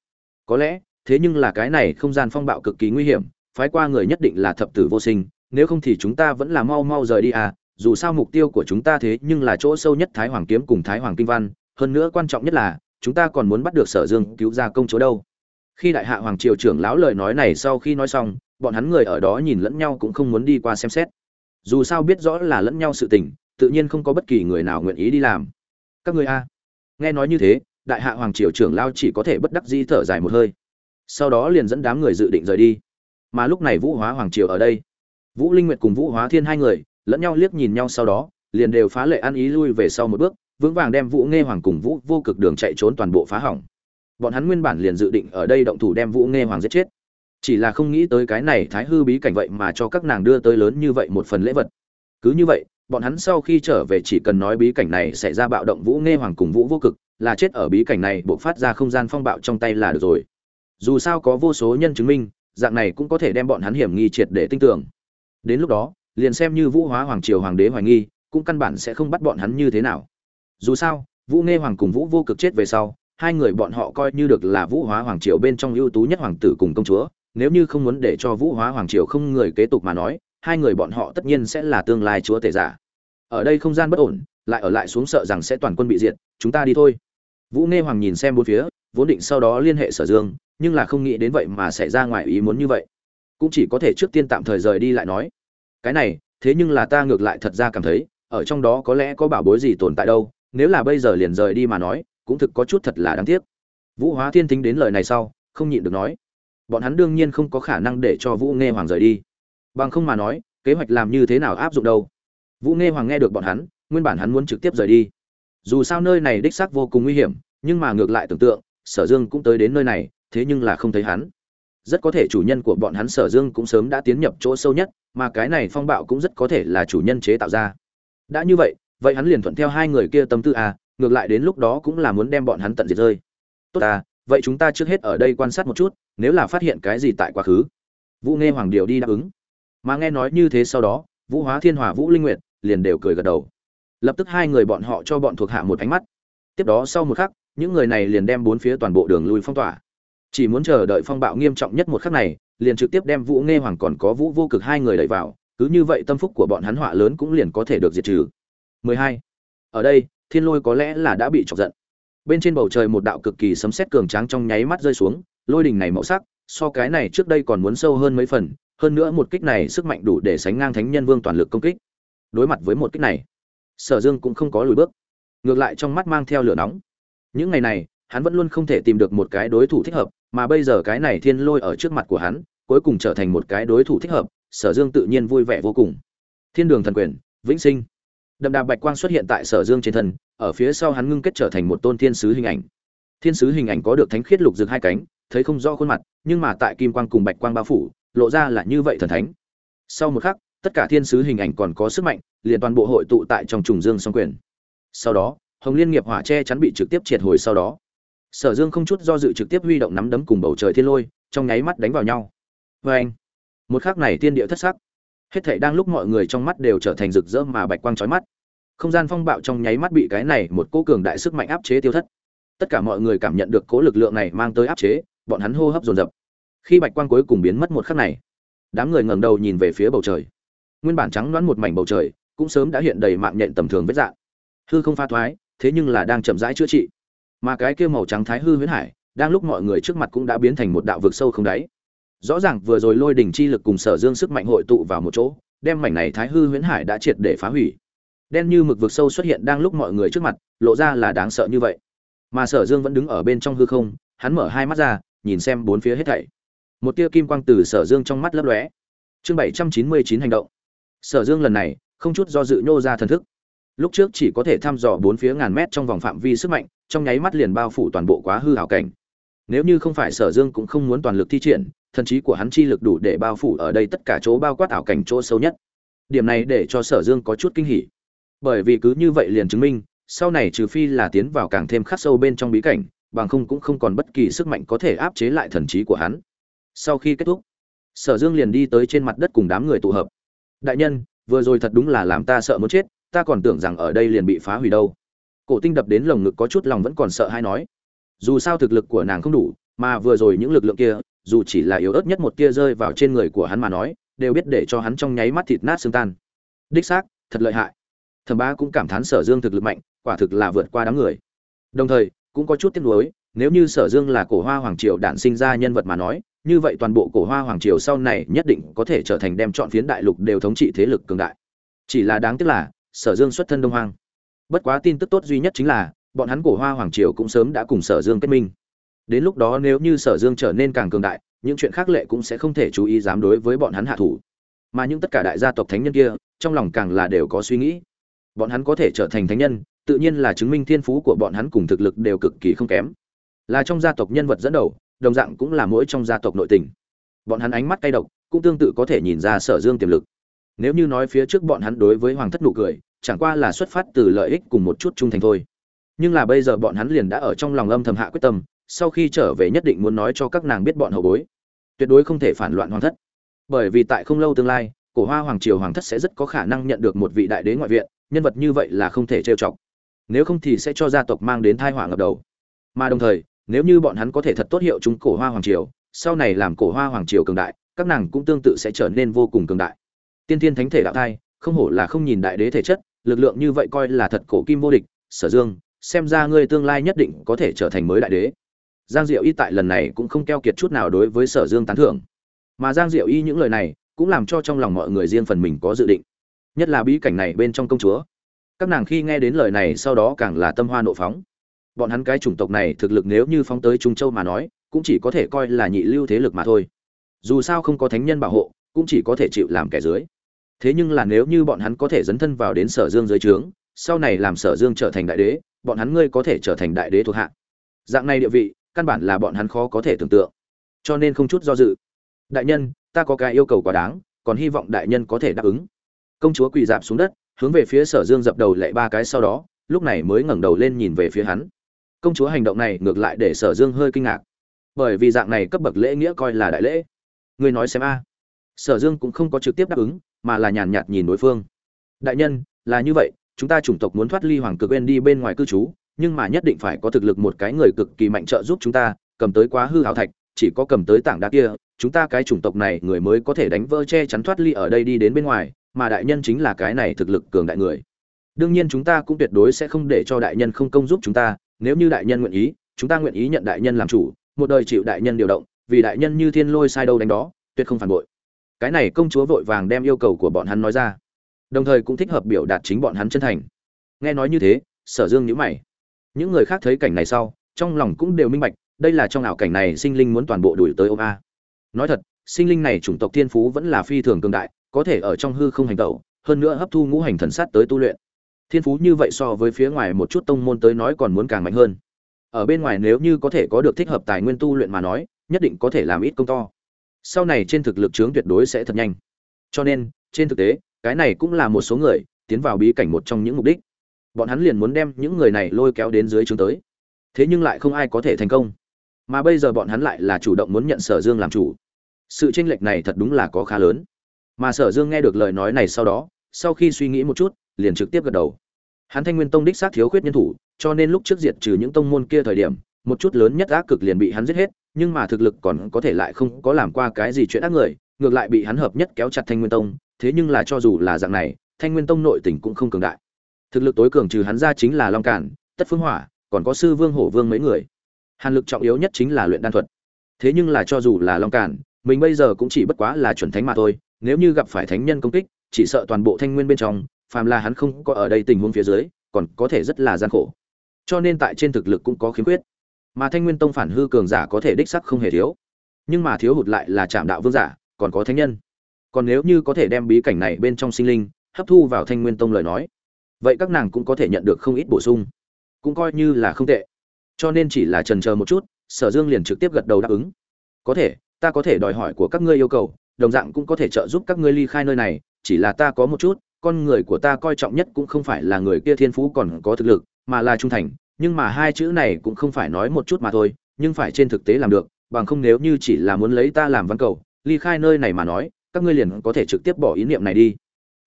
Có lẽ, thế nhưng là cái này không gian phong bạo cực kỳ nguy hiểm, phái qua người nhất định là thập tử vô sinh, nếu không thì chúng ta vẫn là mau mau rời đi à dù sao mục tiêu của chúng ta thế nhưng là chỗ sâu nhất thái hoàng kiếm cùng thái hoàng kinh văn hơn nữa quan trọng nhất là, chúng ta còn muốn bắt được sở dương cứu ra công chúa đâu. Khi đại hạ hoàng triều trưởng lão lời nói này sau khi nói xong, bọn hắn người ở đó nhìn lẫn nhau cũng không muốn đi qua xem xét. Dù sao biết rõ là lẫn nhau sự tình, tự nhiên không có bất kỳ người nào nguyện ý đi làm. Các người a. Nghe nói như thế, đại hạ hoàng triều trưởng lao chỉ có thể bất đắc dĩ thở dài một hơi. Sau đó liền dẫn đám người dự định rời đi. Mà lúc này vũ hóa hoàng triều ở đây. Vũ linh nguyệt cùng vũ hóa thiên hai người, lẫn nhau liếc nhìn nhau sau đó, liền đều phá lệ ăn ý lui về sau một bước vững vàng đem vũ nghe hoàng cùng vũ vô cực đường chạy trốn toàn bộ phá hỏng. Bọn hắn nguyên bản liền dự định ở đây động thủ đem vũ nghe hoàng giết chết. Chỉ là không nghĩ tới cái này thái hư bí cảnh vậy mà cho các nàng đưa tới lớn như vậy một phần lễ vật. Cứ như vậy, bọn hắn sau khi trở về chỉ cần nói bí cảnh này sẽ ra bạo động vũ nghe hoàng cùng vũ vô cực, là chết ở bí cảnh này buộc phát ra không gian phong bạo trong tay là được rồi. Dù sao có vô số nhân chứng minh, dạng này cũng có thể đem bọn hắn hiểm nghi triệt để tin tưởng. Đến lúc đó, liền xem như vũ hóa hoàng triều hoàng đế hoài nghi, cũng căn bản sẽ không bắt bọn hắn như thế nào dù sao, vũ nghe hoàng cùng vũ vô cực chết về sau, hai người bọn họ coi như được là vũ hóa hoàng triều bên trong ưu tú nhất hoàng tử cùng công chúa. Nếu như không muốn để cho vũ hóa hoàng triều không người kế tục mà nói, hai người bọn họ tất nhiên sẽ là tương lai chúa tể giả. Ở đây không gian bất ổn, lại ở lại xuống sợ rằng sẽ toàn quân bị diệt, chúng ta đi thôi. Vũ nghe hoàng nhìn xem bốn phía, vốn định sau đó liên hệ sở dương, nhưng là không nghĩ đến vậy mà xảy ra ngoài ý muốn như vậy. Cũng chỉ có thể trước tiên tạm thời rời đi lại nói. Cái này, thế nhưng là ta ngược lại thật ra cảm thấy, ở trong đó có lẽ có bảo bối gì tồn tại đâu nếu là bây giờ liền rời đi mà nói, cũng thực có chút thật là đáng tiếc. Vũ hóa thiên tính đến lời này sau, không nhịn được nói, bọn hắn đương nhiên không có khả năng để cho vũ nghe hoàng rời đi. Bằng không mà nói, kế hoạch làm như thế nào áp dụng đâu. Vũ nghe hoàng nghe được bọn hắn, nguyên bản hắn muốn trực tiếp rời đi. Dù sao nơi này đích xác vô cùng nguy hiểm, nhưng mà ngược lại tưởng tượng, sở dương cũng tới đến nơi này, thế nhưng là không thấy hắn. Rất có thể chủ nhân của bọn hắn sở dương cũng sớm đã tiến nhập chỗ sâu nhất, mà cái này phong bạo cũng rất có thể là chủ nhân chế tạo ra. Đã như vậy vậy hắn liền thuận theo hai người kia tâm tư à ngược lại đến lúc đó cũng là muốn đem bọn hắn tận diệt rơi. Tốt à vậy chúng ta trước hết ở đây quan sát một chút, nếu là phát hiện cái gì tại quá khứ. Vũ nghe hoàng điều đi đáp ứng. Mà nghe nói như thế sau đó, vũ hóa thiên hòa vũ linh nguyệt liền đều cười gật đầu. Lập tức hai người bọn họ cho bọn thuộc hạ một ánh mắt. Tiếp đó sau một khắc, những người này liền đem bốn phía toàn bộ đường lui phong tỏa. Chỉ muốn chờ đợi phong bạo nghiêm trọng nhất một khắc này, liền trực tiếp đem vũ nghe hoàng còn có vũ vô cực hai người đẩy vào, cứ như vậy tâm phúc của bọn hắn họa lớn cũng liền có thể được diệt trừ. 12. ở đây, thiên lôi có lẽ là đã bị chọc giận. Bên trên bầu trời một đạo cực kỳ sấm sét cường tráng trong nháy mắt rơi xuống, lôi đỉnh này màu sắc, so cái này trước đây còn muốn sâu hơn mấy phần, hơn nữa một kích này sức mạnh đủ để sánh ngang thánh nhân vương toàn lực công kích. Đối mặt với một kích này, sở dương cũng không có lùi bước. Ngược lại trong mắt mang theo lửa nóng. Những ngày này, hắn vẫn luôn không thể tìm được một cái đối thủ thích hợp, mà bây giờ cái này thiên lôi ở trước mặt của hắn, cuối cùng trở thành một cái đối thủ thích hợp, sở dương tự nhiên vui vẻ vô cùng. Thiên đường thần quyền, vĩnh sinh đậm đà bạch quang xuất hiện tại sở dương trên thân, ở phía sau hắn ngưng kết trở thành một tôn thiên sứ hình ảnh. Thiên sứ hình ảnh có được thánh khiết lục rực hai cánh, thấy không rõ khuôn mặt, nhưng mà tại kim quang cùng bạch quang bao phủ, lộ ra là như vậy thần thánh. Sau một khắc, tất cả thiên sứ hình ảnh còn có sức mạnh, liền toàn bộ hội tụ tại trong trùng dương song quyền. Sau đó, hồng liên nghiệp hỏa che chắn bị trực tiếp triệt hồi sau đó. Sở dương không chút do dự trực tiếp huy động nắm đấm cùng bầu trời thiên lôi, trong nháy mắt đánh vào nhau. Vê anh một khắc này tiên địa thất sắc hết thảy đang lúc mọi người trong mắt đều trở thành rực rỡ mà bạch quang chói mắt. Không gian phong bạo trong nháy mắt bị cái này một cỗ cường đại sức mạnh áp chế tiêu thất. Tất cả mọi người cảm nhận được cố lực lượng này mang tới áp chế, bọn hắn hô hấp dồn dập. Khi bạch quang cuối cùng biến mất một khắc này, đám người ngẩng đầu nhìn về phía bầu trời. Nguyên bản trắng đoán một mảnh bầu trời, cũng sớm đã hiện đầy mạng nhện tầm thường vết dạng. Hư không pha thoái, thế nhưng là đang chậm rãi chữa trị. Mà cái kia màu trắng thái hư huyễn hải, đang lúc mọi người trước mặt cũng đã biến thành một đạo vực sâu không đáy rõ ràng vừa rồi lôi đỉnh chi lực cùng sở dương sức mạnh hội tụ vào một chỗ, đem mảnh này thái hư huyễn hải đã triệt để phá hủy. Đen như mực vực sâu xuất hiện đang lúc mọi người trước mặt, lộ ra là đáng sợ như vậy. Mà sở dương vẫn đứng ở bên trong hư không, hắn mở hai mắt ra, nhìn xem bốn phía hết thảy. Một tia kim quang từ sở dương trong mắt lấp lóe. Chương bảy trăm chín mươi chín hành động. Sở dương lần này, không chút do dự nhô ra thần thức. Lúc trước chỉ có thể thăm dò bốn phía ngàn mét trong vòng phạm vi sức mạnh, trong nháy mắt liền bao phủ toàn bộ quá hư hảo cảnh nếu như không phải sở dương cũng không muốn toàn lực thi triển, thần trí của hắn chi lực đủ để bao phủ ở đây tất cả chỗ bao quát ảo cảnh chỗ sâu nhất. Điểm này để cho sở dương có chút kinh hỉ. Bởi vì cứ như vậy liền chứng minh, sau này trừ phi là tiến vào càng thêm khắc sâu bên trong bí cảnh, bằng không cũng không còn bất kỳ sức mạnh có thể áp chế lại thần trí của hắn. Sau khi kết thúc, sở dương liền đi tới trên mặt đất cùng đám người tụ hợp. Đại nhân, vừa rồi thật đúng là làm ta sợ muốn chết, ta còn tưởng rằng ở đây liền bị phá hủy đâu. Cổ tinh đập đến lồng ngực có chút lòng vẫn còn sợ hay nói dù sao thực lực của nàng không đủ, mà vừa rồi những lực lượng kia, dù chỉ là yếu ớt nhất một tia rơi vào trên người của hắn mà nói, đều biết để cho hắn trong nháy mắt thịt nát xương tan. Đích xác, thật lợi hại. Thẩm ba cũng cảm thán sở dương thực lực mạnh, quả thực là vượt qua đám người. Đồng thời, cũng có chút tiếc nuối, nếu như sở dương là cổ hoa hoàng triều đản sinh ra nhân vật mà nói, như vậy toàn bộ cổ hoa hoàng triều sau này nhất định có thể trở thành đem chọn phiến đại lục đều thống trị thế lực cường đại. Chỉ là đáng tiếc là, sở dương xuất thân đông hoang. Bất quá tin tức tốt duy nhất chính là bọn hắn cổ hoa hoàng triều cũng sớm đã cùng sở dương kết minh. Đến lúc đó nếu như sở dương trở nên càng cường đại, những chuyện khác lệ cũng sẽ không thể chú ý dám đối với bọn hắn hạ thủ. Mà những tất cả đại gia tộc thánh nhân kia, trong lòng càng là đều có suy nghĩ. Bọn hắn có thể trở thành thánh nhân, tự nhiên là chứng minh thiên phú của bọn hắn cùng thực lực đều cực kỳ không kém. Là trong gia tộc nhân vật dẫn đầu, đồng dạng cũng là mỗi trong gia tộc nội tình. Bọn hắn ánh mắt cay độc, cũng tương tự có thể nhìn ra sở dương tiềm lực. Nếu như nói phía trước bọn hắn đối với hoàng thất nụ cười, chẳng qua là xuất phát từ lợi ích cùng một chút trung thành thôi nhưng là bây giờ bọn hắn liền đã ở trong lòng âm thầm hạ quyết tâm, sau khi trở về nhất định muốn nói cho các nàng biết bọn hậu bối. Tuyệt đối không thể phản loạn hoàng thất. Bởi vì tại không lâu tương lai, cổ hoa hoàng triều hoàng thất sẽ rất có khả năng nhận được một vị đại đế ngoại viện, nhân vật như vậy là không thể trêu chọc. Nếu không thì sẽ cho gia tộc mang đến thai họa ngập đầu. Mà đồng thời, nếu như bọn hắn có thể thật tốt hiệu chúng cổ hoa hoàng triều, sau này làm cổ hoa hoàng triều cường đại, các nàng cũng tương tự sẽ trở nên vô cùng cường đại. Tiên tiên thánh thể đạo thai, không hổ là không nhìn đại đế thể chất, lực lượng như vậy coi là thật cổ kim vô địch, sở dương xem ra ngươi tương lai nhất định có thể trở thành mới đại đế. Giang diệu y tại lần này cũng không keo kiệt chút nào đối với sở dương tán thưởng. Mà giang diệu y những lời này cũng làm cho trong lòng mọi người riêng phần mình có dự định. Nhất là bí cảnh này bên trong công chúa. Các nàng khi nghe đến lời này sau đó càng là tâm hoa nộ phóng. Bọn hắn cái chủng tộc này thực lực nếu như phóng tới trung châu mà nói, cũng chỉ có thể coi là nhị lưu thế lực mà thôi. Dù sao không có thánh nhân bảo hộ, cũng chỉ có thể chịu làm kẻ dưới. Thế nhưng là nếu như bọn hắn có thể dấn thân vào đến sở dương dưới trướng, sau này làm sở dương trở thành đại đế bọn hắn ngươi có thể trở thành đại đế thuộc hạ. Dạng này địa vị, căn bản là bọn hắn khó có thể tưởng tượng. Cho nên không chút do dự. Đại nhân, ta có cái yêu cầu quá đáng, còn hy vọng đại nhân có thể đáp ứng. Công chúa quỳ dạp xuống đất, hướng về phía sở dương dập đầu lệ ba cái sau đó, lúc này mới ngẩng đầu lên nhìn về phía hắn. Công chúa hành động này ngược lại để sở dương hơi kinh ngạc. Bởi vì dạng này cấp bậc lễ nghĩa coi là đại lễ. Ngươi nói xem a. Sở dương cũng không có trực tiếp đáp ứng, mà là nhàn nhạt nhìn đối phương. Đại nhân, là như vậy chúng ta chủng tộc muốn thoát ly hoàng cực bên đi bên ngoài cư trú, nhưng mà nhất định phải có thực lực một cái người cực kỳ mạnh trợ giúp chúng ta, cầm tới quá hư hào thạch, chỉ có cầm tới tảng đá kia, chúng ta cái chủng tộc này người mới có thể đánh vỡ che chắn thoát ly ở đây đi đến bên ngoài, mà đại nhân chính là cái này thực lực cường đại người. Đương nhiên chúng ta cũng tuyệt đối sẽ không để cho đại nhân không công giúp chúng ta, nếu như đại nhân nguyện ý, chúng ta nguyện ý nhận đại nhân làm chủ, một đời chịu đại nhân điều động, vì đại nhân như thiên lôi sai đâu đánh đó, tuyệt không phản bội. Cái này công chúa vội vàng đem yêu cầu của bọn hắn nói ra đồng thời cũng thích hợp biểu đạt chính bọn hắn chân thành. Nghe nói như thế, sở dương nhữ mày. Những người khác thấy cảnh này sau, trong lòng cũng đều minh bạch, đây là trong ảo cảnh này sinh linh muốn toàn bộ đuổi tới ôm a. Nói thật, sinh linh này chủng tộc thiên phú vẫn là phi thường cường đại, có thể ở trong hư không hành tẩu, hơn nữa hấp thu ngũ hành thần sát tới tu luyện. Thiên phú như vậy so với phía ngoài một chút tông môn tới nói còn muốn càng mạnh hơn. Ở bên ngoài nếu như có thể có được thích hợp tài nguyên tu luyện mà nói, nhất định có thể làm ít công to. Sau này trên thực lực chướng tuyệt đối sẽ thật nhanh. Cho nên, trên thực tế cái này cũng là một số người tiến vào bí cảnh một trong những mục đích. Bọn hắn liền muốn đem những người này lôi kéo đến dưới trướng tới. Thế nhưng lại không ai có thể thành công. Mà bây giờ bọn hắn lại là chủ động muốn nhận sở dương làm chủ. Sự tranh lệch này thật đúng là có khá lớn. Mà sở dương nghe được lời nói này sau đó, sau khi suy nghĩ một chút, liền trực tiếp gật đầu. Hắn thanh nguyên tông đích xác thiếu khuyết nhân thủ, cho nên lúc trước diệt trừ những tông môn kia thời điểm, một chút lớn nhất ác cực liền bị hắn giết hết, nhưng mà thực lực còn có thể lại không có làm qua cái gì chuyện ác người, ngược lại bị hắn hợp nhất kéo chặt thanh nguyên tông thế nhưng là cho dù là dạng này, thanh nguyên tông nội tình cũng không cường đại. Thực lực tối cường trừ hắn ra chính là long cản, tất phương hỏa, còn có sư vương hổ vương mấy người. Hàn lực trọng yếu nhất chính là luyện đan thuật. Thế nhưng là cho dù là long cản, mình bây giờ cũng chỉ bất quá là chuẩn thánh mà thôi, nếu như gặp phải thánh nhân công kích, chỉ sợ toàn bộ thanh nguyên bên trong, phàm là hắn không có ở đây tình huống phía dưới, còn có thể rất là gian khổ. Cho nên tại trên thực lực cũng có khiếm khuyết. Mà thanh nguyên tông phản hư cường giả có thể đích sắc không hề thiếu. Nhưng mà thiếu hụt lại là trạm đạo vương giả, còn có thánh nhân còn nếu như có thể đem bí cảnh này bên trong sinh linh hấp thu vào thanh nguyên tông lời nói, vậy các nàng cũng có thể nhận được không ít bổ sung. Cũng coi như là không tệ. Cho nên chỉ là trần chờ một chút, sở dương liền trực tiếp gật đầu đáp ứng. Có thể, ta có thể đòi hỏi của các ngươi yêu cầu, đồng dạng cũng có thể trợ giúp các ngươi ly khai nơi này, chỉ là ta có một chút, con người của ta coi trọng nhất cũng không phải là người kia thiên phú còn có thực lực, mà là trung thành, nhưng mà hai chữ này cũng không phải nói một chút mà thôi, nhưng phải trên thực tế làm được, bằng không nếu như chỉ là muốn lấy ta làm văn cầu, ly khai nơi này mà nói các ngươi liền có thể trực tiếp bỏ ý niệm này đi.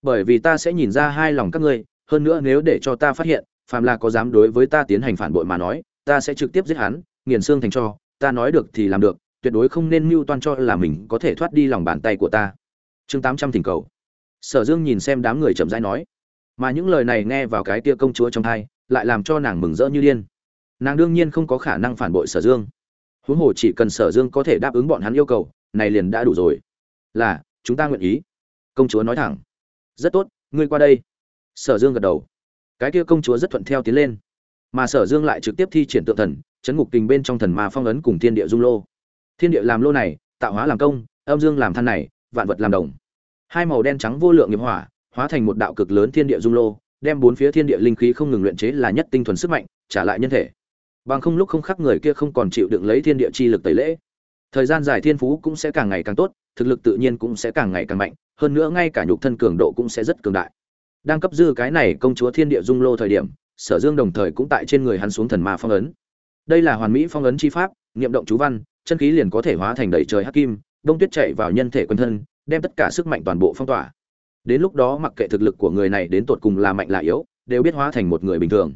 Bởi vì ta sẽ nhìn ra hai lòng các ngươi, hơn nữa nếu để cho ta phát hiện, phàm là có dám đối với ta tiến hành phản bội mà nói, ta sẽ trực tiếp giết hắn, nghiền xương thành cho, ta nói được thì làm được, tuyệt đối không nên mưu toan cho là mình có thể thoát đi lòng bàn tay của ta. Chương tám trăm thỉnh cầu. Sở dương nhìn xem đám người chậm rãi nói, mà những lời này nghe vào cái tia công chúa trong thai, lại làm cho nàng mừng rỡ như điên. Nàng đương nhiên không có khả năng phản bội sở dương. Huống hồ chỉ cần sở dương có thể đáp ứng bọn hắn yêu cầu, này liền đã đủ rồi. Là chúng ta nguyện ý. Công chúa nói thẳng. Rất tốt, ngươi qua đây. Sở dương gật đầu. Cái kia công chúa rất thuận theo tiến lên. Mà sở dương lại trực tiếp thi triển tượng thần, chấn ngục kình bên trong thần ma phong ấn cùng thiên địa dung lô. Thiên địa làm lô này, tạo hóa làm công, âm dương làm than này, vạn vật làm đồng. Hai màu đen trắng vô lượng nghiệp hỏa, hóa thành một đạo cực lớn thiên địa dung lô, đem bốn phía thiên địa linh khí không ngừng luyện chế là nhất tinh thuần sức mạnh, trả lại nhân thể. Bằng không lúc không khắc người kia không còn chịu đựng lấy thiên địa chi lực tẩy lễ thời gian dài thiên phú cũng sẽ càng ngày càng tốt, thực lực tự nhiên cũng sẽ càng ngày càng mạnh, hơn nữa ngay cả nhục thân cường độ cũng sẽ rất cường đại. Đang cấp dư cái này công chúa thiên địa dung lô thời điểm, sở dương đồng thời cũng tại trên người hắn xuống thần ma phong ấn. Đây là hoàn mỹ phong ấn chi pháp niệm động chú văn, chân khí liền có thể hóa thành đầy trời hắc kim, đông tuyết chạy vào nhân thể quân thân, đem tất cả sức mạnh toàn bộ phong tỏa. Đến lúc đó mặc kệ thực lực của người này đến tột cùng là mạnh là yếu, đều biết hóa thành một người bình thường.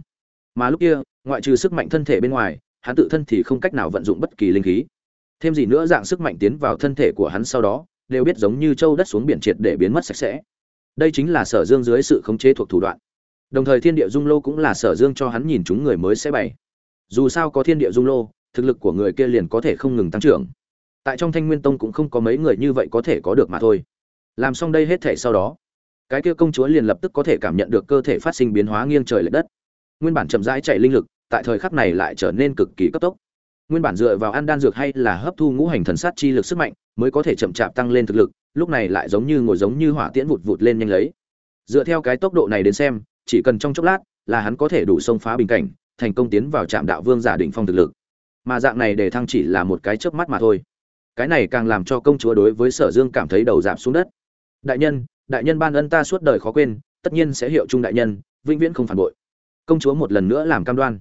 Mà lúc kia, ngoại trừ sức mạnh thân thể bên ngoài, hắn tự thân thì không cách nào vận dụng bất kỳ linh khí thêm gì nữa dạng sức mạnh tiến vào thân thể của hắn sau đó, đều biết giống như châu đất xuống biển triệt để biến mất sạch sẽ. Đây chính là sở dương dưới sự khống chế thuộc thủ đoạn. Đồng thời thiên địa dung lô cũng là sở dương cho hắn nhìn chúng người mới sẽ bày. Dù sao có thiên địa dung lô, thực lực của người kia liền có thể không ngừng tăng trưởng. Tại trong thanh nguyên tông cũng không có mấy người như vậy có thể có được mà thôi. Làm xong đây hết thể sau đó, cái kia công chúa liền lập tức có thể cảm nhận được cơ thể phát sinh biến hóa nghiêng trời lệch đất. Nguyên bản chậm rãi chạy linh lực, tại thời khắc này lại trở nên cực kỳ cấp tốc nguyên bản dựa vào ăn đan dược hay là hấp thu ngũ hành thần sát chi lực sức mạnh mới có thể chậm chạp tăng lên thực lực, lúc này lại giống như ngồi giống như hỏa tiễn vụt vụt lên nhanh lấy. Dựa theo cái tốc độ này đến xem, chỉ cần trong chốc lát là hắn có thể đủ xông phá bình cảnh, thành công tiến vào trạm đạo vương giả đỉnh phong thực lực. Mà dạng này để thăng chỉ là một cái chớp mắt mà thôi. Cái này càng làm cho công chúa đối với sở dương cảm thấy đầu giảm xuống đất. Đại nhân đại nhân ban ân ta suốt đời khó quên, tất nhiên sẽ hiệu chung đại nhân, vĩnh viễn không phản bội. Công chúa một lần nữa làm cam đoan.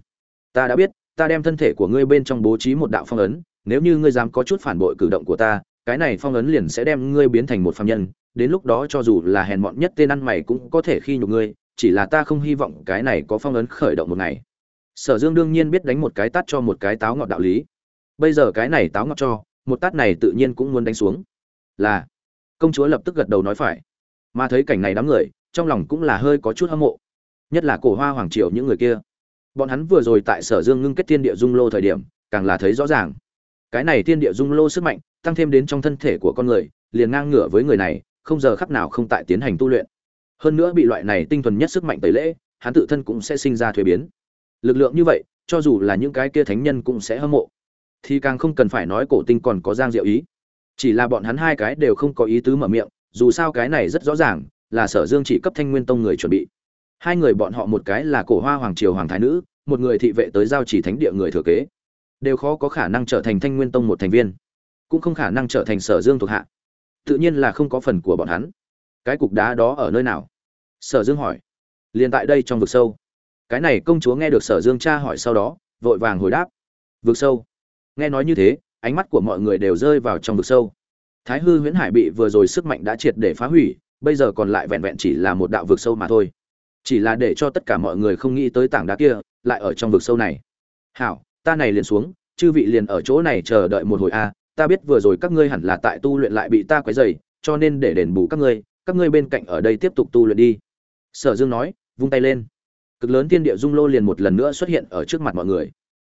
Ta đã biết ta đem thân thể của ngươi bên trong bố trí một đạo phong ấn, nếu như ngươi dám có chút phản bội cử động của ta, cái này phong ấn liền sẽ đem ngươi biến thành một phạm nhân. Đến lúc đó cho dù là hèn mọn nhất tên ăn mày cũng có thể khi nhục ngươi, chỉ là ta không hy vọng cái này có phong ấn khởi động một ngày. Sở dương đương nhiên biết đánh một cái tát cho một cái táo ngọt đạo lý. Bây giờ cái này táo ngọt cho, một tát này tự nhiên cũng muốn đánh xuống. Là, công chúa lập tức gật đầu nói phải. Mà thấy cảnh này đám người, trong lòng cũng là hơi có chút hâm mộ. Nhất là cổ hoa hoàng triều những người kia bọn hắn vừa rồi tại sở dương ngưng kết thiên địa dung lô thời điểm, càng là thấy rõ ràng. Cái này thiên địa dung lô sức mạnh, tăng thêm đến trong thân thể của con người, liền ngang ngửa với người này, không giờ khắc nào không tại tiến hành tu luyện. Hơn nữa bị loại này tinh thuần nhất sức mạnh tẩy lễ, hắn tự thân cũng sẽ sinh ra thuế biến. Lực lượng như vậy, cho dù là những cái kia thánh nhân cũng sẽ hâm mộ. Thì càng không cần phải nói cổ tinh còn có giang diệu ý. Chỉ là bọn hắn hai cái đều không có ý tứ mở miệng, dù sao cái này rất rõ ràng, là sở dương chỉ cấp thanh nguyên tông người chuẩn bị hai người bọn họ một cái là cổ hoa hoàng triều hoàng thái nữ, một người thị vệ tới giao chỉ thánh địa người thừa kế. Đều khó có khả năng trở thành thanh nguyên tông một thành viên, cũng không khả năng trở thành sở dương thuộc hạ. Tự nhiên là không có phần của bọn hắn. Cái cục đá đó ở nơi nào? Sở dương hỏi. Liền tại đây trong vực sâu. Cái này công chúa nghe được sở dương cha hỏi sau đó, vội vàng hồi đáp. Vực sâu. Nghe nói như thế, ánh mắt của mọi người đều rơi vào trong vực sâu. Thái hư huyễn hải bị vừa rồi sức mạnh đã triệt để phá hủy, bây giờ còn lại vẹn vẹn chỉ là một đạo vực sâu mà thôi chỉ là để cho tất cả mọi người không nghĩ tới tảng đá kia, lại ở trong vực sâu này. Hảo, ta này liền xuống, chư vị liền ở chỗ này chờ đợi một hồi a. Ta biết vừa rồi các ngươi hẳn là tại tu luyện lại bị ta quấy dày cho nên để đền bù các ngươi các ngươi bên cạnh ở đây tiếp tục tu luyện đi. Sở dương nói, vung tay lên. Cực lớn thiên địa dung lô liền một lần nữa xuất hiện ở trước mặt mọi người.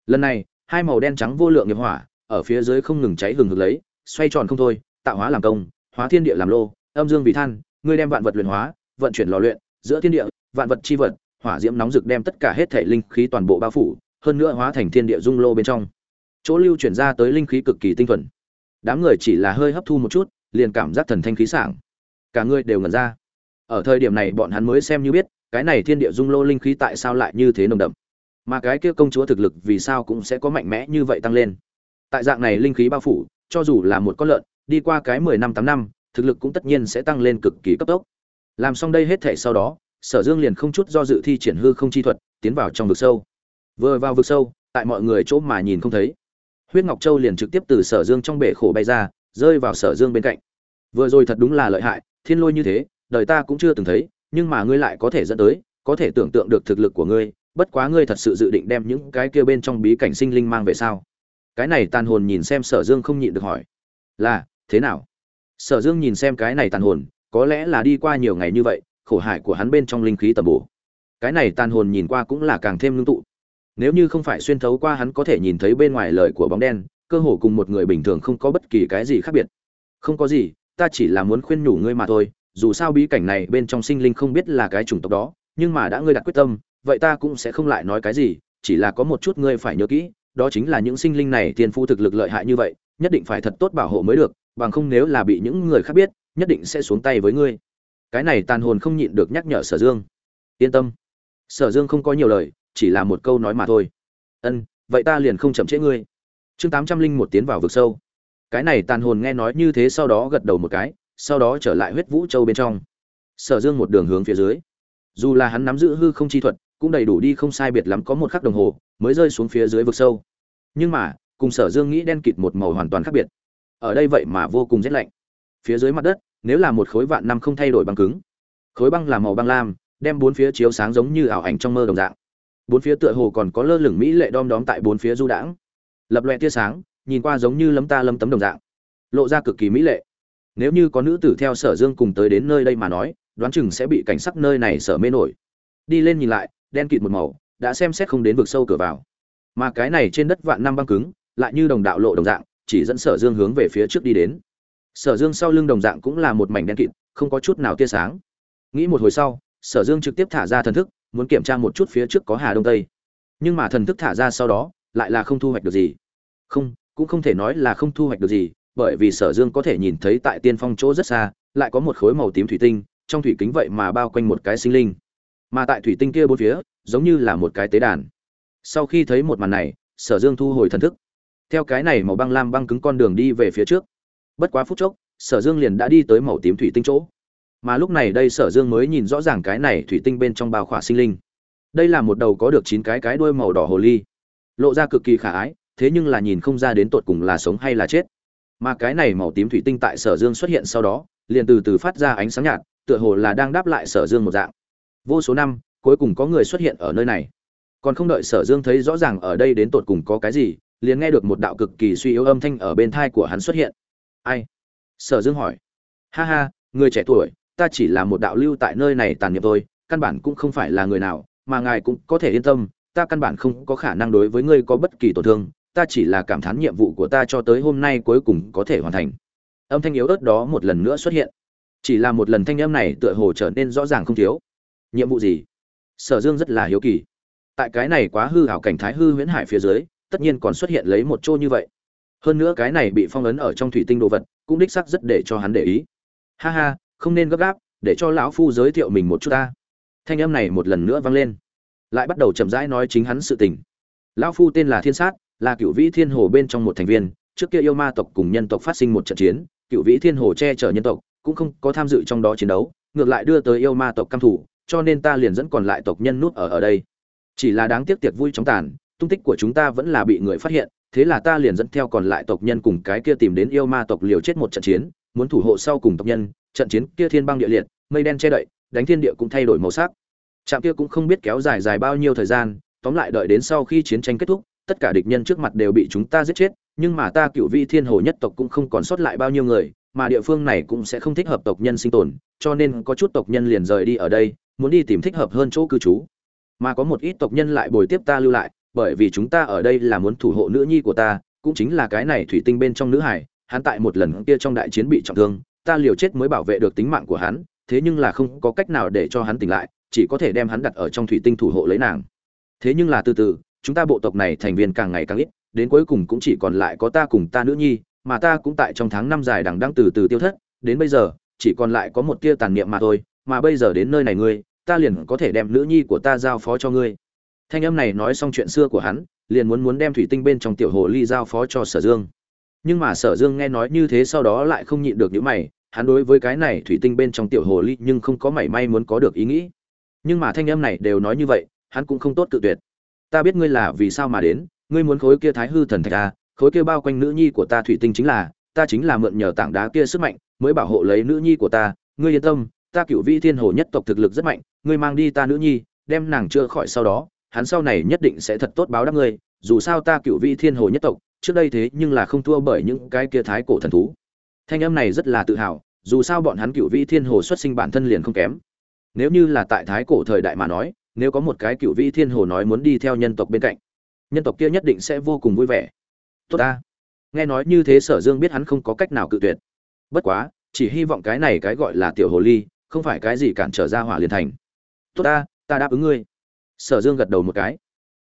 Lần này, hai màu đen trắng vô lượng nghiệp hỏa, ở phía dưới không ngừng cháy hừng hực lấy, xoay tròn không thôi, tạo hóa làm công, hóa thiên địa làm lô, âm dương vì than, ngươi đem vạn vật luyện hóa, vận chuyển lò luyện, giữa thiên địa vạn vật chi vật, hỏa diễm nóng rực đem tất cả hết thể linh khí toàn bộ bao phủ, hơn nữa hóa thành thiên địa dung lô bên trong. Chỗ lưu chuyển ra tới linh khí cực kỳ tinh thuần. Đám người chỉ là hơi hấp thu một chút, liền cảm giác thần thanh khí sảng. Cả người đều ngẩn ra. Ở thời điểm này bọn hắn mới xem như biết, cái này thiên địa dung lô linh khí tại sao lại như thế nồng đậm. Mà cái kia công chúa thực lực vì sao cũng sẽ có mạnh mẽ như vậy tăng lên. Tại dạng này linh khí bao phủ, cho dù là một con lợn, đi qua cái mười năm, tám năm, thực lực cũng tất nhiên sẽ tăng lên cực kỳ cấp tốc. Làm xong đây hết thể sau đó sở dương liền không chút do dự thi triển hư không chi thuật, tiến vào trong vực sâu. Vừa vào vực sâu, tại mọi người chỗ mà nhìn không thấy. Huyết ngọc châu liền trực tiếp từ sở dương trong bể khổ bay ra, rơi vào sở dương bên cạnh. Vừa rồi thật đúng là lợi hại, thiên lôi như thế, đời ta cũng chưa từng thấy, nhưng mà ngươi lại có thể dẫn tới, có thể tưởng tượng được thực lực của ngươi, bất quá ngươi thật sự dự định đem những cái kia bên trong bí cảnh sinh linh mang về sao? Cái này tàn hồn nhìn xem sở dương không nhịn được hỏi. Là, thế nào? Sở dương nhìn xem cái này tàn hồn, có lẽ là đi qua nhiều ngày như vậy khổ hại của hắn bên trong linh khí tầm bổ. Cái này tàn hồn nhìn qua cũng là càng thêm ngưng tụ. Nếu như không phải xuyên thấu qua hắn có thể nhìn thấy bên ngoài lời của bóng đen, cơ hồ cùng một người bình thường không có bất kỳ cái gì khác biệt. Không có gì, ta chỉ là muốn khuyên nhủ ngươi mà thôi, dù sao bí cảnh này bên trong sinh linh không biết là cái chủng tộc đó, nhưng mà đã ngươi đặt quyết tâm, vậy ta cũng sẽ không lại nói cái gì, chỉ là có một chút ngươi phải nhớ kỹ, đó chính là những sinh linh này tiên phu thực lực lợi hại như vậy, nhất định phải thật tốt bảo hộ mới được, bằng không nếu là bị những người khác biết, nhất định sẽ xuống tay với ngươi cái này tàn hồn không nhịn được nhắc nhở sở dương. Yên tâm. Sở dương không có nhiều lời, chỉ là một câu nói mà thôi. Ân, vậy ta liền không chậm trễ ngươi. Chương tám trăm linh một tiến vào vực sâu. Cái này tàn hồn nghe nói như thế sau đó gật đầu một cái, sau đó trở lại huyết vũ châu bên trong. Sở dương một đường hướng phía dưới. Dù là hắn nắm giữ hư không chi thuật, cũng đầy đủ đi không sai biệt lắm có một khắc đồng hồ, mới rơi xuống phía dưới vực sâu. Nhưng mà, cùng sở dương nghĩ đen kịt một màu hoàn toàn khác biệt. Ở đây vậy mà vô cùng rét lạnh. Phía dưới mặt đất nếu là một khối vạn năm không thay đổi băng cứng, khối băng là màu băng lam, đem bốn phía chiếu sáng giống như ảo ảnh trong mơ đồng dạng. Bốn phía tựa hồ còn có lơ lửng mỹ lệ đom đóm tại bốn phía du đãng, lập loè tia sáng, nhìn qua giống như lấm ta lấm tấm đồng dạng, lộ ra cực kỳ mỹ lệ. Nếu như có nữ tử theo sở dương cùng tới đến nơi đây mà nói, đoán chừng sẽ bị cảnh sắc nơi này sở mê nổi. Đi lên nhìn lại, đen kịt một màu, đã xem xét không đến vực sâu cửa vào. Mà cái này trên đất vạn năm băng cứng, lại như đồng đạo lộ đồng dạng, chỉ dẫn sở dương hướng về phía trước đi đến sở dương sau lưng đồng dạng cũng là một mảnh đen kịt, không có chút nào tia sáng. Nghĩ một hồi sau, sở dương trực tiếp thả ra thần thức, muốn kiểm tra một chút phía trước có hà đông tây. Nhưng mà thần thức thả ra sau đó, lại là không thu hoạch được gì. Không, cũng không thể nói là không thu hoạch được gì, bởi vì sở dương có thể nhìn thấy tại tiên phong chỗ rất xa, lại có một khối màu tím thủy tinh, trong thủy kính vậy mà bao quanh một cái sinh linh. Mà tại thủy tinh kia bốn phía, giống như là một cái tế đàn. Sau khi thấy một màn này, sở dương thu hồi thần thức. Theo cái này màu băng lam băng cứng con đường đi về phía trước bất quá phút chốc, sở dương liền đã đi tới màu tím thủy tinh chỗ. Mà lúc này đây sở dương mới nhìn rõ ràng cái này thủy tinh bên trong bao khỏa sinh linh. Đây là một đầu có được chín cái cái đuôi màu đỏ hồ ly. Lộ ra cực kỳ khả ái, thế nhưng là nhìn không ra đến tột cùng là sống hay là chết. Mà cái này màu tím thủy tinh tại sở dương xuất hiện sau đó, liền từ từ phát ra ánh sáng nhạt, tựa hồ là đang đáp lại sở dương một dạng. Vô số năm, cuối cùng có người xuất hiện ở nơi này. Còn không đợi sở dương thấy rõ ràng ở đây đến tột cùng có cái gì, liền nghe được một đạo cực kỳ suy yếu âm thanh ở bên thai của hắn xuất hiện ai? Sở dương hỏi. Ha ha, người trẻ tuổi, ta chỉ là một đạo lưu tại nơi này tàn nghiệp thôi, căn bản cũng không phải là người nào, mà ngài cũng có thể yên tâm, ta căn bản không có khả năng đối với ngươi có bất kỳ tổn thương, ta chỉ là cảm thán nhiệm vụ của ta cho tới hôm nay cuối cùng có thể hoàn thành. Âm thanh yếu ớt đó một lần nữa xuất hiện. Chỉ là một lần thanh âm này tựa hồ trở nên rõ ràng không thiếu. Nhiệm vụ gì? Sở dương rất là hiếu kỳ. Tại cái này quá hư hảo cảnh thái hư huyễn hải phía dưới, tất nhiên còn xuất hiện lấy một chỗ như vậy hơn nữa cái này bị phong ấn ở trong thủy tinh đồ vật, cũng đích sắc rất để cho hắn để ý. Ha ha, không nên gấp gáp, để cho lão phu giới thiệu mình một chút ta. Thanh âm này một lần nữa vang lên. Lại bắt đầu chậm rãi nói chính hắn sự tình. Lão phu tên là thiên sát, là cựu vĩ thiên hồ bên trong một thành viên, trước kia yêu ma tộc cùng nhân tộc phát sinh một trận chiến, cựu vĩ thiên hồ che chở nhân tộc, cũng không có tham dự trong đó chiến đấu, ngược lại đưa tới yêu ma tộc căm thủ cho nên ta liền dẫn còn lại tộc nhân nút ở ở đây. Chỉ là đáng tiếc tiệc vui chóng tàn tung tích của chúng ta vẫn là bị người phát hiện, thế là ta liền dẫn theo còn lại tộc nhân cùng cái kia tìm đến yêu ma tộc liều chết một trận chiến, muốn thủ hộ sau cùng tộc nhân, trận chiến kia thiên băng địa liệt, mây đen che đậy, đánh thiên địa cũng thay đổi màu sắc. Trạm kia cũng không biết kéo dài dài bao nhiêu thời gian, tóm lại đợi đến sau khi chiến tranh kết thúc, tất cả địch nhân trước mặt đều bị chúng ta giết chết, nhưng mà ta cựu vi thiên hồ nhất tộc cũng không còn sót lại bao nhiêu người, mà địa phương này cũng sẽ không thích hợp tộc nhân sinh tồn, cho nên có chút tộc nhân liền rời đi ở đây, muốn đi tìm thích hợp hơn chỗ cư trú. Mà có một ít tộc nhân lại bồi tiếp ta lưu lại bởi vì chúng ta ở đây là muốn thủ hộ nữ nhi của ta, cũng chính là cái này thủy tinh bên trong nữ hải, hắn tại một lần kia trong đại chiến bị trọng thương, ta liều chết mới bảo vệ được tính mạng của hắn, thế nhưng là không có cách nào để cho hắn tỉnh lại, chỉ có thể đem hắn đặt ở trong thủy tinh thủ hộ lấy nàng. Thế nhưng là từ từ, chúng ta bộ tộc này thành viên càng ngày càng ít, đến cuối cùng cũng chỉ còn lại có ta cùng ta nữ nhi, mà ta cũng tại trong tháng năm dài đằng đang từ từ tiêu thất, đến bây giờ, chỉ còn lại có một tia tàn niệm mà thôi, mà bây giờ đến nơi này ngươi, ta liền có thể đem nữ nhi của ta giao phó cho ngươi thanh âm này nói xong chuyện xưa của hắn, liền muốn muốn đem thủy tinh bên trong tiểu hồ ly giao phó cho sở dương. Nhưng mà sở dương nghe nói như thế sau đó lại không nhịn được những mày, hắn đối với cái này thủy tinh bên trong tiểu hồ ly nhưng không có mảy may muốn có được ý nghĩ. Nhưng mà thanh âm này đều nói như vậy, hắn cũng không tốt tự tuyệt. Ta biết ngươi là vì sao mà đến, ngươi muốn khối kia thái hư thần thạch à khối kia bao quanh nữ nhi của ta thủy tinh chính là, ta chính là mượn nhờ tảng đá kia sức mạnh, mới bảo hộ lấy nữ nhi của ta. Ngươi yên tâm, ta cựu vi thiên hồ nhất tộc thực lực rất mạnh, ngươi mang đi ta nữ nhi, đem nàng chữa khỏi sau đó hắn sau này nhất định sẽ thật tốt báo đáp ngươi, dù sao ta cựu vị thiên hồ nhất tộc, trước đây thế nhưng là không thua bởi những cái kia thái cổ thần thú. Thanh âm này rất là tự hào, dù sao bọn hắn cựu vị thiên hồ xuất sinh bản thân liền không kém. Nếu như là tại thái cổ thời đại mà nói, nếu có một cái cựu vị thiên hồ nói muốn đi theo nhân tộc bên cạnh, nhân tộc kia nhất định sẽ vô cùng vui vẻ. Tốt ta. Nghe nói như thế sở dương biết hắn không có cách nào cự tuyệt. Bất quá, chỉ hy vọng cái này cái gọi là tiểu hồ ly, không phải cái gì cản trở ra hỏa liền thành. Tốt ta ta đáp ứng ngươi sở dương gật đầu một cái.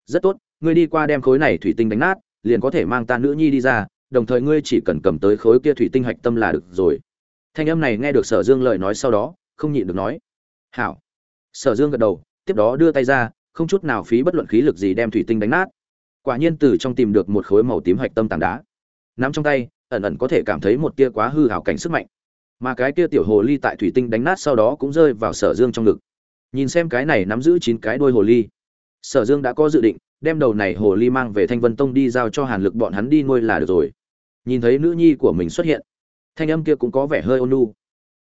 Rất tốt, ngươi đi qua đem khối này thủy tinh đánh nát, liền có thể mang ta nữ nhi đi ra, đồng thời ngươi chỉ cần cầm tới khối kia thủy tinh hạch tâm là được rồi. Thanh âm này nghe được sở dương lời nói sau đó, không nhịn được nói. Hảo. Sở dương gật đầu, tiếp đó đưa tay ra, không chút nào phí bất luận khí lực gì đem thủy tinh đánh nát. Quả nhiên từ trong tìm được một khối màu tím hạch tâm tảng đá. Nắm trong tay, ẩn ẩn có thể cảm thấy một tia quá hư hảo cảnh sức mạnh. Mà cái tia tiểu hồ ly tại thủy tinh đánh nát sau đó cũng rơi vào sở dương trong ngực nhìn xem cái này nắm giữ chín cái đôi hồ ly. Sở dương đã có dự định, đem đầu này hồ ly mang về thanh vân tông đi giao cho hàn lực bọn hắn đi nuôi là được rồi. Nhìn thấy nữ nhi của mình xuất hiện, thanh âm kia cũng có vẻ hơi ôn nu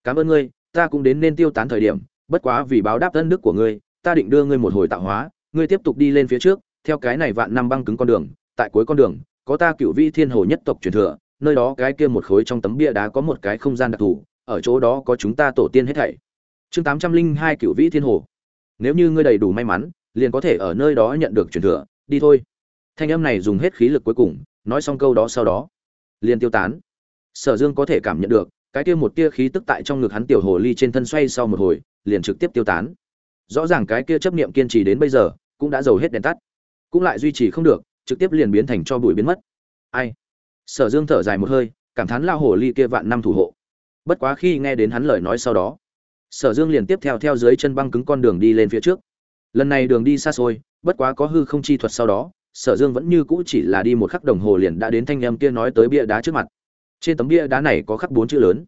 cảm ơn ngươi, ta cũng đến nên tiêu tán thời điểm, bất quá vì báo đáp ân đức của ngươi, ta định đưa ngươi một hồi tạo hóa, ngươi tiếp tục đi lên phía trước, theo cái này vạn năm băng cứng con đường, tại cuối con đường, có ta cựu vi thiên hồ nhất tộc truyền thừa, nơi đó cái kia một khối trong tấm bia đá có một cái không gian đặc thù, ở chỗ đó có chúng ta tổ tiên hết thảy chương tám trăm linh hai cựu vĩ thiên hồ. Nếu như ngươi đầy đủ may mắn, liền có thể ở nơi đó nhận được truyền thừa, đi thôi. Thanh âm này dùng hết khí lực cuối cùng, nói xong câu đó sau đó, liền tiêu tán. Sở dương có thể cảm nhận được, cái kia một tia khí tức tại trong ngực hắn tiểu hồ ly trên thân xoay sau một hồi, liền trực tiếp tiêu tán. Rõ ràng cái kia chấp niệm kiên trì đến bây giờ, cũng đã dầu hết đèn tắt. Cũng lại duy trì không được, trực tiếp liền biến thành cho bụi biến mất. Ai? Sở dương thở dài một hơi, cảm thán lao hồ ly kia vạn năm thủ hộ. Bất quá khi nghe đến hắn lời nói sau đó sở dương liền tiếp theo theo dưới chân băng cứng con đường đi lên phía trước. Lần này đường đi xa xôi, bất quá có hư không chi thuật sau đó, sở dương vẫn như cũ chỉ là đi một khắc đồng hồ liền đã đến thanh âm kia nói tới bia đá trước mặt. Trên tấm bia đá này có khắc bốn chữ lớn.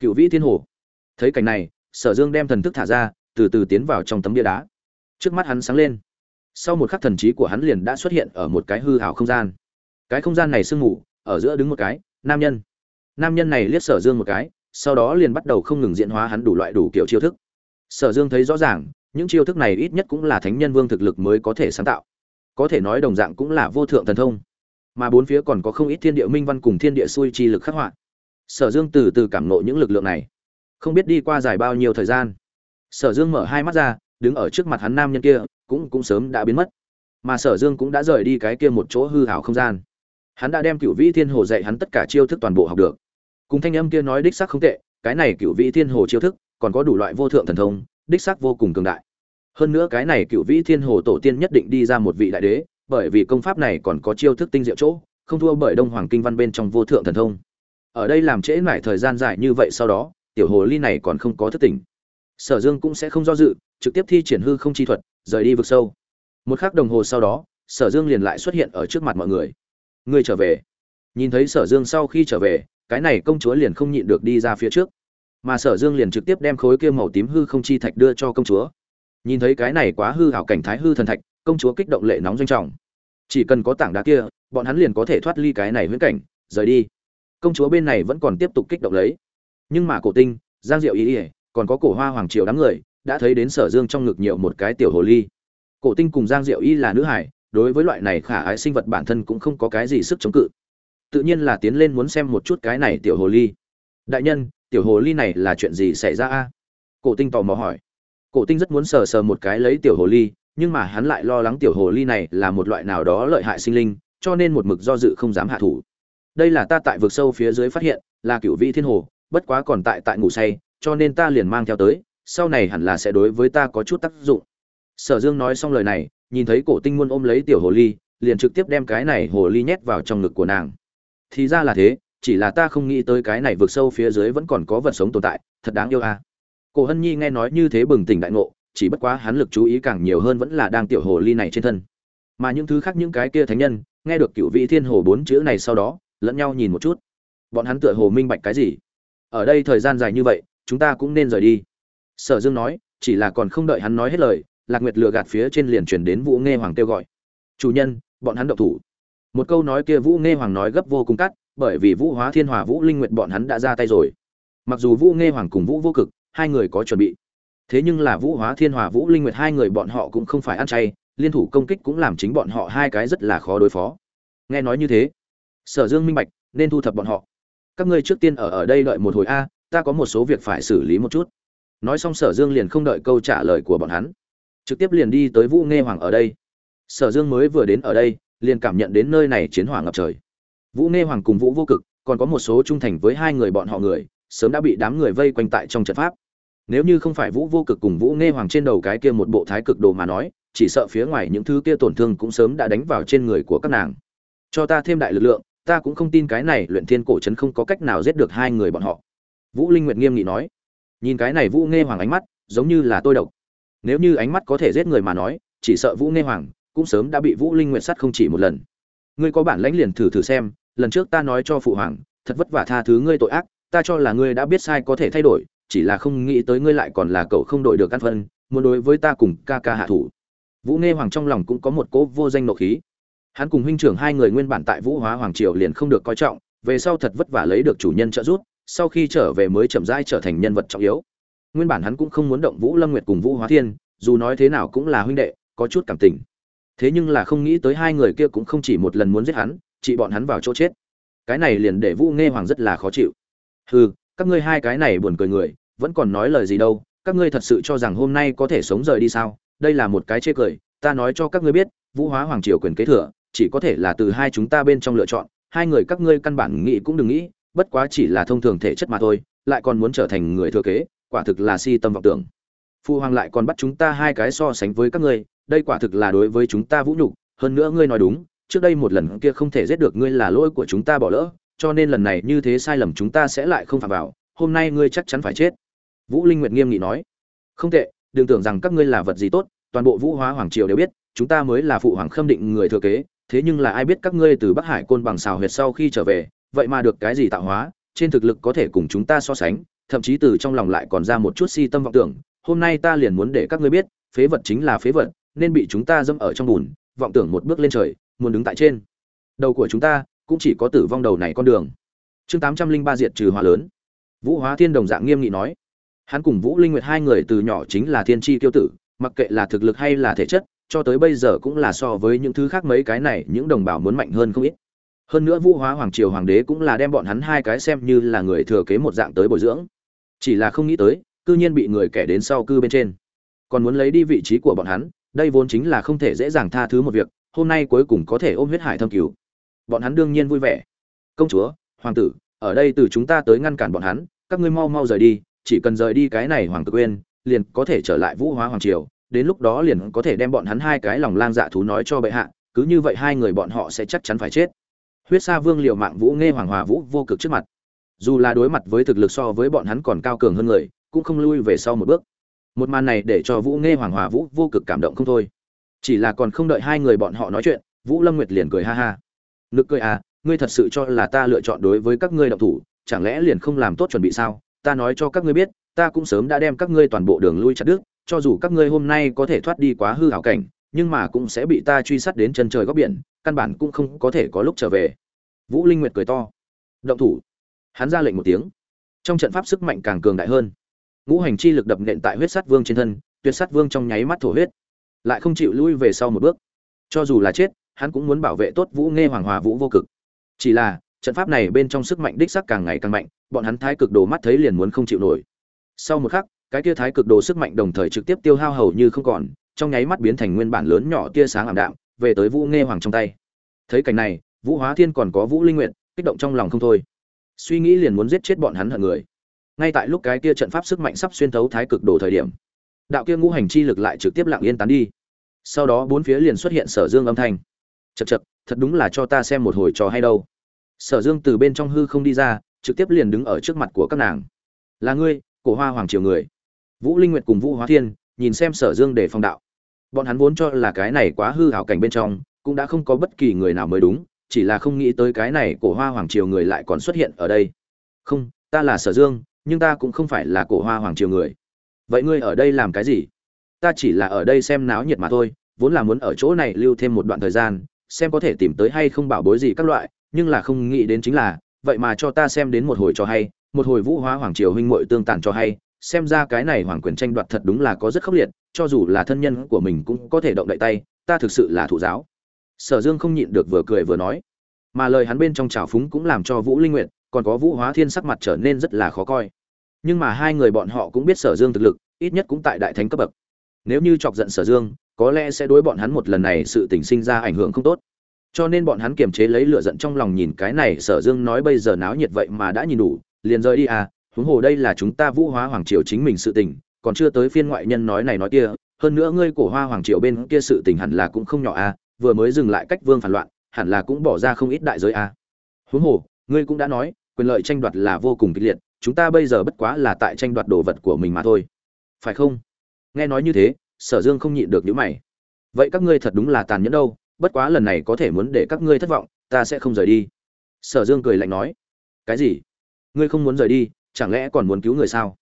Cựu vĩ thiên hồ. Thấy cảnh này, sở dương đem thần thức thả ra, từ từ tiến vào trong tấm bia đá. Trước mắt hắn sáng lên. Sau một khắc thần trí của hắn liền đã xuất hiện ở một cái hư hào không gian. Cái không gian này sương mù, ở giữa đứng một cái, nam nhân. Nam nhân này liếc sở dương một cái sau đó liền bắt đầu không ngừng diễn hóa hắn đủ loại đủ kiểu chiêu thức. Sở dương thấy rõ ràng, những chiêu thức này ít nhất cũng là thánh nhân vương thực lực mới có thể sáng tạo. Có thể nói đồng dạng cũng là vô thượng thần thông. Mà bốn phía còn có không ít thiên địa minh văn cùng thiên địa xui chi lực khắc họa. Sở dương từ từ cảm nộ những lực lượng này. Không biết đi qua dài bao nhiêu thời gian, sở dương mở hai mắt ra, đứng ở trước mặt hắn nam nhân kia, cũng cũng sớm đã biến mất. Mà sở dương cũng đã rời đi cái kia một chỗ hư hảo không gian. Hắn đã đem cựu vĩ thiên hồ dạy hắn tất cả chiêu thức toàn bộ học được cùng thanh âm kia nói đích xác không tệ, cái này cựu vĩ thiên hồ chiêu thức, còn có đủ loại vô thượng thần thông, đích xác vô cùng cường đại. Hơn nữa cái này cựu vĩ thiên hồ tổ tiên nhất định đi ra một vị đại đế, bởi vì công pháp này còn có chiêu thức tinh diệu chỗ, không thua bởi đông hoàng kinh văn bên trong vô thượng thần thông. Ở đây làm trễ mãi thời gian dài như vậy sau đó, tiểu hồ ly này còn không có thức tỉnh. Sở dương cũng sẽ không do dự, trực tiếp thi triển hư không chi thuật, rời đi vực sâu. Một khắc đồng hồ sau đó, sở dương liền lại xuất hiện ở trước mặt mọi người. Ngươi trở về. Nhìn thấy sở dương sau khi trở về cái này công chúa liền không nhịn được đi ra phía trước. Mà sở dương liền trực tiếp đem khối kia màu tím hư không chi thạch đưa cho công chúa. Nhìn thấy cái này quá hư hảo cảnh thái hư thần thạch, công chúa kích động lệ nóng doanh trọng. Chỉ cần có tảng đá kia, bọn hắn liền có thể thoát ly cái này huyễn cảnh, rời đi. Công chúa bên này vẫn còn tiếp tục kích động lấy. Nhưng mà cổ tinh, giang diệu ý ỉa còn có cổ hoa hoàng triều đám người, đã thấy đến sở dương trong ngực nhiều một cái tiểu hồ ly. Cổ tinh cùng giang diệu y là nữ hải, đối với loại này khả ái sinh vật bản thân cũng không có cái gì sức chống cự tự nhiên là tiến lên muốn xem một chút cái này tiểu hồ ly. Đại nhân, tiểu hồ ly này là chuyện gì xảy ra a? Cổ tinh tò mò hỏi. Cổ tinh rất muốn sờ sờ một cái lấy tiểu hồ ly, nhưng mà hắn lại lo lắng tiểu hồ ly này là một loại nào đó lợi hại sinh linh, cho nên một mực do dự không dám hạ thủ. Đây là ta tại vực sâu phía dưới phát hiện, là cựu vị thiên hồ, bất quá còn tại tại ngủ say, cho nên ta liền mang theo tới, sau này hẳn là sẽ đối với ta có chút tác dụng. Sở dương nói xong lời này, nhìn thấy cổ tinh muôn ôm lấy tiểu hồ ly, liền trực tiếp đem cái này hồ ly nhét vào trong ngực của nàng thì ra là thế, chỉ là ta không nghĩ tới cái này vượt sâu phía dưới vẫn còn có vật sống tồn tại, thật đáng yêu à. cổ hân nhi nghe nói như thế bừng tỉnh đại ngộ, chỉ bất quá hắn lực chú ý càng nhiều hơn vẫn là đang tiểu hồ ly này trên thân. Mà những thứ khác những cái kia thánh nhân, nghe được cựu vị thiên hồ bốn chữ này sau đó, lẫn nhau nhìn một chút. Bọn hắn tựa hồ minh bạch cái gì? Ở đây thời gian dài như vậy, chúng ta cũng nên rời đi. Sở dương nói, chỉ là còn không đợi hắn nói hết lời, lạc nguyệt lừa gạt phía trên liền chuyển đến vũ nghe hoàng kêu gọi. Chủ nhân, bọn hắn động thủ một câu nói kia vũ nghe hoàng nói gấp vô cùng cắt, bởi vì vũ hóa thiên hòa vũ linh nguyệt bọn hắn đã ra tay rồi. Mặc dù vũ nghe hoàng cùng vũ vô cực, hai người có chuẩn bị. Thế nhưng là vũ hóa thiên hòa vũ linh nguyệt hai người bọn họ cũng không phải ăn chay, liên thủ công kích cũng làm chính bọn họ hai cái rất là khó đối phó. Nghe nói như thế, sở dương minh bạch, nên thu thập bọn họ. Các ngươi trước tiên ở ở đây đợi một hồi a, ta có một số việc phải xử lý một chút. Nói xong sở dương liền không đợi câu trả lời của bọn hắn. Trực tiếp liền đi tới vũ nghe hoàng ở đây. Sở dương mới vừa đến ở đây liền cảm nhận đến nơi này chiến hỏa ngập trời. Vũ nghe hoàng cùng vũ vô cực, còn có một số trung thành với hai người bọn họ người, sớm đã bị đám người vây quanh tại trong trận pháp. Nếu như không phải vũ vô cực cùng vũ nghe hoàng trên đầu cái kia một bộ thái cực đồ mà nói, chỉ sợ phía ngoài những thứ kia tổn thương cũng sớm đã đánh vào trên người của các nàng. Cho ta thêm đại lực lượng, ta cũng không tin cái này luyện thiên cổ trấn không có cách nào giết được hai người bọn họ. Vũ linh nguyệt nghiêm nghị nói. Nhìn cái này vũ nghe hoàng ánh mắt, giống như là tôi độc. Nếu như ánh mắt có thể giết người mà nói, chỉ sợ vũ nghe hoàng cũng sớm đã bị vũ linh nguyệt sát không chỉ một lần. Ngươi có bản lãnh liền thử thử xem, lần trước ta nói cho phụ hoàng, thật vất vả tha thứ ngươi tội ác, ta cho là ngươi đã biết sai có thể thay đổi, chỉ là không nghĩ tới ngươi lại còn là cậu không đổi được căn phân, muốn đối với ta cùng ca ca hạ thủ. Vũ nghe hoàng trong lòng cũng có một cố vô danh nộ khí. Hắn cùng huynh trưởng hai người nguyên bản tại vũ hóa hoàng triều liền không được coi trọng, về sau thật vất vả lấy được chủ nhân trợ giúp, sau khi trở về mới chậm rãi trở thành nhân vật trọng yếu. Nguyên bản hắn cũng không muốn động vũ lâm nguyệt cùng vũ hóa thiên, dù nói thế nào cũng là huynh đệ, có chút cảm tình thế nhưng là không nghĩ tới hai người kia cũng không chỉ một lần muốn giết hắn, chỉ bọn hắn vào chỗ chết. Cái này liền để vũ nghe hoàng rất là khó chịu. Hừ, các ngươi hai cái này buồn cười người, vẫn còn nói lời gì đâu, các ngươi thật sự cho rằng hôm nay có thể sống rời đi sao? Đây là một cái chê cười, ta nói cho các ngươi biết, vũ hóa hoàng triều quyền kế thừa, chỉ có thể là từ hai chúng ta bên trong lựa chọn, hai người các ngươi căn bản nghĩ cũng đừng nghĩ, bất quá chỉ là thông thường thể chất mà thôi, lại còn muốn trở thành người thừa kế, quả thực là si tâm vọng tưởng. Phu hoàng lại còn bắt chúng ta hai cái so sánh với các ngươi đây quả thực là đối với chúng ta vũ nhục, hơn nữa ngươi nói đúng, trước đây một lần kia không thể giết được ngươi là lỗi của chúng ta bỏ lỡ, cho nên lần này như thế sai lầm chúng ta sẽ lại không phạm vào, hôm nay ngươi chắc chắn phải chết. Vũ linh nguyệt nghiêm nghị nói. Không tệ, đừng tưởng rằng các ngươi là vật gì tốt, toàn bộ vũ hóa hoàng triều đều biết, chúng ta mới là phụ hoàng khâm định người thừa kế, thế nhưng là ai biết các ngươi từ bắc hải côn bằng xào huyệt sau khi trở về, vậy mà được cái gì tạo hóa, trên thực lực có thể cùng chúng ta so sánh, thậm chí từ trong lòng lại còn ra một chút si tâm vọng tưởng, hôm nay ta liền muốn để các ngươi biết, phế vật chính là phế vật nên bị chúng ta dâm ở trong bùn, vọng tưởng một bước lên trời, muốn đứng tại trên. Đầu của chúng ta cũng chỉ có tử vong đầu này con đường. Chương tám trăm linh ba diệt trừ hòa lớn. Vũ hóa thiên đồng dạng nghiêm nghị nói. Hắn cùng vũ linh nguyệt hai người từ nhỏ chính là thiên tri tiêu tử, mặc kệ là thực lực hay là thể chất, cho tới bây giờ cũng là so với những thứ khác mấy cái này, những đồng bào muốn mạnh hơn không ít. Hơn nữa vũ hóa hoàng triều hoàng đế cũng là đem bọn hắn hai cái xem như là người thừa kế một dạng tới bồi dưỡng. Chỉ là không nghĩ tới, cư nhiên bị người kẻ đến sau cư bên trên. Còn muốn lấy đi vị trí của bọn hắn đây vốn chính là không thể dễ dàng tha thứ một việc, hôm nay cuối cùng có thể ôm huyết hải thâm cứu bọn hắn đương nhiên vui vẻ. Công chúa, hoàng tử, ở đây từ chúng ta tới ngăn cản bọn hắn, các ngươi mau mau rời đi, chỉ cần rời đi cái này hoàng tử quên, liền có thể trở lại vũ hóa hoàng triều, đến lúc đó liền có thể đem bọn hắn hai cái lòng lang dạ thú nói cho bệ hạ, cứ như vậy hai người bọn họ sẽ chắc chắn phải chết. Huyết sa vương liều mạng vũ nghe hoàng hòa vũ vô cực trước mặt. Dù là đối mặt với thực lực so với bọn hắn còn cao cường hơn người, cũng không lui về sau một bước một màn này để cho vũ nghe hoàng hòa vũ vô cực cảm động không thôi. Chỉ là còn không đợi hai người bọn họ nói chuyện, vũ lâm nguyệt liền cười ha ha. Nực cười à ngươi thật sự cho là ta lựa chọn đối với các ngươi động thủ, chẳng lẽ liền không làm tốt chuẩn bị sao? Ta nói cho các ngươi biết, ta cũng sớm đã đem các ngươi toàn bộ đường lui chặt đứt, cho dù các ngươi hôm nay có thể thoát đi quá hư hảo cảnh, nhưng mà cũng sẽ bị ta truy sát đến chân trời góc biển, căn bản cũng không có thể có lúc trở về. Vũ linh nguyệt cười to. Động thủ. Hắn ra lệnh một tiếng. Trong trận pháp sức mạnh càng cường đại hơn ngũ hành chi lực đập nện tại huyết sát vương trên thân, tuyệt sát vương trong nháy mắt thổ huyết, lại không chịu lui về sau một bước. Cho dù là chết, hắn cũng muốn bảo vệ tốt vũ nghe hoàng hòa vũ vô cực. Chỉ là, trận pháp này bên trong sức mạnh đích sắc càng ngày càng mạnh, bọn hắn thái cực đồ mắt thấy liền muốn không chịu nổi. Sau một khắc, cái tia thái cực đồ sức mạnh đồng thời trực tiếp tiêu hao hầu như không còn, trong nháy mắt biến thành nguyên bản lớn nhỏ tia sáng ảm đạm, về tới vũ nghe hoàng trong tay. Thấy cảnh này, vũ hóa thiên còn có vũ linh nguyện kích động trong lòng không thôi. Suy nghĩ liền muốn giết chết bọn hắn hận người ngay tại lúc cái kia trận pháp sức mạnh sắp xuyên thấu thái cực đồ thời điểm, đạo kia ngũ hành chi lực lại trực tiếp lặng yên tán đi. Sau đó bốn phía liền xuất hiện sở dương âm thanh. Chật chật thật đúng là cho ta xem một hồi trò hay đâu. Sở dương từ bên trong hư không đi ra, trực tiếp liền đứng ở trước mặt của các nàng. Là ngươi, cổ hoa hoàng triều người. Vũ linh nguyệt cùng vũ hóa thiên, nhìn xem sở dương để phong đạo. Bọn hắn vốn cho là cái này quá hư hảo cảnh bên trong, cũng đã không có bất kỳ người nào mới đúng, chỉ là không nghĩ tới cái này cổ hoa hoàng triều người lại còn xuất hiện ở đây. Không, ta là sở dương nhưng ta cũng không phải là cổ hoa hoàng triều người. Vậy ngươi ở đây làm cái gì? Ta chỉ là ở đây xem náo nhiệt mà thôi, vốn là muốn ở chỗ này lưu thêm một đoạn thời gian, xem có thể tìm tới hay không bảo bối gì các loại, nhưng là không nghĩ đến chính là, vậy mà cho ta xem đến một hồi cho hay, một hồi vũ hóa hoàng triều huynh muội tương tàn cho hay, xem ra cái này hoàng quyền tranh đoạt thật đúng là có rất khốc liệt, cho dù là thân nhân của mình cũng có thể động đậy tay, ta thực sự là thủ giáo. Sở dương không nhịn được vừa cười vừa nói, mà lời hắn bên trong trào phúng cũng làm cho vũ linh nguyện còn có vũ hóa thiên sắc mặt trở nên rất là khó coi. Nhưng mà hai người bọn họ cũng biết sở dương thực lực, ít nhất cũng tại đại thánh cấp bậc. Nếu như chọc giận sở dương, có lẽ sẽ đối bọn hắn một lần này sự tình sinh ra ảnh hưởng không tốt. Cho nên bọn hắn kiềm chế lấy lửa giận trong lòng nhìn cái này sở dương nói bây giờ náo nhiệt vậy mà đã nhìn đủ, liền rời đi à huống hồ đây là chúng ta vũ hóa hoàng triều chính mình sự tình, còn chưa tới phiên ngoại nhân nói này nói kia, hơn nữa ngươi cổ hoa hoàng triều bên kia sự tình hẳn là cũng không nhỏ à vừa mới dừng lại cách vương phản loạn, hẳn là cũng bỏ ra không ít đại giới à. Huống hồ, ngươi cũng đã nói quyền lợi tranh đoạt là vô cùng kịch liệt, chúng ta bây giờ bất quá là tại tranh đoạt đồ vật của mình mà thôi. Phải không? Nghe nói như thế, sở dương không nhịn được những mày. Vậy các ngươi thật đúng là tàn nhẫn đâu, bất quá lần này có thể muốn để các ngươi thất vọng, ta sẽ không rời đi. Sở dương cười lạnh nói. Cái gì? Ngươi không muốn rời đi, chẳng lẽ còn muốn cứu người sao?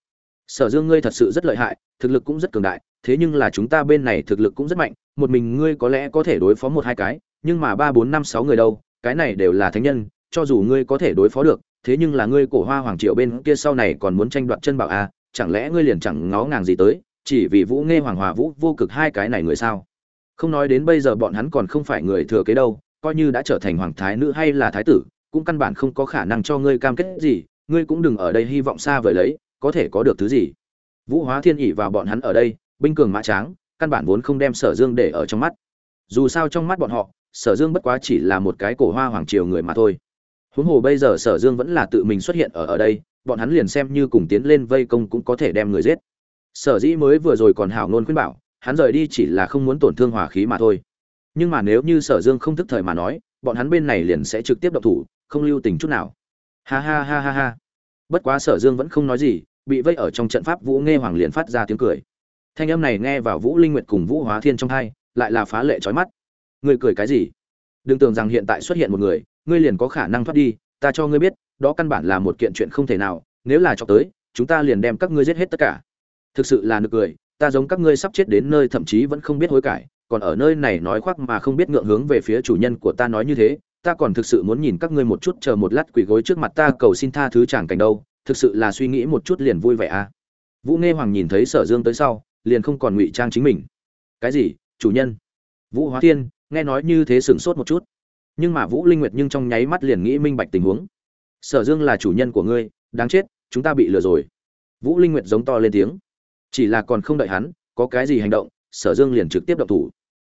Sở dương ngươi thật sự rất lợi hại, thực lực cũng rất cường đại, thế nhưng là chúng ta bên này thực lực cũng rất mạnh, một mình ngươi có lẽ có thể đối phó một hai cái, nhưng mà ba bốn năm sáu người đâu, cái này đều là thánh nhân, cho dù ngươi có thể đối phó được thế nhưng là ngươi cổ hoa hoàng triều bên kia sau này còn muốn tranh đoạt chân bảo a à, chẳng lẽ ngươi liền chẳng ngó ngàng gì tới chỉ vì vũ nghe hoàng hòa vũ vô cực hai cái này người sao? Không nói đến bây giờ bọn hắn còn không phải người thừa kế đâu coi như đã trở thành hoàng thái nữ hay là thái tử cũng căn bản không có khả năng cho ngươi cam kết gì ngươi cũng đừng ở đây hy vọng xa vời lấy có thể có được thứ gì? Vũ hóa thiên ỉ vào bọn hắn ở đây binh cường mã tráng căn bản vốn không đem sở dương để ở trong mắt. Dù sao trong mắt bọn họ sở dương bất quá chỉ là một cái cổ hoa hoàng triều người mà thôi huống hồ bây giờ sở dương vẫn là tự mình xuất hiện ở ở đây, bọn hắn liền xem như cùng tiến lên vây công cũng có thể đem người giết. Sở dĩ mới vừa rồi còn hảo ngôn khuyên bảo, hắn rời đi chỉ là không muốn tổn thương hòa khí mà thôi. Nhưng mà nếu như sở dương không thức thời mà nói, bọn hắn bên này liền sẽ trực tiếp độc thủ, không lưu tình chút nào. Ha ha ha ha ha. Bất quá sở dương vẫn không nói gì, bị vây ở trong trận pháp vũ nghe hoàng liền phát ra tiếng cười. Thanh âm này nghe vào vũ linh nguyệt cùng vũ hóa thiên trong hai, lại là phá lệ trói mắt. Người cười cái gì? Đừng tưởng rằng hiện tại xuất hiện một người ngươi liền có khả năng thoát đi, ta cho ngươi biết, đó căn bản là một kiện chuyện không thể nào, nếu là cho tới, chúng ta liền đem các ngươi giết hết tất cả. Thực sự là nực cười, ta giống các ngươi sắp chết đến nơi thậm chí vẫn không biết hối cải, còn ở nơi này nói khoác mà không biết ngượng hướng về phía chủ nhân của ta nói như thế, ta còn thực sự muốn nhìn các ngươi một chút chờ một lát quỳ gối trước mặt ta cầu xin tha thứ chẳng cảnh đâu, thực sự là suy nghĩ một chút liền vui vẻ à. Vũ nghe hoàng nhìn thấy sở dương tới sau, liền không còn ngụy trang chính mình. Cái gì, chủ nhân? Vũ hóa thiên, nghe nói như thế sửng sốt một chút nhưng mà vũ linh nguyệt nhưng trong nháy mắt liền nghĩ minh bạch tình huống. Sở dương là chủ nhân của ngươi, đáng chết, chúng ta bị lừa rồi. Vũ linh nguyệt giống to lên tiếng. Chỉ là còn không đợi hắn, có cái gì hành động, sở dương liền trực tiếp động thủ.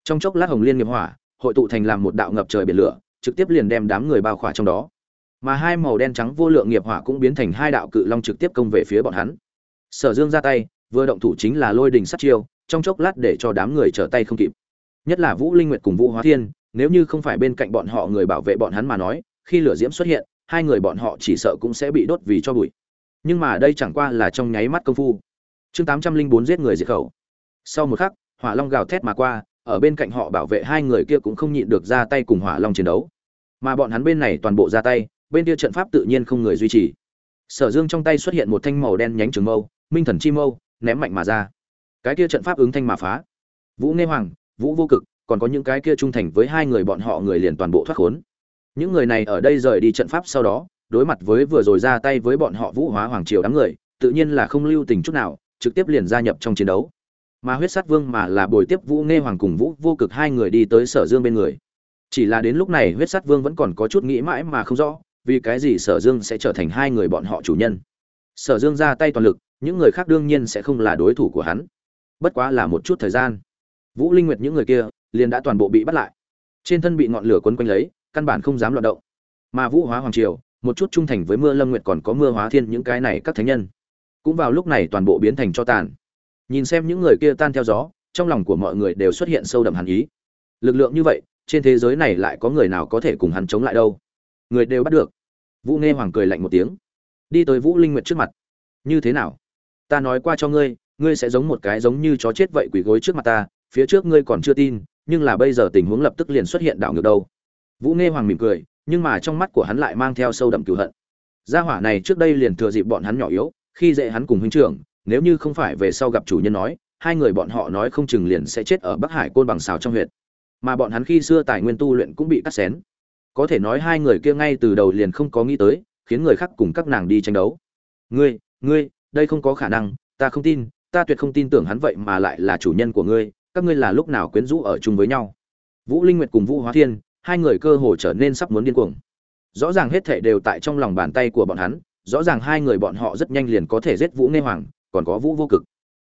Trong chốc lát hồng liên nghiệp hỏa, hội tụ thành làm một đạo ngập trời biển lửa, trực tiếp liền đem đám người bao khỏa trong đó. Mà hai màu đen trắng vô lượng nghiệp hỏa cũng biến thành hai đạo cự long trực tiếp công về phía bọn hắn. Sở dương ra tay, vừa động thủ chính là lôi đình sát chiêu, trong chốc lát để cho đám người trở tay không kịp. Nhất là vũ linh nguyệt cùng vũ hóa thiên nếu như không phải bên cạnh bọn họ người bảo vệ bọn hắn mà nói, khi lửa diễm xuất hiện, hai người bọn họ chỉ sợ cũng sẽ bị đốt vì cho bụi. Nhưng mà đây chẳng qua là trong nháy mắt công phu. Chương tám trăm linh bốn giết người diệt khẩu. Sau một khắc, hỏa long gào thét mà qua, ở bên cạnh họ bảo vệ hai người kia cũng không nhịn được ra tay cùng hỏa long chiến đấu. Mà bọn hắn bên này toàn bộ ra tay, bên kia trận pháp tự nhiên không người duy trì. Sở dương trong tay xuất hiện một thanh màu đen nhánh trường mâu, minh thần chi mâu, ném mạnh mà ra. Cái kia trận pháp ứng thanh mà phá. Vũ nghe hoàng, vũ vô cực còn có những cái kia trung thành với hai người bọn họ người liền toàn bộ thoát khốn. Những người này ở đây rời đi trận pháp sau đó, đối mặt với vừa rồi ra tay với bọn họ vũ hóa hoàng triều đám người, tự nhiên là không lưu tình chút nào, trực tiếp liền gia nhập trong chiến đấu. Mà huyết sát vương mà là bồi tiếp vũ nghe hoàng cùng vũ vô cực hai người đi tới sở dương bên người. Chỉ là đến lúc này huyết sát vương vẫn còn có chút nghĩ mãi mà không rõ, vì cái gì sở dương sẽ trở thành hai người bọn họ chủ nhân. Sở dương ra tay toàn lực, những người khác đương nhiên sẽ không là đối thủ của hắn. Bất quá là một chút thời gian. Vũ linh nguyệt những người kia liền đã toàn bộ bị bắt lại. Trên thân bị ngọn lửa quấn quanh lấy, căn bản không dám loạn động. Mà vũ hóa hoàng triều, một chút trung thành với mưa lâm nguyệt còn có mưa hóa thiên những cái này các thánh nhân, cũng vào lúc này toàn bộ biến thành cho tàn. Nhìn xem những người kia tan theo gió, trong lòng của mọi người đều xuất hiện sâu đậm hàn ý. Lực lượng như vậy, trên thế giới này lại có người nào có thể cùng hắn chống lại đâu? Người đều bắt được. Vũ nghe hoàng cười lạnh một tiếng. Đi tới vũ linh nguyệt trước mặt. Như thế nào? Ta nói qua cho ngươi ngươi sẽ giống một cái giống như chó chết vậy quỳ gối trước mặt ta, phía trước ngươi còn chưa tin nhưng là bây giờ tình huống lập tức liền xuất hiện đảo ngược đâu. Vũ nghe hoàng mỉm cười, nhưng mà trong mắt của hắn lại mang theo sâu đậm cửu hận. Gia hỏa này trước đây liền thừa dịp bọn hắn nhỏ yếu, khi dễ hắn cùng huynh trưởng, nếu như không phải về sau gặp chủ nhân nói, hai người bọn họ nói không chừng liền sẽ chết ở bắc hải côn bằng xào trong huyện mà bọn hắn khi xưa tài nguyên tu luyện cũng bị cắt xén. Có thể nói hai người kia ngay từ đầu liền không có nghĩ tới, khiến người khác cùng các nàng đi tranh đấu. Ngươi ngươi, đây không có khả năng, ta không tin, ta tuyệt không tin tưởng hắn vậy mà lại là chủ nhân của ngươi các ngươi là lúc nào quyến rũ ở chung với nhau? Vũ linh nguyệt cùng vũ hóa thiên, hai người cơ hồ trở nên sắp muốn điên cuồng. Rõ ràng hết thảy đều tại trong lòng bàn tay của bọn hắn, rõ ràng hai người bọn họ rất nhanh liền có thể giết vũ nghe hoàng, còn có vũ vô cực.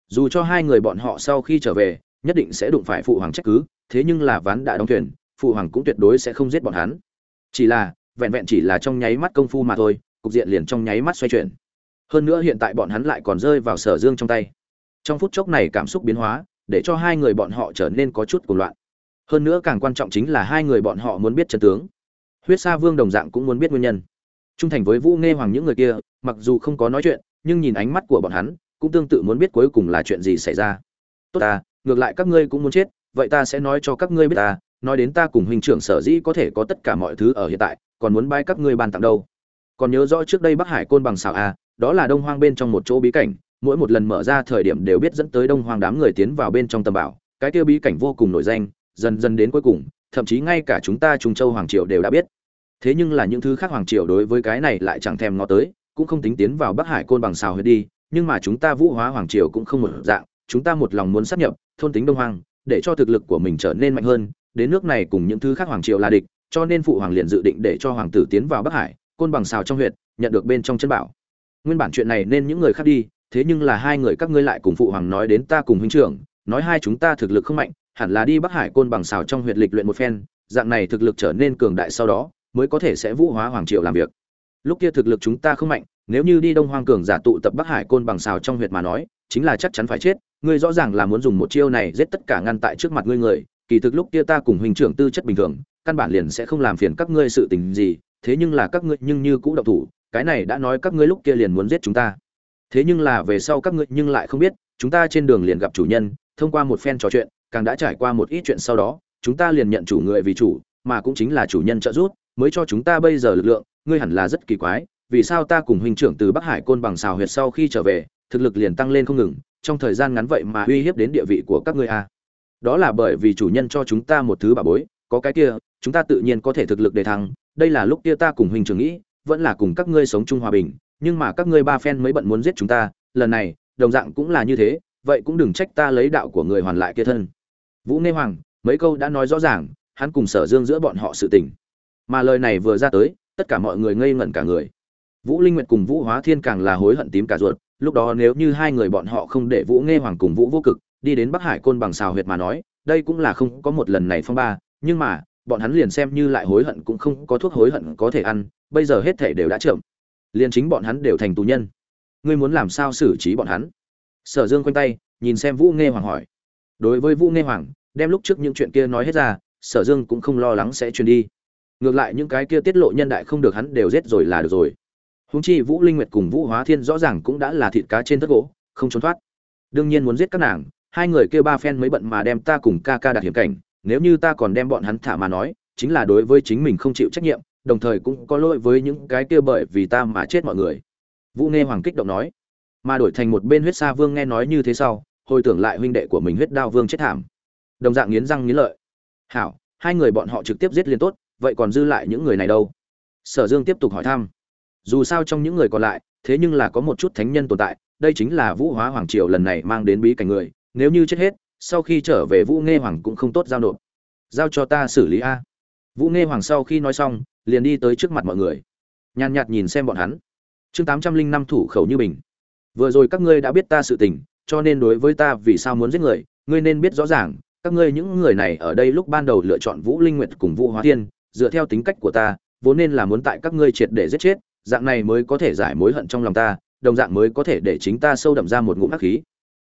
Dù cho hai người bọn họ sau khi trở về, nhất định sẽ đụng phải phụ hoàng trách cứ, thế nhưng là ván đã đóng thuyền, phụ hoàng cũng tuyệt đối sẽ không giết bọn hắn. Chỉ là, vẹn vẹn chỉ là trong nháy mắt công phu mà thôi, cục diện liền trong nháy mắt xoay chuyển. Hơn nữa hiện tại bọn hắn lại còn rơi vào sở dương trong tay. Trong phút chốc này cảm xúc biến hóa để cho hai người bọn họ trở nên có chút cuồng loạn. Hơn nữa càng quan trọng chính là hai người bọn họ muốn biết chân tướng. Huyết sa vương đồng dạng cũng muốn biết nguyên nhân. Trung thành với vũ nghe hoàng những người kia, mặc dù không có nói chuyện, nhưng nhìn ánh mắt của bọn hắn, cũng tương tự muốn biết cuối cùng là chuyện gì xảy ra. Tốt ta, ngược lại các ngươi cũng muốn chết, vậy ta sẽ nói cho các ngươi biết ta, nói đến ta cùng huynh trưởng sở dĩ có thể có tất cả mọi thứ ở hiện tại, còn muốn bái các ngươi ban tặng đâu. Còn nhớ rõ trước đây bắc hải côn bằng xảo a, đó là đông hoang bên trong một chỗ bí cảnh mỗi một lần mở ra thời điểm đều biết dẫn tới đông hoàng đám người tiến vào bên trong tầm bảo cái tiêu bí cảnh vô cùng nổi danh dần dần đến cuối cùng thậm chí ngay cả chúng ta trung châu hoàng triều đều đã biết. Thế nhưng là những thứ khác hoàng triều đối với cái này lại chẳng thèm ngó tới cũng không tính tiến vào bắc hải côn bằng xào huyệt đi nhưng mà chúng ta vũ hóa hoàng triều cũng không một dạng chúng ta một lòng muốn sát nhập thôn tính đông hoàng, để cho thực lực của mình trở nên mạnh hơn đến nước này cùng những thứ khác hoàng triều là địch cho nên phụ hoàng liền dự định để cho hoàng tử tiến vào bắc hải côn bằng xào trong huyện nhận được bên trong chân bảo. Nguyên bản chuyện này nên những người khác đi thế nhưng là hai người các ngươi lại cùng phụ hoàng nói đến ta cùng huynh trưởng, nói hai chúng ta thực lực không mạnh, hẳn là đi bắc hải côn bằng xào trong huyện lịch luyện một phen, dạng này thực lực trở nên cường đại sau đó, mới có thể sẽ vũ hóa hoàng triều làm việc. Lúc kia thực lực chúng ta không mạnh, nếu như đi đông hoang cường giả tụ tập bắc hải côn bằng xào trong huyện mà nói, chính là chắc chắn phải chết, ngươi rõ ràng là muốn dùng một chiêu này giết tất cả ngăn tại trước mặt ngươi người, kỳ thực lúc kia ta cùng huynh trưởng tư chất bình thường, căn bản liền sẽ không làm phiền các ngươi sự tình gì, thế nhưng là các ngươi nhưng như cũ động thủ, cái này đã nói các ngươi lúc kia liền muốn giết chúng ta thế nhưng là về sau các ngươi nhưng lại không biết, chúng ta trên đường liền gặp chủ nhân, thông qua một phen trò chuyện, càng đã trải qua một ít chuyện sau đó, chúng ta liền nhận chủ người vì chủ, mà cũng chính là chủ nhân trợ giúp, mới cho chúng ta bây giờ lực lượng, ngươi hẳn là rất kỳ quái, vì sao ta cùng huynh trưởng từ bắc hải côn bằng xào huyệt sau khi trở về, thực lực liền tăng lên không ngừng, trong thời gian ngắn vậy mà uy hiếp đến địa vị của các ngươi a à. đó là bởi vì chủ nhân cho chúng ta một thứ bà bối, có cái kia, chúng ta tự nhiên có thể thực lực để thăng, đây là lúc kia ta cùng huynh trưởng nghĩ, vẫn là cùng các ngươi sống chung hòa bình nhưng mà các ngươi ba phen mới bận muốn giết chúng ta, lần này, đồng dạng cũng là như thế, vậy cũng đừng trách ta lấy đạo của người hoàn lại kia thân. Vũ nghe hoàng, mấy câu đã nói rõ ràng, hắn cùng sở dương giữa bọn họ sự tình. Mà lời này vừa ra tới, tất cả mọi người ngây ngẩn cả người. Vũ linh nguyệt cùng vũ hóa thiên càng là hối hận tím cả ruột, lúc đó nếu như hai người bọn họ không để vũ nghe hoàng cùng vũ vô cực đi đến bắc hải côn bằng xào huyệt mà nói, đây cũng là không có một lần này phong ba, nhưng mà, bọn hắn liền xem như lại hối hận cũng không có thuốc hối hận có thể ăn, bây giờ hết thể đều đã chậm liền chính bọn hắn đều thành tù nhân. Ngươi muốn làm sao xử trí bọn hắn? Sở dương quanh tay, nhìn xem vũ nghe hoàng hỏi. Đối với vũ nghe hoàng, đem lúc trước những chuyện kia nói hết ra, sở dương cũng không lo lắng sẽ truyền đi. Ngược lại những cái kia tiết lộ nhân đại không được hắn đều giết rồi là được rồi. Húng chi vũ linh nguyệt cùng vũ hóa thiên rõ ràng cũng đã là thịt cá trên thất gỗ, không trốn thoát. Đương nhiên muốn giết các nàng, hai người kia ba phen mới bận mà đem ta cùng ca ca đặt hiểm cảnh, nếu như ta còn đem bọn hắn thả mà nói, chính là đối với chính mình không chịu trách nhiệm đồng thời cũng có lỗi với những cái kia bởi vì ta mà chết mọi người. Vũ nghe hoàng kích động nói. Mà đổi thành một bên huyết sa vương nghe nói như thế sau, hồi tưởng lại huynh đệ của mình huyết đao vương chết thảm. Đồng dạng nghiến răng nghiến lợi. Hảo, hai người bọn họ trực tiếp giết liền tốt, vậy còn dư lại những người này đâu? Sở dương tiếp tục hỏi thăm. Dù sao trong những người còn lại, thế nhưng là có một chút thánh nhân tồn tại, đây chính là vũ hóa hoàng triều lần này mang đến bí cảnh người, nếu như chết hết, sau khi trở về vũ nghe hoàng cũng không tốt giao nộp. Giao cho ta xử lý a. Vũ nghe hoàng sau khi nói xong liền đi tới trước mặt mọi người. Nhàn nhạt nhìn xem bọn hắn. Chương tám trăm linh năm thủ khẩu như bình. Vừa rồi các ngươi đã biết ta sự tình cho nên đối với ta vì sao muốn giết người ngươi nên biết rõ ràng các ngươi những người này ở đây lúc ban đầu lựa chọn vũ linh nguyệt cùng vũ hóa tiên, dựa theo tính cách của ta vốn nên là muốn tại các ngươi triệt để giết chết dạng này mới có thể giải mối hận trong lòng ta đồng dạng mới có thể để chính ta sâu đậm ra một ngụm hắc khí.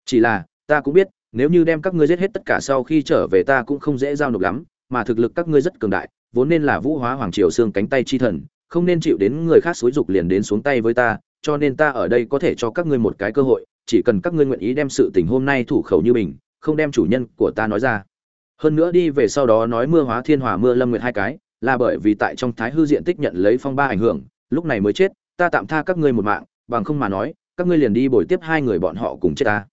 Chỉ là ta cũng biết nếu như đem các ngươi giết hết tất cả sau khi trở về ta cũng không dễ giao nộp lắm mà thực lực các ngươi rất cường đại vốn nên là vũ hóa hoàng triều xương cánh tay chi thần, không nên chịu đến người khác xúi dục liền đến xuống tay với ta, cho nên ta ở đây có thể cho các ngươi một cái cơ hội, chỉ cần các ngươi nguyện ý đem sự tình hôm nay thủ khẩu như mình, không đem chủ nhân của ta nói ra. Hơn nữa đi về sau đó nói mưa hóa thiên hòa mưa lâm nguyệt hai cái, là bởi vì tại trong thái hư diện tích nhận lấy phong ba ảnh hưởng, lúc này mới chết, ta tạm tha các ngươi một mạng, bằng không mà nói, các ngươi liền đi bồi tiếp hai người bọn họ cùng chết ta.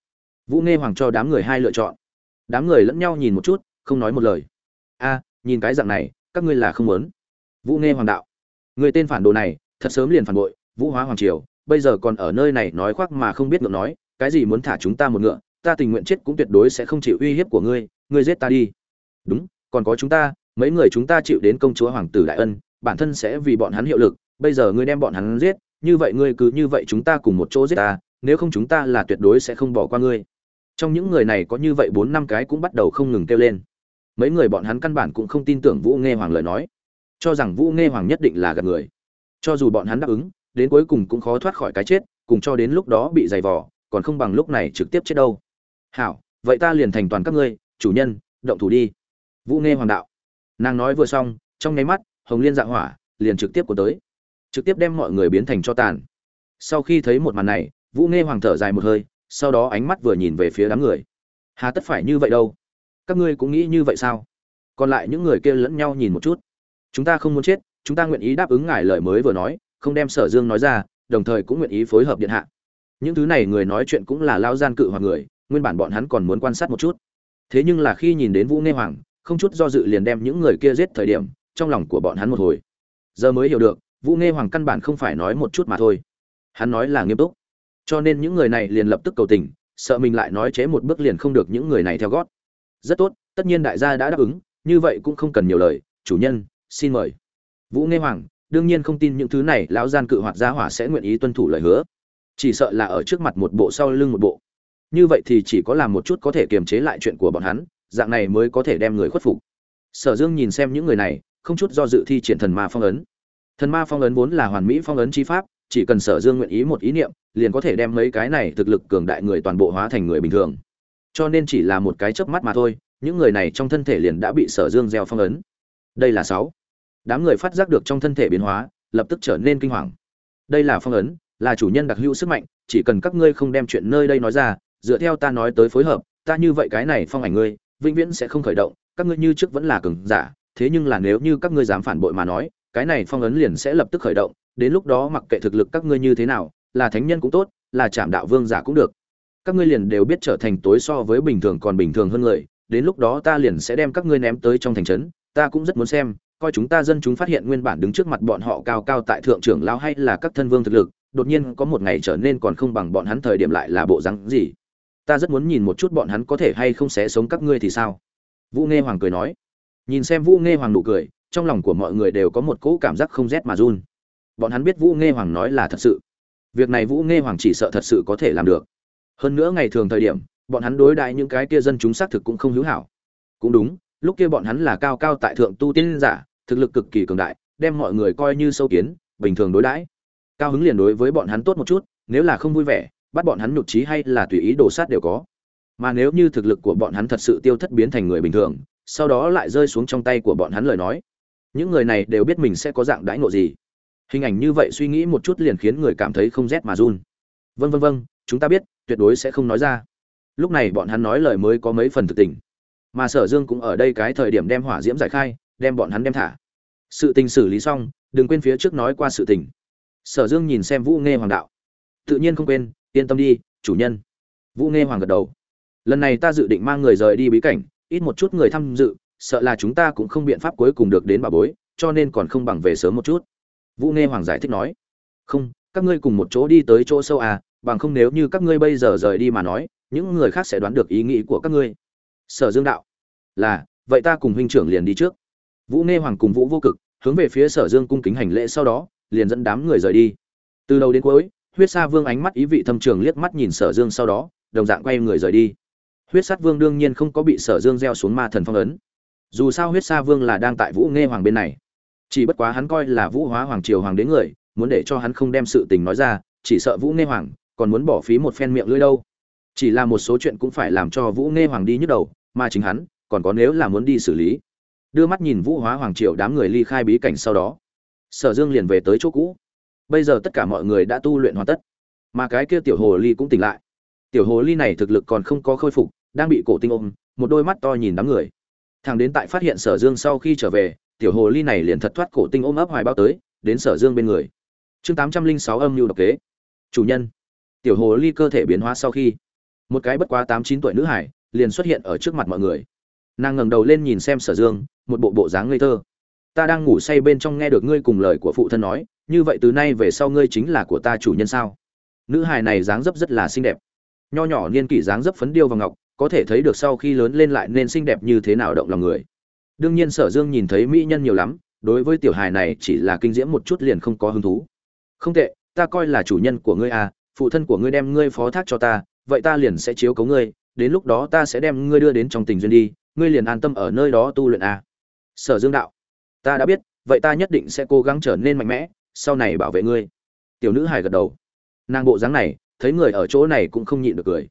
Vũ nghe hoàng cho đám người hai lựa chọn. Đám người lẫn nhau nhìn một chút, không nói một lời. A, nhìn cái dạng này các ngươi là không muốn. Vũ nghe hoàng đạo, người tên phản đồ này, thật sớm liền phản bội, vũ hóa hoàng triều, bây giờ còn ở nơi này nói khoác mà không biết ngượng nói, cái gì muốn thả chúng ta một ngựa, ta tình nguyện chết cũng tuyệt đối sẽ không chịu uy hiếp của ngươi ngươi giết ta đi. Đúng, còn có chúng ta, mấy người chúng ta chịu đến công chúa hoàng tử đại ân, bản thân sẽ vì bọn hắn hiệu lực, bây giờ ngươi đem bọn hắn giết, như vậy ngươi cứ như vậy chúng ta cùng một chỗ giết ta, nếu không chúng ta là tuyệt đối sẽ không bỏ qua ngươi. Trong những người này có như vậy bốn năm cái cũng bắt đầu không ngừng kêu lên mấy người bọn hắn căn bản cũng không tin tưởng vũ nghe hoàng lời nói. Cho rằng vũ nghe hoàng nhất định là gạt người. Cho dù bọn hắn đáp ứng, đến cuối cùng cũng khó thoát khỏi cái chết, cùng cho đến lúc đó bị giày vò, còn không bằng lúc này trực tiếp chết đâu. Hảo, vậy ta liền thành toàn các ngươi, chủ nhân, động thủ đi. Vũ nghe hoàng đạo. Nàng nói vừa xong, trong nháy mắt, hồng liên dạ hỏa, liền trực tiếp của tới. Trực tiếp đem mọi người biến thành cho tàn. Sau khi thấy một màn này, vũ nghe hoàng thở dài một hơi, sau đó ánh mắt vừa nhìn về phía đám người. Hà tất phải như vậy đâu? Các ngươi cũng nghĩ như vậy sao? Còn lại những người kia lẫn nhau nhìn một chút. Chúng ta không muốn chết, chúng ta nguyện ý đáp ứng ngài lời mới vừa nói, không đem sở dương nói ra, đồng thời cũng nguyện ý phối hợp điện hạ. Những thứ này người nói chuyện cũng là lao gian cự hoặc người, nguyên bản bọn hắn còn muốn quan sát một chút. Thế nhưng là khi nhìn đến vũ nghe hoàng, không chút do dự liền đem những người kia giết thời điểm, trong lòng của bọn hắn một hồi. Giờ mới hiểu được, vũ nghe hoàng căn bản không phải nói một chút mà thôi. Hắn nói là nghiêm túc. Cho nên những người này liền lập tức cầu tình, sợ mình lại nói chế một bước liền không được những người này theo gót rất tốt, tất nhiên đại gia đã đáp ứng, như vậy cũng không cần nhiều lời, chủ nhân, xin mời. Vũ nghe hoàng, đương nhiên không tin những thứ này, lão gian cự hoạt gia hỏa sẽ nguyện ý tuân thủ lời hứa. Chỉ sợ là ở trước mặt một bộ sau lưng một bộ. Như vậy thì chỉ có làm một chút có thể kiềm chế lại chuyện của bọn hắn, dạng này mới có thể đem người khuất phục. Sở dương nhìn xem những người này, không chút do dự thi triển thần ma phong ấn. Thần ma phong ấn vốn là hoàn mỹ phong ấn chi pháp, chỉ cần sở dương nguyện ý một ý niệm, liền có thể đem mấy cái này thực lực cường đại người toàn bộ hóa thành người bình thường cho nên chỉ là một cái chớp mắt mà thôi, những người này trong thân thể liền đã bị sở dương gieo phong ấn. Đây là sáu. Đám người phát giác được trong thân thể biến hóa, lập tức trở nên kinh hoàng. Đây là phong ấn, là chủ nhân đặc hữu sức mạnh, chỉ cần các ngươi không đem chuyện nơi đây nói ra, dựa theo ta nói tới phối hợp, ta như vậy cái này phong ảnh ngươi, vĩnh viễn sẽ không khởi động, các ngươi như trước vẫn là cường giả, thế nhưng là nếu như các ngươi dám phản bội mà nói, cái này phong ấn liền sẽ lập tức khởi động, đến lúc đó mặc kệ thực lực các ngươi như thế nào, là thánh nhân cũng tốt, là trảm đạo vương giả cũng được các ngươi liền đều biết trở thành tối so với bình thường còn bình thường hơn người, đến lúc đó ta liền sẽ đem các ngươi ném tới trong thành trấn, ta cũng rất muốn xem, coi chúng ta dân chúng phát hiện nguyên bản đứng trước mặt bọn họ cao cao tại thượng trưởng lão hay là các thân vương thực lực, đột nhiên có một ngày trở nên còn không bằng bọn hắn thời điểm lại là bộ rắn gì. Ta rất muốn nhìn một chút bọn hắn có thể hay không sẽ sống các ngươi thì sao? Vũ nghe hoàng cười nói. Nhìn xem vũ nghe hoàng nụ cười, trong lòng của mọi người đều có một cỗ cảm giác không rét mà run. Bọn hắn biết vũ nghe hoàng nói là thật sự. Việc này vũ nghe hoàng chỉ sợ thật sự có thể làm được hơn nữa ngày thường thời điểm, bọn hắn đối đại những cái kia dân chúng xác thực cũng không hữu hảo. Cũng đúng, lúc kia bọn hắn là cao cao tại thượng tu tiên giả, thực lực cực kỳ cường đại, đem mọi người coi như sâu kiến, bình thường đối đãi. Cao hứng liền đối với bọn hắn tốt một chút, nếu là không vui vẻ, bắt bọn hắn nhục trí hay là tùy ý đổ sát đều có. Mà nếu như thực lực của bọn hắn thật sự tiêu thất biến thành người bình thường, sau đó lại rơi xuống trong tay của bọn hắn lời nói, những người này đều biết mình sẽ có dạng đãi ngộ gì. Hình ảnh như vậy suy nghĩ một chút liền khiến người cảm thấy không rét mà run. Vân vân vân chúng ta biết tuyệt đối sẽ không nói ra. Lúc này bọn hắn nói lời mới có mấy phần thực tình. Mà sở dương cũng ở đây cái thời điểm đem hỏa diễm giải khai, đem bọn hắn đem thả. Sự tình xử lý xong, đừng quên phía trước nói qua sự tình. Sở dương nhìn xem vũ nghe hoàng đạo. Tự nhiên không quên, yên tâm đi, chủ nhân. Vũ nghe hoàng gật đầu. Lần này ta dự định mang người rời đi bí cảnh, ít một chút người tham dự, sợ là chúng ta cũng không biện pháp cuối cùng được đến bà bối, cho nên còn không bằng về sớm một chút. Vũ nghe hoàng giải thích nói. Không, các ngươi cùng một chỗ đi tới chỗ sâu à bằng không nếu như các ngươi bây giờ rời đi mà nói, những người khác sẽ đoán được ý nghĩ của các ngươi. Sở dương đạo, là, vậy ta cùng huynh trưởng liền đi trước. Vũ nghe hoàng cùng vũ vô cực hướng về phía sở dương cung kính hành lễ sau đó, liền dẫn đám người rời đi. Từ đầu đến cuối, huyết sa vương ánh mắt ý vị thâm trường liếc mắt nhìn sở dương sau đó, đồng dạng quay người rời đi. Huyết sát vương đương nhiên không có bị sở dương gieo xuống ma thần phong ấn. Dù sao huyết sa vương là đang tại vũ nghe hoàng bên này. Chỉ bất quá hắn coi là vũ hóa hoàng triều hoàng đến người, muốn để cho hắn không đem sự tình nói ra, chỉ sợ vũ nghe hoàng còn muốn bỏ phí một phen miệng lưỡi đâu. Chỉ là một số chuyện cũng phải làm cho vũ nghe hoàng đi nhức đầu, mà chính hắn, còn có nếu là muốn đi xử lý. Đưa mắt nhìn vũ hóa hoàng triều đám người ly khai bí cảnh sau đó. Sở dương liền về tới chỗ cũ. Bây giờ tất cả mọi người đã tu luyện hoàn tất. Mà cái kia tiểu hồ ly cũng tỉnh lại. Tiểu hồ ly này thực lực còn không có khôi phục, đang bị cổ tinh ôm, một đôi mắt to nhìn đám người. Thằng đến tại phát hiện sở dương sau khi trở về, tiểu hồ ly này liền thật thoát cổ tinh ôm ấp hoài bao tới, đến sở dương bên người. Chương tám trăm linh sáu âm mưu độc kế. Chủ nhân tiểu hồ ly cơ thể biến hóa sau khi, một cái bất quá tám chín tuổi nữ hải liền xuất hiện ở trước mặt mọi người. Nàng ngẩng đầu lên nhìn xem sở dương, một bộ bộ dáng ngây thơ. Ta đang ngủ say bên trong nghe được ngươi cùng lời của phụ thân nói, như vậy từ nay về sau ngươi chính là của ta chủ nhân sao? Nữ hài này dáng dấp rất là xinh đẹp. Nho nhỏ niên kỷ dáng dấp phấn điêu và ngọc, có thể thấy được sau khi lớn lên lại nên xinh đẹp như thế nào động lòng người. Đương nhiên sở dương nhìn thấy mỹ nhân nhiều lắm, đối với tiểu hài này chỉ là kinh diễm một chút liền không có hứng thú. Không tệ, ta coi là chủ nhân của ngươi à phụ thân của ngươi đem ngươi phó thác cho ta, vậy ta liền sẽ chiếu cố ngươi, đến lúc đó ta sẽ đem ngươi đưa đến trong tình duyên đi, ngươi liền an tâm ở nơi đó tu luyện à. sở dương đạo, ta đã biết, vậy ta nhất định sẽ cố gắng trở nên mạnh mẽ, sau này bảo vệ ngươi. Tiểu nữ hài gật đầu. Nàng bộ dáng này, thấy người ở chỗ này cũng không nhịn được cười.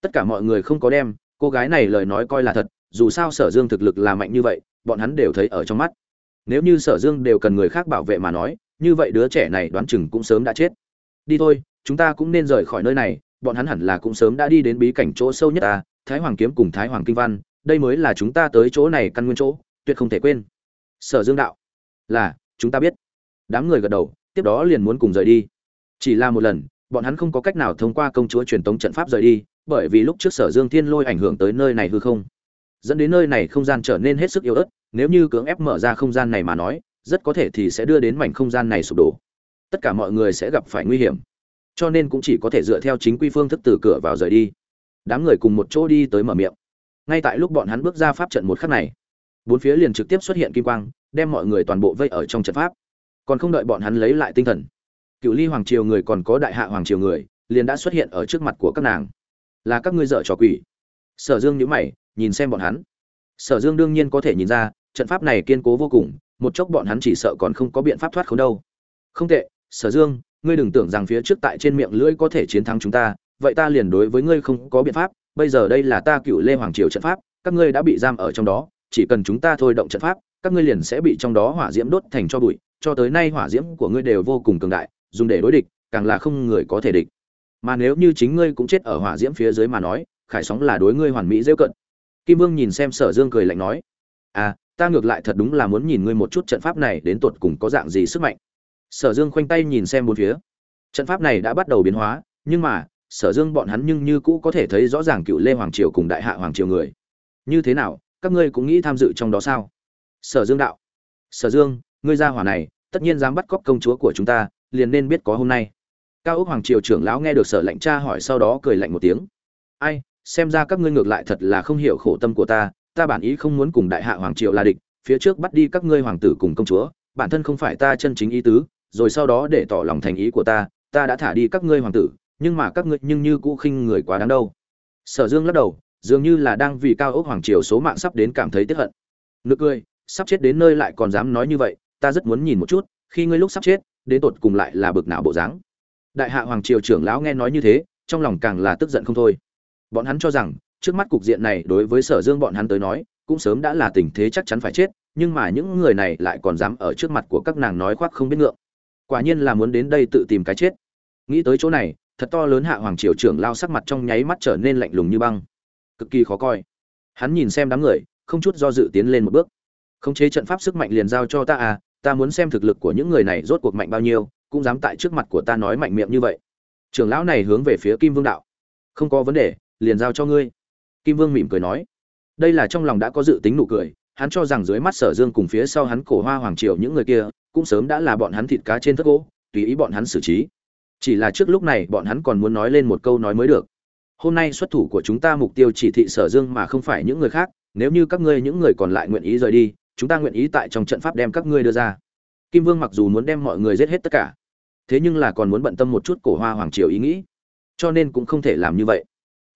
Tất cả mọi người không có đem, cô gái này lời nói coi là thật, dù sao sở dương thực lực là mạnh như vậy, bọn hắn đều thấy ở trong mắt. Nếu như sở dương đều cần người khác bảo vệ mà nói, như vậy đứa trẻ này đoán chừng cũng sớm đã chết. Đi thôi chúng ta cũng nên rời khỏi nơi này, bọn hắn hẳn là cũng sớm đã đi đến bí cảnh chỗ sâu nhất ta, thái hoàng kiếm cùng thái hoàng kinh văn, đây mới là chúng ta tới chỗ này căn nguyên chỗ, tuyệt không thể quên. Sở dương đạo, là, chúng ta biết. Đám người gật đầu, tiếp đó liền muốn cùng rời đi. Chỉ là một lần, bọn hắn không có cách nào thông qua công chúa truyền tống trận pháp rời đi, bởi vì lúc trước sở dương thiên lôi ảnh hưởng tới nơi này hư không. Dẫn đến nơi này không gian trở nên hết sức yếu ớt, nếu như cưỡng ép mở ra không gian này mà nói, rất có thể thì sẽ đưa đến mảnh không gian này sụp đổ. Tất cả mọi người sẽ gặp phải nguy hiểm cho nên cũng chỉ có thể dựa theo chính quy phương thức từ cửa vào rời đi. Đám người cùng một chỗ đi tới mở miệng. Ngay tại lúc bọn hắn bước ra pháp trận một khắc này, bốn phía liền trực tiếp xuất hiện kim quang, đem mọi người toàn bộ vây ở trong trận pháp. Còn không đợi bọn hắn lấy lại tinh thần, cựu ly hoàng triều người còn có đại hạ hoàng triều người, liền đã xuất hiện ở trước mặt của các nàng. Là các ngươi dở trò quỷ. Sở dương nhữ mày, nhìn xem bọn hắn. Sở dương đương nhiên có thể nhìn ra, trận pháp này kiên cố vô cùng, một chốc bọn hắn chỉ sợ còn không có biện pháp thoát khốn đâu. Không tệ, sở dương ngươi đừng tưởng rằng phía trước tại trên miệng lưỡi có thể chiến thắng chúng ta, vậy ta liền đối với ngươi không có biện pháp, bây giờ đây là ta cựu lê hoàng triều trận pháp, các ngươi đã bị giam ở trong đó, chỉ cần chúng ta thôi động trận pháp, các ngươi liền sẽ bị trong đó hỏa diễm đốt thành cho bụi, cho tới nay hỏa diễm của ngươi đều vô cùng cường đại, dùng để đối địch, càng là không người có thể địch. Mà nếu như chính ngươi cũng chết ở hỏa diễm phía dưới mà nói, khải sóng là đối ngươi hoàn mỹ rêu cận. Kim vương nhìn xem sở dương cười lạnh nói à ta ngược lại thật đúng là muốn nhìn ngươi một chút trận pháp này đến tột cùng có dạng gì sức mạnh sở dương khoanh tay nhìn xem bốn phía. Trận pháp này đã bắt đầu biến hóa, nhưng mà, sở dương bọn hắn nhưng như cũ có thể thấy rõ ràng cựu lê hoàng triều cùng đại hạ hoàng triều người. Như thế nào, các ngươi cũng nghĩ tham dự trong đó sao? Sở dương đạo. Sở dương, ngươi ra hỏa này, tất nhiên dám bắt cóc công chúa của chúng ta, liền nên biết có hôm nay. Cao Úc hoàng triều trưởng lão nghe được sở lệnh cha hỏi sau đó cười lạnh một tiếng. Ai, xem ra các ngươi ngược lại thật là không hiểu khổ tâm của ta ta bản ý không muốn cùng đại hạ hoàng triều là địch, phía trước bắt đi các ngươi hoàng tử cùng công chúa, bản thân không phải ta chân chính ý tứ rồi sau đó để tỏ lòng thành ý của ta ta đã thả đi các ngươi hoàng tử, nhưng mà các ngươi nhưng như cũ khinh người quá đáng đâu. Sở dương lắc đầu, dường như là đang vì cao ốc hoàng triều số mạng sắp đến cảm thấy tiếc hận. Nực cười, sắp chết đến nơi lại còn dám nói như vậy, ta rất muốn nhìn một chút, khi ngươi lúc sắp chết, đến tột cùng lại là bực nào bộ dáng. Đại hạ hoàng triều trưởng lão nghe nói như thế, trong lòng càng là tức giận không thôi. Bọn hắn cho rằng, trước mắt cục diện này đối với sở dương bọn hắn tới nói, cũng sớm đã là tình thế chắc chắn phải chết, nhưng mà những người này lại còn dám ở trước mặt của các nàng nói khoác không biết ngượng quả nhiên là muốn đến đây tự tìm cái chết. Nghĩ tới chỗ này, thật to lớn hạ hoàng triều trưởng lao sắc mặt trong nháy mắt trở nên lạnh lùng như băng. Cực kỳ khó coi. Hắn nhìn xem đám người, không chút do dự tiến lên một bước. Khống chế trận pháp sức mạnh liền giao cho ta à ta muốn xem thực lực của những người này rốt cuộc mạnh bao nhiêu, cũng dám tại trước mặt của ta nói mạnh miệng như vậy. Trưởng lão này hướng về phía kim vương đạo. Không có vấn đề, liền giao cho ngươi. Kim vương mỉm cười nói. Đây là trong lòng đã có dự tính nụ cười, hắn cho rằng dưới mắt sở dương cùng phía sau hắn cổ hoa hoàng triều những người kia cũng sớm đã là bọn hắn thịt cá trên thất gỗ, tùy ý bọn hắn xử trí. Chỉ là trước lúc này bọn hắn còn muốn nói lên một câu nói mới được. Hôm nay xuất thủ của chúng ta mục tiêu chỉ thị sở dương mà không phải những người khác, nếu như các ngươi những người còn lại nguyện ý rời đi, chúng ta nguyện ý tại trong trận pháp đem các ngươi đưa ra. Kim vương mặc dù muốn đem mọi người giết hết tất cả, thế nhưng là còn muốn bận tâm một chút cổ hoa hoàng triều ý nghĩ, cho nên cũng không thể làm như vậy.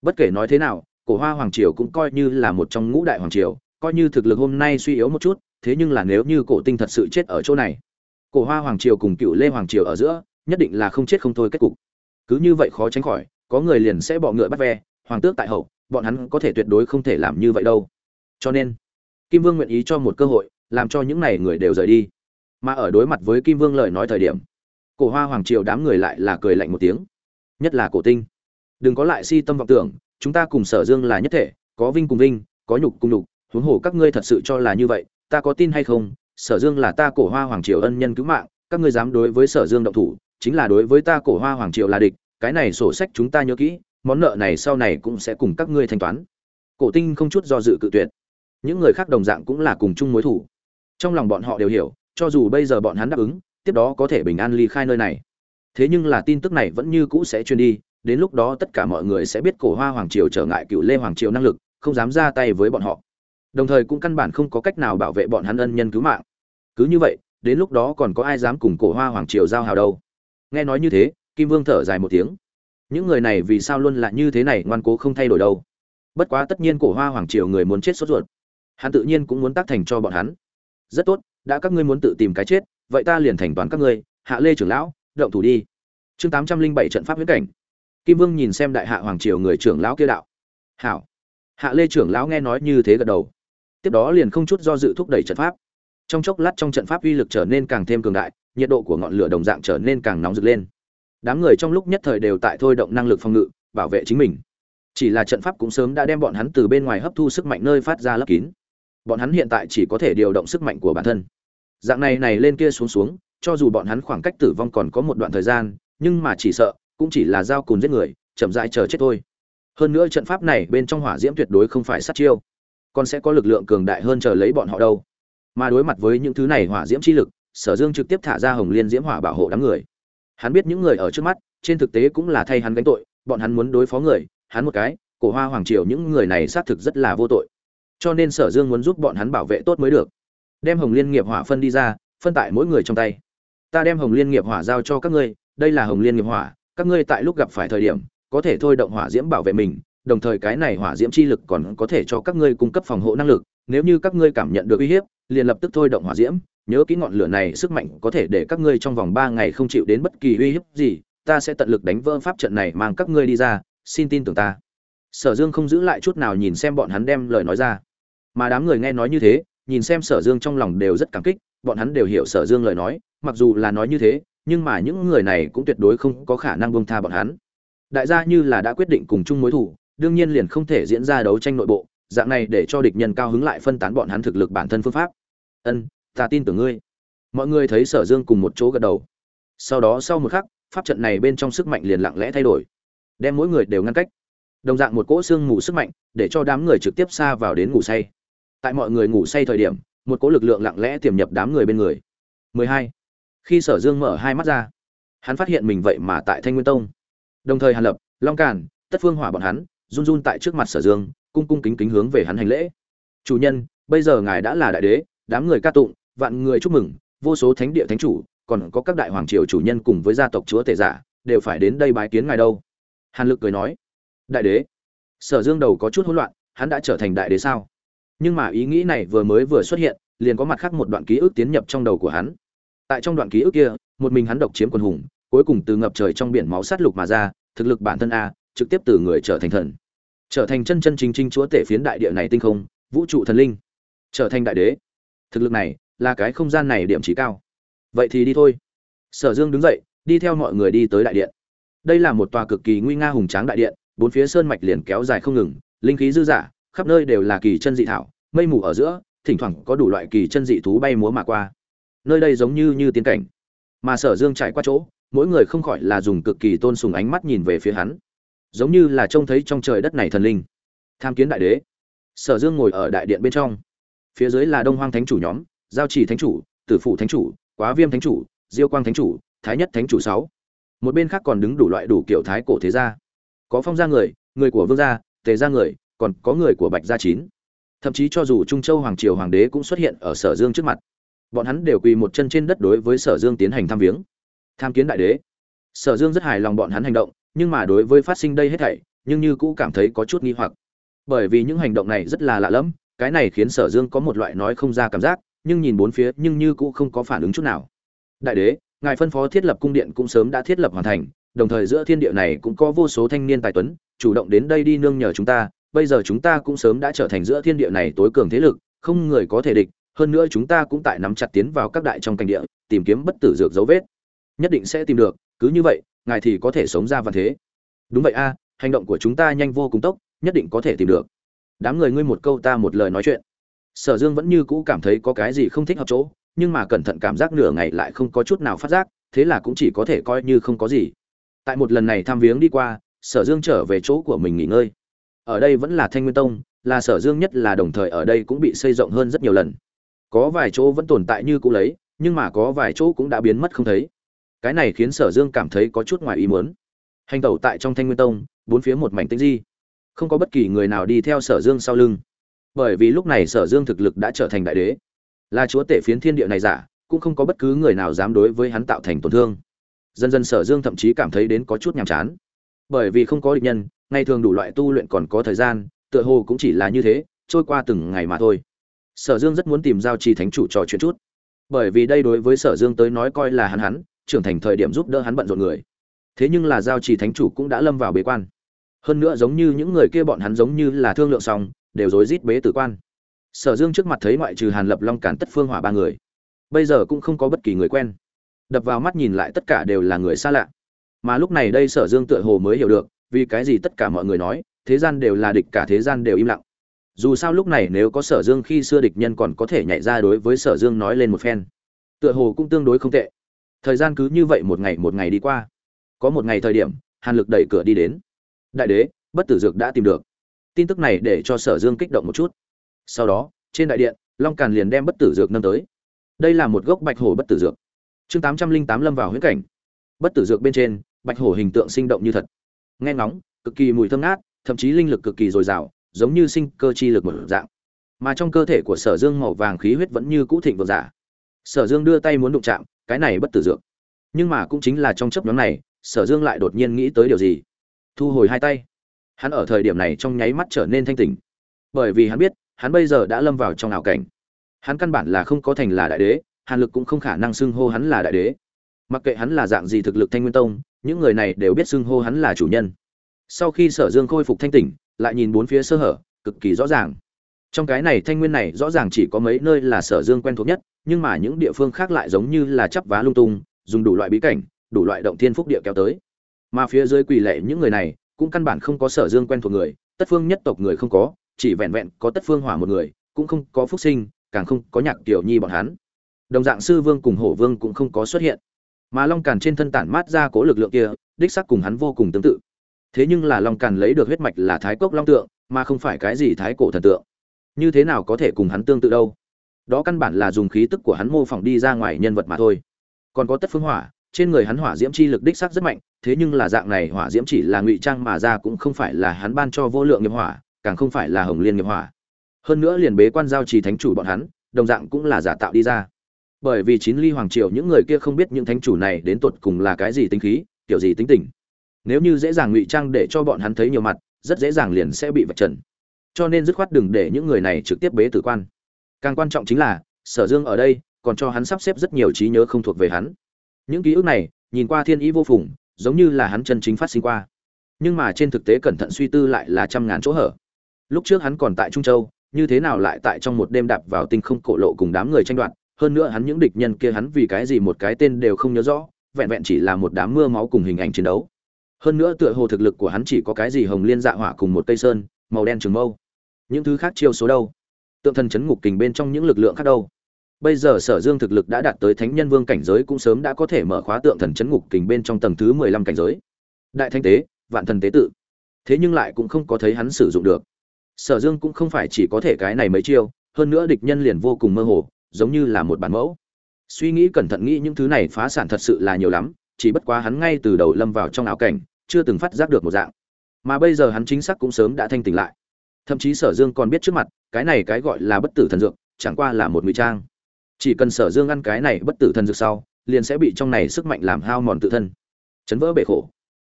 Bất kể nói thế nào, cổ hoa hoàng triều cũng coi như là một trong ngũ đại hoàng triều coi như thực lực hôm nay suy yếu một chút, thế nhưng là nếu như cổ tinh thật sự chết ở chỗ này, cổ hoa hoàng triều cùng cựu lê hoàng triều ở giữa, nhất định là không chết không thôi kết cục. Cứ như vậy khó tránh khỏi, có người liền sẽ bọ ngựa bắt ve, hoàng tước tại hậu, bọn hắn có thể tuyệt đối không thể làm như vậy đâu. Cho nên, kim vương nguyện ý cho một cơ hội, làm cho những này người đều rời đi. Mà ở đối mặt với kim vương lời nói thời điểm, cổ hoa hoàng triều đám người lại là cười lạnh một tiếng. Nhất là cổ tinh. Đừng có lại si tâm vọng tưởng, chúng ta cùng sở dương là nhất thể, có vinh cùng vinh, có nhục cùng nhục huống hồ các ngươi thật sự cho là như vậy, ta có tin hay không? Sở dương là ta cổ hoa hoàng triều ân nhân cứu mạng, các ngươi dám đối với sở dương động thủ, chính là đối với ta cổ hoa hoàng triều là địch, cái này sổ sách chúng ta nhớ kỹ, món nợ này sau này cũng sẽ cùng các ngươi thanh toán. Cổ tinh không chút do dự cự tuyệt. Những người khác đồng dạng cũng là cùng chung mối thủ. Trong lòng bọn họ đều hiểu, cho dù bây giờ bọn hắn đáp ứng, tiếp đó có thể bình an ly khai nơi này. Thế nhưng là tin tức này vẫn như cũ sẽ truyền đi, đến lúc đó tất cả mọi người sẽ biết cổ hoa hoàng triều trở ngại cựu lê hoàng triều năng lực, không dám ra tay với bọn họ đồng thời cũng căn bản không có cách nào bảo vệ bọn hắn ân nhân cứu mạng. Cứ như vậy, đến lúc đó còn có ai dám cùng cổ hoa hoàng triều giao hào đâu? Nghe nói như thế, kim vương thở dài một tiếng. Những người này vì sao luôn là như thế này ngoan cố không thay đổi đâu? Bất quá tất nhiên cổ hoa hoàng triều người muốn chết sốt ruột. Hắn tự nhiên cũng muốn tác thành cho bọn hắn. Rất tốt, đã các ngươi muốn tự tìm cái chết, vậy ta liền thành toàn các ngươi, hạ lê trưởng lão, động thủ đi. Chương tám trăm linh bảy trận pháp huyễn cảnh. Kim vương nhìn xem đại hạ hoàng triều người trưởng lão kia đạo. Hảo. Hạ lê trưởng lão nghe nói như thế gật đầu tiếp đó liền không chút do dự thúc đẩy trận pháp. Trong chốc lát trong trận pháp uy lực trở nên càng thêm cường đại, nhiệt độ của ngọn lửa đồng dạng trở nên càng nóng rực lên. Đám người trong lúc nhất thời đều tại thôi động năng lực phòng ngự, bảo vệ chính mình. Chỉ là trận pháp cũng sớm đã đem bọn hắn từ bên ngoài hấp thu sức mạnh nơi phát ra lấp kín. Bọn hắn hiện tại chỉ có thể điều động sức mạnh của bản thân. Dạng này này lên kia xuống xuống, cho dù bọn hắn khoảng cách tử vong còn có một đoạn thời gian, nhưng mà chỉ sợ, cũng chỉ là dao cùn giết người, chậm rãi chờ chết thôi. Hơn nữa trận pháp này bên trong hỏa diễm tuyệt đối không phải sát chiêu còn sẽ có lực lượng cường đại hơn chờ lấy bọn họ đâu. Mà đối mặt với những thứ này hỏa diễm chi lực, sở dương trực tiếp thả ra hồng liên diễm hỏa bảo hộ đám người. Hắn biết những người ở trước mắt, trên thực tế cũng là thay hắn gánh tội, bọn hắn muốn đối phó người, hắn một cái, cổ hoa hoàng triều những người này xác thực rất là vô tội. Cho nên sở dương muốn giúp bọn hắn bảo vệ tốt mới được. Đem hồng liên nghiệp hỏa phân đi ra, phân tại mỗi người trong tay. Ta đem hồng liên nghiệp hỏa giao cho các ngươi, đây là hồng liên nghiệp hỏa, các ngươi tại lúc gặp phải thời điểm, có thể thôi động hỏa diễm bảo vệ mình đồng thời cái này hỏa diễm chi lực còn có thể cho các ngươi cung cấp phòng hộ năng lực, nếu như các ngươi cảm nhận được uy hiếp, liền lập tức thôi động hỏa diễm, nhớ kỹ ngọn lửa này sức mạnh có thể để các ngươi trong vòng ba ngày không chịu đến bất kỳ uy hiếp gì, ta sẽ tận lực đánh vỡ pháp trận này mang các ngươi đi ra, xin tin tưởng ta sở dương không giữ lại chút nào nhìn xem bọn hắn đem lời nói ra mà đám người nghe nói như thế, nhìn xem sở dương trong lòng đều rất cảm kích, bọn hắn đều hiểu sở dương lời nói, mặc dù là nói như thế, nhưng mà những người này cũng tuyệt đối không có khả năng buông tha bọn hắn đại gia như là đã quyết định cùng chung mối thù đương nhiên liền không thể diễn ra đấu tranh nội bộ, dạng này để cho địch nhân cao hứng lại phân tán bọn hắn thực lực bản thân phương pháp. Ân, ta tin tưởng ngươi. Mọi người thấy sở dương cùng một chỗ gật đầu. Sau đó sau một khắc, pháp trận này bên trong sức mạnh liền lặng lẽ thay đổi, đem mỗi người đều ngăn cách. Đồng dạng một cỗ xương ngủ sức mạnh, để cho đám người trực tiếp xa vào đến ngủ say. Tại mọi người ngủ say thời điểm, một cỗ lực lượng lặng lẽ tiềm nhập đám người bên người. 12. khi sở dương mở hai mắt ra, hắn phát hiện mình vậy mà tại thanh nguyên tông. Đồng thời hàn lập, long càn, tất phương hỏa bọn hắn run run tại trước mặt sở dương, cung cung kính kính hướng về hắn hành lễ. Chủ nhân, bây giờ ngài đã là đại đế, đám người ca tụng, vạn người chúc mừng, vô số thánh địa thánh chủ, còn có các đại hoàng triều chủ nhân cùng với gia tộc chúa tể giả, đều phải đến đây bái kiến ngài đâu. Hàn lực cười nói, đại đế. Sở dương đầu có chút hỗn loạn, hắn đã trở thành đại đế sao? Nhưng mà ý nghĩ này vừa mới vừa xuất hiện, liền có mặt khác một đoạn ký ức tiến nhập trong đầu của hắn. Tại trong đoạn ký ức kia, một mình hắn độc chiếm quần hùng, cuối cùng từ ngập trời trong biển máu sát lục mà ra, thực lực bản thân a, trực tiếp từ người trở thành thần trở thành chân chân chính chính chúa tể phiến đại địa này tinh không, vũ trụ thần linh, trở thành đại đế. Thực lực này là cái không gian này điểm trí cao. Vậy thì đi thôi. Sở dương đứng dậy, đi theo mọi người đi tới đại điện. Đây là một tòa cực kỳ nguy nga hùng tráng đại điện, bốn phía sơn mạch liền kéo dài không ngừng, linh khí dư dả, khắp nơi đều là kỳ chân dị thảo, mây mù ở giữa, thỉnh thoảng có đủ loại kỳ chân dị thú bay múa mà qua. Nơi đây giống như như tiến cảnh. Mà sở dương trải qua chỗ, mỗi người không khỏi là dùng cực kỳ tôn sùng ánh mắt nhìn về phía hắn giống như là trông thấy trong trời đất này thần linh. Tham kiến đại đế. Sở dương ngồi ở đại điện bên trong. Phía dưới là đông hoang thánh chủ nhóm, giao trì thánh chủ, tử phụ thánh chủ, quá viêm thánh chủ, diêu quang thánh chủ, thái nhất thánh chủ sáu. Một bên khác còn đứng đủ loại đủ kiểu thái cổ thế gia. Có phong gia người người của vương gia, tề gia người, còn có người của bạch gia chín. Thậm chí cho dù trung châu hoàng triều hoàng đế cũng xuất hiện ở sở dương trước mặt. Bọn hắn đều quỳ một chân trên đất đối với sở dương tiến hành tham viếng. Tham kiến đại đế. Sở dương rất hài lòng bọn hắn hành động nhưng mà đối với phát sinh đây hết thảy, nhưng như cũ cảm thấy có chút nghi hoặc. Bởi vì những hành động này rất là lạ lẫm, cái này khiến sở dương có một loại nói không ra cảm giác, nhưng nhìn bốn phía nhưng như cũ không có phản ứng chút nào. Đại đế, ngài phân phó thiết lập cung điện cũng sớm đã thiết lập hoàn thành, đồng thời giữa thiên địa này cũng có vô số thanh niên tài tuấn, chủ động đến đây đi nương nhờ chúng ta, bây giờ chúng ta cũng sớm đã trở thành giữa thiên địa này tối cường thế lực, không người có thể địch, hơn nữa chúng ta cũng tại nắm chặt tiến vào các đại trong cảnh địa, tìm kiếm bất tử dược dấu vết. Nhất định sẽ tìm được, cứ như vậy ngài thì có thể sống ra văn thế. Đúng vậy a, hành động của chúng ta nhanh vô cùng tốc, nhất định có thể tìm được. Đám người ngươi một câu ta một lời nói chuyện. Sở dương vẫn như cũ cảm thấy có cái gì không thích hợp chỗ, nhưng mà cẩn thận cảm giác nửa ngày lại không có chút nào phát giác, thế là cũng chỉ có thể coi như không có gì. Tại một lần này thăm viếng đi qua, sở dương trở về chỗ của mình nghỉ ngơi. Ở đây vẫn là thanh nguyên tông, là sở dương nhất là đồng thời ở đây cũng bị xây rộng hơn rất nhiều lần. Có vài chỗ vẫn tồn tại như cũ lấy, nhưng mà có vài chỗ cũng đã biến mất không thấy cái này khiến sở dương cảm thấy có chút ngoài ý muốn. Hành tẩu tại trong thanh nguyên tông, bốn phía một mảnh tĩnh di. Không có bất kỳ người nào đi theo sở dương sau lưng. Bởi vì lúc này sở dương thực lực đã trở thành đại đế. Là chúa tể phiến thiên địa này giả, cũng không có bất cứ người nào dám đối với hắn tạo thành tổn thương. Dần dần sở dương thậm chí cảm thấy đến có chút nhàm chán. Bởi vì không có địch nhân, ngày thường đủ loại tu luyện còn có thời gian, tựa hồ cũng chỉ là như thế, trôi qua từng ngày mà thôi. Sở dương rất muốn tìm giao trì thánh chủ trò chuyện chút. Bởi vì đây đối với sở dương tới nói coi là hắn hắn trưởng thành thời điểm giúp đỡ hắn bận rộn người. Thế nhưng là giao trì thánh chủ cũng đã lâm vào bế quan. Hơn nữa giống như những người kia bọn hắn giống như là thương lượng xong, đều rối rít bế tử quan. Sở dương trước mặt thấy ngoại trừ hàn lập long cản tất phương hỏa ba người, bây giờ cũng không có bất kỳ người quen. Đập vào mắt nhìn lại tất cả đều là người xa lạ. Mà lúc này đây sở dương tựa hồ mới hiểu được, vì cái gì tất cả mọi người nói, thế gian đều là địch, cả thế gian đều im lặng. Dù sao lúc này nếu có sở dương khi xưa địch nhân còn có thể nhảy ra đối với sở dương nói lên một phen, tựa hồ cũng tương đối không tệ thời gian cứ như vậy một ngày một ngày đi qua. Có một ngày thời điểm, hàn lực đẩy cửa đi đến. Đại đế, bất tử dược đã tìm được. Tin tức này để cho sở dương kích động một chút. Sau đó, trên đại điện, long càn liền đem bất tử dược nâng tới. Đây là một gốc bạch hổ bất tử dược. Chương tám trăm linh tám lâm vào huyễn cảnh. Bất tử dược bên trên, bạch hổ hình tượng sinh động như thật. Nghe ngóng, cực kỳ mùi thơm ngát, thậm chí linh lực cực kỳ dồi dào, giống như sinh cơ chi lực một dạng. Mà trong cơ thể của sở dương màu vàng khí huyết vẫn như cũ thịnh vượng giả. Sở dương đưa tay muốn đụng chạm cái này bất tử dược. Nhưng mà cũng chính là trong chấp nhóm này, sở dương lại đột nhiên nghĩ tới điều gì? Thu hồi hai tay. Hắn ở thời điểm này trong nháy mắt trở nên thanh tỉnh. Bởi vì hắn biết, hắn bây giờ đã lâm vào trong ảo cảnh. Hắn căn bản là không có thành là đại đế, hàn lực cũng không khả năng xưng hô hắn là đại đế. Mặc kệ hắn là dạng gì thực lực thanh nguyên tông, những người này đều biết xưng hô hắn là chủ nhân. Sau khi sở dương khôi phục thanh tỉnh, lại nhìn bốn phía sơ hở, cực kỳ rõ ràng trong cái này thanh nguyên này rõ ràng chỉ có mấy nơi là sở dương quen thuộc nhất, nhưng mà những địa phương khác lại giống như là chắp vá lung tung, dùng đủ loại bí cảnh, đủ loại động thiên phúc địa kéo tới. Mà phía dưới quỳ lệ những người này, cũng căn bản không có sở dương quen thuộc người, tất phương nhất tộc người không có, chỉ vẹn vẹn có tất phương hỏa một người, cũng không có phúc sinh, càng không có nhạc tiểu nhi bọn hắn. Đồng dạng sư vương cùng hổ vương cũng không có xuất hiện. Mà long càn trên thân tản mát ra cố lực lượng kia, đích sắc cùng hắn vô cùng tương tự. Thế nhưng là long càn lấy được huyết mạch là thái cốc long tượng, mà không phải cái gì thái cổ thần tượng như thế nào có thể cùng hắn tương tự đâu? Đó căn bản là dùng khí tức của hắn mô phỏng đi ra ngoài nhân vật mà thôi. Còn có tất phương hỏa, trên người hắn hỏa diễm chi lực đích sắc rất mạnh, thế nhưng là dạng này hỏa diễm chỉ là ngụy trang mà ra cũng không phải là hắn ban cho vô lượng nghiệp hỏa, càng không phải là hồng liên nghiệp hỏa. Hơn nữa liền bế quan giao trì thánh chủ bọn hắn, đồng dạng cũng là giả tạo đi ra. Bởi vì chín ly hoàng triều những người kia không biết những thánh chủ này đến tột cùng là cái gì tính khí, kiểu gì tính tình. Nếu như dễ dàng ngụy trang để cho bọn hắn thấy nhiều mặt, rất dễ dàng liền sẽ bị vạch trần cho nên dứt khoát đừng để những người này trực tiếp bế tử quan. Càng quan trọng chính là, sở dương ở đây, còn cho hắn sắp xếp rất nhiều trí nhớ không thuộc về hắn. Những ký ức này, nhìn qua thiên ý vô phùng, giống như là hắn chân chính phát sinh qua. Nhưng mà trên thực tế cẩn thận suy tư lại là trăm ngàn chỗ hở. Lúc trước hắn còn tại trung châu, như thế nào lại tại trong một đêm đạp vào tinh không cổ lộ cùng đám người tranh đoạt, hơn nữa hắn những địch nhân kia hắn vì cái gì một cái tên đều không nhớ rõ, vẹn vẹn chỉ là một đám mưa máu cùng hình ảnh chiến đấu. Hơn nữa tựa hồ thực lực của hắn chỉ có cái gì hồng liên dạ hỏa cùng một cây sơn, màu đen trường mâu những thứ khác chiêu số đâu? Tượng thần chấn ngục kình bên trong những lực lượng khác đâu? Bây giờ sở dương thực lực đã đạt tới thánh nhân vương cảnh giới cũng sớm đã có thể mở khóa tượng thần chấn ngục kình bên trong tầng thứ mười lăm cảnh giới. Đại thanh tế, vạn thần tế tự. Thế nhưng lại cũng không có thấy hắn sử dụng được. Sở dương cũng không phải chỉ có thể cái này mấy chiêu, hơn nữa địch nhân liền vô cùng mơ hồ, giống như là một bản mẫu. Suy nghĩ cẩn thận nghĩ những thứ này phá sản thật sự là nhiều lắm, chỉ bất quá hắn ngay từ đầu lâm vào trong ảo cảnh, chưa từng phát giác được một dạng. Mà bây giờ hắn chính xác cũng sớm đã thanh tỉnh lại thậm chí sở dương còn biết trước mặt cái này cái gọi là bất tử thần dược chẳng qua là một ngụy trang. Chỉ cần sở dương ăn cái này bất tử thần dược sau liền sẽ bị trong này sức mạnh làm hao mòn tự thân. Chấn vỡ bể khổ.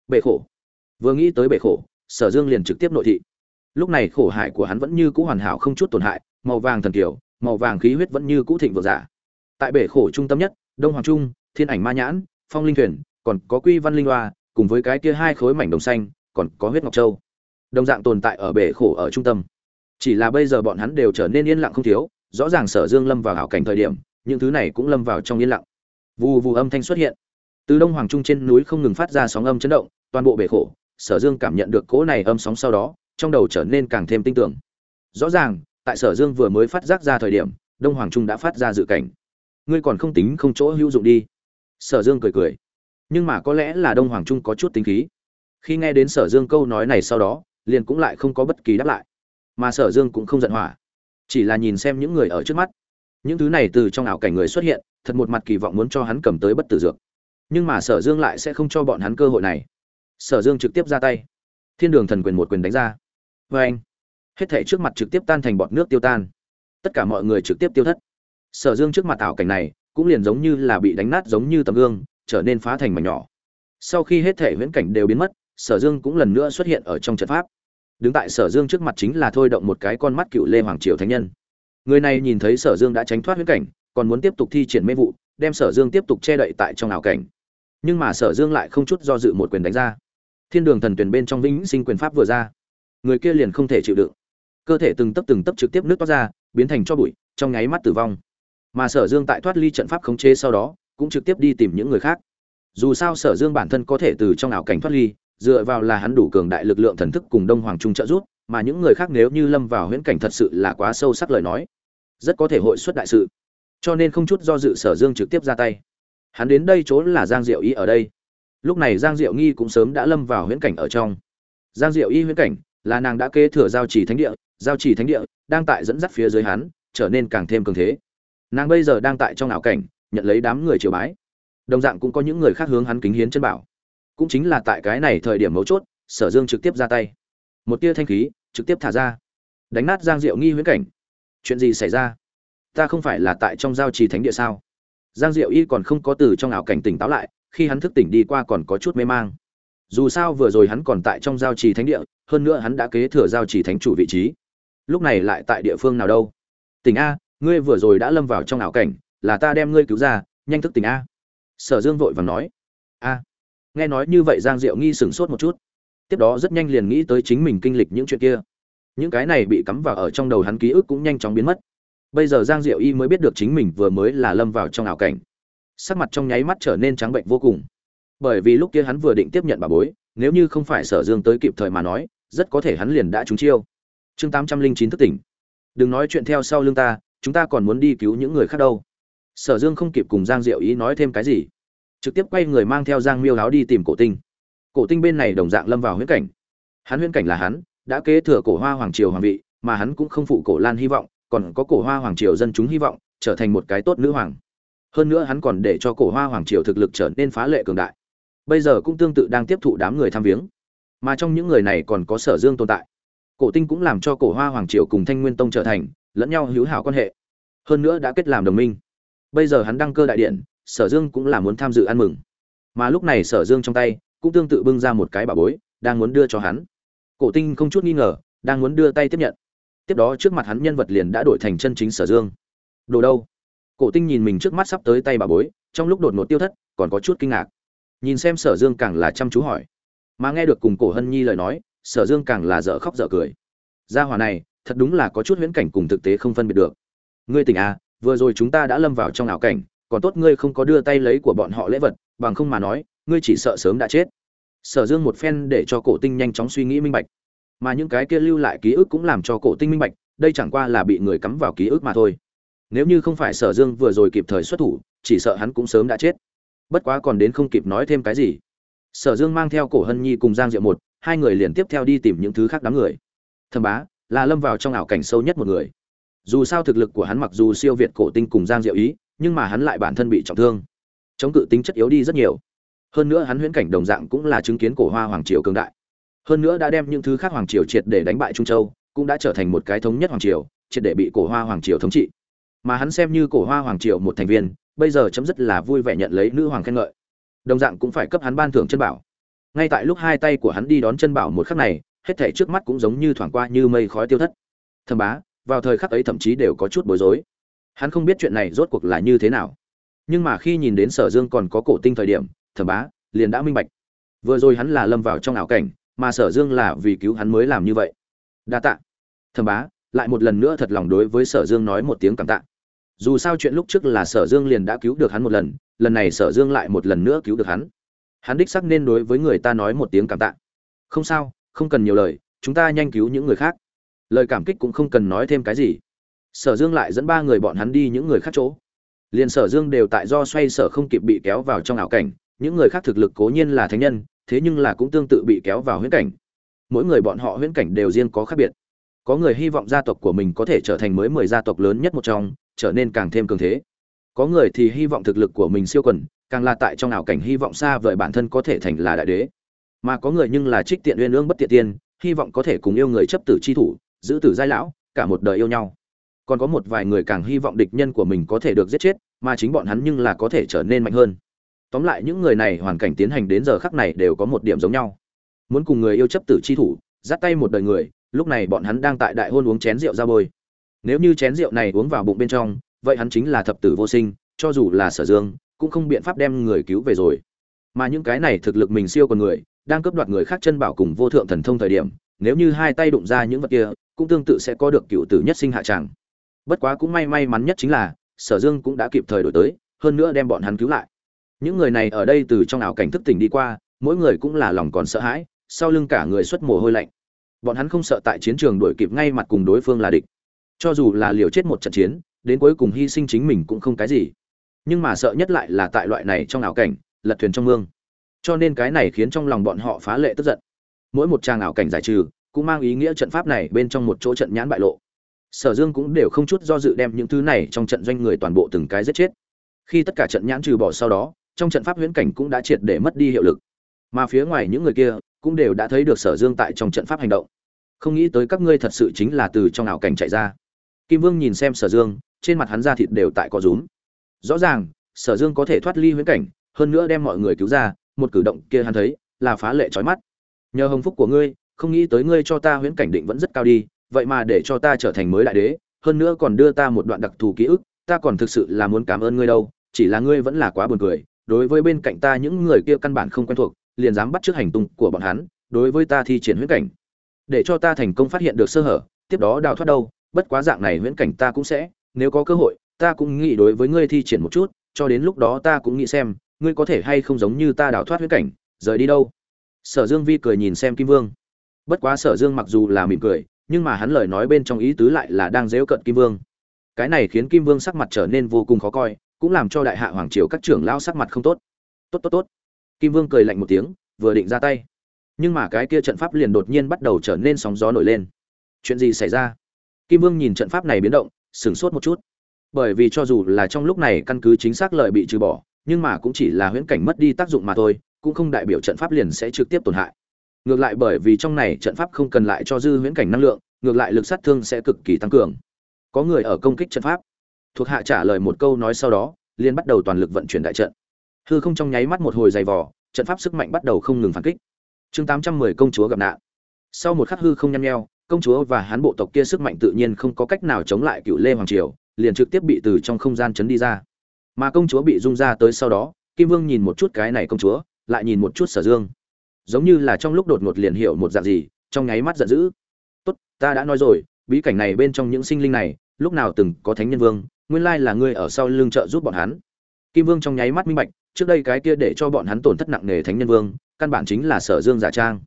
Bể khổ. Vừa nghĩ tới bể khổ sở dương liền trực tiếp nội thị. Lúc này khổ hại của hắn vẫn như cũ hoàn hảo không chút tổn hại màu vàng thần kiều màu vàng khí huyết vẫn như cũ thịnh vượng giả. Tại bể khổ trung tâm nhất đông hoàng trung thiên ảnh ma nhãn phong linh thuyền còn có quy văn linh Hoa, cùng với cái kia hai khối mảnh đồng xanh còn có huyết ngọc châu đồng dạng tồn tại ở bể khổ ở trung tâm. Chỉ là bây giờ bọn hắn đều trở nên yên lặng không thiếu, rõ ràng sở dương lâm vào hảo cảnh thời điểm, những thứ này cũng lâm vào trong yên lặng. Vù vù âm thanh xuất hiện. Từ đông hoàng trung trên núi không ngừng phát ra sóng âm chấn động, toàn bộ bể khổ, sở dương cảm nhận được cỗ này âm sóng sau đó, trong đầu trở nên càng thêm tinh tưởng. Rõ ràng, tại sở dương vừa mới phát giác ra thời điểm, đông hoàng trung đã phát ra dự cảnh. Ngươi còn không tính không chỗ hữu dụng đi. Sở dương cười cười. Nhưng mà có lẽ là đông hoàng trung có chút tính khí. Khi nghe đến sở dương câu nói này sau đó liền cũng lại không có bất kỳ đáp lại. Mà sở dương cũng không giận hỏa, chỉ là nhìn xem những người ở trước mắt. Những thứ này từ trong ảo cảnh người xuất hiện, thật một mặt kỳ vọng muốn cho hắn cầm tới bất tử dược. Nhưng mà sở dương lại sẽ không cho bọn hắn cơ hội này. Sở dương trực tiếp ra tay. Thiên đường thần quyền một quyền đánh ra. Vê anh, hết thể trước mặt trực tiếp tan thành bọt nước tiêu tan. Tất cả mọi người trực tiếp tiêu thất. Sở dương trước mặt ảo cảnh này, cũng liền giống như là bị đánh nát giống như tấm gương, trở nên phá thành mảnh nhỏ. Sau khi hết thể viễn cảnh đều biến mất, sở dương cũng lần nữa xuất hiện ở trong trận pháp đứng tại sở dương trước mặt chính là thôi động một cái con mắt cựu lê hoàng triều thánh nhân. Người này nhìn thấy sở dương đã tránh thoát huyễn cảnh, còn muốn tiếp tục thi triển mê vụ, đem sở dương tiếp tục che đậy tại trong ảo cảnh. Nhưng mà sở dương lại không chút do dự một quyền đánh ra. Thiên đường thần tuyển bên trong vĩnh sinh quyền pháp vừa ra. Người kia liền không thể chịu đựng. Cơ thể từng tấp từng tấp trực tiếp nước toát ra, biến thành cho bụi, trong nháy mắt tử vong. Mà sở dương tại thoát ly trận pháp khống chế sau đó, cũng trực tiếp đi tìm những người khác. Dù sao sở dương bản thân có thể từ trong ảo cảnh thoát ly dựa vào là hắn đủ cường đại lực lượng thần thức cùng đông hoàng trung trợ giúp, mà những người khác nếu như lâm vào huyễn cảnh thật sự là quá sâu sắc lời nói, rất có thể hội xuất đại sự. Cho nên không chút do dự sở dương trực tiếp ra tay. Hắn đến đây chỗ là giang diệu y ở đây. Lúc này giang diệu nghi cũng sớm đã lâm vào huyễn cảnh ở trong. Giang diệu y huyễn cảnh là nàng đã kế thừa giao chỉ thánh địa, giao chỉ thánh địa đang tại dẫn dắt phía dưới hắn, trở nên càng thêm cường thế. Nàng bây giờ đang tại trong ảo cảnh, nhận lấy đám người triều bái. Đồng dạng cũng có những người khác hướng hắn kính hiến chân bảo cũng chính là tại cái này thời điểm mấu chốt, sở dương trực tiếp ra tay. Một tia thanh khí trực tiếp thả ra, đánh nát giang diệu nghi huyễn cảnh. Chuyện gì xảy ra? Ta không phải là tại trong giao trì thánh địa sao? Giang diệu y còn không có từ trong ảo cảnh tỉnh táo lại, khi hắn thức tỉnh đi qua còn có chút mê mang. Dù sao vừa rồi hắn còn tại trong giao trì thánh địa, hơn nữa hắn đã kế thừa giao trì thánh chủ vị trí. Lúc này lại tại địa phương nào đâu? Tỉnh a, ngươi vừa rồi đã lâm vào trong ảo cảnh, là ta đem ngươi cứu ra, nhanh thức tỉnh a. Sở dương vội vàng nói nghe nói như vậy giang diệu nghi sửng sốt một chút. Tiếp đó rất nhanh liền nghĩ tới chính mình kinh lịch những chuyện kia. Những cái này bị cắm vào ở trong đầu hắn ký ức cũng nhanh chóng biến mất. Bây giờ giang diệu y mới biết được chính mình vừa mới là lâm vào trong ảo cảnh. Sắc mặt trong nháy mắt trở nên trắng bệnh vô cùng. Bởi vì lúc kia hắn vừa định tiếp nhận bà bối, nếu như không phải sở dương tới kịp thời mà nói, rất có thể hắn liền đã trúng chiêu. Chương tám trăm linh chín thức tỉnh. Đừng nói chuyện theo sau lưng ta, chúng ta còn muốn đi cứu những người khác đâu. Sở dương không kịp cùng giang diệu ý nói thêm cái gì trực tiếp quay người mang theo giang miêu áo đi tìm cổ tinh. Cổ tinh bên này đồng dạng lâm vào huyễn cảnh. Hắn huyễn cảnh là hắn, đã kế thừa cổ hoa hoàng triều hoàng vị, mà hắn cũng không phụ cổ lan hy vọng, còn có cổ hoa hoàng triều dân chúng hy vọng, trở thành một cái tốt nữ hoàng. Hơn nữa hắn còn để cho cổ hoa hoàng triều thực lực trở nên phá lệ cường đại. Bây giờ cũng tương tự đang tiếp thụ đám người tham viếng. Mà trong những người này còn có sở dương tồn tại. Cổ tinh cũng làm cho cổ hoa hoàng triều cùng thanh nguyên tông trở thành, lẫn nhau hữu hảo quan hệ. Hơn nữa đã kết làm đồng minh. Bây giờ hắn đăng cơ đại điện sở dương cũng là muốn tham dự ăn mừng. Mà lúc này sở dương trong tay cũng tương tự bưng ra một cái bà bối, đang muốn đưa cho hắn. Cổ tinh không chút nghi ngờ, đang muốn đưa tay tiếp nhận. Tiếp đó trước mặt hắn nhân vật liền đã đổi thành chân chính sở dương. Đồ đâu? Cổ tinh nhìn mình trước mắt sắp tới tay bà bối, trong lúc đột ngột tiêu thất, còn có chút kinh ngạc. Nhìn xem sở dương càng là chăm chú hỏi. Mà nghe được cùng cổ hân nhi lời nói, sở dương càng là dở khóc dở cười. Gia hòa này, thật đúng là có chút huyễn cảnh cùng thực tế không phân biệt được. Ngươi tỉnh à vừa rồi chúng ta đã lâm vào trong ảo cảnh còn tốt ngươi không có đưa tay lấy của bọn họ lễ vật, bằng không mà nói, ngươi chỉ sợ sớm đã chết. Sở dương một phen để cho cổ tinh nhanh chóng suy nghĩ minh bạch. Mà những cái kia lưu lại ký ức cũng làm cho cổ tinh minh bạch, đây chẳng qua là bị người cắm vào ký ức mà thôi. Nếu như không phải sở dương vừa rồi kịp thời xuất thủ, chỉ sợ hắn cũng sớm đã chết. Bất quá còn đến không kịp nói thêm cái gì. Sở dương mang theo cổ hân nhi cùng giang diệu một, hai người liền tiếp theo đi tìm những thứ khác đám người. Thầm bá, là lâm vào trong ảo cảnh sâu nhất một người. Dù sao thực lực của hắn mặc dù siêu việt cổ tinh cùng giang diệu ý nhưng mà hắn lại bản thân bị trọng thương. Chống cự tính chất yếu đi rất nhiều. Hơn nữa hắn huyễn cảnh đồng dạng cũng là chứng kiến cổ hoa hoàng triều cường đại. Hơn nữa đã đem những thứ khác hoàng triều triệt để đánh bại trung châu, cũng đã trở thành một cái thống nhất hoàng triều, triệt để bị cổ hoa hoàng triều thống trị. Mà hắn xem như cổ hoa hoàng triều một thành viên, bây giờ chấm dứt là vui vẻ nhận lấy nữ hoàng khen ngợi. Đồng dạng cũng phải cấp hắn ban thưởng chân bảo. Ngay tại lúc hai tay của hắn đi đón chân bảo một khắc này, hết thảy trước mắt cũng giống như thoảng qua như mây khói tiêu thất. Thầm bá, vào thời khắc ấy thậm chí đều có chút bối rối hắn không biết chuyện này rốt cuộc là như thế nào. Nhưng mà khi nhìn đến sở dương còn có cổ tinh thời điểm, Thẩm bá, liền đã minh bạch. Vừa rồi hắn là lâm vào trong ảo cảnh, mà sở dương là vì cứu hắn mới làm như vậy. Đa tạ. Thẩm bá, lại một lần nữa thật lòng đối với sở dương nói một tiếng cảm tạ. Dù sao chuyện lúc trước là sở dương liền đã cứu được hắn một lần lần này sở dương lại một lần nữa cứu được hắn. Hắn đích sắc nên đối với người ta nói một tiếng cảm tạ. Không sao, không cần nhiều lời, chúng ta nhanh cứu những người khác. Lời cảm kích cũng không cần nói thêm cái gì sở dương lại dẫn ba người bọn hắn đi những người khác chỗ. Liền sở dương đều tại do xoay sở không kịp bị kéo vào trong ảo cảnh, những người khác thực lực cố nhiên là thánh nhân, thế nhưng là cũng tương tự bị kéo vào huyễn cảnh. Mỗi người bọn họ huyễn cảnh đều riêng có khác biệt. Có người hy vọng gia tộc của mình có thể trở thành mới mười gia tộc lớn nhất một trong, trở nên càng thêm cường thế. Có người thì hy vọng thực lực của mình siêu quần, càng là tại trong ảo cảnh hy vọng xa vời bản thân có thể thành là đại đế. Mà có người nhưng là trích tiện uyên ương bất tiện tiên, hy vọng có thể cùng yêu người chấp tử chi thủ, giữ tử giai lão, cả một đời yêu nhau còn có một vài người càng hy vọng địch nhân của mình có thể được giết chết, mà chính bọn hắn nhưng là có thể trở nên mạnh hơn. Tóm lại những người này hoàn cảnh tiến hành đến giờ khắc này đều có một điểm giống nhau. Muốn cùng người yêu chấp tử chi thủ, dắt tay một đời người, lúc này bọn hắn đang tại đại hôn uống chén rượu ra bôi. Nếu như chén rượu này uống vào bụng bên trong, vậy hắn chính là thập tử vô sinh, cho dù là sở dương, cũng không biện pháp đem người cứu về rồi. Mà những cái này thực lực mình siêu con người, đang cướp đoạt người khác chân bảo cùng vô thượng thần thông thời điểm, nếu như hai tay đụng ra những vật kia, cũng tương tự sẽ có được cựu tử nhất sinh hạ tràng bất quá cũng may may mắn nhất chính là, sở dương cũng đã kịp thời đổi tới, hơn nữa đem bọn hắn cứu lại. Những người này ở đây từ trong ảo cảnh thức tỉnh đi qua, mỗi người cũng là lòng còn sợ hãi, sau lưng cả người xuất mồ hôi lạnh. Bọn hắn không sợ tại chiến trường đuổi kịp ngay mặt cùng đối phương là địch. Cho dù là liều chết một trận chiến, đến cuối cùng hy sinh chính mình cũng không cái gì. Nhưng mà sợ nhất lại là tại loại này trong ảo cảnh, lật thuyền trong mương. Cho nên cái này khiến trong lòng bọn họ phá lệ tức giận. Mỗi một trang ảo cảnh giải trừ, cũng mang ý nghĩa trận pháp này bên trong một chỗ trận nhãn bại lộ sở dương cũng đều không chút do dự đem những thứ này trong trận doanh người toàn bộ từng cái giết chết. Khi tất cả trận nhãn trừ bỏ sau đó, trong trận pháp huyễn cảnh cũng đã triệt để mất đi hiệu lực. Mà phía ngoài những người kia cũng đều đã thấy được sở dương tại trong trận pháp hành động. Không nghĩ tới các ngươi thật sự chính là từ trong ảo cảnh chạy ra. Kim vương nhìn xem sở dương, trên mặt hắn da thịt đều tại có rúm. Rõ ràng, sở dương có thể thoát ly huyễn cảnh, hơn nữa đem mọi người cứu ra, một cử động kia hắn thấy là phá lệ trói mắt. Nhờ hồng phúc của ngươi, không nghĩ tới ngươi cho ta huyễn cảnh định vẫn rất cao đi vậy mà để cho ta trở thành mới đại đế, hơn nữa còn đưa ta một đoạn đặc thù ký ức, ta còn thực sự là muốn cảm ơn ngươi đâu, chỉ là ngươi vẫn là quá buồn cười, đối với bên cạnh ta những người kia căn bản không quen thuộc, liền dám bắt trước hành tung của bọn hắn, đối với ta thi triển huyễn cảnh. Để cho ta thành công phát hiện được sơ hở, tiếp đó đào thoát đâu, bất quá dạng này huyễn cảnh ta cũng sẽ, nếu có cơ hội, ta cũng nghĩ đối với ngươi thi triển một chút, cho đến lúc đó ta cũng nghĩ xem, ngươi có thể hay không giống như ta đào thoát huyễn cảnh, rời đi đâu. Sở dương vi cười nhìn xem kim vương. Bất quá sở dương mặc dù là mỉm cười nhưng mà hắn lời nói bên trong ý tứ lại là đang dễu cận kim vương. Cái này khiến kim vương sắc mặt trở nên vô cùng khó coi, cũng làm cho đại hạ hoàng triều các trưởng lao sắc mặt không tốt. Tốt tốt tốt. Kim vương cười lạnh một tiếng, vừa định ra tay. Nhưng mà cái kia trận pháp liền đột nhiên bắt đầu trở nên sóng gió nổi lên. Chuyện gì xảy ra? Kim vương nhìn trận pháp này biến động, sửng sốt một chút. Bởi vì cho dù là trong lúc này căn cứ chính xác lợi bị trừ bỏ, nhưng mà cũng chỉ là huyễn cảnh mất đi tác dụng mà thôi, cũng không đại biểu trận pháp liền sẽ trực tiếp tổn hại ngược lại bởi vì trong này trận pháp không cần lại cho dư huyễn cảnh năng lượng, ngược lại lực sát thương sẽ cực kỳ tăng cường. Có người ở công kích trận pháp. Thuộc hạ trả lời một câu nói sau đó liên bắt đầu toàn lực vận chuyển đại trận. Hư không trong nháy mắt một hồi dày vò, trận pháp sức mạnh bắt đầu không ngừng phản kích. Chương tám trăm mười công chúa gặp nạn. Sau một khắc hư không nhăn nheo, công chúa và hán bộ tộc kia sức mạnh tự nhiên không có cách nào chống lại cựu lê hoàng triều, liền trực tiếp bị từ trong không gian chấn đi ra. Mà công chúa bị rung ra tới sau đó, kim vương nhìn một chút cái này công chúa, lại nhìn một chút sở dương giống như là trong lúc đột ngột liền hiểu một dạng gì, trong nháy mắt giận dữ. Tốt, ta đã nói rồi, bí cảnh này bên trong những sinh linh này, lúc nào từng có thánh nhân vương, nguyên lai là ngươi ở sau lưng trợ giúp bọn hắn. Kim vương trong nháy mắt minh bạch, trước đây cái kia để cho bọn hắn tổn thất nặng nề thánh nhân vương, căn bản chính là sở dương giả trang.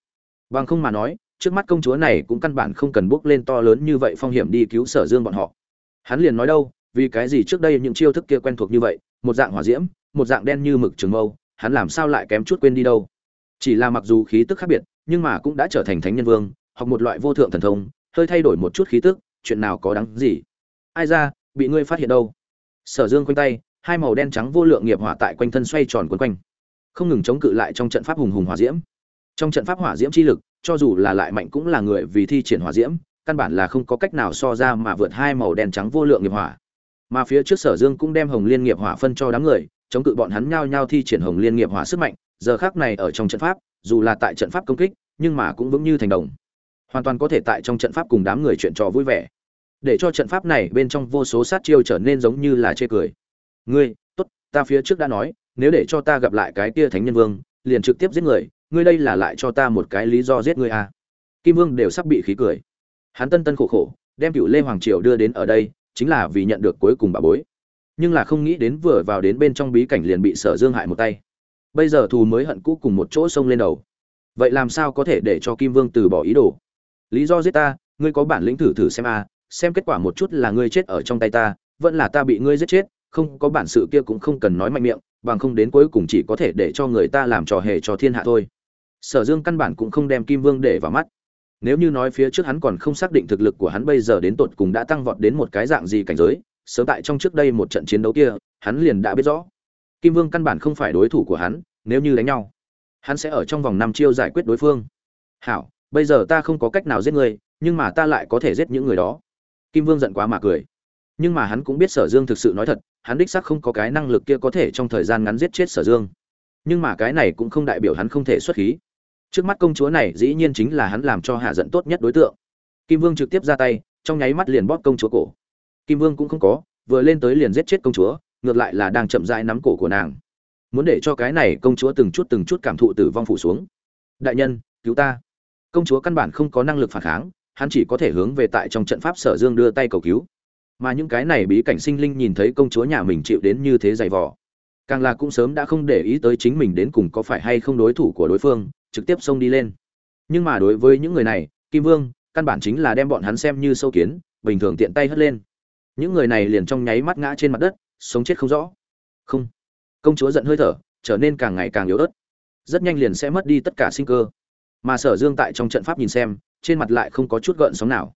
Bằng không mà nói, trước mắt công chúa này cũng căn bản không cần bước lên to lớn như vậy phong hiểm đi cứu sở dương bọn họ. Hắn liền nói đâu, vì cái gì trước đây những chiêu thức kia quen thuộc như vậy, một dạng hỏa diễm, một dạng đen như mực trường mâu, hắn làm sao lại kém chút quên đi đâu? Chỉ là mặc dù khí tức khác biệt, nhưng mà cũng đã trở thành thánh nhân vương hoặc một loại vô thượng thần thông, hơi thay đổi một chút khí tức, chuyện nào có đáng gì? Ai ra, bị ngươi phát hiện đâu? Sở dương quanh tay, hai màu đen trắng vô lượng nghiệp hỏa tại quanh thân xoay tròn quấn quanh. Không ngừng chống cự lại trong trận pháp hùng hùng hỏa diễm. Trong trận pháp hỏa diễm chi lực, cho dù là lại mạnh cũng là người vì thi triển hỏa diễm, căn bản là không có cách nào so ra mà vượt hai màu đen trắng vô lượng nghiệp hỏa. Mà phía trước sở dương cũng đem hồng liên nghiệp hỏa phân cho đám người, chống cự bọn hắn nhao nhao thi triển hồng liên nghiệp hỏa sức mạnh giờ khác này ở trong trận pháp, dù là tại trận pháp công kích, nhưng mà cũng vững như thành đồng. Hoàn toàn có thể tại trong trận pháp cùng đám người chuyện trò vui vẻ. Để cho trận pháp này bên trong vô số sát chiêu trở nên giống như là chê cười. Ngươi, tốt, ta phía trước đã nói, nếu để cho ta gặp lại cái kia thánh nhân vương, liền trực tiếp giết người, ngươi đây là lại cho ta một cái lý do giết ngươi à. kim vương đều sắp bị khí cười. Hắn tân tân khổ khổ, đem cựu lê hoàng triều đưa đến ở đây, chính là vì nhận được cuối cùng bà bối. Nhưng là không nghĩ đến vừa vào đến bên trong bí cảnh liền bị sở dương hại một tay bây giờ thù mới hận cũ cùng một chỗ xông lên đầu. Vậy làm sao có thể để cho kim vương từ bỏ ý đồ? Lý do giết ta ngươi có bản lĩnh thử thử xem a à, xem kết quả một chút là ngươi chết ở trong tay ta vẫn là ta bị ngươi giết chết không có bản sự kia cũng không cần nói mạnh miệng bằng không đến cuối cùng chỉ có thể để cho người ta làm trò hề cho thiên hạ thôi. Sở dương căn bản cũng không đem kim vương để vào mắt. Nếu như nói phía trước hắn còn không xác định thực lực của hắn bây giờ đến tột cùng đã tăng vọt đến một cái dạng gì cảnh giới sớm tại trong trước đây một trận chiến đấu kia hắn liền đã biết rõ kim vương căn bản không phải đối thủ của hắn, nếu như đánh nhau, hắn sẽ ở trong vòng năm chiêu giải quyết đối phương. Hảo, bây giờ ta không có cách nào giết người nhưng mà ta lại có thể giết những người đó. Kim vương giận quá mà cười. Nhưng mà hắn cũng biết sở dương thực sự nói thật, hắn đích xác không có cái năng lực kia có thể trong thời gian ngắn giết chết sở dương. Nhưng mà cái này cũng không đại biểu hắn không thể xuất khí. Trước mắt công chúa này dĩ nhiên chính là hắn làm cho hạ giận tốt nhất đối tượng. Kim vương trực tiếp ra tay, trong nháy mắt liền bóp công chúa cổ. Kim vương cũng không có, vừa lên tới liền giết chết công chúa ngược lại là đang chậm rãi nắm cổ của nàng. Muốn để cho cái này công chúa từng chút từng chút cảm thụ tử vong phủ xuống. Đại nhân, cứu ta. Công chúa căn bản không có năng lực phản kháng, hắn chỉ có thể hướng về tại trong trận pháp sở dương đưa tay cầu cứu. Mà những cái này bí cảnh sinh linh nhìn thấy công chúa nhà mình chịu đến như thế dày vò. Càng là cũng sớm đã không để ý tới chính mình đến cùng có phải hay không đối thủ của đối phương, trực tiếp xông đi lên. Nhưng mà đối với những người này, kim vương, căn bản chính là đem bọn hắn xem như sâu kiến, bình thường tiện tay hất lên. Những người này liền trong nháy mắt ngã trên mặt đất sống chết không rõ. Không. Công chúa giận hơi thở, trở nên càng ngày càng yếu ớt. Rất nhanh liền sẽ mất đi tất cả sinh cơ. Mà sở dương tại trong trận pháp nhìn xem, trên mặt lại không có chút gợn sóng nào.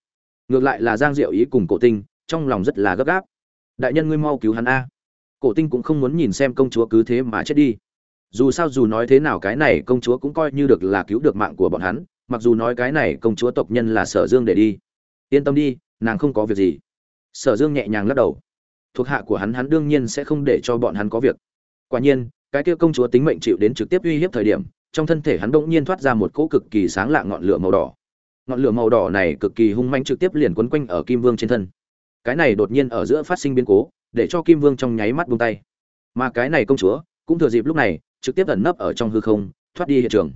Ngược lại là giang diệu ý cùng cổ tinh, trong lòng rất là gấp gáp. Đại nhân ngươi mau cứu hắn a. Cổ tinh cũng không muốn nhìn xem công chúa cứ thế mà chết đi. Dù sao dù nói thế nào cái này công chúa cũng coi như được là cứu được mạng của bọn hắn, mặc dù nói cái này công chúa tộc nhân là sở dương để đi. Yên tâm đi, nàng không có việc gì. Sở dương nhẹ nhàng lắc đầu thuộc hạ của hắn hắn đương nhiên sẽ không để cho bọn hắn có việc. Quả nhiên, cái kia công chúa tính mệnh chịu đến trực tiếp uy hiếp thời điểm, trong thân thể hắn bỗng nhiên thoát ra một cỗ cực kỳ sáng lạ ngọn lửa màu đỏ. Ngọn lửa màu đỏ này cực kỳ hung manh trực tiếp liền quấn quanh ở kim vương trên thân. Cái này đột nhiên ở giữa phát sinh biến cố, để cho kim vương trong nháy mắt buông tay. Mà cái này công chúa, cũng thừa dịp lúc này, trực tiếp ẩn nấp ở trong hư không, thoát đi hiện trường.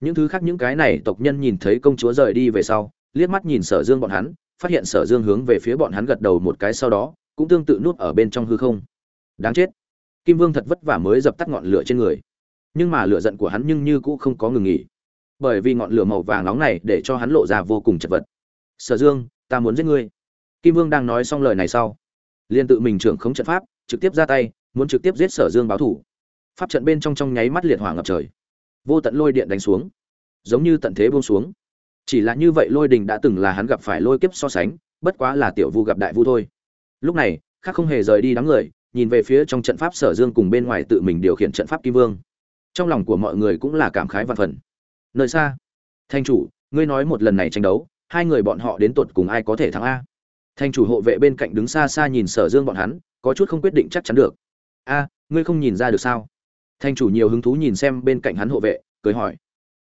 Những thứ khác những cái này tộc nhân nhìn thấy công chúa rời đi về sau, liếc mắt nhìn sở dương bọn hắn, phát hiện sở dương hướng về phía bọn hắn gật đầu một cái sau đó cũng tương tự nuốt ở bên trong hư không. Đáng chết. Kim vương thật vất vả mới dập tắt ngọn lửa trên người. Nhưng mà lửa giận của hắn nhưng như cũ không có ngừng nghỉ. Bởi vì ngọn lửa màu vàng nóng này để cho hắn lộ ra vô cùng chật vật. Sở dương, ta muốn giết ngươi. Kim vương đang nói xong lời này sau, liền tự mình trưởng khống trận pháp, trực tiếp ra tay, muốn trực tiếp giết sở dương báo thủ. Pháp trận bên trong trong nháy mắt liệt hỏa ngập trời. Vô tận lôi điện đánh xuống, giống như tận thế buông xuống. Chỉ là như vậy lôi đình đã từng là hắn gặp phải lôi kiếp so sánh, bất quá là tiểu vu gặp đại vu thôi lúc này, khác không hề rời đi đám người, nhìn về phía trong trận pháp sở dương cùng bên ngoài tự mình điều khiển trận pháp kim vương. Trong lòng của mọi người cũng là cảm khái và phần. Nơi xa, thanh chủ, ngươi nói một lần này tranh đấu, hai người bọn họ đến tột cùng ai có thể thắng a? Thanh chủ hộ vệ bên cạnh đứng xa xa nhìn sở dương bọn hắn, có chút không quyết định chắc chắn được. A, ngươi không nhìn ra được sao? Thanh chủ nhiều hứng thú nhìn xem bên cạnh hắn hộ vệ, cười hỏi.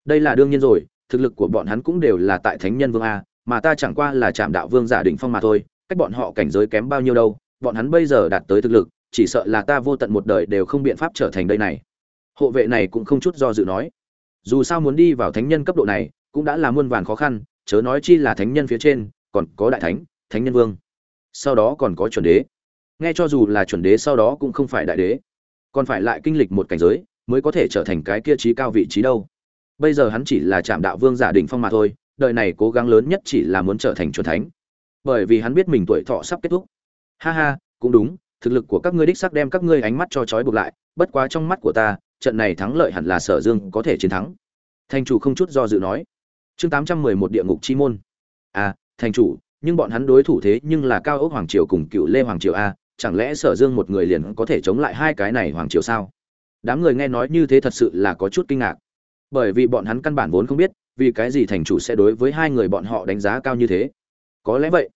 Đây là đương nhiên rồi, thực lực của bọn hắn cũng đều là tại thánh nhân vương a, mà ta chẳng qua là trạm đạo vương giả định phong mà thôi cách bọn họ cảnh giới kém bao nhiêu đâu, bọn hắn bây giờ đạt tới thực lực, chỉ sợ là ta vô tận một đời đều không biện pháp trở thành đây này. Hộ vệ này cũng không chút do dự nói. Dù sao muốn đi vào thánh nhân cấp độ này, cũng đã là muôn vàn khó khăn, chớ nói chi là thánh nhân phía trên, còn có đại thánh thánh nhân vương. Sau đó còn có chuẩn đế. Nghe cho dù là chuẩn đế sau đó cũng không phải đại đế. Còn phải lại kinh lịch một cảnh giới, mới có thể trở thành cái kia trí cao vị trí đâu. Bây giờ hắn chỉ là trạm đạo vương giả định phong mà thôi, đời này cố gắng lớn nhất chỉ là muốn trở thành chuẩn thánh bởi vì hắn biết mình tuổi thọ sắp kết thúc. Ha ha, cũng đúng, thực lực của các ngươi đích sắc đem các ngươi ánh mắt cho trói buộc lại, bất quá trong mắt của ta, trận này thắng lợi hẳn là sở dương có thể chiến thắng. Thành chủ không chút do dự nói. Chương tám trăm mười một địa ngục chi môn. À thành chủ, nhưng bọn hắn đối thủ thế nhưng là cao ốc hoàng triều cùng cựu lê hoàng triều a, chẳng lẽ sở dương một người liền có thể chống lại hai cái này hoàng triều sao? Đám người nghe nói như thế thật sự là có chút kinh ngạc. Bởi vì bọn hắn căn bản vốn không biết, vì cái gì thành chủ sẽ đối với hai người bọn họ đánh giá cao như thế có lẽ vậy.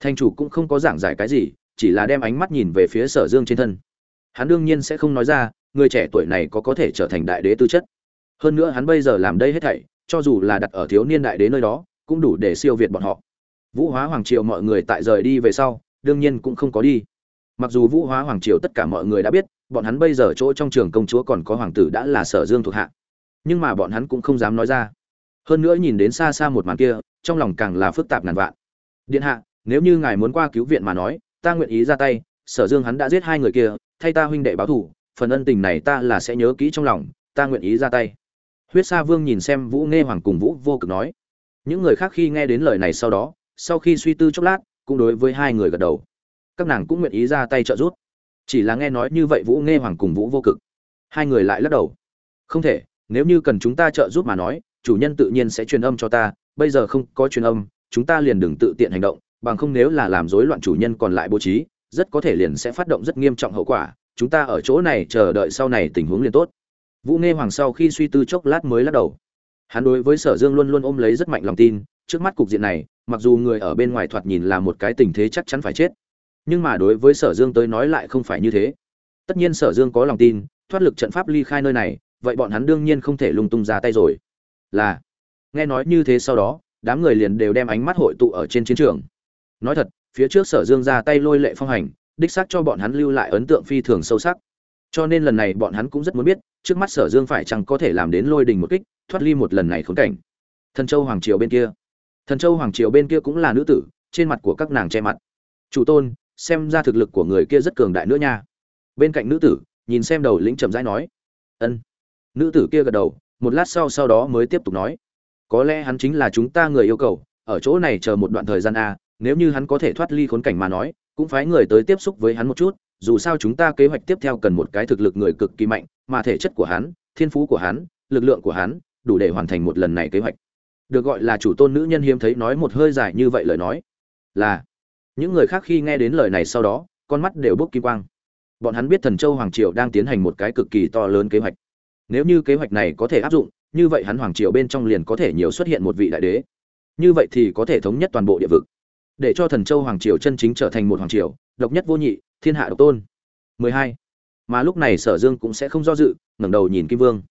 Thành chủ cũng không có giảng giải cái gì, chỉ là đem ánh mắt nhìn về phía sở dương trên thân. Hắn đương nhiên sẽ không nói ra, người trẻ tuổi này có có thể trở thành đại đế tư chất. Hơn nữa hắn bây giờ làm đây hết thảy, cho dù là đặt ở thiếu niên đại đế nơi đó, cũng đủ để siêu việt bọn họ. Vũ hóa hoàng triều mọi người tại rời đi về sau, đương nhiên cũng không có đi. Mặc dù vũ hóa hoàng triều tất cả mọi người đã biết, bọn hắn bây giờ chỗ trong trường công chúa còn có hoàng tử đã là sở dương thuộc hạ. Nhưng mà bọn hắn cũng không dám nói ra. Hơn nữa nhìn đến xa xa một màn kia, trong lòng càng là phức tạp ngàn vạn điện hạ, nếu như ngài muốn qua cứu viện mà nói, ta nguyện ý ra tay, sở dương hắn đã giết hai người kia, thay ta huynh đệ báo thù, phần ân tình này ta là sẽ nhớ kỹ trong lòng, ta nguyện ý ra tay. Huyết sa vương nhìn xem vũ nghe hoàng cùng vũ vô cực nói. Những người khác khi nghe đến lời này sau đó, sau khi suy tư chốc lát, cũng đối với hai người gật đầu. Các nàng cũng nguyện ý ra tay trợ giúp. Chỉ là nghe nói như vậy vũ nghe hoàng cùng vũ vô cực, hai người lại lắc đầu. Không thể, nếu như cần chúng ta trợ giúp mà nói, chủ nhân tự nhiên sẽ truyền âm cho ta, bây giờ không có truyền âm chúng ta liền đừng tự tiện hành động, bằng không nếu là làm rối loạn chủ nhân còn lại bố trí, rất có thể liền sẽ phát động rất nghiêm trọng hậu quả, chúng ta ở chỗ này chờ đợi sau này tình huống liền tốt. Vũ nghe hoàng sau khi suy tư chốc lát mới lắc đầu. Hắn đối với sở dương luôn luôn ôm lấy rất mạnh lòng tin, trước mắt cục diện này, mặc dù người ở bên ngoài thoạt nhìn là một cái tình thế chắc chắn phải chết, nhưng mà đối với sở dương tới nói lại không phải như thế. Tất nhiên sở dương có lòng tin, thoát lực trận pháp ly khai nơi này, vậy bọn hắn đương nhiên không thể lung tung ra tay rồi. Là, nghe nói như thế sau đó đám người liền đều đem ánh mắt hội tụ ở trên chiến trường. Nói thật, phía trước sở dương ra tay lôi lệ phong hành, đích xác cho bọn hắn lưu lại ấn tượng phi thường sâu sắc. Cho nên lần này bọn hắn cũng rất muốn biết, trước mắt sở dương phải chăng có thể làm đến lôi đình một kích, thoát ly một lần này khốn cảnh. Thần châu hoàng triều bên kia. Thần châu hoàng triều bên kia cũng là nữ tử, trên mặt của các nàng che mặt. Chủ tôn, xem ra thực lực của người kia rất cường đại nữa nha. Bên cạnh nữ tử, nhìn xem đầu lĩnh trầm rãi nói, ân. Nữ tử kia gật đầu, một lát sau sau đó mới tiếp tục nói có lẽ hắn chính là chúng ta người yêu cầu, ở chỗ này chờ một đoạn thời gian a nếu như hắn có thể thoát ly khốn cảnh mà nói, cũng phái người tới tiếp xúc với hắn một chút, dù sao chúng ta kế hoạch tiếp theo cần một cái thực lực người cực kỳ mạnh, mà thể chất của hắn, thiên phú của hắn, lực lượng của hắn, đủ để hoàn thành một lần này kế hoạch. Được gọi là chủ tôn nữ nhân hiếm thấy nói một hơi dài như vậy lời nói. Là, những người khác khi nghe đến lời này sau đó, con mắt đều bốc kim quang. Bọn hắn biết thần châu hoàng triều đang tiến hành một cái cực kỳ to lớn kế hoạch. Nếu như kế hoạch này có thể áp dụng như vậy hắn hoàng triều bên trong liền có thể nhiều xuất hiện một vị đại đế. Như vậy thì có thể thống nhất toàn bộ địa vực. Để cho thần châu hoàng triều chân chính trở thành một hoàng triều, độc nhất vô nhị, thiên hạ độc tôn. 12. mà lúc này sở dương cũng sẽ không do dự, ngẩng đầu nhìn kim vương.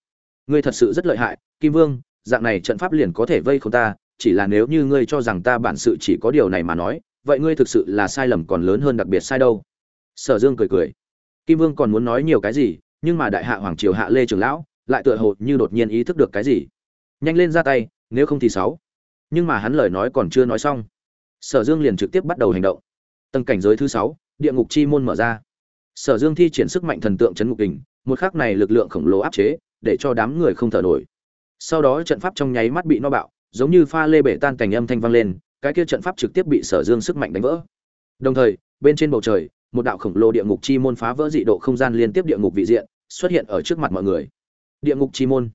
Ngươi thật sự rất lợi hại, kim vương, dạng này trận pháp liền có thể vây không ta, chỉ là nếu như ngươi cho rằng ta bản sự chỉ có điều này mà nói, vậy ngươi thực sự là sai lầm còn lớn hơn đặc biệt sai đâu. Sở dương cười cười. Kim vương còn muốn nói nhiều cái gì, nhưng mà đại hạ hoàng triều hạ lê trường lão lại tựa hồ như đột nhiên ý thức được cái gì. Nhanh lên ra tay nếu không thì sáu. Nhưng mà hắn lời nói còn chưa nói xong sở dương liền trực tiếp bắt đầu hành động. Tầng cảnh giới thứ sáu địa ngục chi môn mở ra. Sở dương thi triển sức mạnh thần tượng chấn ngục đỉnh, một khắc này lực lượng khổng lồ áp chế để cho đám người không thở nổi. Sau đó trận pháp trong nháy mắt bị no bạo giống như pha lê bể tan cảnh âm thanh vang lên cái kia trận pháp trực tiếp bị sở dương sức mạnh đánh vỡ. Đồng thời bên trên bầu trời một đạo khổng lồ địa ngục chi môn phá vỡ dị độ không gian liên tiếp địa ngục vị diện xuất hiện ở trước mặt mọi người địa ngục chi môn.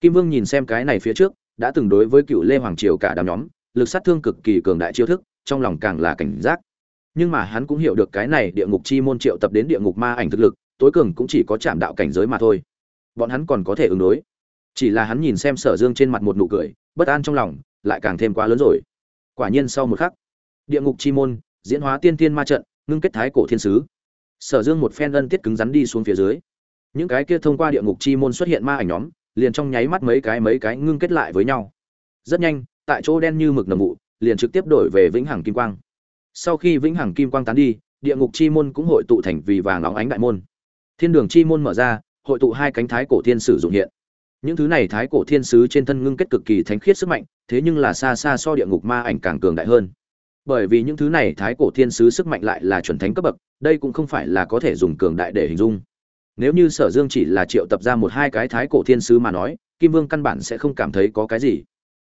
Kim vương nhìn xem cái này phía trước, đã từng đối với cựu lê hoàng triều cả đám nhóm, lực sát thương cực kỳ cường đại chiêu thức, trong lòng càng là cảnh giác. Nhưng mà hắn cũng hiểu được cái này địa ngục chi môn triệu tập đến địa ngục ma ảnh thực lực, tối cường cũng chỉ có chạm đạo cảnh giới mà thôi. Bọn hắn còn có thể ứng đối. Chỉ là hắn nhìn xem sở dương trên mặt một nụ cười, bất an trong lòng, lại càng thêm quá lớn rồi. Quả nhiên sau một khắc, địa ngục chi môn, diễn hóa tiên tiên ma trận, ngưng kết thái cổ thiên sứ. Sở dương một phen ân tiết cứng rắn đi xuống phía dưới những cái kia thông qua địa ngục chi môn xuất hiện ma ảnh nhóm, liền trong nháy mắt mấy cái mấy cái ngưng kết lại với nhau. Rất nhanh, tại chỗ đen như mực nầm vụ, liền trực tiếp đổi về vĩnh hằng kim quang. Sau khi vĩnh hằng kim quang tán đi, địa ngục chi môn cũng hội tụ thành vì vàng óng ánh đại môn. Thiên đường chi môn mở ra, hội tụ hai cánh thái cổ thiên sử dụng hiện. Những thứ này thái cổ thiên sứ trên thân ngưng kết cực kỳ thánh khiết sức mạnh, thế nhưng là xa xa so địa ngục ma ảnh càng cường đại hơn. Bởi vì những thứ này thái cổ thiên sứ sức mạnh lại là chuẩn thánh cấp bậc, đây cũng không phải là có thể dùng cường đại để hình dung nếu như sở dương chỉ là triệu tập ra một hai cái thái cổ thiên sứ mà nói, kim vương căn bản sẽ không cảm thấy có cái gì.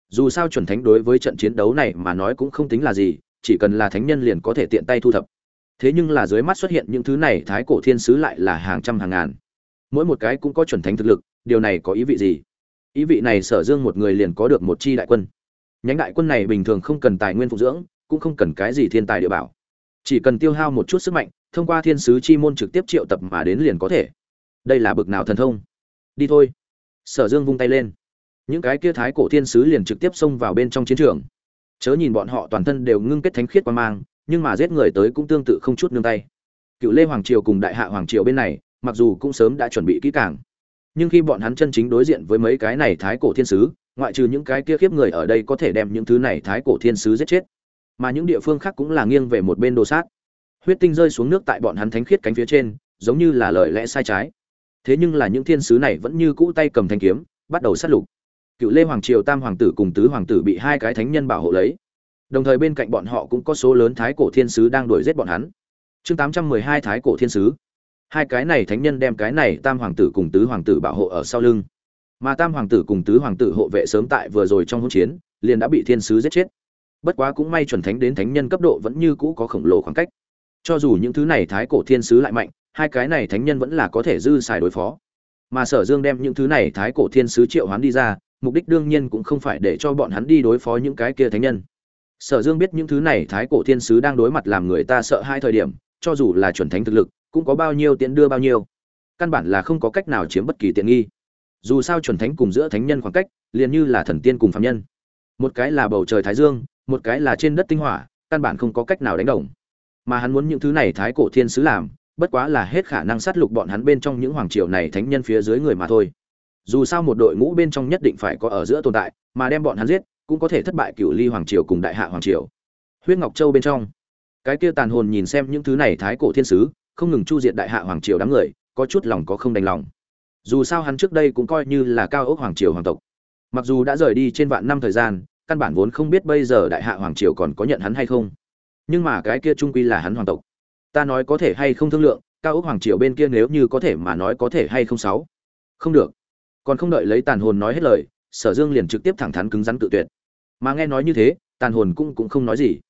Dù sao chuẩn thánh đối với trận chiến đấu này mà nói cũng không tính là gì, chỉ cần là thánh nhân liền có thể tiện tay thu thập. Thế nhưng là dưới mắt xuất hiện những thứ này thái cổ thiên sứ lại là hàng trăm hàng ngàn. Mỗi một cái cũng có chuẩn thánh thực lực, điều này có ý vị gì? Ý vị này sở dương một người liền có được một chi đại quân. Nhánh đại quân này bình thường không cần tài nguyên phục dưỡng, cũng không cần cái gì thiên tài địa bảo. Chỉ cần tiêu hao một chút sức mạnh thông qua thiên sứ chi môn trực tiếp triệu tập mà đến liền có thể. Đây là bực nào thần thông? Đi thôi. Sở dương vung tay lên. Những cái kia thái cổ thiên sứ liền trực tiếp xông vào bên trong chiến trường. Chớ nhìn bọn họ toàn thân đều ngưng kết thánh khiết quan mang, nhưng mà giết người tới cũng tương tự không chút nương tay. Cựu lê hoàng triều cùng đại hạ hoàng triều bên này, mặc dù cũng sớm đã chuẩn bị kỹ càng, nhưng khi bọn hắn chân chính đối diện với mấy cái này thái cổ thiên sứ, ngoại trừ những cái kia khiếp người ở đây có thể đem những thứ này thái cổ thiên sứ giết chết, mà những địa phương khác cũng là nghiêng về một bên đồ sát huyết tinh rơi xuống nước tại bọn hắn thánh khiết cánh phía trên, giống như là lời lẽ sai trái. Thế nhưng là những thiên sứ này vẫn như cũ tay cầm thanh kiếm, bắt đầu sát lục. Cựu lê hoàng triều tam hoàng tử cùng tứ hoàng tử bị hai cái thánh nhân bảo hộ lấy. Đồng thời bên cạnh bọn họ cũng có số lớn thái cổ thiên sứ đang đuổi giết bọn hắn. Chương tám trăm mười hai thái cổ thiên sứ. Hai cái này thánh nhân đem cái này tam hoàng tử cùng tứ hoàng tử bảo hộ ở sau lưng. Mà tam hoàng tử cùng tứ hoàng tử hộ vệ sớm tại vừa rồi trong hỗn chiến, liền đã bị thiên sứ giết chết. Bất quá cũng may chuẩn thánh đến thánh nhân cấp độ vẫn như cũ có khổng lồ khoảng cách cho dù những thứ này thái cổ thiên sứ lại mạnh, hai cái này thánh nhân vẫn là có thể dư xài đối phó. Mà sở dương đem những thứ này thái cổ thiên sứ triệu hoán đi ra, mục đích đương nhiên cũng không phải để cho bọn hắn đi đối phó những cái kia thánh nhân. Sở dương biết những thứ này thái cổ thiên sứ đang đối mặt làm người ta sợ hai thời điểm, cho dù là chuẩn thánh thực lực, cũng có bao nhiêu tiện đưa bao nhiêu. Căn bản là không có cách nào chiếm bất kỳ tiện nghi. Dù sao chuẩn thánh cùng giữa thánh nhân khoảng cách, liền như là thần tiên cùng phạm nhân. Một cái là bầu trời thái dương, một cái là trên đất tinh hỏa, căn bản không có cách nào đánh đồng mà hắn muốn những thứ này thái cổ thiên sứ làm, bất quá là hết khả năng sát lục bọn hắn bên trong những hoàng triều này thánh nhân phía dưới người mà thôi. Dù sao một đội ngũ bên trong nhất định phải có ở giữa tồn tại, mà đem bọn hắn giết, cũng có thể thất bại cựu ly hoàng triều cùng đại hạ hoàng triều. Huyết ngọc châu bên trong, cái kia tàn hồn nhìn xem những thứ này thái cổ thiên sứ, không ngừng chu diệt đại hạ hoàng triều đám người, có chút lòng có không đành lòng. Dù sao hắn trước đây cũng coi như là cao ốc hoàng triều hoàng tộc. Mặc dù đã rời đi trên vạn năm thời gian, căn bản vốn không biết bây giờ đại hạ hoàng triều còn có nhận hắn hay không nhưng mà cái kia trung quy là hắn hoàng tộc. Ta nói có thể hay không thương lượng, cao ốc hoàng triều bên kia nếu như có thể mà nói có thể hay không sáu? Không được. Còn không đợi lấy tàn hồn nói hết lời, sở dương liền trực tiếp thẳng thắn cứng rắn tự tuyệt. Mà nghe nói như thế, tàn hồn cũng cũng không nói gì.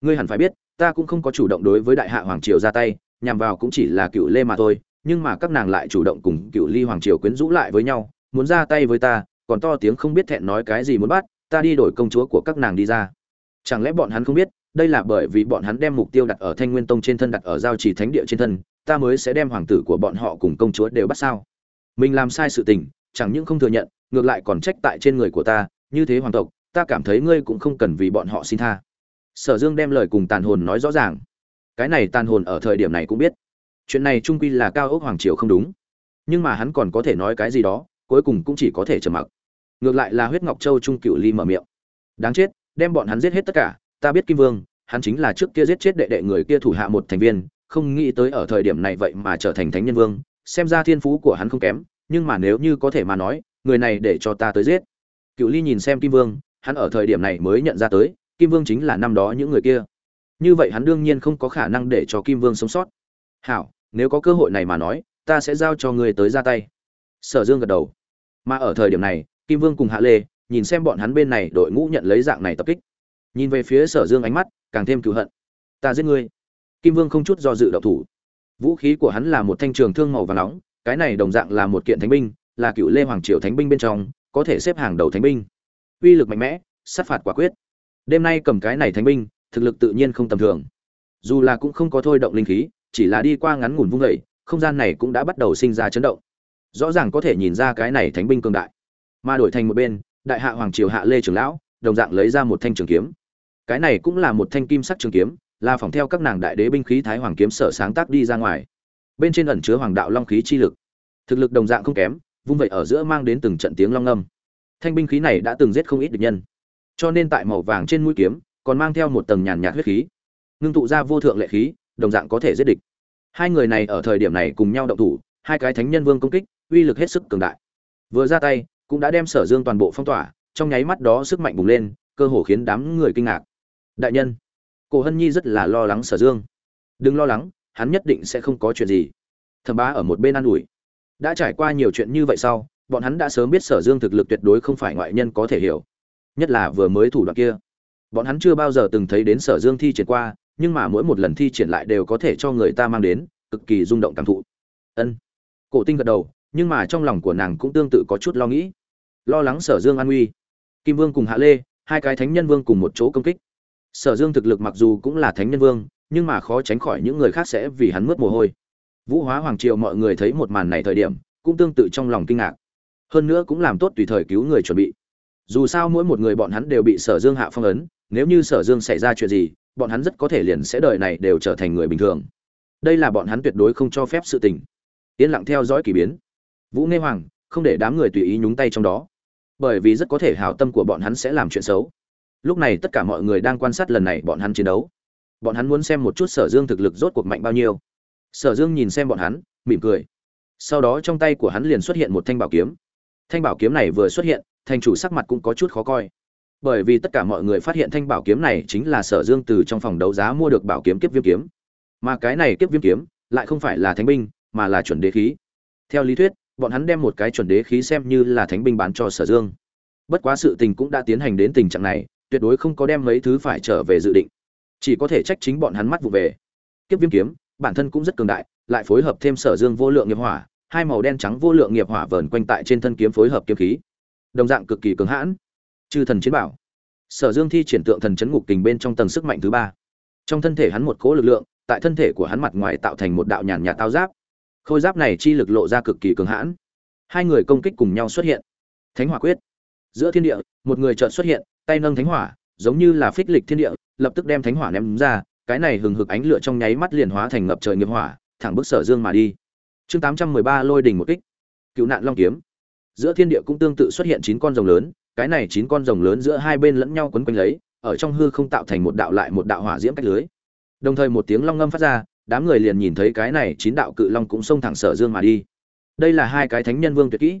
Ngươi hẳn phải biết, ta cũng không có chủ động đối với đại hạ hoàng triều ra tay, nhằm vào cũng chỉ là cựu lê mà thôi, nhưng mà các nàng lại chủ động cùng cựu ly hoàng triều quyến rũ lại với nhau, muốn ra tay với ta, còn to tiếng không biết thẹn nói cái gì muốn bắt, ta đi đổi công chúa của các nàng đi ra. Chẳng lẽ bọn hắn không biết đây là bởi vì bọn hắn đem mục tiêu đặt ở thanh nguyên tông trên thân, đặt ở giao trì thánh địa trên thân, ta mới sẽ đem hoàng tử của bọn họ cùng công chúa đều bắt sao. Mình làm sai sự tình, chẳng những không thừa nhận, ngược lại còn trách tại trên người của ta, như thế hoàng tộc, ta cảm thấy ngươi cũng không cần vì bọn họ xin tha. Sở dương đem lời cùng tàn hồn nói rõ ràng. Cái này tàn hồn ở thời điểm này cũng biết. Chuyện này trung quy là cao ốc hoàng triều không đúng. Nhưng mà hắn còn có thể nói cái gì đó, cuối cùng cũng chỉ có thể trầm mặc. Ngược lại là huyết ngọc châu trung cựu ly mở miệng. Đáng chết, đem bọn hắn giết hết tất cả ta biết kim vương, hắn chính là trước kia giết chết đệ đệ người kia thủ hạ một thành viên, không nghĩ tới ở thời điểm này vậy mà trở thành thánh nhân vương, xem ra thiên phú của hắn không kém, nhưng mà nếu như có thể mà nói, người này để cho ta tới giết. Cựu ly nhìn xem kim vương, hắn ở thời điểm này mới nhận ra tới, kim vương chính là năm đó những người kia. Như vậy hắn đương nhiên không có khả năng để cho kim vương sống sót. Hảo, nếu có cơ hội này mà nói, ta sẽ giao cho người tới ra tay. Sở dương gật đầu. Mà ở thời điểm này, kim vương cùng hạ lê, nhìn xem bọn hắn bên này đội ngũ nhận lấy dạng này tập kích nhìn về phía sở dương ánh mắt, càng thêm cựu hận. Ta giết ngươi. Kim vương không chút do dự đậu thủ. Vũ khí của hắn là một thanh trường thương màu và nóng, cái này đồng dạng là một kiện thánh binh, là cựu lê hoàng triều thánh binh bên trong, có thể xếp hàng đầu thánh binh. Uy lực mạnh mẽ, sát phạt quả quyết. Đêm nay cầm cái này thánh binh, thực lực tự nhiên không tầm thường. Dù là cũng không có thôi động linh khí, chỉ là đi qua ngắn ngủn vung vẩy không gian này cũng đã bắt đầu sinh ra chấn động. Rõ ràng có thể nhìn ra cái này thánh binh cường đại. Mà đổi thành một bên, đại hạ hoàng triều hạ lê trưởng lão, đồng dạng lấy ra một thanh trường kiếm cái này cũng là một thanh kim sắc trường kiếm, là phòng theo các nàng đại đế binh khí thái hoàng kiếm sở sáng tác đi ra ngoài. Bên trên ẩn chứa hoàng đạo long khí chi lực. Thực lực đồng dạng không kém, vung vậy ở giữa mang đến từng trận tiếng long âm thanh binh khí này đã từng giết không ít địch nhân. Cho nên tại màu vàng trên mũi kiếm, còn mang theo một tầng nhàn nhạt huyết khí. Ngưng tụ ra vô thượng lệ khí, đồng dạng có thể giết địch. Hai người này ở thời điểm này cùng nhau động thủ, hai cái thánh nhân vương công kích, uy lực hết sức cường đại. Vừa ra tay, cũng đã đem sở dương toàn bộ phong tỏa, trong nháy mắt đó sức mạnh bùng lên, cơ hồ khiến đám người kinh ngạc đại nhân, cổ hân nhi rất là lo lắng sở dương. Đừng lo lắng, hắn nhất định sẽ không có chuyện gì. Thẩm bá ở một bên an ủi. Đã trải qua nhiều chuyện như vậy sau, bọn hắn đã sớm biết sở dương thực lực tuyệt đối không phải ngoại nhân có thể hiểu. Nhất là vừa mới thủ đoạn kia. Bọn hắn chưa bao giờ từng thấy đến sở dương thi triển qua, nhưng mà mỗi một lần thi triển lại đều có thể cho người ta mang đến, cực kỳ rung động cảm thụ. Ân. Cổ tinh gật đầu, nhưng mà trong lòng của nàng cũng tương tự có chút lo nghĩ. Lo lắng sở dương an nguy. Kim vương cùng hạ lê, hai cái thánh nhân vương cùng một chỗ công kích sở dương thực lực mặc dù cũng là thánh nhân vương, nhưng mà khó tránh khỏi những người khác sẽ vì hắn mướt mồ hôi. Vũ hóa hoàng triều mọi người thấy một màn này thời điểm, cũng tương tự trong lòng kinh ngạc. Hơn nữa cũng làm tốt tùy thời cứu người chuẩn bị. Dù sao mỗi một người bọn hắn đều bị sở dương hạ phong ấn, nếu như sở dương xảy ra chuyện gì, bọn hắn rất có thể liền sẽ đời này đều trở thành người bình thường. Đây là bọn hắn tuyệt đối không cho phép sự tình. Yên lặng theo dõi k ỳ biến. Vũ nghe hoàng, không để đám người tùy ý nhúng tay trong đó. Bởi vì rất có thể hảo tâm của bọn hắn sẽ làm chuyện xấu lúc này tất cả mọi người đang quan sát lần này bọn hắn chiến đấu. Bọn hắn muốn xem một chút sở dương thực lực rốt cuộc mạnh bao nhiêu. Sở dương nhìn xem bọn hắn, mỉm cười. Sau đó trong tay của hắn liền xuất hiện một thanh bảo kiếm. Thanh bảo kiếm này vừa xuất hiện thanh chủ sắc mặt cũng có chút khó coi. Bởi vì tất cả mọi người phát hiện thanh bảo kiếm này chính là sở dương từ trong phòng đấu giá mua được bảo kiếm kiếp viêm kiếm. Mà cái này kiếp viêm kiếm lại không phải là thánh binh, mà là chuẩn đế khí. Theo lý thuyết, bọn hắn đem một cái chuẩn đế khí xem như là thánh binh bán cho sở dương. Bất quá sự tình cũng đã tiến hành đến tình trạng này tuyệt đối không có đem mấy thứ phải trở về dự định. Chỉ có thể trách chính bọn hắn mắt vụ về. Kiếp viêm kiếm, bản thân cũng rất cường đại, lại phối hợp thêm sở dương vô lượng nghiệp hỏa, hai màu đen trắng vô lượng nghiệp hỏa vờn quanh tại trên thân kiếm phối hợp kiếm khí. Đồng dạng cực kỳ cường hãn. Chư thần chiến bảo. Sở dương thi triển tượng thần chấn ngục kình bên trong tầng sức mạnh thứ ba. Trong thân thể hắn một cỗ lực lượng, tại thân thể của hắn mặt ngoài tạo thành một đạo nhàn nhạt tao giáp. Khôi giáp này chi lực lộ ra cực kỳ cường hãn. Hai người công kích cùng nhau xuất hiện. Thánh hỏa quyết giữa thiên địa, một người chợt xuất hiện, tay nâng thánh hỏa, giống như là phích lịch thiên địa, lập tức đem thánh hỏa ném ra, cái này hừng hực ánh lửa trong nháy mắt liền hóa thành ngập trời nghiệp hỏa, thẳng bức sở dương mà đi. Chương tám trăm mười ba lôi đỉnh một kích. Cựu nạn long kiếm. Giữa thiên địa cũng tương tự xuất hiện chín con rồng lớn, cái này chín con rồng lớn giữa hai bên lẫn nhau quấn quanh lấy, ở trong hư không tạo thành một đạo lại một đạo hỏa diễm cách lưới. Đồng thời một tiếng long ngâm phát ra, đám người liền nhìn thấy cái này chín đạo cự long cũng xông thẳng sở dương mà đi. Đây là hai cái thánh nhân vương tuyệt kỹ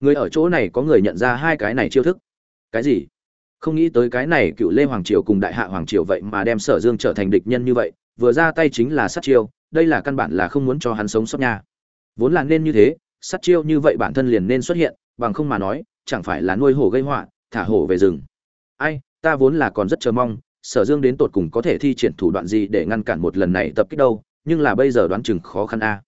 người ở chỗ này có người nhận ra hai cái này chiêu thức. Cái gì? Không nghĩ tới cái này cựu lê hoàng triều cùng đại hạ hoàng triều vậy mà đem sở dương trở thành địch nhân như vậy, vừa ra tay chính là sát chiêu, đây là căn bản là không muốn cho hắn sống sót nha. Vốn là nên như thế, sát chiêu như vậy bản thân liền nên xuất hiện, bằng không mà nói, chẳng phải là nuôi hổ gây họa, thả hổ về rừng. Ai, ta vốn là còn rất chờ mong, sở dương đến tột cùng có thể thi triển thủ đoạn gì để ngăn cản một lần này tập kích đâu, nhưng là bây giờ đoán chừng khó khăn a.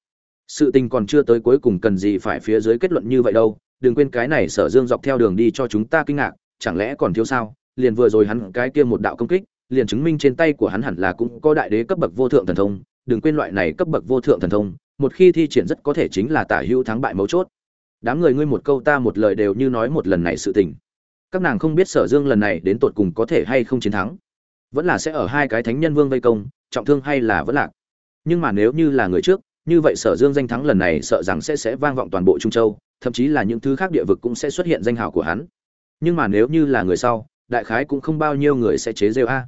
Sự tình còn chưa tới cuối cùng cần gì phải phía dưới kết luận như vậy đâu đừng quên cái này sở dương dọc theo đường đi cho chúng ta kinh ngạc, chẳng lẽ còn thiếu sao? Liền vừa rồi hắn cái kia một đạo công kích, liền chứng minh trên tay của hắn hẳn là cũng có đại đế cấp bậc vô thượng thần thông. Đừng quên loại này cấp bậc vô thượng thần thông, một khi thi triển rất có thể chính là tả hữu thắng bại mấu chốt. Đám người ngươi một câu ta một lời đều như nói một lần này sự tình. Các nàng không biết sở dương lần này đến tột cùng có thể hay không chiến thắng. Vẫn là sẽ ở hai cái thánh nhân vương vây công, trọng thương hay là vẫn lạc. Nhưng mà nếu như là người trước, như vậy sở dương danh thắng lần này sợ rằng sẽ sẽ vang vọng toàn bộ trung châu thậm chí là những thứ khác địa vực cũng sẽ xuất hiện danh hào của hắn. Nhưng mà nếu như là người sau, đại khái cũng không bao nhiêu người sẽ chế rêu a.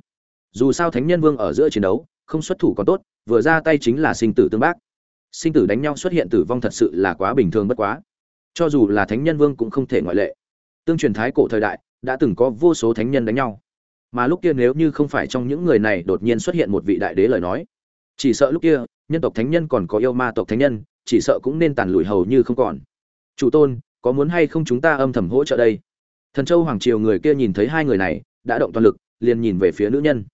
Dù sao thánh nhân vương ở giữa chiến đấu, không xuất thủ còn tốt, vừa ra tay chính là sinh tử tương bác. Sinh tử đánh nhau xuất hiện tử vong thật sự là quá bình thường bất quá. Cho dù là thánh nhân vương cũng không thể ngoại lệ. Tương truyền thái cổ thời đại, đã từng có vô số thánh nhân đánh nhau. Mà lúc kia nếu như không phải trong những người này đột nhiên xuất hiện một vị đại đế lời nói, chỉ sợ lúc kia, nhân tộc thánh nhân còn có yêu ma tộc thánh nhân, chỉ sợ cũng nên tàn lùi hầu như không còn chủ tôn, có muốn hay không chúng ta âm thầm hỗ trợ đây? Thần châu hoàng triều người kia nhìn thấy hai người này, đã động toàn lực, liền nhìn về phía nữ nhân.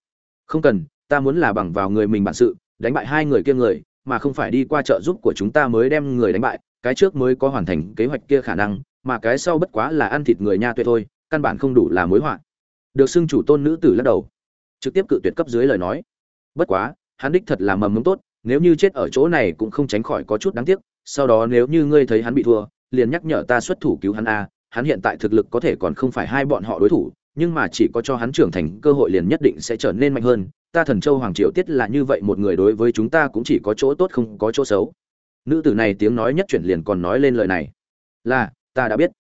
Không cần, ta muốn là bằng vào người mình bản sự, đánh bại hai người kia người, mà không phải đi qua trợ giúp của chúng ta mới đem người đánh bại, cái trước mới có hoàn thành kế hoạch kia khả năng, mà cái sau bất quá là ăn thịt người nha tuệ thôi, căn bản không đủ là mối họa. Được xưng chủ tôn nữ tử lắc đầu, trực tiếp cự tuyệt cấp dưới lời nói. Bất quá, hắn đích thật là mầm mống tốt, nếu như chết ở chỗ này cũng không tránh khỏi có chút đáng tiếc, sau đó nếu như ngươi thấy hắn bị thua liền nhắc nhở ta xuất thủ cứu hắn a, hắn hiện tại thực lực có thể còn không phải hai bọn họ đối thủ, nhưng mà chỉ có cho hắn trưởng thành cơ hội liền nhất định sẽ trở nên mạnh hơn. Ta thần châu hoàng triều tiết là như vậy một người đối với chúng ta cũng chỉ có chỗ tốt không có chỗ xấu. Nữ tử này tiếng nói nhất chuyển liền còn nói lên lời này. Là, ta đã biết.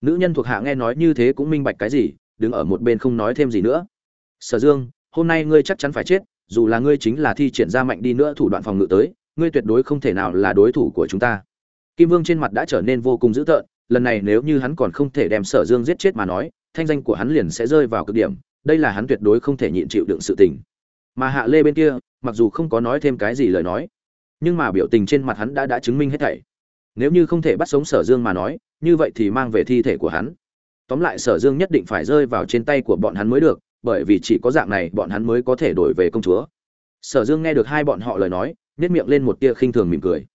Nữ nhân thuộc hạ nghe nói như thế cũng minh bạch cái gì, đứng ở một bên không nói thêm gì nữa. Sở dương, hôm nay ngươi chắc chắn phải chết, dù là ngươi chính là thi triển ra mạnh đi nữa thủ đoạn phòng ngự tới, ngươi tuyệt đối không thể nào là đối thủ của chúng ta kim vương trên mặt đã trở nên vô cùng dữ tợn, lần này nếu như hắn còn không thể đem sở dương giết chết mà nói, thanh danh của hắn liền sẽ rơi vào cực điểm, đây là hắn tuyệt đối không thể nhịn chịu đựng sự tình. Mà hạ lê bên kia, mặc dù không có nói thêm cái gì lời nói, nhưng mà biểu tình trên mặt hắn đã đã chứng minh hết thảy. Nếu như không thể bắt sống sở dương mà nói, như vậy thì mang về thi thể của hắn. Tóm lại sở dương nhất định phải rơi vào trên tay của bọn hắn mới được, bởi vì chỉ có dạng này bọn hắn mới có thể đổi về công chúa. Sở dương nghe được hai bọn họ lời nói, nhếch miệng lên một tia khinh thường mỉm cười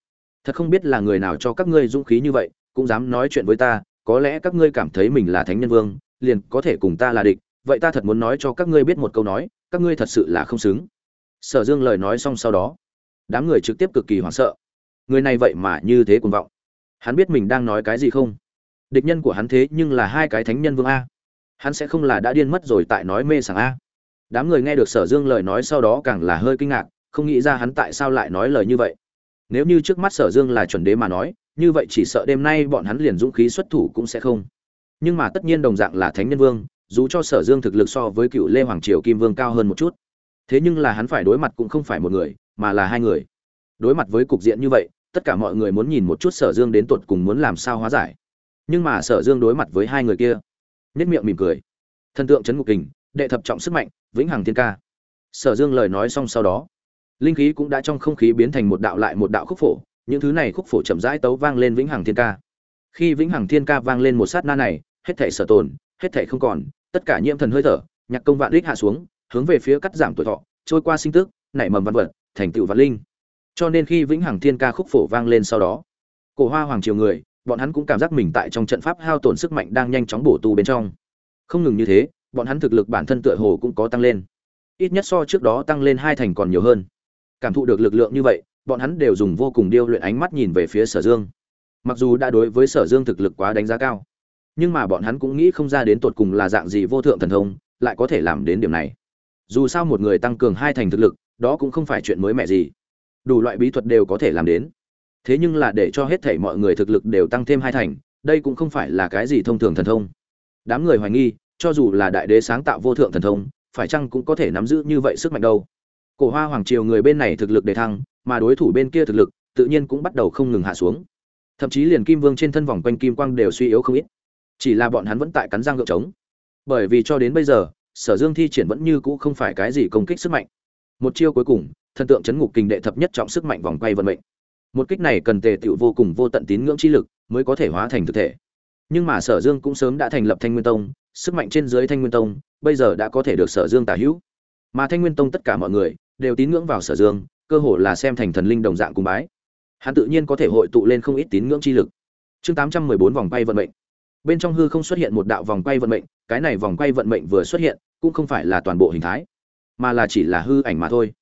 thật không biết là người nào cho các ngươi dũng khí như vậy, cũng dám nói chuyện với ta, có lẽ các ngươi cảm thấy mình là thánh nhân vương, liền có thể cùng ta là địch, vậy ta thật muốn nói cho các ngươi biết một câu nói, các ngươi thật sự là không xứng. Sở dương lời nói xong sau đó, đám người trực tiếp cực kỳ hoảng sợ. Người này vậy mà như thế cuồng vọng. Hắn biết mình đang nói cái gì không? Địch nhân của hắn thế nhưng là hai cái thánh nhân vương a. Hắn sẽ không là đã điên mất rồi tại nói mê sảng a. Đám người nghe được sở dương lời nói sau đó càng là hơi kinh ngạc, không nghĩ ra hắn tại sao lại nói lời như vậy nếu như trước mắt sở dương là chuẩn đế mà nói, như vậy chỉ sợ đêm nay bọn hắn liền dũng khí xuất thủ cũng sẽ không. Nhưng mà tất nhiên đồng dạng là thánh nhân vương, dù cho sở dương thực lực so với cựu lê hoàng triều kim vương cao hơn một chút, thế nhưng là hắn phải đối mặt cũng không phải một người, mà là hai người. Đối mặt với cục diện như vậy, tất cả mọi người muốn nhìn một chút sở dương đến tột cùng muốn làm sao hóa giải. Nhưng mà sở dương đối mặt với hai người kia nhất miệng mỉm cười. Thần tượng trấn ngục kình, đệ thập trọng sức mạnh, vĩnh hằng thiên ca. Sở dương lời nói xong sau đó linh khí cũng đã trong không khí biến thành một đạo lại một đạo khúc phổ, những thứ này khúc phổ chậm rãi tấu vang lên vĩnh hằng thiên ca. Khi vĩnh hằng thiên ca vang lên một sát na này, hết thể sở tồn, hết thể không còn, tất cả nhiễm thần hơi thở, nhạc công vạn đích hạ xuống, hướng về phía cắt giảm tuổi thọ, trôi qua sinh tức, nảy mầm văn vật, thành tựu văn linh. Cho nên khi vĩnh hằng thiên ca khúc phổ vang lên sau đó, cổ hoa hoàng triều người, bọn hắn cũng cảm giác mình tại trong trận pháp hao tổn sức mạnh đang nhanh chóng bổ tu bên trong. Không ngừng như thế, bọn hắn thực lực bản thân tựa hồ cũng có tăng lên. Ít nhất so trước đó tăng lên hai thành còn nhiều hơn cảm thụ được lực lượng như vậy, bọn hắn đều dùng vô cùng điêu luyện ánh mắt nhìn về phía sở dương. Mặc dù đã đối với sở dương thực lực quá đánh giá cao, nhưng mà bọn hắn cũng nghĩ không ra đến tột cùng là dạng gì vô thượng thần thông, lại có thể làm đến điểm này. Dù sao một người tăng cường hai thành thực lực, đó cũng không phải chuyện mới mẻ gì. Đủ loại bí thuật đều có thể làm đến. Thế nhưng là để cho hết thảy mọi người thực lực đều tăng thêm hai thành, đây cũng không phải là cái gì thông thường thần thông. Đám người hoài nghi, cho dù là đại đế sáng tạo vô thượng thần thông, phải chăng cũng có thể nắm giữ như vậy sức mạnh đâu? Cổ hoa hoàng triều người bên này thực lực đề thăng, mà đối thủ bên kia thực lực, tự nhiên cũng bắt đầu không ngừng hạ xuống. Thậm chí liền kim vương trên thân vòng quanh kim quang đều suy yếu không ít. Chỉ là bọn hắn vẫn tại cắn răng gượng trống. Bởi vì cho đến bây giờ, sở dương thi triển vẫn như cũ không phải cái gì công kích sức mạnh. Một chiêu cuối cùng, thần tượng chấn ngục kình đệ thập nhất trọng sức mạnh vòng quay vận mệnh. Một kích này cần tề tựu vô cùng vô tận tín ngưỡng chi lực mới có thể hóa thành thực thể. Nhưng mà sở dương cũng sớm đã thành lập thanh nguyên tông, sức mạnh trên dưới thanh nguyên tông, bây giờ đã có thể được sở dương tả hữu. Mà thanh nguyên tông tất cả mọi người đều tín ngưỡng vào sở dương, cơ hồ là xem thành thần linh đồng dạng cùng bái. Hắn tự nhiên có thể hội tụ lên không ít tín ngưỡng chi lực. Chương tám trăm mười bốn vòng quay vận mệnh. Bên trong hư không xuất hiện một đạo vòng quay vận mệnh, cái này vòng quay vận mệnh vừa xuất hiện, cũng không phải là toàn bộ hình thái, mà là chỉ là hư ảnh mà thôi.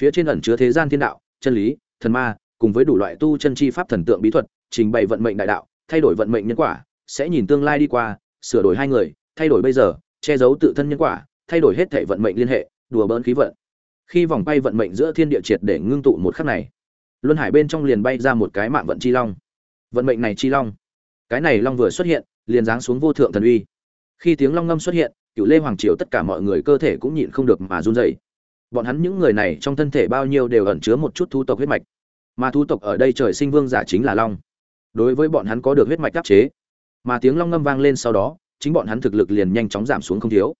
Phía trên ẩn chứa thế gian thiên đạo, chân lý, thần ma, cùng với đủ loại tu chân chi pháp thần tượng bí thuật, trình bày vận mệnh đại đạo, thay đổi vận mệnh nhân quả, sẽ nhìn tương lai đi qua, sửa đổi hai người, thay đổi bây giờ, che giấu tự thân nhân quả, thay đổi hết thể vận mệnh liên hệ, đùa bỡn khí vận khi vòng bay vận mệnh giữa thiên địa triệt để ngưng tụ một khắc này, luân hải bên trong liền bay ra một cái mạng vận chi long. Vận mệnh này chi long. Cái này long vừa xuất hiện, liền giáng xuống vô thượng thần uy. Khi tiếng long ngâm xuất hiện, cựu lê hoàng triều tất cả mọi người cơ thể cũng nhịn không được mà run rẩy. Bọn hắn những người này trong thân thể bao nhiêu đều ẩn chứa một chút thu tộc huyết mạch. Mà thu tộc ở đây trời sinh vương giả chính là long. Đối với bọn hắn có được huyết mạch đắc chế. Mà tiếng long ngâm vang lên sau đó, chính bọn hắn thực lực liền nhanh chóng giảm xuống không thiếu.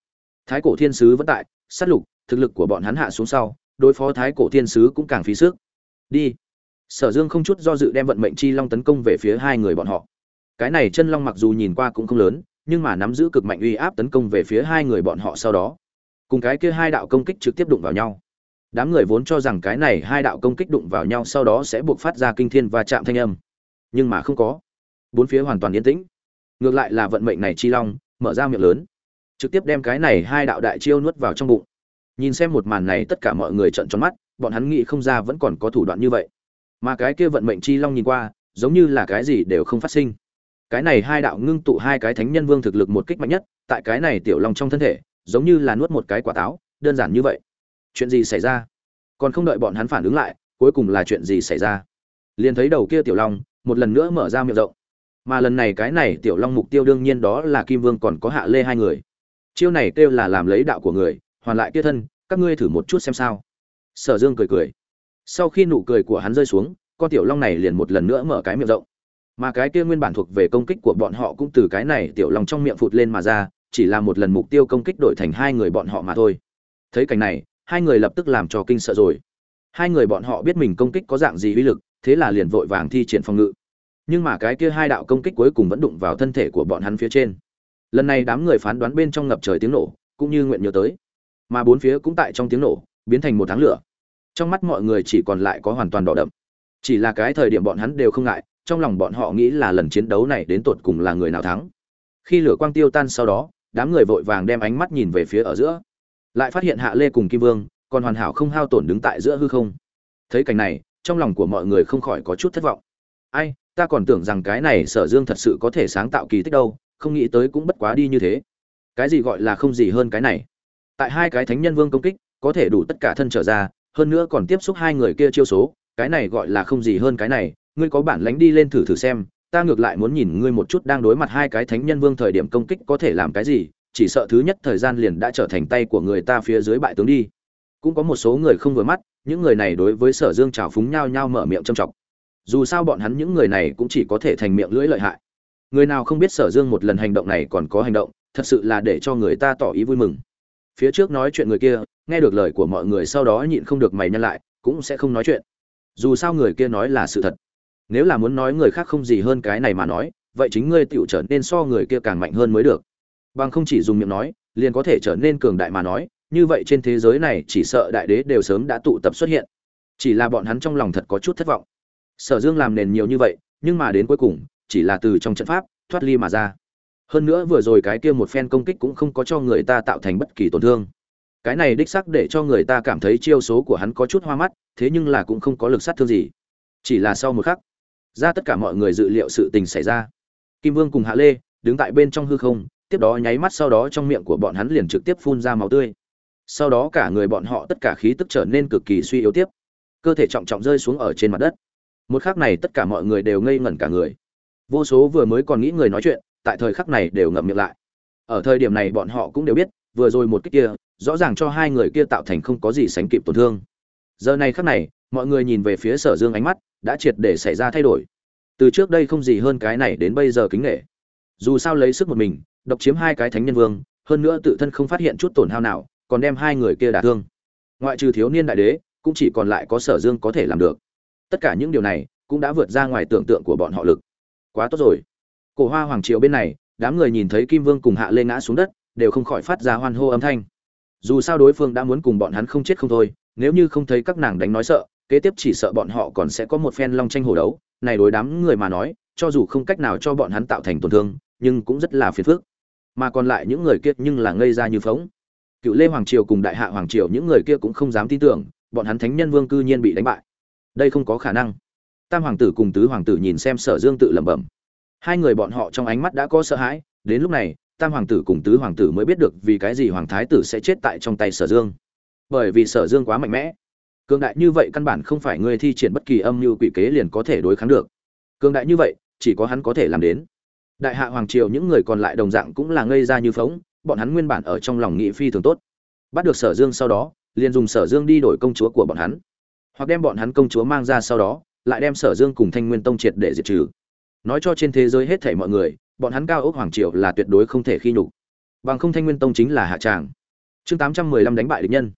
Thái cổ thiên sứ vẫn tại, sát lục thực lực của bọn hắn hạ xuống sau, đối phó thái cổ thiên sứ cũng càng phí sức. Đi. Sở dương không chút do dự đem vận mệnh chi long tấn công về phía hai người bọn họ. Cái này chân long mặc dù nhìn qua cũng không lớn, nhưng mà nắm giữ cực mạnh uy áp tấn công về phía hai người bọn họ sau đó. Cùng cái kia hai đạo công kích trực tiếp đụng vào nhau. Đám người vốn cho rằng cái này hai đạo công kích đụng vào nhau sau đó sẽ buộc phát ra kinh thiên và chạm thanh âm. Nhưng mà không có. Bốn phía hoàn toàn yên tĩnh. Ngược lại là vận mệnh này chi long, mở ra miệng lớn. Trực tiếp đem cái này hai đạo đại chiêu nuốt vào trong bụng nhìn xem một màn này tất cả mọi người trợn tròn mắt, bọn hắn nghĩ không ra vẫn còn có thủ đoạn như vậy. Mà cái kia vận mệnh chi long nhìn qua, giống như là cái gì đều không phát sinh. Cái này hai đạo ngưng tụ hai cái thánh nhân vương thực lực một kích mạnh nhất, tại cái này tiểu long trong thân thể, giống như là nuốt một cái quả táo, đơn giản như vậy. Chuyện gì xảy ra? Còn không đợi bọn hắn phản ứng lại, cuối cùng là chuyện gì xảy ra? Liền thấy đầu kia tiểu long, một lần nữa mở ra miệng rộng. Mà lần này cái này tiểu long mục tiêu đương nhiên đó là kim vương còn có hạ lê hai người. Chiêu này kêu là làm lấy đạo của người hoàn lại kia thân, các ngươi thử một chút xem sao. Sở dương cười cười. Sau khi nụ cười của hắn rơi xuống, con tiểu long này liền một lần nữa mở cái miệng rộng. Mà cái kia nguyên bản thuộc về công kích của bọn họ cũng từ cái này tiểu long trong miệng phụt lên mà ra, chỉ là một lần mục tiêu công kích đổi thành hai người bọn họ mà thôi. Thấy cảnh này, hai người lập tức làm cho kinh sợ rồi. Hai người bọn họ biết mình công kích có dạng gì uy lực, thế là liền vội vàng thi triển phòng ngự. Nhưng mà cái kia hai đạo công kích cuối cùng vẫn đụng vào thân thể của bọn hắn phía trên. Lần này đám người phán đoán bên trong ngập trời tiếng nổ, cũng như nguyện nhớ tới mà bốn phía cũng tại trong tiếng nổ, biến thành một tháng lửa. Trong mắt mọi người chỉ còn lại có hoàn toàn đỏ đậm. Chỉ là cái thời điểm bọn hắn đều không ngại, trong lòng bọn họ nghĩ là lần chiến đấu này đến tột cùng là người nào thắng. Khi lửa quang tiêu tan sau đó, đám người vội vàng đem ánh mắt nhìn về phía ở giữa. Lại phát hiện hạ lê cùng kim vương, còn hoàn hảo không hao tổn đứng tại giữa hư không. Thấy cảnh này, trong lòng của mọi người không khỏi có chút thất vọng. Ai, ta còn tưởng rằng cái này sở dương thật sự có thể sáng tạo kỳ tích đâu, không nghĩ tới cũng bất quá đi như thế. Cái gì gọi là không gì hơn cái này? Tại hai cái thánh nhân vương công kích có thể đủ tất cả thân trở ra hơn nữa còn tiếp xúc hai người kia chiêu số cái này gọi là không gì hơn cái này ngươi có bản lánh đi lên thử thử xem ta ngược lại muốn nhìn ngươi một chút đang đối mặt hai cái thánh nhân vương thời điểm công kích có thể làm cái gì chỉ sợ thứ nhất thời gian liền đã trở thành tay của người ta phía dưới bại tướng đi. Cũng có một số người không vừa mắt những người này đối với sở dương trào phúng nhao nhao mở miệng trầm chọc, dù sao bọn hắn những người này cũng chỉ có thể thành miệng lưỡi lợi hại. Người nào không biết sở dương một lần hành động này còn có hành động thật sự là để cho người ta tỏ ý vui mừng phía trước nói chuyện người kia, nghe được lời của mọi người sau đó nhịn không được mày nhăn lại, cũng sẽ không nói chuyện. Dù sao người kia nói là sự thật. Nếu là muốn nói người khác không gì hơn cái này mà nói, vậy chính ngươi tựu trở nên so người kia càng mạnh hơn mới được. Bằng không chỉ dùng miệng nói, liền có thể trở nên cường đại mà nói, như vậy trên thế giới này chỉ sợ đại đế đều sớm đã tụ tập xuất hiện. Chỉ là bọn hắn trong lòng thật có chút thất vọng. Sở dương làm nền nhiều như vậy, nhưng mà đến cuối cùng, chỉ là từ trong trận pháp, thoát ly mà ra hơn nữa vừa rồi cái kia một phen công kích cũng không có cho người ta tạo thành bất kỳ tổn thương. Cái này đích sắc để cho người ta cảm thấy chiêu số của hắn có chút hoa mắt, thế nhưng là cũng không có lực sát thương gì. Chỉ là sau một khắc, ra tất cả mọi người dự liệu sự tình xảy ra. Kim vương cùng hạ lê đứng tại bên trong hư không, tiếp đó nháy mắt sau đó trong miệng của bọn hắn liền trực tiếp phun ra máu tươi. Sau đó cả người bọn họ tất cả khí tức trở nên cực kỳ suy yếu tiếp. Cơ thể trọng trọng rơi xuống ở trên mặt đất. Một khắc này tất cả mọi người đều ngây ngẩn cả người. Vô số vừa mới còn nghĩ người nói chuyện tại thời khắc này đều ngậm miệng lại. Ở thời điểm này bọn họ cũng đều biết, vừa rồi một cách kia, rõ ràng cho hai người kia tạo thành không có gì sánh kịp tổn thương. Giờ này khắc này, mọi người nhìn về phía sở dương ánh mắt đã triệt để xảy ra thay đổi. Từ trước đây không gì hơn cái này đến bây giờ kính nghệ dù sao lấy sức một mình, độc chiếm hai cái thánh nhân vương, hơn nữa tự thân không phát hiện chút tổn hao nào, còn đem hai người kia đả thương. Ngoại trừ thiếu niên đại đế, cũng chỉ còn lại có sở dương có thể làm được. Tất cả những điều này cũng đã vượt ra ngoài tưởng tượng của bọn họ lực. Quá tốt rồi cổ hoa hoàng triều bên này, đám người nhìn thấy kim vương cùng hạ lê ngã xuống đất, đều không khỏi phát ra hoan hô âm thanh. Dù sao đối phương đã muốn cùng bọn hắn không chết không thôi, nếu như không thấy các nàng đánh nói sợ, kế tiếp chỉ sợ bọn họ còn sẽ có một phen long tranh hồ đấu. Này đối đám người mà nói, cho dù không cách nào cho bọn hắn tạo thành tổn thương, nhưng cũng rất là phiền phức. Mà còn lại những người kia nhưng là ngây ra như phóng. Cựu lê hoàng triều cùng đại hạ hoàng triều những người kia cũng không dám tin tưởng, bọn hắn thánh nhân vương cư nhiên bị đánh bại. Đây không có khả năng. Tam hoàng tử cùng tứ hoàng tử nhìn xem sở dương tự lẩm bẩm hai người bọn họ trong ánh mắt đã có sợ hãi, đến lúc này, tam hoàng tử cùng tứ hoàng tử mới biết được vì cái gì hoàng thái tử sẽ chết tại trong tay sở dương. Bởi vì sở dương quá mạnh mẽ, cường đại như vậy căn bản không phải người thi triển bất kỳ âm mưu quỷ kế liền có thể đối kháng được. Cường đại như vậy, chỉ có hắn có thể làm đến. Đại hạ hoàng triều những người còn lại đồng dạng cũng là ngây ra như phóng bọn hắn nguyên bản ở trong lòng nghị phi thường tốt. Bắt được sở dương sau đó, liền dùng sở dương đi đổi công chúa của bọn hắn. Hoặc đem bọn hắn công chúa mang ra sau đó, lại đem sở dương cùng thanh nguyên tông triệt để diệt trừ nói cho trên thế giới hết thảy mọi người, bọn hắn cao ốc hoàng triều là tuyệt đối không thể khi nhục. Bằng không thanh nguyên tông chính là hạ tràng. Chương tám trăm mười lăm đánh bại địch nhân.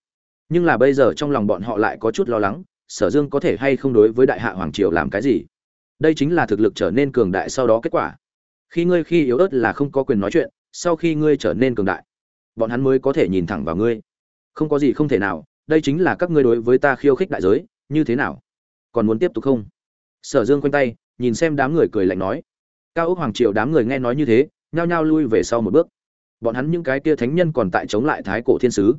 Nhưng là bây giờ trong lòng bọn họ lại có chút lo lắng, sở dương có thể hay không đối với đại hạ hoàng triều làm cái gì? Đây chính là thực lực trở nên cường đại sau đó kết quả. Khi ngươi khi yếu ớt là không có quyền nói chuyện, sau khi ngươi trở nên cường đại, bọn hắn mới có thể nhìn thẳng vào ngươi. Không có gì không thể nào, đây chính là các ngươi đối với ta khiêu khích đại giới, như thế nào? Còn muốn tiếp tục không? Sở dương quanh tay nhìn xem đám người cười lạnh nói. Cao ốc hoàng triều đám người nghe nói như thế, nhao nhao lui về sau một bước. Bọn hắn những cái kia thánh nhân còn tại chống lại thái cổ thiên sứ.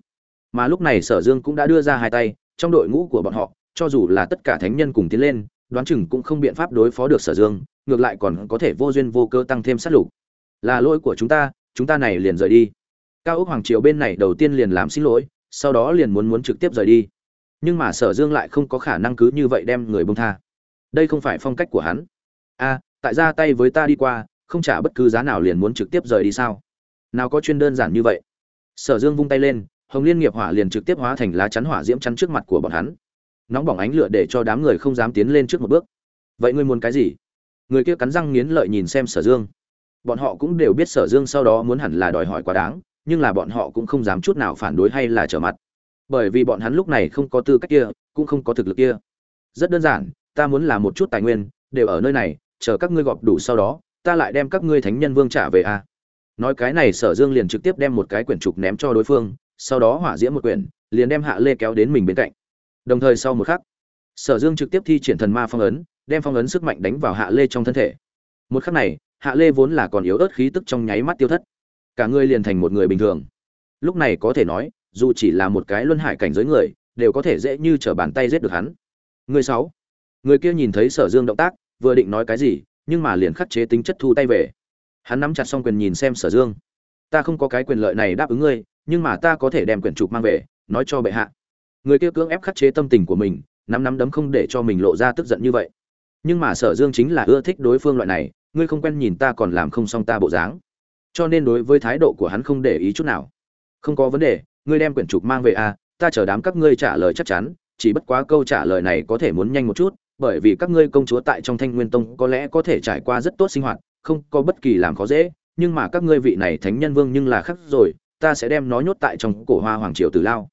Mà lúc này sở dương cũng đã đưa ra hai tay, trong đội ngũ của bọn họ, cho dù là tất cả thánh nhân cùng tiến lên, đoán chừng cũng không biện pháp đối phó được sở dương, ngược lại còn có thể vô duyên vô cơ tăng thêm sát lục. Là lỗi của chúng ta chúng ta này liền rời đi. Cao ốc hoàng triều bên này đầu tiên liền làm xin lỗi, sau đó liền muốn muốn trực tiếp rời đi. Nhưng mà sở dương lại không có khả năng cứ như vậy đem người bông tha. Đây không phải phong cách của hắn a tại ra tay với ta đi qua, không trả bất cứ giá nào liền muốn trực tiếp rời đi sao? Nào có chuyên đơn giản như vậy? Sở dương vung tay lên, hồng liên nghiệp hỏa liền trực tiếp hóa thành lá chắn hỏa diễm chắn trước mặt của bọn hắn. Nóng bỏng ánh lửa để cho đám người không dám tiến lên trước một bước. Vậy ngươi muốn cái gì? Người kia cắn răng nghiến lợi nhìn xem sở dương. Bọn họ cũng đều biết sở dương sau đó muốn hẳn là đòi hỏi quá đáng, nhưng là bọn họ cũng không dám chút nào phản đối hay là trở mặt. Bởi vì bọn hắn lúc này không có tư cách kia, cũng không có thực lực kia. Rất đơn giản, ta muốn là một chút tài nguyên, đều ở nơi này chờ các ngươi gọp đủ sau đó, ta lại đem các ngươi thánh nhân vương trả về a. Nói cái này, sở dương liền trực tiếp đem một cái quyển trục ném cho đối phương, sau đó hỏa diễm một quyển, liền đem hạ lê kéo đến mình bên cạnh. Đồng thời sau một khắc, sở dương trực tiếp thi triển thần ma phong ấn, đem phong ấn sức mạnh đánh vào hạ lê trong thân thể. Một khắc này, hạ lê vốn là còn yếu ớt khí tức trong nháy mắt tiêu thất. Cả người liền thành một người bình thường. Lúc này có thể nói, dù chỉ là một cái luân hải cảnh giới người, đều có thể dễ như t r ở bàn tay giết được hắn. Người sáu. Người kia nhìn thấy sở dương động tác vừa định nói cái gì, nhưng mà liền khắc chế tính chất thu tay về. Hắn nắm chặt xong quyền nhìn xem sở dương. Ta không có cái quyền lợi này đáp ứng ngươi, nhưng mà ta có thể đem quyển trục mang về, nói cho bệ hạ. Người kia cưỡng ép khắc chế tâm tình của mình, nắm nắm đấm không để cho mình lộ ra tức giận như vậy. Nhưng mà sở dương chính là ưa thích đối phương loại này, ngươi không quen nhìn ta còn làm không xong ta bộ dáng. Cho nên đối với thái độ của hắn không để ý chút nào. Không có vấn đề, ngươi đem quyển trục mang về à ta chờ đám các ngươi trả lời chắc chắn, chỉ bất quá câu trả lời này có thể muốn nhanh một chút bởi vì các ngươi công chúa tại trong thanh nguyên tông có lẽ có thể trải qua rất tốt sinh hoạt, không có bất kỳ làm khó dễ, nhưng mà các ngươi vị này thánh nhân vương nhưng là khác rồi, ta sẽ đem nó nhốt tại trong cổ hoa hoàng triều tử lao.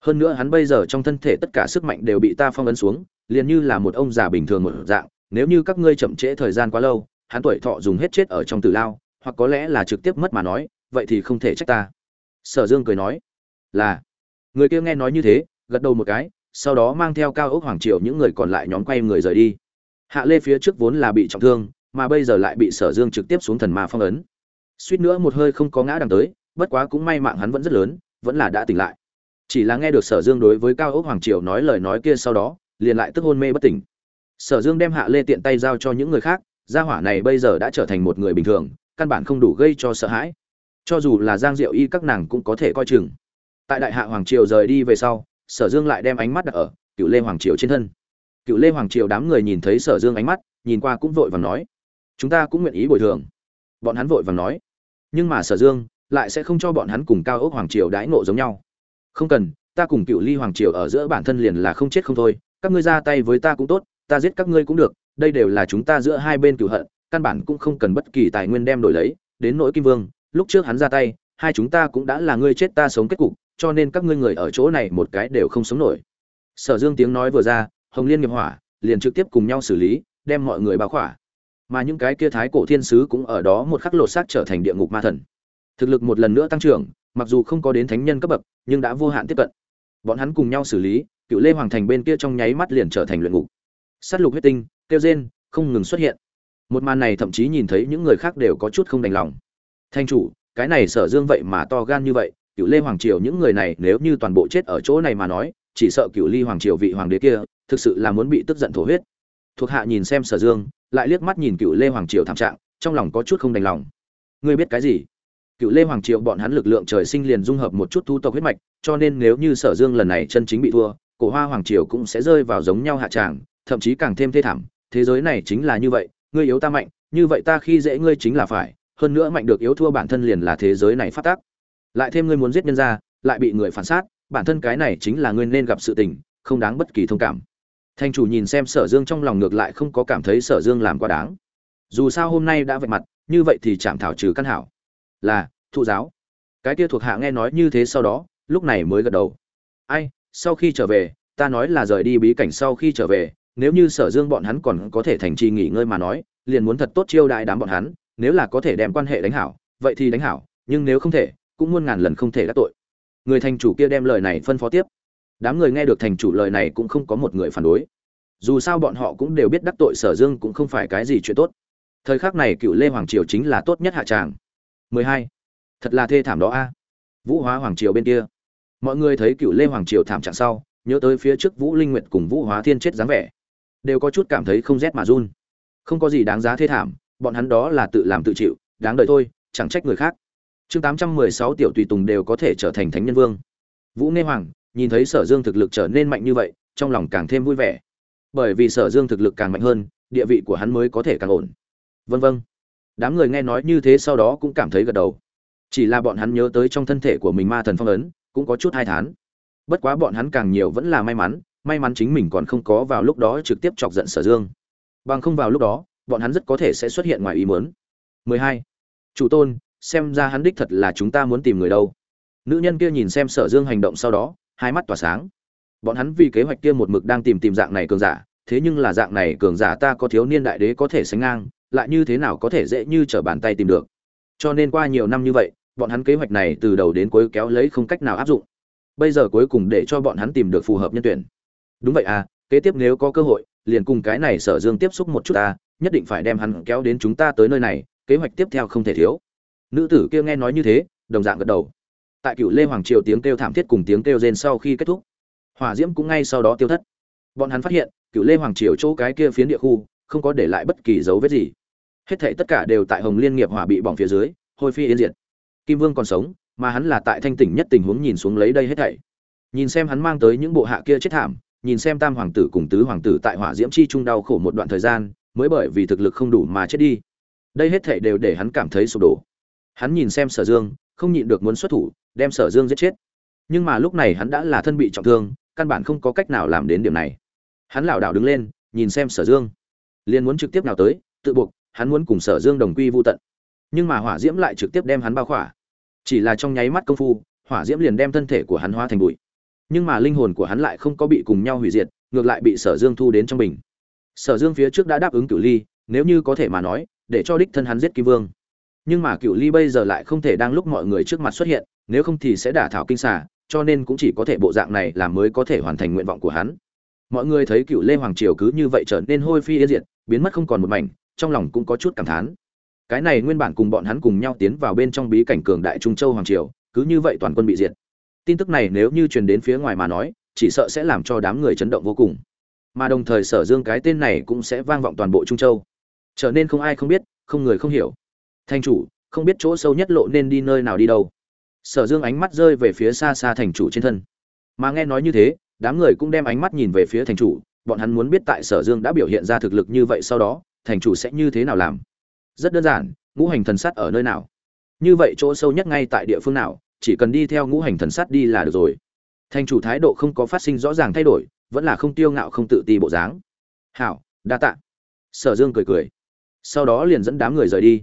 Hơn nữa hắn bây giờ trong thân thể tất cả sức mạnh đều bị ta phong ấn xuống, liền như là một ông già bình thường một dạng, nếu như các ngươi chậm trễ thời gian quá lâu, hắn tuổi thọ dùng hết chết ở trong tử lao, hoặc có lẽ là trực tiếp mất mà nói, vậy thì không thể trách ta. Sở dương cười nói, là. Người kia nghe nói như thế, gật đầu một cái sau đó mang theo cao ốc hoàng triều những người còn lại nhóm quay người rời đi. Hạ lê phía trước vốn là bị trọng thương, mà bây giờ lại bị sở dương trực tiếp xuống thần ma phong ấn. Suýt nữa một hơi không có ngã đằng tới, bất quá cũng may mạng hắn vẫn rất lớn, vẫn là đã tỉnh lại. Chỉ là nghe được sở dương đối với cao ốc hoàng triều nói lời nói kia sau đó, liền lại tức hôn mê bất tỉnh. Sở dương đem hạ lê tiện tay giao cho những người khác, gia hỏa này bây giờ đã trở thành một người bình thường, căn bản không đủ gây cho sợ hãi. Cho dù là giang diệu y các nàng cũng có thể coi chừng. Tại đại hạ hoàng triều rời đi về sau sở dương lại đem ánh mắt đặt ở cựu lê hoàng triều trên thân. Cựu lê hoàng triều đám người nhìn thấy sở dương ánh mắt, nhìn qua cũng vội vàng nói, chúng ta cũng nguyện ý bồi thường. Bọn hắn vội vàng nói, nhưng mà sở dương lại sẽ không cho bọn hắn cùng cao ốc hoàng triều đãi ngộ giống nhau. Không cần, ta cùng cựu ly hoàng triều ở giữa bản thân liền là không chết không thôi, các ngươi ra tay với ta cũng tốt, ta giết các ngươi cũng được, đây đều là chúng ta giữa hai bên cựu hận, căn bản cũng không cần bất kỳ tài nguyên đem đổi lấy, đến nỗi kim vương, lúc trước hắn ra tay, hai chúng ta cũng đã là ngươi chết ta sống kết cục cho nên các ngươi người ở chỗ này một cái đều không sống nổi. Sở dương tiếng nói vừa ra, hồng liên nghiệp hỏa, liền trực tiếp cùng nhau xử lý, đem mọi người báo khỏa. Mà những cái kia thái cổ thiên sứ cũng ở đó một khắc lột xác trở thành địa ngục ma thần. Thực lực một lần nữa tăng trưởng, mặc dù không có đến thánh nhân cấp bậc, nhưng đã vô hạn tiếp cận. Bọn hắn cùng nhau xử lý, cựu lê hoàng thành bên kia trong nháy mắt liền trở thành luyện ngục. S á t lục huyết tinh, kêu rên, không ngừng xuất hiện. Một màn này thậm chí nhìn thấy những người khác đều có chút không đành lòng. Thanh chủ, cái này sở dương vậy mà to gan như vậy cựu lê hoàng triều những người này nếu như toàn bộ chết ở chỗ này mà nói, chỉ sợ cựu ly hoàng triều vị hoàng đế kia thực sự là muốn bị tức giận thổ huyết. Thuộc hạ nhìn xem sở dương, lại liếc mắt nhìn cựu lê hoàng triều thảm trạng, trong lòng có chút không đành lòng. Ngươi biết cái gì? Cựu lê hoàng triều bọn hắn lực lượng trời sinh liền dung hợp một chút thu tộc huyết mạch, cho nên nếu như sở dương lần này chân chính bị thua, cổ hoa hoàng triều cũng sẽ rơi vào giống nhau hạ tràng, thậm chí càng thêm thê thảm. Thế giới này chính là như vậy, ngươi yếu ta mạnh, như vậy ta khi dễ ngươi chính là phải, hơn nữa mạnh được yếu thua bản thân liền là thế giới này phát tác lại thêm ngươi muốn giết nhân ra lại bị người phản sát, bản thân cái này chính là ngươi nên gặp sự tình, không đáng bất kỳ thông cảm. Thành chủ nhìn xem sở dương trong lòng ngược lại không có cảm thấy sở dương làm quá đáng. Dù sao hôm nay đã vạch mặt, như vậy thì chạm thảo trừ căn hảo. Là, thụ giáo. Cái kia thuộc hạ nghe nói như thế sau đó, lúc này mới gật đầu. Ai, sau khi trở về, ta nói là rời đi bí cảnh sau khi trở về, nếu như sở dương bọn hắn còn có thể thành trì nghỉ ngơi mà nói, liền muốn thật tốt chiêu đại đám bọn hắn, nếu là có thể đem quan hệ đánh hảo, vậy thì đánh hảo, nhưng nếu không thể cũng muôn ngàn lần không thể đắc tội. Người thành chủ kia đem lời này phân phó tiếp. Đám người nghe được thành chủ lời này cũng không có một người phản đối. Dù sao bọn họ cũng đều biết đắc tội sở dương cũng không phải cái gì chuyện tốt. Thời khắc này cựu lê hoàng triều chính là tốt nhất hạ tràng. 12. thật là thê thảm đó a. Vũ hóa hoàng triều bên kia. Mọi người thấy cựu lê hoàng triều thảm trạng sau, nhớ tới phía trước vũ linh nguyệt cùng vũ hóa thiên chết dáng vẻ, đều có chút cảm thấy không rét mà run. Không có gì đáng giá thê thảm, bọn hắn đó là tự làm tự chịu, đáng đời thôi, chẳng trách người khác chương tám trăm mười sáu tiểu tùy tùng đều có thể trở thành thánh nhân vương. Vũ nê hoàng, nhìn thấy sở dương thực lực trở nên mạnh như vậy, trong lòng càng thêm vui vẻ. Bởi vì sở dương thực lực càng mạnh hơn, địa vị của hắn mới có thể càng ổn. Vân vân. Đám người nghe nói như thế sau đó cũng cảm thấy gật đầu. Chỉ là bọn hắn nhớ tới trong thân thể của mình ma thần phong ấn, cũng có chút hai thán. Bất quá bọn hắn càng nhiều vẫn là may mắn may mắn chính mình còn không có vào lúc đó trực tiếp chọc giận sở dương. Bằng không vào lúc đó, bọn hắn rất có thể sẽ xuất hiện ngoài ý muốn. 12. chủ tôn xem ra hắn đích thật là chúng ta muốn tìm người đâu. Nữ nhân kia nhìn xem sở dương hành động sau đó, hai mắt tỏa sáng. Bọn hắn vì kế hoạch kia một mực đang tìm tìm dạng này cường giả, thế nhưng là dạng này cường giả ta có thiếu niên đại đế có thể sánh ngang, lại như thế nào có thể dễ như trở bàn tay tìm được. Cho nên qua nhiều năm như vậy, bọn hắn kế hoạch này từ đầu đến cuối kéo lấy không cách nào áp dụng. Bây giờ cuối cùng để cho bọn hắn tìm được phù hợp nhân tuyển. Đúng vậy à kế tiếp nếu có cơ hội, liền cùng cái này sở dương tiếp xúc một chút ta, nhất định phải đem hắn kéo đến chúng ta tới nơi này, kế hoạch tiếp theo không thể thiếu nữ tử kia nghe nói như thế, đồng dạng gật đầu. Tại cựu lê hoàng triều tiếng kêu thảm thiết cùng tiếng kêu rên sau khi kết thúc, hỏa diễm cũng ngay sau đó tiêu thất. Bọn hắn phát hiện cựu lê hoàng triều chỗ cái kia phiến địa khu, không có để lại bất kỳ dấu vết gì. Hết thảy tất cả đều tại hồng liên nghiệp hỏa bị bỏng phía dưới, hôi phi yên diệt. Kim vương còn sống, mà hắn là tại thanh tỉnh nhất tình huống nhìn xuống lấy đây hết thảy. Nhìn xem hắn mang tới những bộ hạ kia chết thảm, nhìn xem tam hoàng tử cùng tứ hoàng tử tại hỏa diễm chi trung đau khổ một đoạn thời gian, mới bởi vì thực lực không đủ mà chết đi. Đây hết thảy đều để hắn cảm thấy sụp đổ hắn nhìn xem sở dương, không nhịn được muốn xuất thủ, đem sở dương giết chết. Nhưng mà lúc này hắn đã là thân bị trọng thương, căn bản không có cách nào làm đến điểm này. Hắn lảo đảo đứng lên, nhìn xem sở dương. Liền muốn trực tiếp nào tới, tự buộc, hắn muốn cùng sở dương đồng quy vô tận. Nhưng mà hỏa diễm lại trực tiếp đem hắn bao khỏa. Chỉ là trong nháy mắt công phu, hỏa diễm liền đem thân thể của hắn hóa thành bụi. Nhưng mà linh hồn của hắn lại không có bị cùng nhau hủy diệt, ngược lại bị sở dương thu đến trong bình. Sở dương phía trước đã đáp ứng cử ly, nếu như có thể mà nói, để cho đích thân hắn giết kim vương nhưng mà cựu ly bây giờ lại không thể đang lúc mọi người trước mặt xuất hiện, nếu không thì sẽ đả thảo kinh xả cho nên cũng chỉ có thể bộ dạng này là mới có thể hoàn thành nguyện vọng của hắn. Mọi người thấy cựu lê hoàng triều cứ như vậy trở nên hôi phi yên diệt, biến mất không còn một mảnh, trong lòng cũng có chút cảm thán. Cái này nguyên bản cùng bọn hắn cùng nhau tiến vào bên trong bí cảnh cường đại trung châu hoàng triều, cứ như vậy toàn quân bị diệt. Tin tức này nếu như truyền đến phía ngoài mà nói, chỉ sợ sẽ làm cho đám người chấn động vô cùng. Mà đồng thời sở dương cái tên này cũng sẽ vang vọng toàn bộ trung châu. Trở nên không ai không biết, không người không hiểu thanh chủ, không biết chỗ sâu nhất lộ nên đi nơi nào đi đâu. Sở dương ánh mắt rơi về phía xa xa thành chủ trên thân. Mà nghe nói như thế, đám người cũng đem ánh mắt nhìn về phía thành chủ, bọn hắn muốn biết tại sở dương đã biểu hiện ra thực lực như vậy sau đó, thành chủ sẽ như thế nào làm. Rất đơn giản, ngũ hành thần sắt ở nơi nào? Như vậy chỗ sâu nhất ngay tại địa phương nào, chỉ cần đi theo ngũ hành thần sắt đi là được rồi. Thành chủ thái độ không có phát sinh rõ ràng thay đổi, vẫn là không tiêu ngạo không tự ti bộ dáng. Hảo, đa tạ. Sở dương cười cười. Sau đó liền dẫn đám người rời đi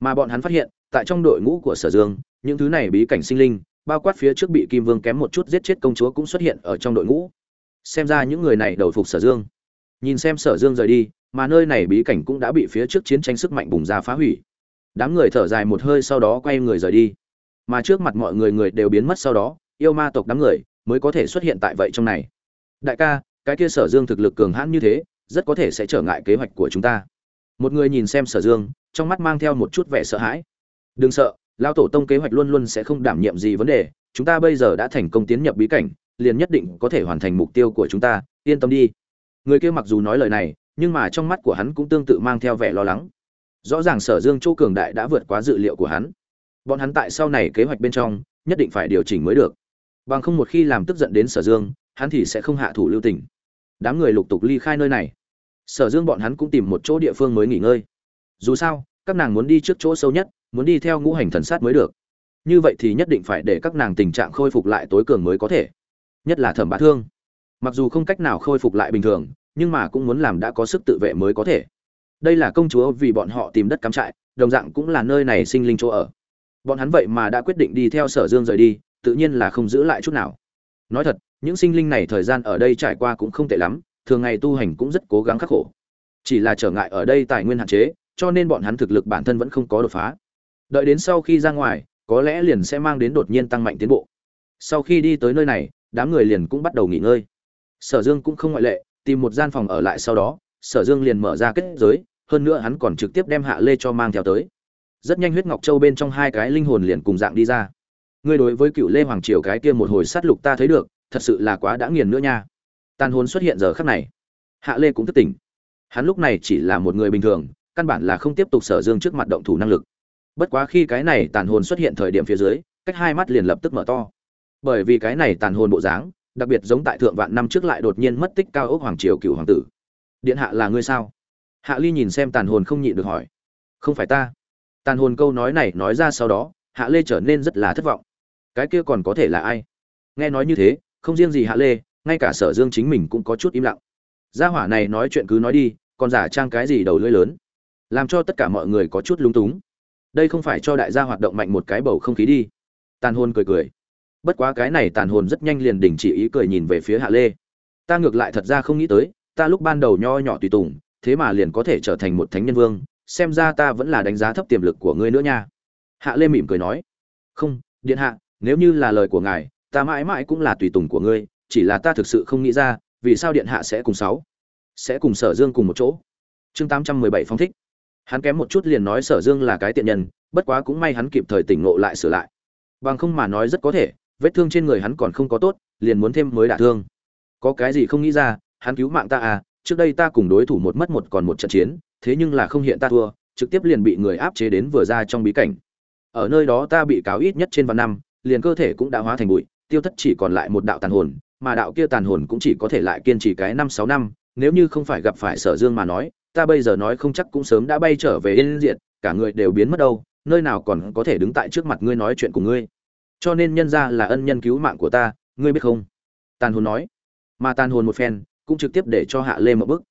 mà bọn hắn phát hiện, tại trong đội ngũ của sở dương, những thứ này bí cảnh sinh linh, bao quát phía trước bị kim vương kém một chút giết chết công chúa cũng xuất hiện ở trong đội ngũ. Xem ra những người này đầu phục sở dương. Nhìn xem sở dương rời đi, mà nơi này bí cảnh cũng đã bị phía trước chiến tranh sức mạnh bùng ra phá hủy. Đám người thở dài một hơi sau đó quay người rời đi. Mà trước mặt mọi người người đều biến mất sau đó, yêu ma tộc đám người mới có thể xuất hiện tại vậy trong này. Đại ca, cái kia sở dương thực lực cường hãn như thế, rất có thể sẽ trở ngại kế hoạch của chúng ta một người nhìn xem sở dương, trong mắt mang theo một chút vẻ sợ hãi. Đừng sợ lao tổ tông kế hoạch luôn luôn sẽ không đảm nhiệm gì vấn đề, chúng ta bây giờ đã thành công tiến nhập bí cảnh, liền nhất định có thể hoàn thành mục tiêu của chúng ta, yên tâm đi. Người kia mặc dù nói lời này, nhưng mà trong mắt của hắn cũng tương tự mang theo vẻ lo lắng. Rõ ràng sở dương chỗ cường đại đã vượt quá dự liệu của hắn. Bọn hắn tại sau này kế hoạch bên trong, nhất định phải điều chỉnh mới được. Bằng không một khi làm tức giận đến sở dương, hắn thì sẽ không hạ thủ lưu tình. Đám người lục tục ly khai nơi này sở dương bọn hắn cũng tìm một chỗ địa phương mới nghỉ ngơi. Dù sao, các nàng muốn đi trước chỗ sâu nhất, muốn đi theo ngũ hành thần sát mới được. Như vậy thì nhất định phải để các nàng tình trạng khôi phục lại tối cường mới có thể. Nhất là thẩm bá thương. Mặc dù không cách nào khôi phục lại bình thường, nhưng mà cũng muốn làm đã có sức tự vệ mới có thể. Đây là công chúa vì bọn họ tìm đất cắm trại, đồng dạng cũng là nơi này sinh linh chỗ ở. Bọn hắn vậy mà đã quyết định đi theo sở dương rời đi, tự nhiên là không giữ lại chút nào. Nói thật, những sinh linh này thời gian ở đây trải qua cũng không tệ lắm thường ngày tu hành cũng rất cố gắng khắc khổ. Chỉ là trở ngại ở đây tài nguyên hạn chế, cho nên bọn hắn thực lực bản thân vẫn không có đột phá. Đợi đến sau khi ra ngoài, có lẽ liền sẽ mang đến đột nhiên tăng mạnh tiến bộ. Sau khi đi tới nơi này, đám người liền cũng bắt đầu nghỉ ngơi. Sở dương cũng không ngoại lệ, tìm một gian phòng ở lại sau đó, sở dương liền mở ra kết giới, hơn nữa hắn còn trực tiếp đem hạ lê cho mang theo tới. Rất nhanh huyết ngọc châu bên trong hai cái linh hồn liền cùng dạng đi ra. Ngươi đối với cựu lê hoàng triều cái kia một hồi sát lục ta thấy được, thật sự là quá đã nghiền nữa nha tàn hồn xuất hiện giờ khắc này. Hạ lê cũng thức tỉnh. Hắn lúc này chỉ là một người bình thường, căn bản là không tiếp tục sở dương trước mặt động thủ năng lực. Bất quá khi cái này tàn hồn xuất hiện thời điểm phía dưới, cách hai mắt liền lập tức mở to. Bởi vì cái này tàn hồn bộ dáng, đặc biệt giống tại thượng vạn năm trước lại đột nhiên mất tích cao ốc hoàng triều cựu hoàng tử. Điện hạ là ngươi sao? Hạ ly nhìn xem tàn hồn không nhịn được hỏi. Không phải ta. Tàn hồn câu nói này nói ra sau đó, hạ lê trở nên rất là thất vọng. Cái kia còn có thể là ai? Nghe nói như thế, không riêng gì hạ lê ngay cả sở dương chính mình cũng có chút im lặng. Gia hỏa này nói chuyện cứ nói đi, còn giả trang cái gì đầu lưỡi lớn? Làm cho tất cả mọi người có chút lung túng. Đây không phải cho đại gia hoạt động mạnh một cái bầu không khí đi. Tàn hồn cười cười. Bất quá cái này tàn hồn rất nhanh liền đình chỉ ý cười nhìn về phía hạ lê. Ta ngược lại thật ra không nghĩ tới, ta lúc ban đầu nho nhỏ tùy tùng, thế mà liền có thể trở thành một thánh nhân vương, xem ra ta vẫn là đánh giá thấp tiềm lực của ngươi nữa nha. Hạ lê mỉm cười nói. Không, điện hạ, nếu như là lời của ngài, ta mãi mãi cũng là tùy tùng của ngươi chỉ là ta thực sự không nghĩ ra, vì sao điện hạ sẽ cùng sáu, sẽ cùng sở dương cùng một chỗ. Chương tám trăm mười bảy phong thích. Hắn kém một chút liền nói sở dương là cái tiện nhân, bất quá cũng may hắn kịp thời tỉnh ngộ lại sửa lại. Bằng không mà nói rất có thể, vết thương trên người hắn còn không có tốt, liền muốn thêm mới đả thương. Có cái gì không nghĩ ra, hắn cứu mạng ta à trước đây ta cùng đối thủ một mất một còn một trận chiến, thế nhưng là không hiện ta thua, trực tiếp liền bị người áp chế đến vừa ra trong bí cảnh. Ở nơi đó ta bị cáo ít nhất trên vạn năm, liền cơ thể cũng đã hóa thành bụi, tiêu thất chỉ còn lại một đạo tàn hồn mà đạo kia tàn hồn cũng chỉ có thể lại kiên trì cái năm sáu năm, nếu như không phải gặp phải sở dương mà nói, ta bây giờ nói không chắc cũng sớm đã bay trở về yên diện cả người đều biến mất đâu, nơi nào còn có thể đứng tại trước mặt ngươi nói chuyện của ngươi. Cho nên nhân ra là ân nhân cứu mạng của ta, ngươi biết không? Tàn hồn nói. Mà tàn hồn một phen, cũng trực tiếp để cho hạ lê một bức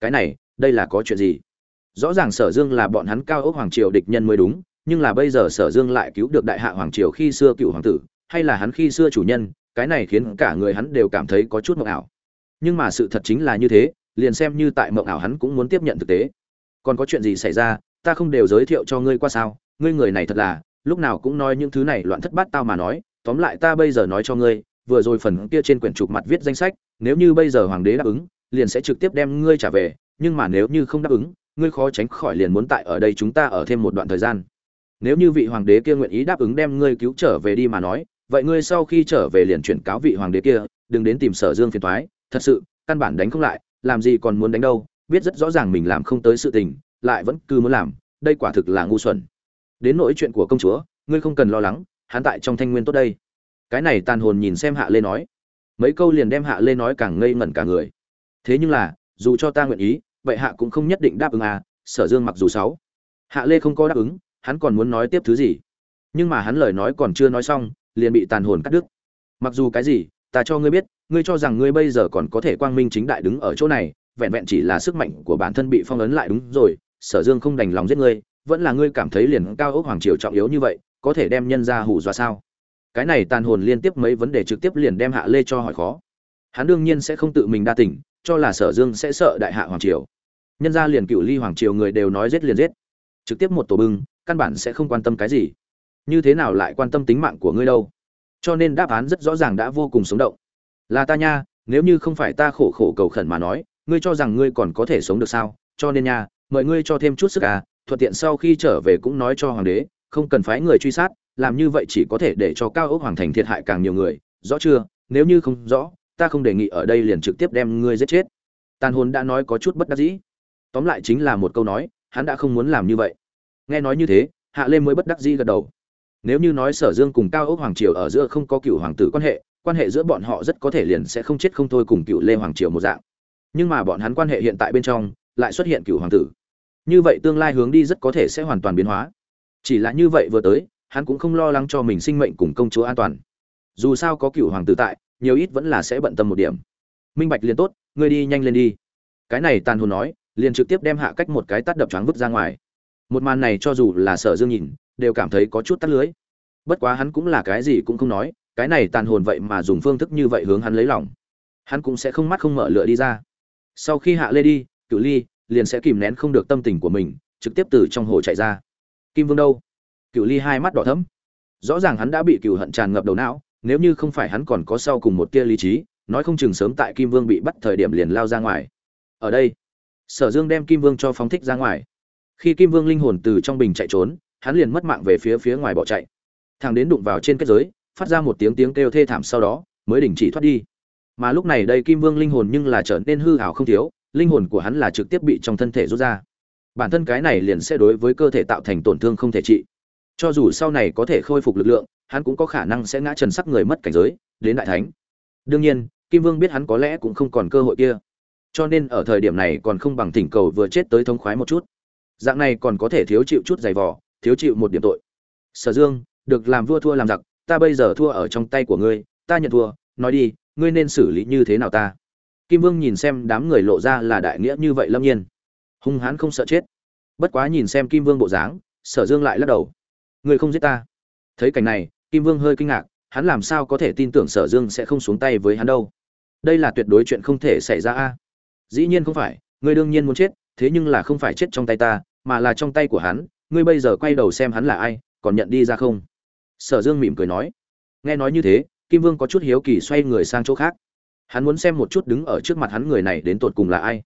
cái này, đây là có chuyện gì? Rõ ràng sở dương là bọn hắn cao ốc hoàng triều địch nhân mới đúng, nhưng là bây giờ sở dương lại cứu được đại hạ hoàng triều khi xưa cựu hoàng tử, hay là hắn khi xưa chủ nhân cái này khiến cả người hắn đều cảm thấy có chút mộng ảo. Nhưng mà sự thật chính là như thế, liền xem như tại mộng ảo hắn cũng muốn tiếp nhận thực tế. Còn có chuyện gì xảy ra, ta không đều giới thiệu cho ngươi qua sao? Ngươi người này thật là, lúc nào cũng nói những thứ này loạn thất bát tao mà nói, tóm lại ta bây giờ nói cho ngươi, vừa rồi phần kia trên quyển trục mặt viết danh sách, nếu như bây giờ hoàng đế đáp ứng, liền sẽ trực tiếp đem ngươi trả về, nhưng mà nếu như không đáp ứng, ngươi khó tránh khỏi liền muốn tại ở đây chúng ta ở thêm một đoạn thời gian. Nếu như vị hoàng đế kia nguyện ý đáp ứng đem ngươi cứu trở về đi mà nói vậy ngươi sau khi trở về liền chuyển cáo vị hoàng đế kia, đừng đến tìm sở dương phiền thoái, thật sự, căn bản đánh không lại, làm gì còn muốn đánh đâu, biết rất rõ ràng mình làm không tới sự tình, lại vẫn cứ muốn làm, đây quả thực là ngu xuẩn. Đến nỗi chuyện của công chúa, ngươi không cần lo lắng, hắn tại trong thanh nguyên tốt đây. Cái này tàn hồn nhìn xem hạ lê nói. Mấy câu liền đem hạ lê nói càng ngây ngẩn cả người. Thế nhưng là, dù cho ta nguyện ý, vậy hạ cũng không nhất định đáp ứng à sở dương mặc dù sáu hạ lê không có đáp ứng, hắn còn muốn nói tiếp thứ gì. Nhưng mà hắn lời nói còn chưa nói xong liền bị tàn hồn cắt đứt. Mặc dù cái gì, ta cho ngươi biết, ngươi cho rằng ngươi bây giờ còn có thể quang minh chính đại đứng ở chỗ này, vẹn vẹn chỉ là sức mạnh của bản thân bị phong ấn lại đúng rồi, sở dương không đành lòng giết ngươi, vẫn là ngươi cảm thấy liền cao ốc hoàng triều trọng yếu như vậy, có thể đem nhân ra hù dọa sao? Cái này tàn hồn liên tiếp mấy vấn đề trực tiếp liền đem hạ lê cho hỏi khó. Hắn đương nhiên sẽ không tự mình đa tỉnh cho là sở dương sẽ sợ đại hạ hoàng triều. Nhân ra liền cựu ly hoàng triều người đều nói giết liền giết. Trực tiếp một tổ bưng, căn bản sẽ không quan tâm cái gì như thế nào lại quan tâm tính mạng của ngươi đâu? Cho nên đáp án rất rõ ràng đã vô cùng sống động. Là ta nha, nếu như không phải ta khổ khổ cầu khẩn mà nói, ngươi cho rằng ngươi còn có thể sống được sao? Cho nên nha, mời ngươi cho thêm chút sức à thuận tiện sau khi trở về cũng nói cho hoàng đế, không cần phái người truy sát, làm như vậy chỉ có thể để cho cao ốc hoàng thành thiệt hại càng nhiều người. Rõ chưa? Nếu như không rõ, ta không đề nghị ở đây liền trực tiếp đem ngươi giết chết. Tàn hồn đã nói có chút bất đắc dĩ. Tóm lại chính là một câu nói, hắn đã không muốn làm như vậy. Nghe nói như thế, hạ lê mới bất đắc dĩ gật đầu nếu như nói sở dương cùng cao ốc hoàng triều ở giữa không có cựu hoàng tử quan hệ quan hệ giữa bọn họ rất có thể liền sẽ không chết không thôi cùng cựu lê hoàng triều một dạng. Nhưng mà bọn hắn quan hệ hiện tại bên trong, lại xuất hiện cựu hoàng tử. Như vậy tương lai hướng đi rất có thể sẽ hoàn toàn biến hóa. Chỉ là như vậy vừa tới, hắn cũng không lo lắng cho mình sinh mệnh cùng công chúa an toàn. Dù sao có cựu hoàng tử tại, nhiều ít vẫn là sẽ bận tâm một điểm. Minh bạch liền tốt, ngươi đi nhanh lên đi. Cái này tàn hồn nói, liền trực tiếp đem hạ cách một cái tắt đập choáng vứt ra ngoài. Một màn này cho dù là sở dương nhìn đều cảm thấy có chút tắt lưới. Bất quá hắn cũng là cái gì cũng không nói, cái này tàn hồn vậy mà dùng phương thức như vậy hướng hắn lấy lòng. Hắn cũng sẽ không mắt không mở lựa đi ra. Sau khi hạ lê đi cựu ly liền sẽ kìm nén không được tâm tình của mình, trực tiếp từ trong hồ chạy ra. Kim vương đâu? Cựu ly hai mắt đỏ thẫm. Rõ ràng hắn đã bị cựu hận tràn ngập đầu não, nếu như không phải hắn còn có sau cùng một tia lý trí, nói không chừng sớm tại kim vương bị bắt thời điểm liền lao ra ngoài. Ở đây, sở dương đem kim vương cho phóng thích ra ngoài. Khi kim vương linh hồn từ trong bình chạy trốn hắn liền mất mạng về phía phía ngoài bỏ chạy. Thằng đến đụng vào trên kết giới, phát ra một tiếng tiếng kêu thê thảm sau đó, mới đình chỉ thoát đi. Mà lúc này đây kim vương linh hồn nhưng là trở nên hư hảo không thiếu, linh hồn của hắn là trực tiếp bị trong thân thể rút ra. Bản thân cái này liền sẽ đối với cơ thể tạo thành tổn thương không thể trị. Cho dù sau này có thể khôi phục lực lượng, hắn cũng có khả năng sẽ ngã trần sắc người mất cảnh giới, đến đại thánh. Đương nhiên, kim vương biết hắn có lẽ cũng không còn cơ hội kia. Cho nên ở thời điểm này còn không bằng thỉnh cầu vừa chết tới thông khoái một chút. Dạng này còn có thể thiếu chịu chút giày vò thiếu chịu một điểm tội. Sở dương, được làm vua thua làm giặc, ta bây giờ thua ở trong tay của ngươi, ta nhận thua, nói đi, ngươi nên xử lý như thế nào ta? Kim vương nhìn xem đám người lộ ra là đại nghĩa như vậy lâm nhiên. Hung hãn không sợ chết. Bất quá nhìn xem kim vương bộ dáng, sở dương lại lắc đầu. Ngươi không giết ta. Thấy cảnh này, kim vương hơi kinh ngạc, hắn làm sao có thể tin tưởng sở dương sẽ không xuống tay với hắn đâu? Đây là tuyệt đối chuyện không thể xảy ra a. Dĩ nhiên không phải, ngươi đương nhiên muốn chết, thế nhưng là không phải chết trong tay ta, mà là trong tay của hắn ngươi bây giờ quay đầu xem hắn là ai, còn nhận đi ra không? Sở dương mỉm cười nói. Nghe nói như thế, kim vương có chút hiếu kỳ xoay người sang chỗ khác. Hắn muốn xem một chút đứng ở trước mặt hắn người này đến tột cùng là ai.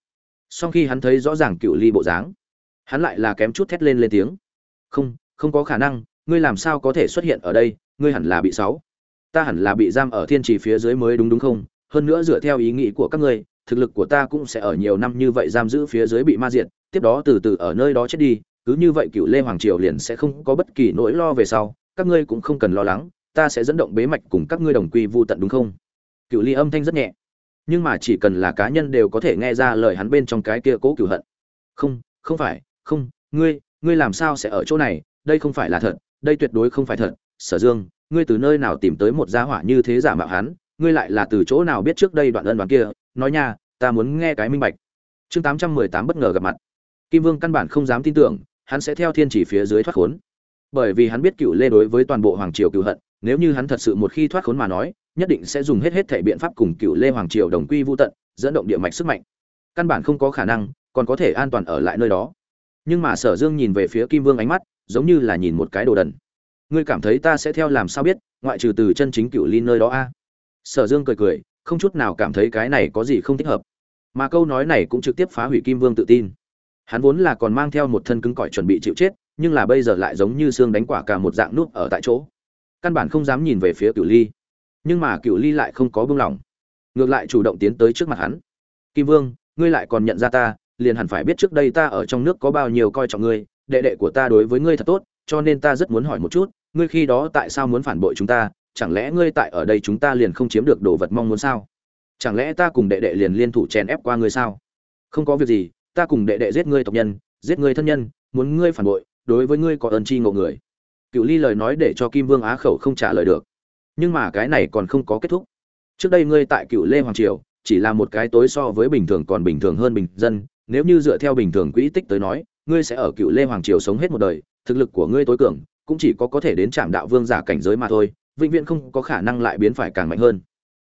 Sau khi hắn thấy rõ ràng cựu ly bộ dáng, hắn lại là kém chút thét lên lên tiếng. Không không có khả năng, ngươi làm sao có thể xuất hiện ở đây, ngươi hẳn là bị sáu. Ta hẳn là bị giam ở thiên trì phía dưới mới đúng đúng không? Hơn nữa dựa theo ý nghĩ của các ngươi, thực lực của ta cũng sẽ ở nhiều năm như vậy giam giữ phía dưới bị ma diệt, tiếp đó từ từ ở nơi đó chết đi cứ như vậy cựu lê hoàng triều liền sẽ không có bất kỳ nỗi lo về sau, các ngươi cũng không cần lo lắng, ta sẽ dẫn động bế mạch cùng các ngươi đồng quy vô tận đúng không? Cựu ly âm thanh rất nhẹ, nhưng mà chỉ cần là cá nhân đều có thể nghe ra lời hắn bên trong cái kia cố cựu hận. Không không phải, không, ngươi ngươi làm sao sẽ ở chỗ này, đây không phải là thật, đây tuyệt đối không phải thật. Sở dương, ngươi từ nơi nào tìm tới một gia hỏa như thế giả mạo hắn, ngươi lại là từ chỗ nào biết trước đây đoạn ân đoạn kia? Nói nha, ta muốn nghe cái minh bạch. Chương tám trăm mười tám bất ngờ gặp mặt. Kim vương căn bản không dám tin tưởng hắn sẽ theo thiên chỉ phía dưới thoát khốn. Bởi vì hắn biết cựu lê đối với toàn bộ hoàng triều cựu hận, nếu như hắn thật sự một khi thoát khốn mà nói, nhất định sẽ dùng hết hết thể biện pháp cùng cựu lê hoàng triều đồng quy vô tận, dẫn động địa mạch sức mạnh. Căn bản không có khả năng, còn có thể an toàn ở lại nơi đó. Nhưng mà sở dương nhìn về phía kim vương ánh mắt, giống như là nhìn một cái đồ đần. Ngươi cảm thấy ta sẽ theo làm sao biết, ngoại trừ từ chân chính cựu lin nơi đó a? Sở dương cười cười, không chút nào cảm thấy cái này có gì không thích hợp. Mà câu nói này cũng trực tiếp phá hủy kim vương tự tin hắn vốn là còn mang theo một thân cứng cỏi chuẩn bị chịu chết, nhưng là bây giờ lại giống như xương đánh quả cả một dạng nút ở tại chỗ. Căn bản không dám nhìn về phía Cửu ly. Nhưng mà Cửu ly lại không có buông lỏng. Ngược lại chủ động tiến tới trước mặt hắn. Kim vương, ngươi lại còn nhận ra ta, liền hẳn phải biết trước đây ta ở trong nước có bao nhiêu coi trọng ngươi, đệ đệ của ta đối với ngươi thật tốt, cho nên ta rất muốn hỏi một chút, ngươi khi đó tại sao muốn phản bội chúng ta, chẳng lẽ ngươi tại ở đây chúng ta liền không chiếm được đồ vật mong muốn sao? Chẳng lẽ ta cùng đệ đệ liền liên thủ chèn ép qua ngươi sao? Không có việc gì ta cùng đệ đệ giết ngươi tộc nhân, giết ngươi thân nhân, muốn ngươi phản bội, đối với ngươi có ơn chi ngộ người. Cựu ly lời nói để cho kim vương á khẩu không trả lời được. Nhưng mà cái này còn không có kết thúc. Trước đây ngươi tại cựu lê hoàng triều, chỉ là một cái tối so với bình thường còn bình thường hơn bình dân, nếu như dựa theo bình thường quỹ tích tới nói, ngươi sẽ ở cựu lê hoàng triều sống hết một đời, thực lực của ngươi tối cường, cũng chỉ có có thể đến trạm đạo vương giả cảnh giới mà thôi, vĩnh viễn không có khả năng lại biến phải càng mạnh hơn.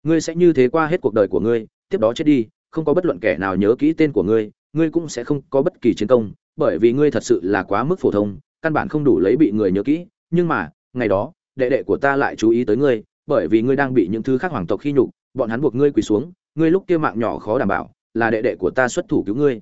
Ngươi sẽ như thế qua hết cuộc đời của ngươi, tiếp đó chết đi, không có bất luận kẻ nào nhớ kỹ tên của ngươi ngươi cũng sẽ không có bất kỳ chiến công, bởi vì ngươi thật sự là quá mức phổ thông, căn bản không đủ lấy bị người nhớ kỹ. Nhưng mà, ngày đó, đệ đệ của ta lại chú ý tới ngươi, bởi vì ngươi đang bị những thứ khác hoàng tộc khi nhục, bọn hắn buộc ngươi quỳ xuống, ngươi lúc kia mạng nhỏ khó đảm bảo, là đệ đệ của ta xuất thủ cứu ngươi.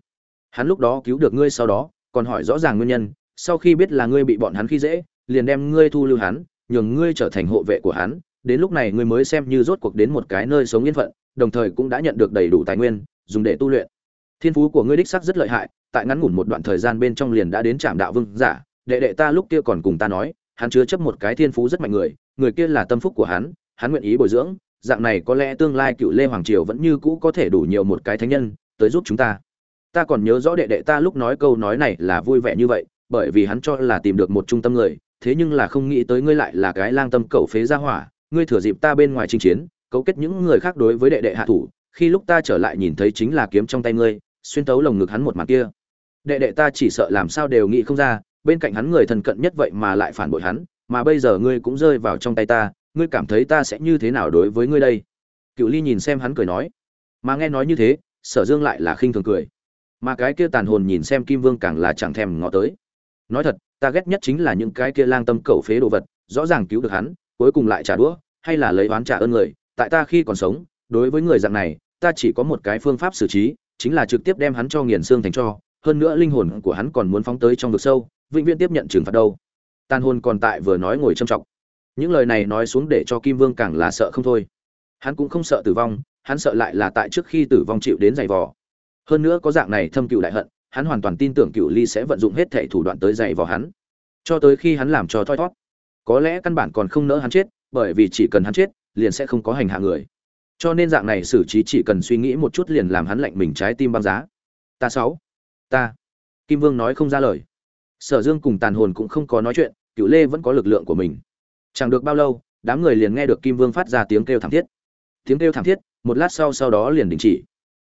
Hắn lúc đó cứu được ngươi sau đó, còn hỏi rõ ràng nguyên nhân, sau khi biết là ngươi bị bọn hắn khi dễ, liền đem ngươi thu lưu hắn, nhường ngươi trở thành hộ vệ của hắn. Đến lúc này ngươi mới xem như rốt cuộc đến một cái nơi sống yên phận, đồng thời cũng đã nhận được đầy đủ tài nguyên, dùng để tu luyện thiên phú của ngươi đích sắc rất lợi hại, tại ngắn ngủn một đoạn thời gian bên trong liền đã đến trạm đạo vương giả. Đệ đệ ta lúc kia còn cùng ta nói, hắn chứa chấp một cái thiên phú rất mạnh người người kia là tâm phúc của hắn hắn nguyện ý bồi dưỡng. Dạng này có lẽ tương lai cựu lê hoàng triều vẫn như cũ có thể đủ nhiều một cái thánh nhân tới giúp chúng ta. Ta còn nhớ rõ đệ đệ ta lúc nói câu nói này là vui vẻ như vậy, bởi vì hắn cho là tìm được một trung tâm người, thế nhưng là không nghĩ tới ngươi lại là cái lang tâm cẩu phế ra hỏa. Ngươi thừa dịp ta bên ngoài chinh chiến, cấu kết những người khác đối với đệ đệ hạ thủ, khi lúc ta trở lại nhìn thấy chính là kiếm trong tay ngươi xuyên tấu lồng ngực hắn một màn kia. Đệ đệ ta chỉ sợ làm sao đều nghĩ không ra, bên cạnh hắn người thân cận nhất vậy mà lại phản bội hắn, mà bây giờ ngươi cũng rơi vào trong tay ta, ngươi cảm thấy ta sẽ như thế nào đối với ngươi đây? Cựu ly nhìn xem hắn cười nói. Mà nghe nói như thế, sở dương lại là khinh thường cười. Mà cái kia tàn hồn nhìn xem kim vương càng là chẳng thèm ngó tới. Nói thật, ta ghét nhất chính là những cái kia lang tâm cẩu phế đồ vật, rõ ràng cứu được hắn, cuối cùng lại trả đũa, hay là lấy oán trả ơn người. Tại ta khi còn sống, đối với người dạng này, ta chỉ có một cái phương pháp xử trí chính là trực tiếp đem hắn cho nghiền xương thành cho, hơn nữa linh hồn của hắn còn muốn phóng tới trong vực sâu, vĩnh viễn tiếp nhận trừng phạt đâu. Tàn hồn còn tại vừa nói ngồi trầm trọng. Những lời này nói xuống để cho kim vương càng là sợ không thôi. Hắn cũng không sợ tử vong, hắn sợ lại là tại trước khi tử vong chịu đến giày vò. Hơn nữa có dạng này thâm cựu đại hận, hắn hoàn toàn tin tưởng cựu ly sẽ vận dụng hết thảy thủ đoạn tới dày vò hắn. Cho tới khi hắn làm cho thoi thoát có lẽ căn bản còn không nỡ hắn chết, bởi vì chỉ cần hắn chết, liền sẽ không có hành hạ người cho nên dạng này xử trí chỉ cần suy nghĩ một chút liền làm hắn lạnh mình trái tim băng giá. Ta sáu. Ta. Kim vương nói không ra lời. Sở dương cùng tàn hồn cũng không có nói chuyện cựu lê vẫn có lực lượng của mình. Chẳng được bao lâu, đám người liền nghe được kim vương phát ra tiếng kêu thảm thiết. Tiếng kêu thảm thiết, một lát sau sau đó liền đình chỉ.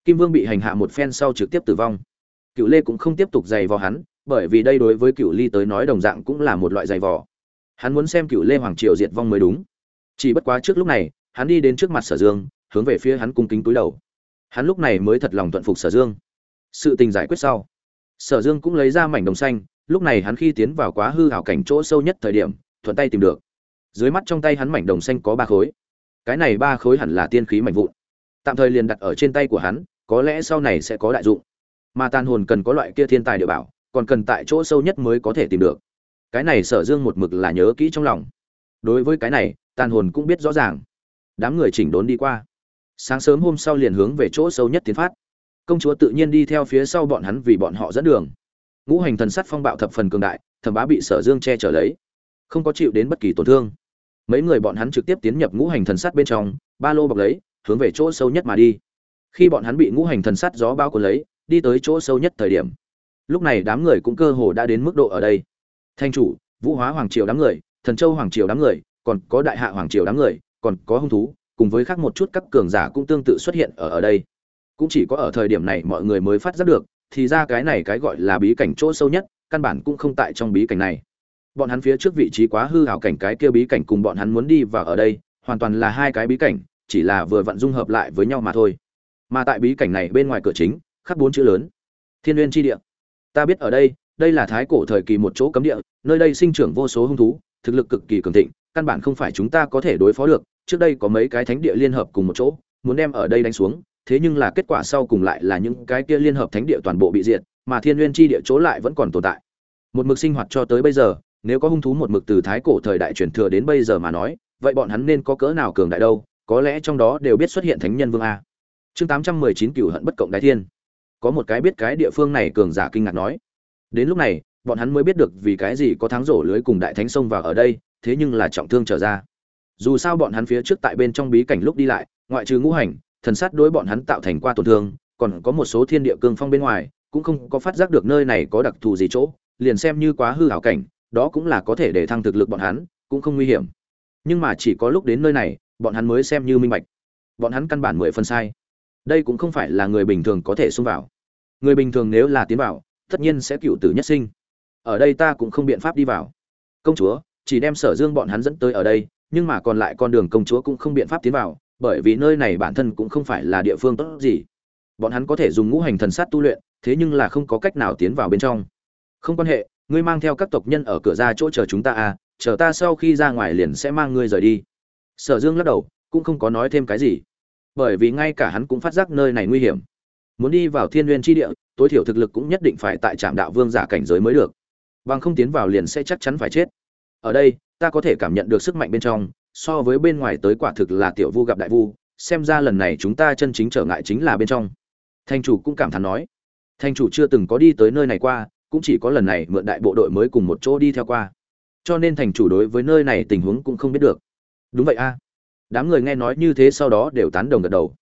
Kim vương bị hành hạ một phen sau trực tiếp tử vong. Cựu lê cũng không tiếp tục giày vò hắn, bởi vì đây đối với cựu ly tới nói đồng dạng cũng là một loại giày vò. Hắn muốn xem cựu lê hoàng triều diệt vong mới đúng. Chỉ bất quá trước lúc này, hắn đi đến trước mặt sở dương hướng về phía hắn cung kính túi đầu. Hắn lúc này mới thật lòng thuận phục sở dương. Sự tình giải quyết sau, sở dương cũng lấy ra mảnh đồng xanh, lúc này hắn khi tiến vào quá hư hảo cảnh chỗ sâu nhất thời điểm, thuận tay tìm được. Dưới mắt trong tay hắn mảnh đồng xanh có ba khối. Cái này ba khối hẳn là tiên khí mảnh vụn. Tạm thời liền đặt ở trên tay của hắn, có lẽ sau này sẽ có đại dụng. Mà tàn hồn cần có loại kia thiên tài địa bảo, còn cần tại chỗ sâu nhất mới có thể tìm được. Cái này sở dương một mực là nhớ kỹ trong lòng. Đối với cái này, tàn hồn cũng biết rõ ràng. Đám người chỉnh đốn đi qua sáng sớm hôm sau liền hướng về chỗ sâu nhất tiến phát. Công chúa tự nhiên đi theo phía sau bọn hắn vì bọn họ dẫn đường. Ngũ hành thần sắt phong bạo thập phần cường đại, thẩm bá bị sở dương che chở lấy. Không có chịu đến bất kỳ tổn thương. Mấy người bọn hắn trực tiếp tiến nhập ngũ hành thần sắt bên trong, ba lô bọc lấy, hướng về chỗ sâu nhất mà đi. Khi bọn hắn bị ngũ hành thần sắt gió bao cuốn lấy, đi tới chỗ sâu nhất thời điểm. Lúc này đám người cũng cơ hồ đã đến mức độ ở đây. Thanh chủ, vũ hóa hoàng triều đám người, thần châu hoàng triều đám người, còn có đại hạ hoàng triều đám người, còn có hung thú cùng với khác một chút các cường giả cũng tương tự xuất hiện ở ở đây. Cũng chỉ có ở thời điểm này mọi người mới phát giác được, thì ra cái này cái gọi là bí cảnh chỗ sâu nhất, căn bản cũng không tại trong bí cảnh này. Bọn hắn phía trước vị trí quá hư ảo cảnh cái kia bí cảnh cùng bọn hắn muốn đi vào ở đây, hoàn toàn là hai cái bí cảnh, chỉ là vừa vận dung hợp lại với nhau mà thôi. Mà tại bí cảnh này bên ngoài cửa chính, khắc bốn chữ lớn. Thiên nguyên chi địa. Ta biết ở đây đây là thái cổ thời kỳ một chỗ cấm địa, nơi đây sinh trưởng vô số hung thú, thực lực cực kỳ cường thịnh, căn bản không phải chúng ta có thể đối phó được trước đây có mấy cái thánh địa liên hợp cùng một chỗ, muốn đem ở đây đánh xuống, thế nhưng là kết quả sau cùng lại là những cái kia liên hợp thánh địa toàn bộ bị diệt, mà thiên nguyên chi địa chỗ lại vẫn còn tồn tại. Một mực sinh hoạt cho tới bây giờ, nếu có hung thú một mực từ thái cổ thời đại truyền thừa đến bây giờ mà nói, vậy bọn hắn nên có cỡ nào cường đại đâu, có lẽ trong đó đều biết xuất hiện thánh nhân vương a. Chương tám trăm mười chín cửu hận bất cộng đại thiên. Có một cái biết cái địa phương này cường giả kinh ngạc nói, đến lúc này, bọn hắn mới biết được vì cái gì có thắng rổ lưới cùng đại thánh sông vào ở đây, thế nhưng là trọng thương trở ra dù sao bọn hắn phía trước tại bên trong bí cảnh lúc đi lại, ngoại trừ ngũ hành, thần sát đối bọn hắn tạo thành qua tổn thương, còn có một số thiên địa cương phong bên ngoài, cũng không có phát giác được nơi này có đặc thù gì chỗ, liền xem như quá hư hảo cảnh, đó cũng là có thể để thăng thực lực bọn hắn, cũng không nguy hiểm. Nhưng mà chỉ có lúc đến nơi này, bọn hắn mới xem như minh bạch. Bọn hắn căn bản mười phân sai. Đây cũng không phải là người bình thường có thể xông vào. Người bình thường nếu là tiến vào, tất nhiên sẽ cựu tử nhất sinh. Ở đây ta cũng không biện pháp đi vào. Công chúa, chỉ đem sở dương bọn hắn dẫn tới ở đây nhưng mà còn lại con đường công chúa cũng không biện pháp tiến vào, bởi vì nơi này bản thân cũng không phải là địa phương tốt gì. Bọn hắn có thể dùng ngũ hành thần sát tu luyện, thế nhưng là không có cách nào tiến vào bên trong. Không quan hệ, ngươi mang theo các tộc nhân ở cửa ra chỗ chờ chúng ta à chờ ta sau khi ra ngoài liền sẽ mang ngươi rời đi. Sở dương lắc đầu, cũng không có nói thêm cái gì. Bởi vì ngay cả hắn cũng phát giác nơi này nguy hiểm. Muốn đi vào thiên nguyên tri địa, tối thiểu thực lực cũng nhất định phải tại trạm đạo vương giả cảnh giới mới được. Bằng không tiến vào liền sẽ chắc chắn phải chết. Ở đây ta có thể cảm nhận được sức mạnh bên trong, so với bên ngoài tới quả thực là tiểu vu gặp đại vu, xem ra lần này chúng ta chân chính trở ngại chính là bên trong. Thanh chủ cũng cảm thán nói. Thanh chủ chưa từng có đi tới nơi này qua, cũng chỉ có lần này mượn đại bộ đội mới cùng một chỗ đi theo qua. Cho nên thành chủ đối với nơi này tình huống cũng không biết được. Đúng vậy a. À. Đám người nghe nói như thế sau đó đều tán đồng gật đầu.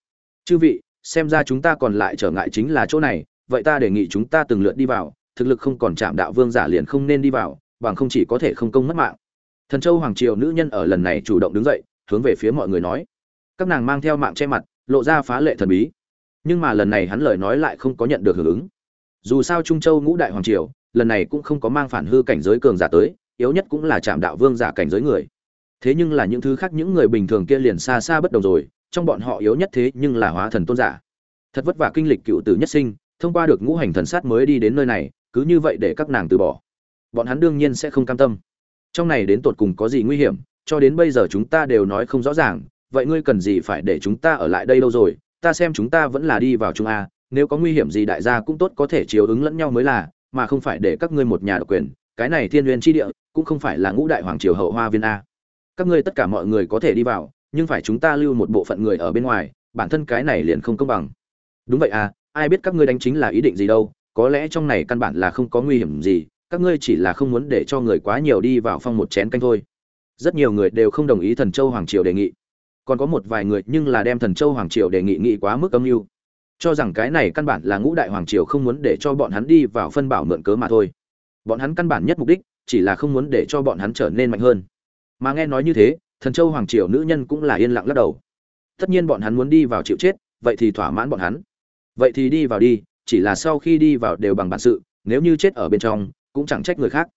Chư vị, xem ra chúng ta còn lại trở ngại chính là chỗ này, vậy ta đề nghị chúng ta từng lượt đi vào, thực lực không còn chạm đạo vương giả liền không nên đi vào, bằng không chỉ có thể không công mất mạng thần châu hoàng triều nữ nhân ở lần này chủ động đứng dậy, hướng về phía mọi người nói. Các nàng mang theo mạng che mặt, lộ ra phá lệ thần bí. Nhưng mà lần này hắn lời nói lại không có nhận được hưởng ứng. Dù sao trung châu ngũ đại hoàng triều, lần này cũng không có mang phản hư cảnh giới cường giả tới, yếu nhất cũng là chạm đạo vương giả cảnh giới người. Thế nhưng là những thứ khác những người bình thường kia liền xa xa bất đồng rồi, trong bọn họ yếu nhất thế nhưng là hóa thần tôn giả. Thật vất vả kinh lịch cựu tử nhất sinh, thông qua được ngũ hành thần sát mới đi đến nơi này, cứ như vậy để các nàng từ bỏ. Bọn hắn đương nhiên sẽ không cam tâm trong này đến tột cùng có gì nguy hiểm, cho đến bây giờ chúng ta đều nói không rõ ràng, vậy ngươi cần gì phải để chúng ta ở lại đây lâu rồi, ta xem chúng ta vẫn là đi vào trung a, nếu có nguy hiểm gì đại gia cũng tốt có thể chiếu ứng lẫn nhau mới là, mà không phải để các ngươi một nhà độc quyền, cái này thiên nguyên tri địa, cũng không phải là ngũ đại hoàng triều hậu hoa viên a. Các ngươi tất cả mọi người có thể đi vào, nhưng phải chúng ta lưu một bộ phận người ở bên ngoài, bản thân cái này liền không công bằng. Đúng vậy à ai biết các ngươi đánh chính là ý định gì đâu, có lẽ trong này căn bản là không có nguy hiểm gì các ngươi chỉ là không muốn để cho người quá nhiều đi vào phong một chén canh thôi. Rất nhiều người đều không đồng ý thần châu hoàng triều đề nghị. Còn có một vài người nhưng là đem thần châu hoàng triều đề nghị nghị quá mức âm mưu. Cho rằng cái này căn bản là ngũ đại hoàng triều không muốn để cho bọn hắn đi vào phân bảo mượn cớ mà thôi. Bọn hắn căn bản nhất mục đích, chỉ là không muốn để cho bọn hắn trở nên mạnh hơn. Mà nghe nói như thế, thần châu hoàng triều nữ nhân cũng là yên lặng lắc đầu. Tất nhiên bọn hắn muốn đi vào chịu chết, vậy thì thỏa mãn bọn hắn. Vậy thì đi vào đi, chỉ là sau khi đi vào đều bằng bản sự, nếu như chết ở bên trong cũng chẳng trách người khác.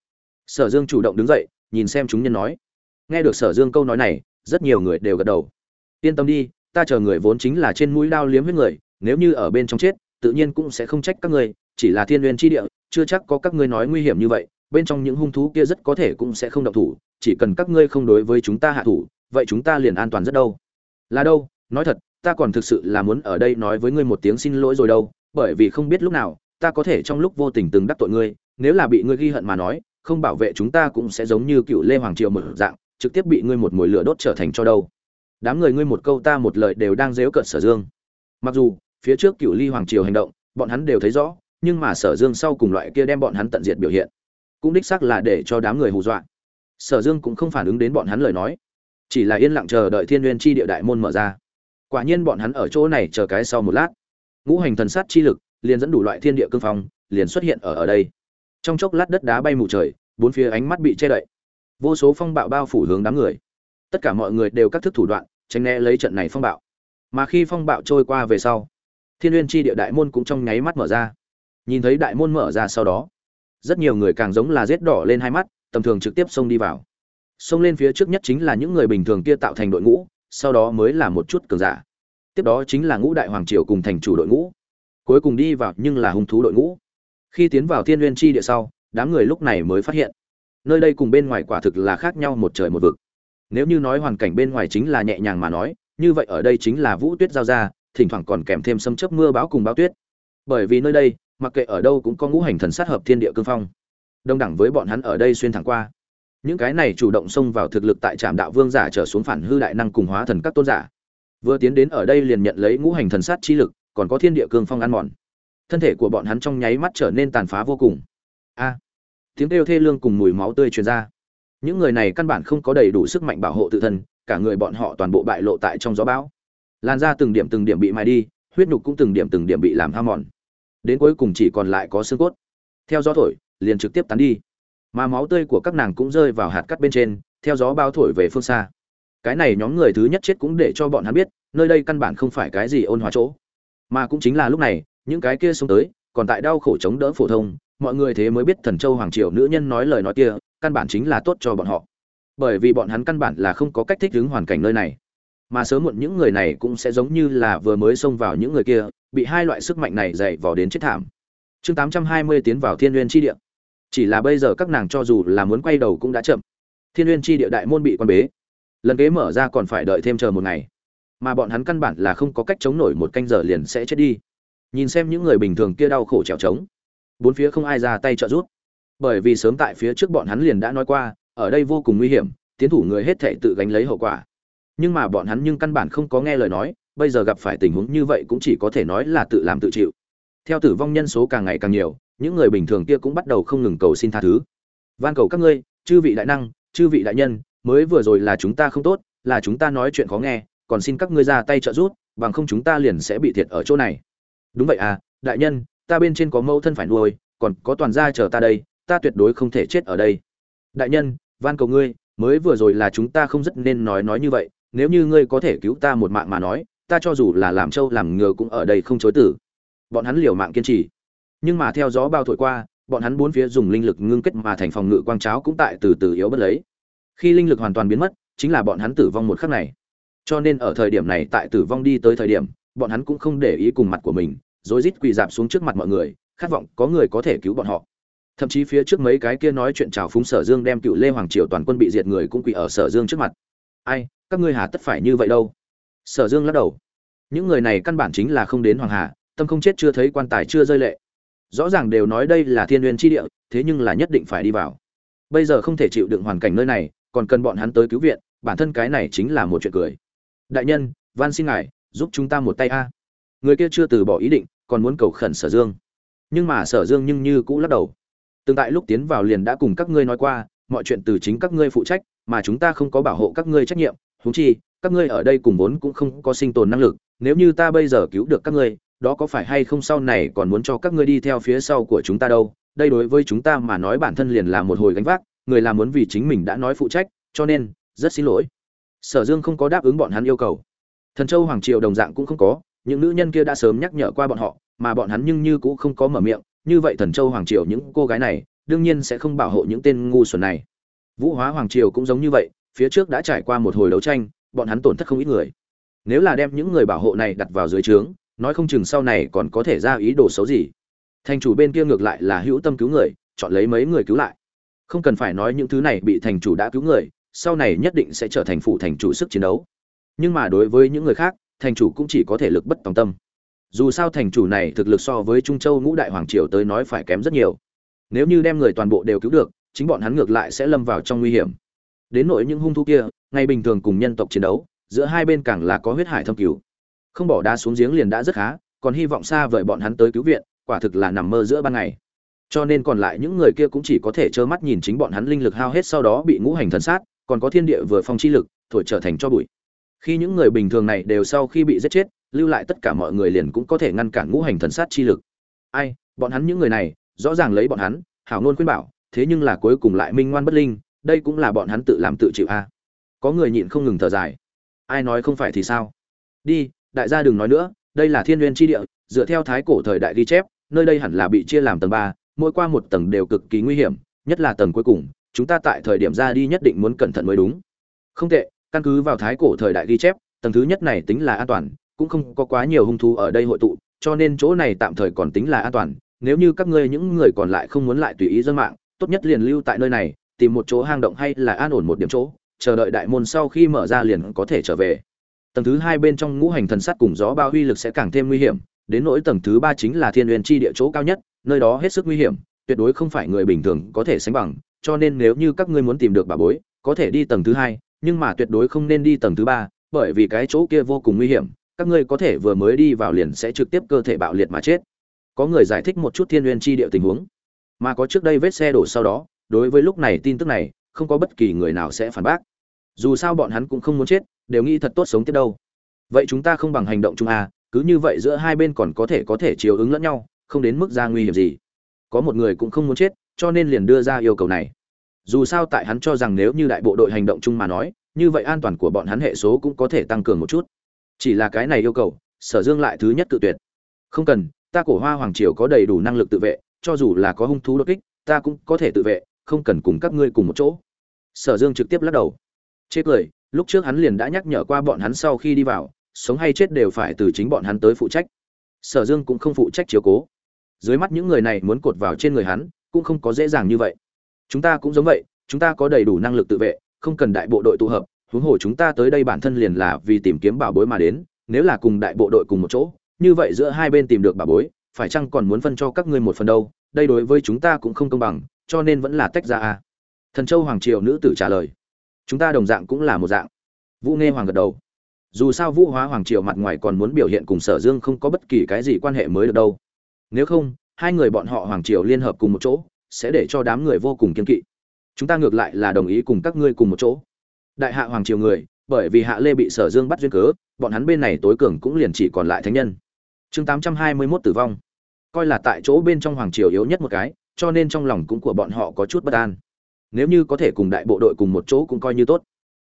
Sở dương chủ động đứng dậy, nhìn xem chúng nhân nói. Nghe được sở dương câu nói này, rất nhiều người đều gật đầu. Yên tâm đi, ta chờ người vốn chính là trên mũi đao liếm huyết người, nếu như ở bên trong chết, tự nhiên cũng sẽ không trách các ngươi, chỉ là thiên nguyên chi địa, chưa chắc có các ngươi nói nguy hiểm như vậy, bên trong những hung thú kia rất có thể cũng sẽ không động thủ, chỉ cần các ngươi không đối với chúng ta hạ thủ, vậy chúng ta liền an toàn rất đâu. Là đâu, nói thật, ta còn thực sự là muốn ở đây nói với ngươi một tiếng xin lỗi rồi đâu, bởi vì không biết lúc nào, ta có thể trong lúc vô tình từng đắc tội ngươi nếu là bị ngươi ghi hận mà nói, không bảo vệ chúng ta cũng sẽ giống như cựu lê hoàng triều một dạng, trực tiếp bị ngươi một mồi lửa đốt trở thành cho đâu. Đám người ngươi một câu ta một lời đều đang dếu cợt sở dương. Mặc dù, phía trước cựu ly hoàng triều hành động, bọn hắn đều thấy rõ, nhưng mà sở dương sau cùng loại kia đem bọn hắn tận diệt biểu hiện, cũng đích xác là để cho đám người hù dọa. Sở dương cũng không phản ứng đến bọn hắn lời nói, chỉ là yên lặng chờ đợi thiên n g u y ê n chi địa đại môn mở ra. Quả nhiên bọn hắn ở chỗ này chờ cái sau một lát. Ngũ hành thần sát chi lực, liền dẫn đủ loại thiên địa cương phong, liền xuất hiện ở ở đây trong chốc lát đất đá bay mù trời, bốn phía ánh mắt bị che đậy. Vô số phong bạo bao phủ hướng đám người. Tất cả mọi người đều các thức thủ đoạn, tránh né lấy trận này phong bạo. Mà khi phong bạo trôi qua về sau, thiên uyên chi địa đại môn cũng trong nháy mắt mở ra. Nhìn thấy đại môn mở ra sau đó, rất nhiều người càng giống là rết đỏ lên hai mắt, tầm thường trực tiếp xông đi vào. Xông lên phía trước nhất chính là những người bình thường kia tạo thành đội ngũ, sau đó mới là một chút cường giả. Tiếp đó chính là ngũ đại hoàng triều cùng thành chủ đội ngũ. Cuối cùng đi vào nhưng là hung thú đội ngũ khi tiến vào thiên n g u y ê n chi địa sau, đám người lúc này mới phát hiện. Nơi đây cùng bên ngoài quả thực là khác nhau một trời một vực. Nếu như nói hoàn cảnh bên ngoài chính là nhẹ nhàng mà nói, như vậy ở đây chính là vũ tuyết giao ra, thỉnh thoảng còn kèm thêm xâm chấp mưa bão cùng bão tuyết. Bởi vì nơi đây, mặc kệ ở đâu cũng có ngũ hành thần sát hợp thiên địa cương phong. Đông đẳng với bọn hắn ở đây xuyên thẳng qua. Những cái này chủ động xông vào thực lực tại trạm đạo vương giả trở xuống phản hư đại năng cùng hóa thần các tôn giả. Vừa tiến đến ở đây liền nhận lấy ngũ hành thần sát chi lực, còn có thiên địa cương phong ăn mòn thân thể của bọn hắn trong nháy mắt trở nên tàn phá vô cùng. A, tiếng kêu thê lương cùng mùi máu tươi truyền ra. Những người này căn bản không có đầy đủ sức mạnh bảo hộ tự thân, cả người bọn họ toàn bộ bại lộ tại trong gió bão. Lan ra từng điểm từng điểm bị mài đi, huyết nhục cũng từng điểm từng điểm bị làm ham mòn. Đến cuối cùng chỉ còn lại có xương cốt. Theo gió thổi, liền trực tiếp tán đi. Mà máu tươi của các nàng cũng rơi vào hạt cắt bên trên, theo gió bao thổi về phương xa. Cái này nhóm người thứ nhất chết cũng để cho bọn hắn biết, nơi đây căn bản không phải cái gì ôn hòa chỗ. Mà cũng chính là lúc này những cái kia xuống tới, còn tại đau khổ chống đỡ phổ thông, mọi người thế mới biết thần châu hoàng triều nữ nhân nói lời nói kia, căn bản chính là tốt cho bọn họ. Bởi vì bọn hắn căn bản là không có cách thích ứng hoàn cảnh nơi này. Mà sớm muộn những người này cũng sẽ giống như là vừa mới xông vào những người kia, bị hai loại sức mạnh này dày vò đến chết thảm. Chương tám trăm hai mươi tiến vào thiên nguyên tri địa. Chỉ là bây giờ các nàng cho dù là muốn quay đầu cũng đã chậm. Thiên nguyên tri địa đại môn bị quan bế. Lần kế mở ra còn phải đợi thêm chờ một ngày. Mà bọn hắn căn bản là không có cách chống nổi một canh giờ liền sẽ chết đi nhìn xem những người bình thường kia đau khổ trèo trống. Bốn phía không ai ra tay trợ giúp. Bởi vì sớm tại phía trước bọn hắn liền đã nói qua, ở đây vô cùng nguy hiểm, tiến thủ người hết thể tự gánh lấy hậu quả. Nhưng mà bọn hắn nhưng căn bản không có nghe lời nói, bây giờ gặp phải tình huống như vậy cũng chỉ có thể nói là tự làm tự chịu. Theo tử vong nhân số càng ngày càng nhiều, những người bình thường kia cũng bắt đầu không ngừng cầu xin tha thứ. Van cầu các ngươi, chư vị đại năng, chư vị đại nhân, mới vừa rồi là chúng ta không tốt, là chúng ta nói chuyện khó nghe, còn xin các ngươi ra tay trợ giúp, bằng không chúng ta liền sẽ bị thiệt ở chỗ này đúng vậy à đại nhân, ta bên trên có mẫu thân phải nuôi, còn có toàn gia chờ ta đây, ta tuyệt đối không thể chết ở đây. Đại nhân, van cầu ngươi, mới vừa rồi là chúng ta không rất nên nói nói như vậy, nếu như ngươi có thể cứu ta một mạng mà nói, ta cho dù là làm trâu làm ngựa cũng ở đây không chối tử. Bọn hắn liều mạng kiên trì. Nhưng mà theo gió bao thổi qua, bọn hắn bốn phía dùng linh lực ngưng kết mà thành phòng ngự quang cháo cũng tại từ từ yếu bất lấy. Khi linh lực hoàn toàn biến mất, chính là bọn hắn tử vong một khắc này. Cho nên ở thời điểm này tại tử vong đi tới thời điểm, bọn hắn cũng không để ý cùng mặt của mình rối rít quỳ dạp xuống trước mặt mọi người, khát vọng có người có thể cứu bọn họ. Thậm chí phía trước mấy cái kia nói chuyện chào phúng sở dương đem cựu lê hoàng triều toàn quân bị diệt người cũng quỳ ở sở dương trước mặt. Ai, các ngươi hà tất phải như vậy đâu? Sở dương lắc đầu. Những người này căn bản chính là không đến hoàng hà, tâm không chết chưa thấy quan tài chưa rơi lệ. Rõ ràng đều nói đây là thiên n tri địa, thế nhưng là nhất định phải đi vào. Bây giờ không thể chịu đựng hoàn cảnh nơi này, còn cần bọn hắn tới cứu viện, bản thân cái này chính là một chuyện cười. Đại nhân, van xin ngài, giúp chúng ta một tay a. Người kia chưa từ bỏ ý định còn muốn cầu khẩn sở dương. Nhưng mà sở dương nhưng như cũ lắc đầu. Tương tại lúc tiến vào liền đã cùng các ngươi nói qua, mọi chuyện từ chính các ngươi phụ trách, mà chúng ta không có bảo hộ các ngươi trách nhiệm. Huống chi, các ngươi ở đây cùng vốn cũng không có sinh tồn năng lực. Nếu như ta bây giờ cứu được các ngươi, đó có phải hay không sau này còn muốn cho các ngươi đi theo phía sau của chúng ta đâu? Đây đối với chúng ta mà nói bản thân liền là một hồi gánh vác, người làm muốn vì chính mình đã nói phụ trách, cho nên rất xin lỗi. Sở dương không có đáp ứng bọn hắn yêu cầu. Thần châu hoàng triều đồng dạng cũng không có những nữ nhân kia đã sớm nhắc nhở qua bọn họ, mà bọn hắn nhưng như cũng không có mở miệng, như vậy thần châu hoàng triều những cô gái này, đương nhiên sẽ không bảo hộ những tên ngu xuẩn này. Vũ hóa hoàng triều cũng giống như vậy, phía trước đã trải qua một hồi đấu tranh, bọn hắn tổn thất không ít người. Nếu là đem những người bảo hộ này đặt vào dưới trướng, nói không chừng sau này còn có thể ra ý đồ xấu gì. Thành chủ bên kia ngược lại là hữu tâm cứu người, chọn lấy mấy người cứu lại. Không cần phải nói những thứ này bị thành chủ đã cứu người, sau này nhất định sẽ trở thành phụ thành chủ sức chiến đấu. Nhưng mà đối với những người khác thành chủ cũng chỉ có thể lực bất tòng tâm. Dù sao thành chủ này thực lực so với trung châu ngũ đại hoàng triều tới nói phải kém rất nhiều. Nếu như đem người toàn bộ đều cứu được, chính bọn hắn ngược lại sẽ lâm vào trong nguy hiểm. Đến nỗi những hung thú kia, ngày bình thường cùng nhân tộc chiến đấu, giữa hai bên càng là có huyết hải thâm cứu không bỏ đá xuống giếng liền đã rất khá, còn hy vọng xa vời bọn hắn tới cứu viện, quả thực là nằm mơ giữa ban ngày. Cho nên còn lại những người kia cũng chỉ có thể trơ mắt nhìn chính bọn hắn linh lực hao hết sau đó bị ngũ hành thần sát, còn có thiên địa vừa phong chi lực, thổi trở thành cho bụi khi những người bình thường này đều sau khi bị giết chết, lưu lại tất cả mọi người liền cũng có thể ngăn cản ngũ hành thần sát chi lực. Ai, bọn hắn những người này, rõ ràng lấy bọn hắn, hảo nôn khuyên bảo, thế nhưng là cuối cùng lại minh ngoan bất linh, đây cũng là bọn hắn tự làm tự chịu a. Có người nhịn không ngừng thở dài. Ai nói không phải thì sao? Đi, đại gia đừng nói nữa, đây là thiên n g u y ê n tri địa, dựa theo thái cổ thời đại ghi chép, nơi đây hẳn là bị chia làm tầng ba, mỗi qua một tầng đều cực kỳ nguy hiểm, nhất là tầng cuối cùng, chúng ta tại thời điểm ra đi nhất định muốn cẩn thận mới đúng. Không tệ căn cứ vào thái cổ thời đại ghi chép, tầng thứ nhất này tính là an toàn, cũng không có quá nhiều hung thú ở đây hội tụ, cho nên chỗ này tạm thời còn tính là an toàn. Nếu như các ngươi những người còn lại không muốn lại tùy ý dân mạng, tốt nhất liền lưu tại nơi này, tìm một chỗ hang động hay là an ổn một điểm chỗ, chờ đợi đại môn sau khi mở ra liền có thể trở về. Tầng thứ hai bên trong ngũ hành thần sắt cùng gió bao huy lực sẽ càng thêm nguy hiểm, đến nỗi tầng thứ ba chính là thiên huyền chi địa chỗ cao nhất, nơi đó hết sức nguy hiểm, tuyệt đối không phải người bình thường có thể sánh bằng, cho nên nếu như các ngươi muốn tìm được bà bối, có thể đi tầng thứ hai nhưng mà tuyệt đối không nên đi tầng thứ ba, bởi vì cái chỗ kia vô cùng nguy hiểm, các ngươi có thể vừa mới đi vào liền sẽ trực tiếp cơ thể bạo liệt mà chết. Có người giải thích một chút thiên Nguyên chi địa tình huống. Mà có trước đây vết xe đổ sau đó, đối với lúc này tin tức này, không có bất kỳ người nào sẽ phản bác. Dù sao bọn hắn cũng không muốn chết, đều nghĩ thật tốt sống tiếp đâu. Vậy chúng ta không bằng hành động chung à cứ như vậy giữa hai bên còn có thể có thể chiều ứng lẫn nhau, không đến mức ra nguy hiểm gì. Có một người cũng không muốn chết, cho nên liền đưa ra yêu cầu này dù sao tại hắn cho rằng nếu như đại bộ đội hành động chung mà nói, như vậy an toàn của bọn hắn hệ số cũng có thể tăng cường một chút. Chỉ là cái này yêu cầu, sở dương lại thứ nhất tự tuyệt. Không cần, ta cổ hoa hoàng triều có đầy đủ năng lực tự vệ, cho dù là có hung thú đột kích, ta cũng có thể tự vệ, không cần cùng các ngươi cùng một chỗ. Sở dương trực tiếp lắc đầu. Chê cười, lúc trước hắn liền đã nhắc nhở qua bọn hắn sau khi đi vào, sống hay chết đều phải từ chính bọn hắn tới phụ trách. Sở dương cũng không phụ trách chiếu cố. Dưới mắt những người này muốn cột vào trên người hắn, cũng không có dễ dàng như vậy chúng ta cũng giống vậy, chúng ta có đầy đủ năng lực tự vệ, không cần đại bộ đội tụ hợp, huống hồ chúng ta tới đây bản thân liền là vì tìm kiếm bảo bối mà đến, nếu là cùng đại bộ đội cùng một chỗ, như vậy giữa hai bên tìm được bảo bối, phải chăng còn muốn phân cho các ngươi một phần đâu? Đây đối với chúng ta cũng không công bằng, cho nên vẫn là tách ra à? thần châu hoàng triều nữ tử trả lời. Chúng ta đồng dạng cũng là một dạng. Vũ nghe hoàng gật đầu. Dù sao vũ hóa hoàng triều mặt ngoài còn muốn biểu hiện cùng sở dương không có bất kỳ cái gì quan hệ mới được đâu. Nếu không, hai người bọn họ hoàng triều liên hợp cùng một chỗ sẽ để cho đám người vô cùng kiên kỵ. Chúng ta ngược lại là đồng ý cùng các ngươi cùng một chỗ. Đại hạ hoàng triều người, bởi vì hạ lê bị sở dương bắt duyên cớ, bọn hắn bên này tối cường cũng liền chỉ còn lại thánh nhân. Chương tám trăm hai mươi 821 tử vong. Coi là tại chỗ bên trong hoàng triều yếu nhất một cái, cho nên trong lòng cũng của bọn họ có chút bất an. Nếu như có thể cùng đại bộ đội cùng một chỗ cũng coi như tốt.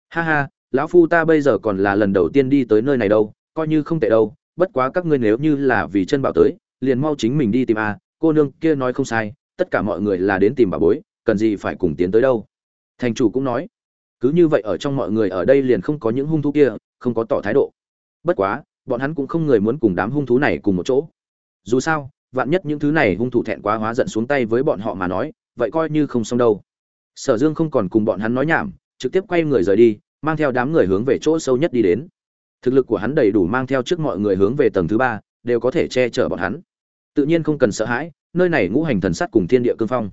Ha ha, lão phu ta bây giờ còn là lần đầu tiên đi tới nơi này đâu, coi như không tệ đâu, bất quá các ngươi nếu như là vì chân bảo tới, liền mau chính mình đi tìm a cô nương kia nói không sai tất cả mọi người là đến tìm bà bối, cần gì phải cùng tiến tới đâu? Thành chủ cũng nói, cứ như vậy ở trong mọi người ở đây liền không có những hung thú kia, không có tỏ thái độ. Bất quá, bọn hắn cũng không người muốn cùng đám hung thú này cùng một chỗ. Dù sao, vạn nhất những thứ này hung thủ thẹn quá hóa giận xuống tay với bọn họ mà nói, vậy coi như không xong đâu. Sở dương không còn cùng bọn hắn nói nhảm, trực tiếp quay người rời đi, mang theo đám người hướng về chỗ sâu nhất đi đến. Thực lực của hắn đầy đủ mang theo trước mọi người hướng về tầng thứ ba, đều có thể che chở bọn hắn. Tự nhiên không cần sợ hãi nơi này ngũ hành thần sắt cùng thiên địa cương phong.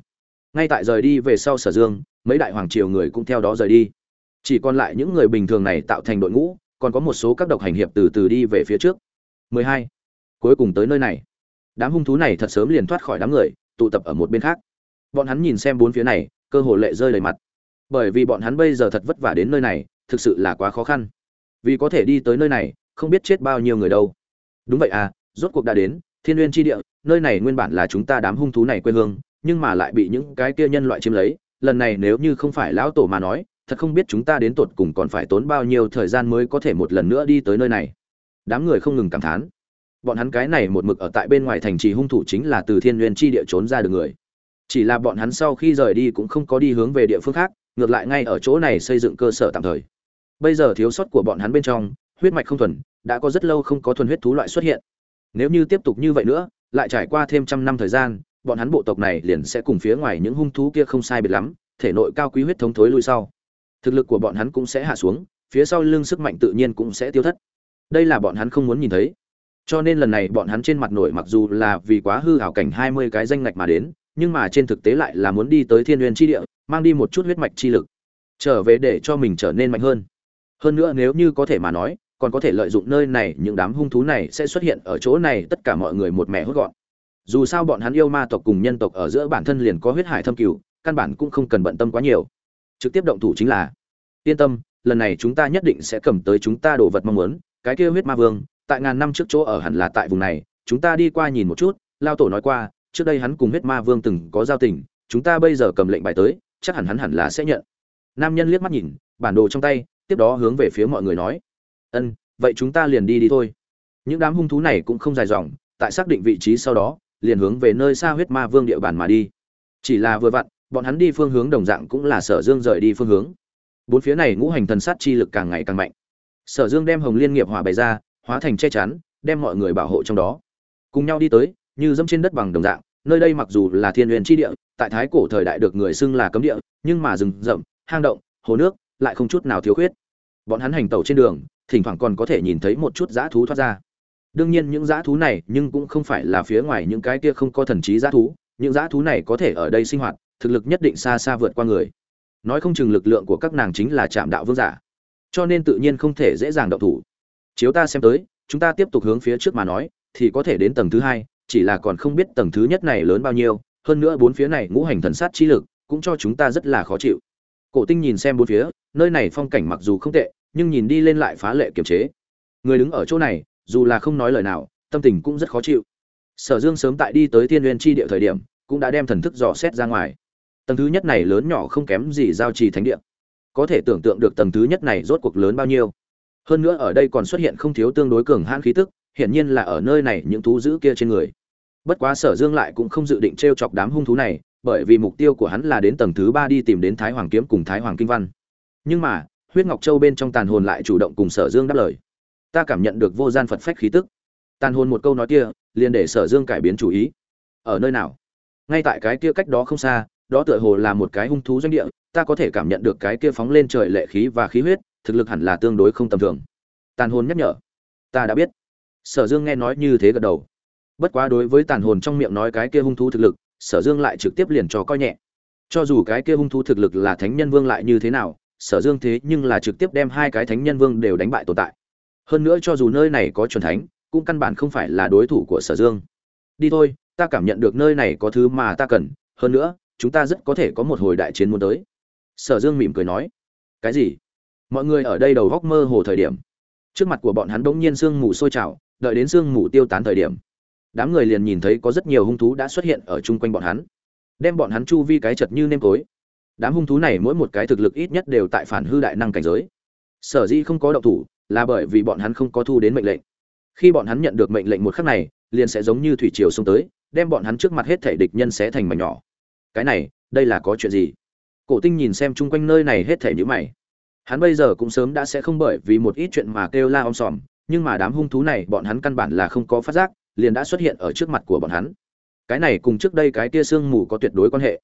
Ngay tại rời đi về sau sở dương, mấy đại hoàng triều người cũng theo đó rời đi. Chỉ còn lại những người bình thường này tạo thành đội ngũ, còn có một số các độc hành hiệp từ từ đi về phía trước. 12. cuối cùng tới nơi này. Đám hung thú này thật sớm liền thoát khỏi đám người, tụ tập ở một bên khác. Bọn hắn nhìn xem bốn phía này, cơ hồ lệ rơi đầy mặt. Bởi vì bọn hắn bây giờ thật vất vả đến nơi này, thực sự là quá khó khăn. Vì có thể đi tới nơi này, không biết chết bao nhiêu người đâu. Đúng vậy à rốt cuộc đã đến thiên n g u y ê n tri địa, nơi này nguyên bản là chúng ta đám hung thú này quê hương, nhưng mà lại bị những cái kia nhân loại chiếm lấy. Lần này nếu như không phải lão tổ mà nói, thật không biết chúng ta đến tột cùng còn phải tốn bao nhiêu thời gian mới có thể một lần nữa đi tới nơi này. Đám người không ngừng cảm thán. Bọn hắn cái này một mực ở tại bên ngoài thành trì hung thủ chính là từ thiên n g u y ê n tri địa trốn ra được người. Chỉ là bọn hắn sau khi rời đi cũng không có đi hướng về địa phương khác, ngược lại ngay ở chỗ này xây dựng cơ sở tạm thời. Bây giờ thiếu sót của bọn hắn bên trong, huyết mạch không thuần, đã có rất lâu không có thuần huyết thú loại xuất hiện nếu như tiếp tục như vậy nữa, lại trải qua thêm trăm năm thời gian, bọn hắn bộ tộc này liền sẽ cùng phía ngoài những hung thú kia không sai biệt lắm, thể nội cao quý huyết thống thối lui sau. Thực lực của bọn hắn cũng sẽ hạ xuống, phía sau lưng sức mạnh tự nhiên cũng sẽ tiêu thất. Đây là bọn hắn không muốn nhìn thấy. Cho nên lần này bọn hắn trên mặt nổi mặc dù là vì quá hư hảo cảnh hai mươi cái danh ngạch mà đến, nhưng mà trên thực tế lại là muốn đi tới thiên nguyên tri địa, mang đi một chút huyết mạch chi lực. Trở về để cho mình trở nên mạnh hơn. Hơn nữa nếu như có thể mà nói còn có thể lợi dụng nơi này, những đám hung thú này sẽ xuất hiện ở chỗ này, tất cả mọi người một mẹ hốt gọn. Dù sao bọn hắn yêu ma tộc cùng nhân tộc ở giữa bản thân liền có huyết hải thâm cửu căn bản cũng không cần bận tâm quá nhiều. Trực tiếp động thủ chính là, yên tâm, lần này chúng ta nhất định sẽ cầm tới chúng ta đồ vật mong muốn. Cái kia huyết ma vương, tại ngàn năm trước chỗ ở hẳn là tại vùng này, chúng ta đi qua nhìn một chút, lao tổ nói qua, trước đây hắn cùng huyết ma vương từng có giao tình, chúng ta bây giờ cầm lệnh bài tới, chắc hẳn hắn hẳn là sẽ nhận. Nam nhân liếc mắt nhìn, bản đồ trong tay, tiếp đó hướng về phía mọi người nói ân, vậy chúng ta liền đi đi thôi. Những đám hung thú này cũng không dài dòng, tại xác định vị trí sau đó, liền hướng về nơi xa huyết ma vương địa bàn mà đi. Chỉ là vừa vặn, bọn hắn đi phương hướng đồng dạng cũng là sở dương rời đi phương hướng. Bốn phía này ngũ hành thần sát chi lực càng ngày càng mạnh. Sở dương đem hồng liên nghiệp hỏa bày ra, hóa thành che chắn, đem mọi người bảo hộ trong đó. Cùng nhau đi tới, như dẫm trên đất bằng đồng dạng, nơi đây mặc dù là thiên huyền chi địa, tại thái cổ thời đại được người xưng là cấm địa, nhưng mà rừng rậm, hang động, hồ nước, lại không chút nào thiếu khuyết bọn hắn hành tẩu trên đường, thỉnh thoảng còn có thể nhìn thấy một chút dã thú thoát ra. Đương nhiên những dã thú này nhưng cũng không phải là phía ngoài những cái kia không có thần trí dã thú, những dã thú này có thể ở đây sinh hoạt, thực lực nhất định xa xa vượt qua người. Nói không chừng lực lượng của các nàng chính là chạm đạo vương giả, cho nên tự nhiên không thể dễ dàng động thủ. Chiếu ta xem tới, chúng ta tiếp tục hướng phía trước mà nói, thì có thể đến tầng thứ hai, chỉ là còn không biết tầng thứ nhất này lớn bao nhiêu, hơn nữa bốn phía này ngũ hành thần sát chi lực cũng cho chúng ta rất là khó chịu. Cổ tinh nhìn xem bốn phía, nơi này phong cảnh mặc dù không tệ nhưng nhìn đi lên lại phá lệ kiềm chế. Người đứng ở chỗ này, dù là không nói lời nào, tâm tình cũng rất khó chịu. Sở dương sớm tại đi tới thiên nguyên tri địa thời điểm, cũng đã đem thần thức dò xét ra ngoài. Tầng thứ nhất này lớn nhỏ không kém gì giao trì thánh địa. Có thể tưởng tượng được tầng thứ nhất này rốt cuộc lớn bao nhiêu. Hơn nữa ở đây còn xuất hiện không thiếu tương đối cường hãn khí tức, hiển nhiên là ở nơi này những thú dữ kia trên người. Bất quá sở dương lại cũng không dự định t chọc đám hung thú này, bởi vì mục tiêu của hắn là đến tầng thứ ba đi tìm đến thái hoàng kiếm cùng thái hoàng kinh văn. Nhưng mà huyết ngọc châu bên trong tàn hồn lại chủ động cùng sở dương đáp lời. Ta cảm nhận được vô gian phật phách khí tức. Tàn hồn một câu nói kia, liền để sở dương cải biến chủ ý. Ở nơi nào? Ngay tại cái kia cách đó không xa, đó tựa hồ là một cái hung thú doanh địa, ta có thể cảm nhận được cái kia phóng lên trời lệ khí và khí huyết, thực lực hẳn là tương đối không tầm thường. Tàn hồn nhắc nhở. Ta đã biết. Sở dương nghe nói như thế gật đầu. Bất quá đối với tàn hồn trong miệng nói cái kia hung thú thực lực, sở dương lại trực tiếp liền cho coi nhẹ. Cho dù cái kia hung thú thực lực là thánh nhân vương lại như thế nào sở dương thế nhưng là trực tiếp đem hai cái thánh nhân vương đều đánh bại tồn tại. Hơn nữa cho dù nơi này có truyền thánh, cũng căn bản không phải là đối thủ của sở dương. Đi thôi, ta cảm nhận được nơi này có thứ mà ta cần, hơn nữa, chúng ta rất có thể có một hồi đại chiến muốn tới. Sở dương mỉm cười nói. Cái gì? Mọi người ở đây đầu góc mơ hồ thời điểm. Trước mặt của bọn hắn bỗng nhiên sương mù sôi trào, đợi đến sương mù tiêu tán thời điểm. Đám người liền nhìn thấy có rất nhiều hung thú đã xuất hiện ở chung quanh bọn hắn. Đem bọn hắn chu vi cái chật như nêm tối đám hung thú này mỗi một cái thực lực ít nhất đều tại phản hư đại năng cảnh giới. Sở dĩ không có động thủ, là bởi vì bọn hắn không có thu đến mệnh lệnh. Khi bọn hắn nhận được mệnh lệnh một khắc này, liền sẽ giống như thủy triều xông tới, đem bọn hắn trước mặt hết thể địch nhân sẽ thành mảnh nhỏ. Cái này, đây là có chuyện gì? Cổ tinh nhìn xem chung quanh nơi này hết thể nhữ mày. Hắn bây giờ cũng sớm đã sẽ không bởi vì một ít chuyện mà kêu la om sòm, nhưng mà đám hung thú này bọn hắn căn bản là không có phát giác, liền đã xuất hiện ở trước mặt của bọn hắn. Cái này cùng trước đây cái tia sương mù có tuyệt đối quan hệ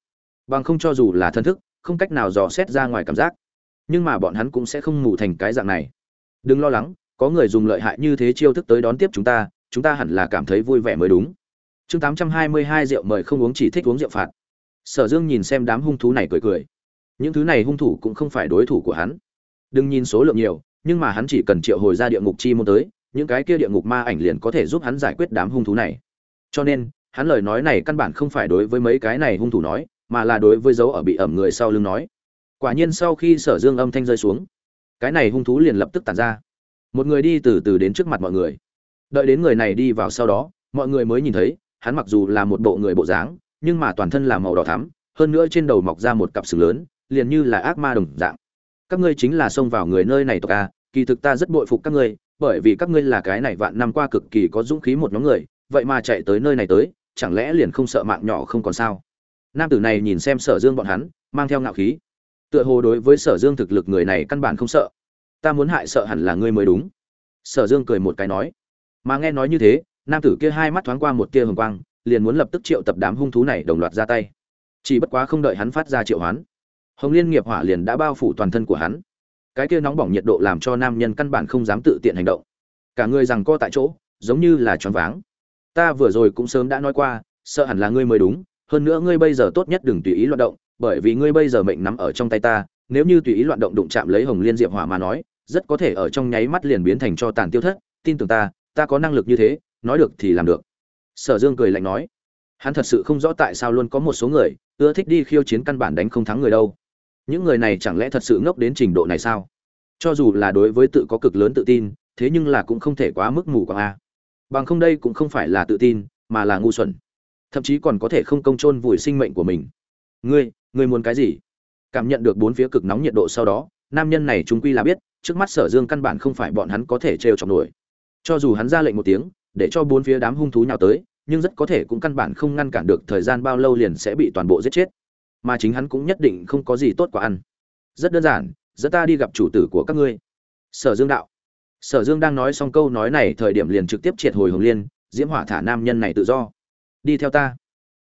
bằng không cho dù là thân thức, không cách nào dò xét ra ngoài cảm giác. Nhưng mà bọn hắn cũng sẽ không ngủ thành cái dạng này. Đừng lo lắng, có người dùng lợi hại như thế chiêu thức tới đón tiếp chúng ta chúng ta hẳn là cảm thấy vui vẻ mới đúng. Chương tám trăm hai mươi hai rượu mời không uống chỉ thích uống rượu phạt. Sở dương nhìn xem đám hung thú này cười cười. Những thứ này hung thủ cũng không phải đối thủ của hắn. Đừng nhìn số lượng nhiều, nhưng mà hắn chỉ cần triệu hồi ra địa ngục chi môn tới, những cái kia địa ngục ma ảnh liền có thể giúp hắn giải quyết đám hung thú này. Cho nên, hắn lời nói này căn bản không phải đối với mấy cái này hung thủ nói mà là đối với dấu ở bị ẩm người sau lưng nói. Quả nhiên sau khi sở dương âm thanh rơi xuống, cái này hung thú liền lập tức tàn ra. Một người đi từ từ đến trước mặt mọi người. Đợi đến người này đi vào sau đó, mọi người mới nhìn thấy, hắn mặc dù là một bộ người bộ dáng, nhưng mà toàn thân là màu đỏ thắm, hơn nữa trên đầu mọc ra một cặp sừng lớn, liền như là ác ma đồng dạng. Các ngươi chính là xông vào người nơi này tộc a kỳ thực ta rất bội phục các ngươi, bởi vì các ngươi là cái này vạn năm qua cực kỳ có dũng khí một nhóm người, vậy mà chạy tới nơi này tới, chẳng lẽ liền không sợ mạng nhỏ không còn sao? Nam tử này nhìn xem sở dương bọn hắn, mang theo ngạo khí. Tựa hồ đối với sở dương thực lực người này căn bản không sợ. Ta muốn hại sợ hẳn là ngươi mới đúng. Sở dương cười một cái nói. Mà nghe nói như thế, nam tử kia hai mắt thoáng qua một tia hồng quang, liền muốn lập tức triệu tập đám hung thú này đồng loạt ra tay. Chỉ bất quá không đợi hắn phát ra triệu hoán, hồng liên nghiệp hỏa liền đã bao phủ toàn thân của hắn. Cái kia nóng bỏng nhiệt độ làm cho nam nhân căn bản không dám tự tiện hành động. Cả người rằng co tại chỗ, giống như là choáng váng. Ta vừa rồi cũng sớm đã nói qua, sợ hẳn là ngươi mới đúng hơn nữa ngươi bây giờ tốt nhất đừng tùy ý loạn động, bởi vì ngươi bây giờ mệnh nắm ở trong tay ta, nếu như tùy ý loạn động đụng chạm lấy hồng liên diệp hỏa mà nói, rất có thể ở trong nháy mắt liền biến thành cho tàn tiêu thất, tin tưởng ta ta có năng lực như thế, nói được thì làm được. Sở dương cười lạnh nói. Hắn thật sự không rõ tại sao luôn có một số người ưa thích đi khiêu chiến căn bản đánh không thắng người đâu. Những người này chẳng lẽ thật sự ngốc đến trình độ này sao? Cho dù là đối với tự có cực lớn tự tin, thế nhưng là cũng không thể quá mức mù quáng a. Bằng không đây cũng không phải là tự tin, mà là ngu xuẩn thậm chí còn có thể không công chôn vùi sinh mệnh của mình. Ngươi ngươi muốn cái gì? Cảm nhận được bốn phía cực nóng nhiệt độ sau đó, nam nhân này chúng quy là biết, trước mắt sở dương căn bản không phải bọn hắn có thể trêu chọc nổi. Cho dù hắn ra lệnh một tiếng, để cho bốn phía đám hung thú nhào tới, nhưng rất có thể cũng căn bản không ngăn cản được thời gian bao lâu liền sẽ bị toàn bộ giết chết. Mà chính hắn cũng nhất định không có gì tốt quả ăn. Rất đơn giản, dẫn ta đi gặp chủ tử của các ngươi. Sở dương đạo. Sở dương đang nói xong câu nói này, thời điểm liền trực tiếp triệt hồi hồng liên, diễm hỏa thả nam nhân này tự do đi theo ta.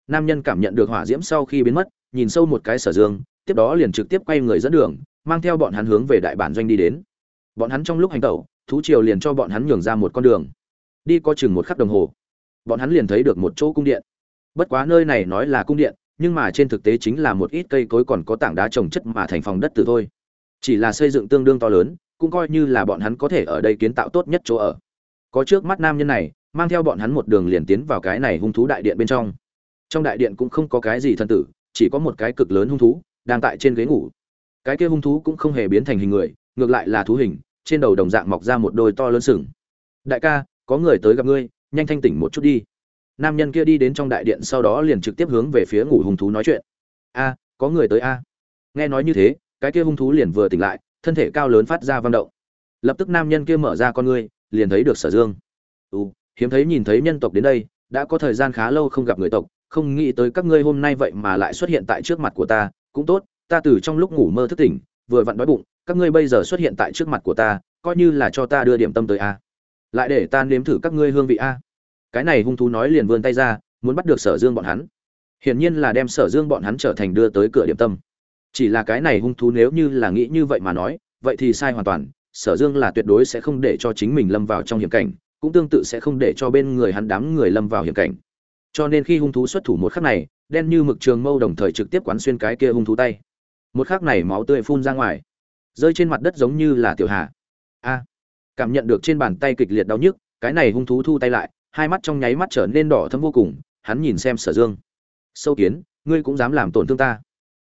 Nam nhân cảm nhận được hỏa diễm sau khi biến mất, nhìn sâu một cái sở dương, tiếp đó liền trực tiếp quay người dẫn đường, mang theo bọn hắn hướng về đại bản doanh đi đến. Bọn hắn trong lúc hành tẩu, thú triều liền cho bọn hắn nhường ra một con đường. Đi có chừng một khắc đồng hồ, bọn hắn liền thấy được một chỗ cung điện. Bất quá nơi này nói là cung điện, nhưng mà trên thực tế chính là một ít cây cối còn có tảng đá trồng chất mà thành phòng đất từ thôi. Chỉ là xây dựng tương đương to lớn, cũng coi như là bọn hắn có thể ở đây kiến tạo tốt nhất chỗ ở. Có trước mắt nam nhân này mang theo bọn hắn một đường liền tiến vào cái này hung thú đại điện bên trong. Trong đại điện cũng không có cái gì thân tử, chỉ có một cái cực lớn hung thú đang tại trên ghế ngủ. Cái kia hung thú cũng không hề biến thành hình người, ngược lại là thú hình, trên đầu đồng dạng mọc ra một đôi to lớn sừng. Đại ca, có người tới gặp ngươi, nhanh thanh tỉnh một chút đi. Nam nhân kia đi đến trong đại điện sau đó liền trực tiếp hướng về phía ngủ hung thú nói chuyện. A, có người tới a. Nghe nói như thế, cái kia hung thú liền vừa tỉnh lại, thân thể cao lớn phát ra vang động. Lập tức nam nhân kia mở ra con ngươi, liền thấy được sở dương. Ừ hiếm thấy nhìn thấy nhân tộc đến đây, đã có thời gian khá lâu không gặp người tộc, không nghĩ tới các ngươi hôm nay vậy mà lại xuất hiện tại trước mặt của ta, cũng tốt, ta từ trong lúc ngủ mơ thức tỉnh, vừa vặn đói bụng, các ngươi bây giờ xuất hiện tại trước mặt của ta, coi như là cho ta đưa điểm tâm tới a. Lại để ta nếm thử các ngươi hương vị a. Cái này hung thú nói liền vươn tay ra, muốn bắt được sở dương bọn hắn. Hiển nhiên là đem sở dương bọn hắn trở thành đưa tới cửa điểm tâm. Chỉ là cái này hung thú nếu như là nghĩ như vậy mà nói, vậy thì sai hoàn toàn, sở dương là tuyệt đối sẽ không để cho chính mình lâm vào trong hiểm cảnh cũng tương tự sẽ không để cho bên người hắn đám người lâm vào hiểm cảnh. Cho nên khi hung thú xuất thủ một khắc này, đen như mực trường mâu đồng thời trực tiếp quán xuyên cái kia hung thú tay. Một khắc này máu tươi phun ra ngoài. Rơi trên mặt đất giống như là tiểu hạ a. Cảm nhận được trên bàn tay kịch liệt đau nhức, cái này hung thú thu tay lại, hai mắt trong nháy mắt trở nên đỏ thâm vô cùng, hắn nhìn xem sở dương. Sâu kiến, ngươi cũng dám làm tổn thương ta.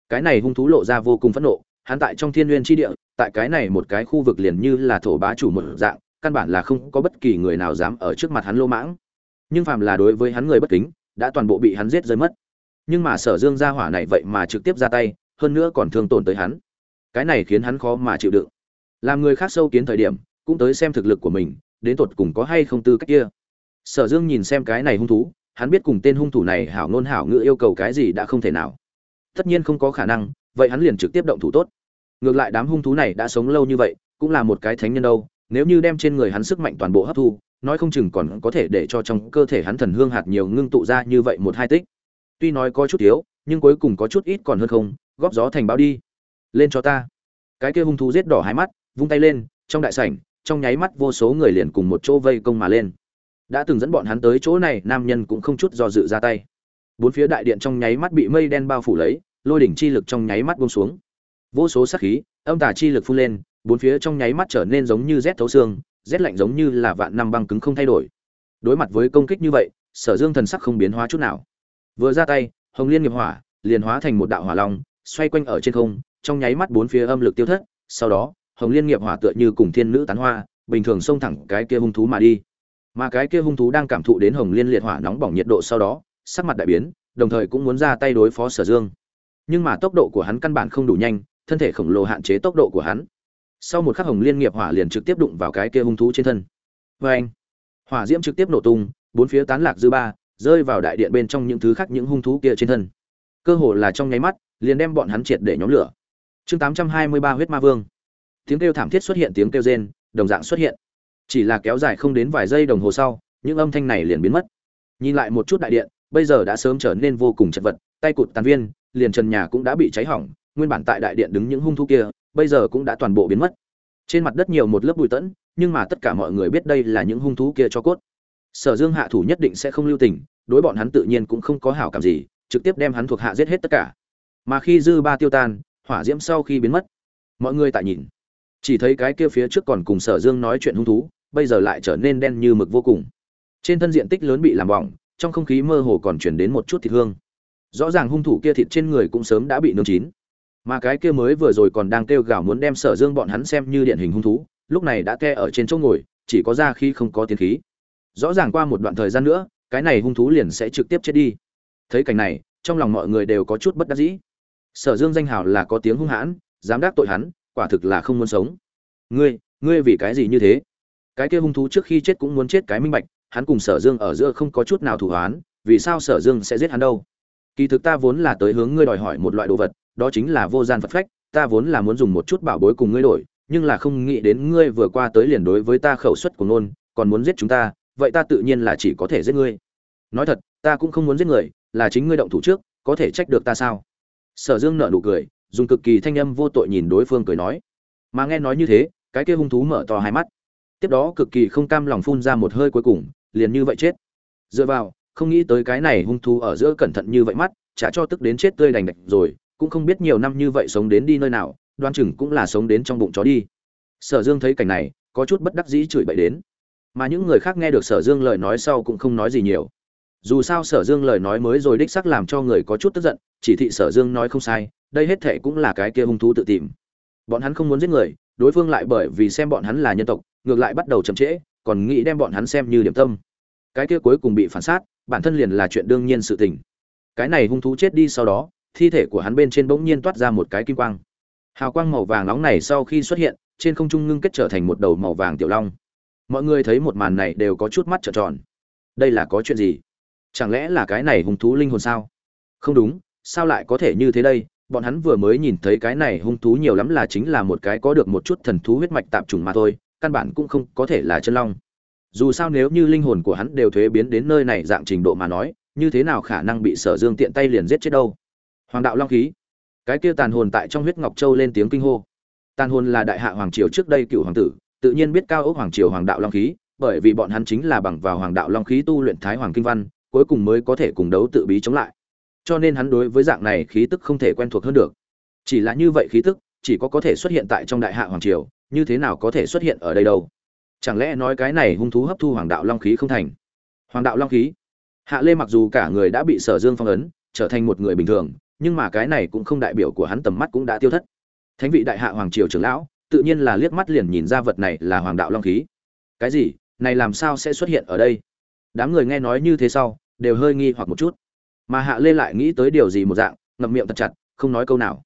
Cái này hung thú lộ ra vô cùng phẫn nộ, hắn tại trong thiên nguyên tri địa, tại cái này một cái khu vực liền như là thổ bá chủ một dạng căn bản là không có bất kỳ người nào dám ở trước mặt hắn lô mãng. Nhưng phàm là đối với hắn người bất kính, đã toàn bộ bị hắn giết rơi mất. Nhưng mà sở dương gia hỏa này vậy mà trực tiếp ra tay, hơn nữa còn thương tổn tới hắn. Cái này khiến hắn khó mà chịu đựng. Làm người khác sâu kiến thời điểm, cũng tới xem thực lực của mình, đến tột cùng có hay không tư cách kia. Sở dương nhìn xem cái này hung thú, hắn biết cùng tên hung thủ này hảo ngôn hảo ngữ yêu cầu cái gì đã không thể nào. Tất nhiên không có khả năng, vậy hắn liền trực tiếp động thủ tốt. Ngược lại đám hung thú này đã sống lâu như vậy, cũng là một cái thánh nhân đâu nếu như đem trên người hắn sức mạnh toàn bộ hấp thu, nói không chừng còn có thể để cho trong cơ thể hắn thần hương hạt nhiều ngưng tụ ra như vậy một hai tích. Tuy nói có chút thiếu nhưng cuối cùng có chút ít còn hơn không, góp gió thành báo đi. Lên cho ta. Cái kia hung thú giết đỏ hai mắt, vung tay lên, trong đại sảnh, trong nháy mắt vô số người liền cùng một chỗ vây công mà lên. Đã từng dẫn bọn hắn tới chỗ này, nam nhân cũng không chút do dự ra tay. Bốn phía đại điện trong nháy mắt bị mây đen bao phủ lấy, lôi đỉnh chi lực trong nháy mắt buông xuống. Vô số sát khí, âm tả chi lực phun lên bốn phía trong nháy mắt trở nên giống như rét thấu xương, rét lạnh giống như là vạn năm băng cứng không thay đổi. Đối mặt với công kích như vậy, sở dương thần sắc không biến hóa chút nào. Vừa ra tay, hồng liên nghiệp hỏa liền hóa thành một đạo hỏa long, xoay quanh ở trên không, trong nháy mắt bốn phía âm lực tiêu thất, sau đó, hồng liên nghiệp hỏa tựa như cùng thiên nữ tán hoa, bình thường xông thẳng cái kia hung thú mà đi. Mà cái kia hung thú đang cảm thụ đến hồng liên liệt hỏa nóng bỏng nhiệt độ sau đó, sắc mặt đại biến, đồng thời cũng muốn ra tay đối phó sở dương. Nhưng mà tốc độ của hắn căn bản không đủ nhanh, thân thể khổng lồ hạn chế tốc độ của hắn sau một khắc hồng liên nghiệp hỏa liền trực tiếp đụng vào cái kia hung thú trên thân. Vê anh, hỏa diễm trực tiếp nổ tung, bốn phía tán lạc dư ba, rơi vào đại điện bên trong những thứ khác những hung thú kia trên thân. Cơ hồ là trong nháy mắt, liền đem bọn hắn triệt để nhóm lửa. Chương tám trăm hai mươi ba huyết ma vương. Tiếng kêu thảm thiết xuất hiện, tiếng kêu rên, đồng dạng xuất hiện. Chỉ là kéo dài không đến vài giây đồng hồ sau, những âm thanh này liền biến mất. Nhìn lại một chút đại điện, bây giờ đã sớm trở nên vô cùng chật vật, tay cụt tàn viên, liền trần nhà cũng đã bị cháy hỏng, nguyên bản tại đại điện đứng những hung thú kia bây giờ cũng đã toàn bộ biến mất. Trên mặt đất nhiều một lớp bụi tẫn, nhưng mà tất cả mọi người biết đây là những hung thú kia cho cốt. Sở dương hạ thủ nhất định sẽ không lưu tình, đối bọn hắn tự nhiên cũng không có hảo cảm gì, trực tiếp đem hắn thuộc hạ giết hết tất cả. Mà khi dư ba tiêu tan, hỏa diễm sau khi biến mất, mọi người tại nhìn. Chỉ thấy cái kia phía trước còn cùng sở dương nói chuyện hung thú, bây giờ lại trở nên đen như mực vô cùng. Trên thân diện tích lớn bị làm bỏng, trong không khí mơ hồ còn chuyển đến một chút thịt hương. Rõ ràng hung thủ kia thịt trên người cũng sớm đã bị nướng chín mà cái kia mới vừa rồi còn đang kêu gào muốn đem sở dương bọn hắn xem như điển hình hung thú, lúc này đã ke ở trên chỗ ngồi, chỉ có ra khi không có tiến khí. Rõ ràng qua một đoạn thời gian nữa, cái này hung thú liền sẽ trực tiếp chết đi. Thấy cảnh này, trong lòng mọi người đều có chút bất đắc dĩ. Sở dương danh hào là có tiếng hung hãn, dám đắc tội hắn, quả thực là không muốn sống. Ngươi ngươi vì cái gì như thế? Cái kia hung thú trước khi chết cũng muốn chết cái minh bạch, hắn cùng sở dương ở giữa không có chút nào thủ hoán vì sao sở dương sẽ giết hắn đâu? Kỳ thực ta vốn là tới hướng ngươi đòi hỏi một loại đồ vật, đó chính là vô gian phật phách, ta vốn là muốn dùng một chút bảo bối cùng ngươi đổi, nhưng là không nghĩ đến ngươi vừa qua tới liền đối với ta khẩu suất của nôn còn muốn giết chúng ta, vậy ta tự nhiên là chỉ có thể giết ngươi. Nói thật, ta cũng không muốn giết người, là chính ngươi động thủ trước, có thể trách được ta sao? Sở dương nợ nụ cười, dùng cực kỳ thanh âm vô tội nhìn đối phương cười nói. Mà nghe nói như thế, cái kia hung thú mở to hai mắt. Tiếp đó cực kỳ không cam lòng phun ra một hơi cuối cùng, liền như vậy chết. Dựa vào không nghĩ tới cái này hung thú ở giữa cẩn thận như vậy mắt, chả cho tức đến chết tươi đành đạch rồi, cũng không biết nhiều năm như vậy sống đến đi nơi nào, đoan chừng cũng là sống đến trong bụng chó đi. Sở dương thấy cảnh này, có chút bất đắc dĩ chửi bậy đến. Mà những người khác nghe được sở dương lời nói sau cũng không nói gì nhiều. Dù sao sở dương lời nói mới rồi đích sắc làm cho người có chút tức giận, chỉ thị sở dương nói không sai, đây hết thệ cũng là cái kia hung thú tự tìm. Bọn hắn không muốn giết người, đối phương lại bởi vì xem bọn hắn là nhân tộc, ngược lại bắt đầu chậm trễ, còn nghĩ đem bọn hắn xem như điểm tâm. Cái kia cuối cùng bị phản sát bản thân liền là chuyện đương nhiên sự tình. Cái này hung thú chết đi sau đó, thi thể của hắn bên trên bỗng nhiên toát ra một cái kim quang. Hào quang màu vàng nóng này sau khi xuất hiện, trên không trung ngưng kết trở thành một đầu màu vàng tiểu long. Mọi người thấy một màn này đều có chút mắt trợn tròn. Đây là có chuyện gì? Chẳng lẽ là cái này hung thú linh hồn sao? Không đúng, sao lại có thể như thế đây? Bọn hắn vừa mới nhìn thấy cái này hung thú nhiều lắm là chính là một cái có được một chút thần thú huyết mạch tạp trùng mà thôi, căn bản cũng không có thể là chân long dù sao nếu như linh hồn của hắn đều thuế biến đến nơi này dạng trình độ mà nói, như thế nào khả năng bị sở dương tiện tay liền giết chết đâu? Hoàng đạo long khí. Cái kia tàn hồn tại trong huyết ngọc châu lên tiếng kinh hô. Tàn hồn là đại hạ hoàng triều trước đây cựu hoàng tử, tự nhiên biết cao ốc hoàng triều hoàng đạo long khí, bởi vì bọn hắn chính là bằng vào hoàng đạo long khí tu luyện thái hoàng kinh văn, cuối cùng mới có thể cùng đấu tự bí chống lại. Cho nên hắn đối với dạng này khí tức không thể quen thuộc hơn được. Chỉ là như vậy khí tức, chỉ có có thể xuất hiện tại trong đại hạ hoàng triều, như thế nào có thể xuất hiện ở đây đâu? Chẳng lẽ nói cái này hung thú hấp thu hoàng đạo long khí không thành? Hoàng đạo long khí? Hạ lê mặc dù cả người đã bị sở dương phong ấn, trở thành một người bình thường, nhưng mà cái này cũng không đại biểu của hắn tầm mắt cũng đã tiêu thất. Thánh vị đại hạ hoàng triều trưởng lão, tự nhiên là liếc mắt liền nhìn ra vật này là hoàng đạo long khí. Cái gì? Này làm sao sẽ xuất hiện ở đây? Đám người nghe nói như thế sau, đều hơi nghi hoặc một chút. Mà hạ lê lại nghĩ tới điều gì một dạng, ngậm miệng thật chặt, không nói câu nào.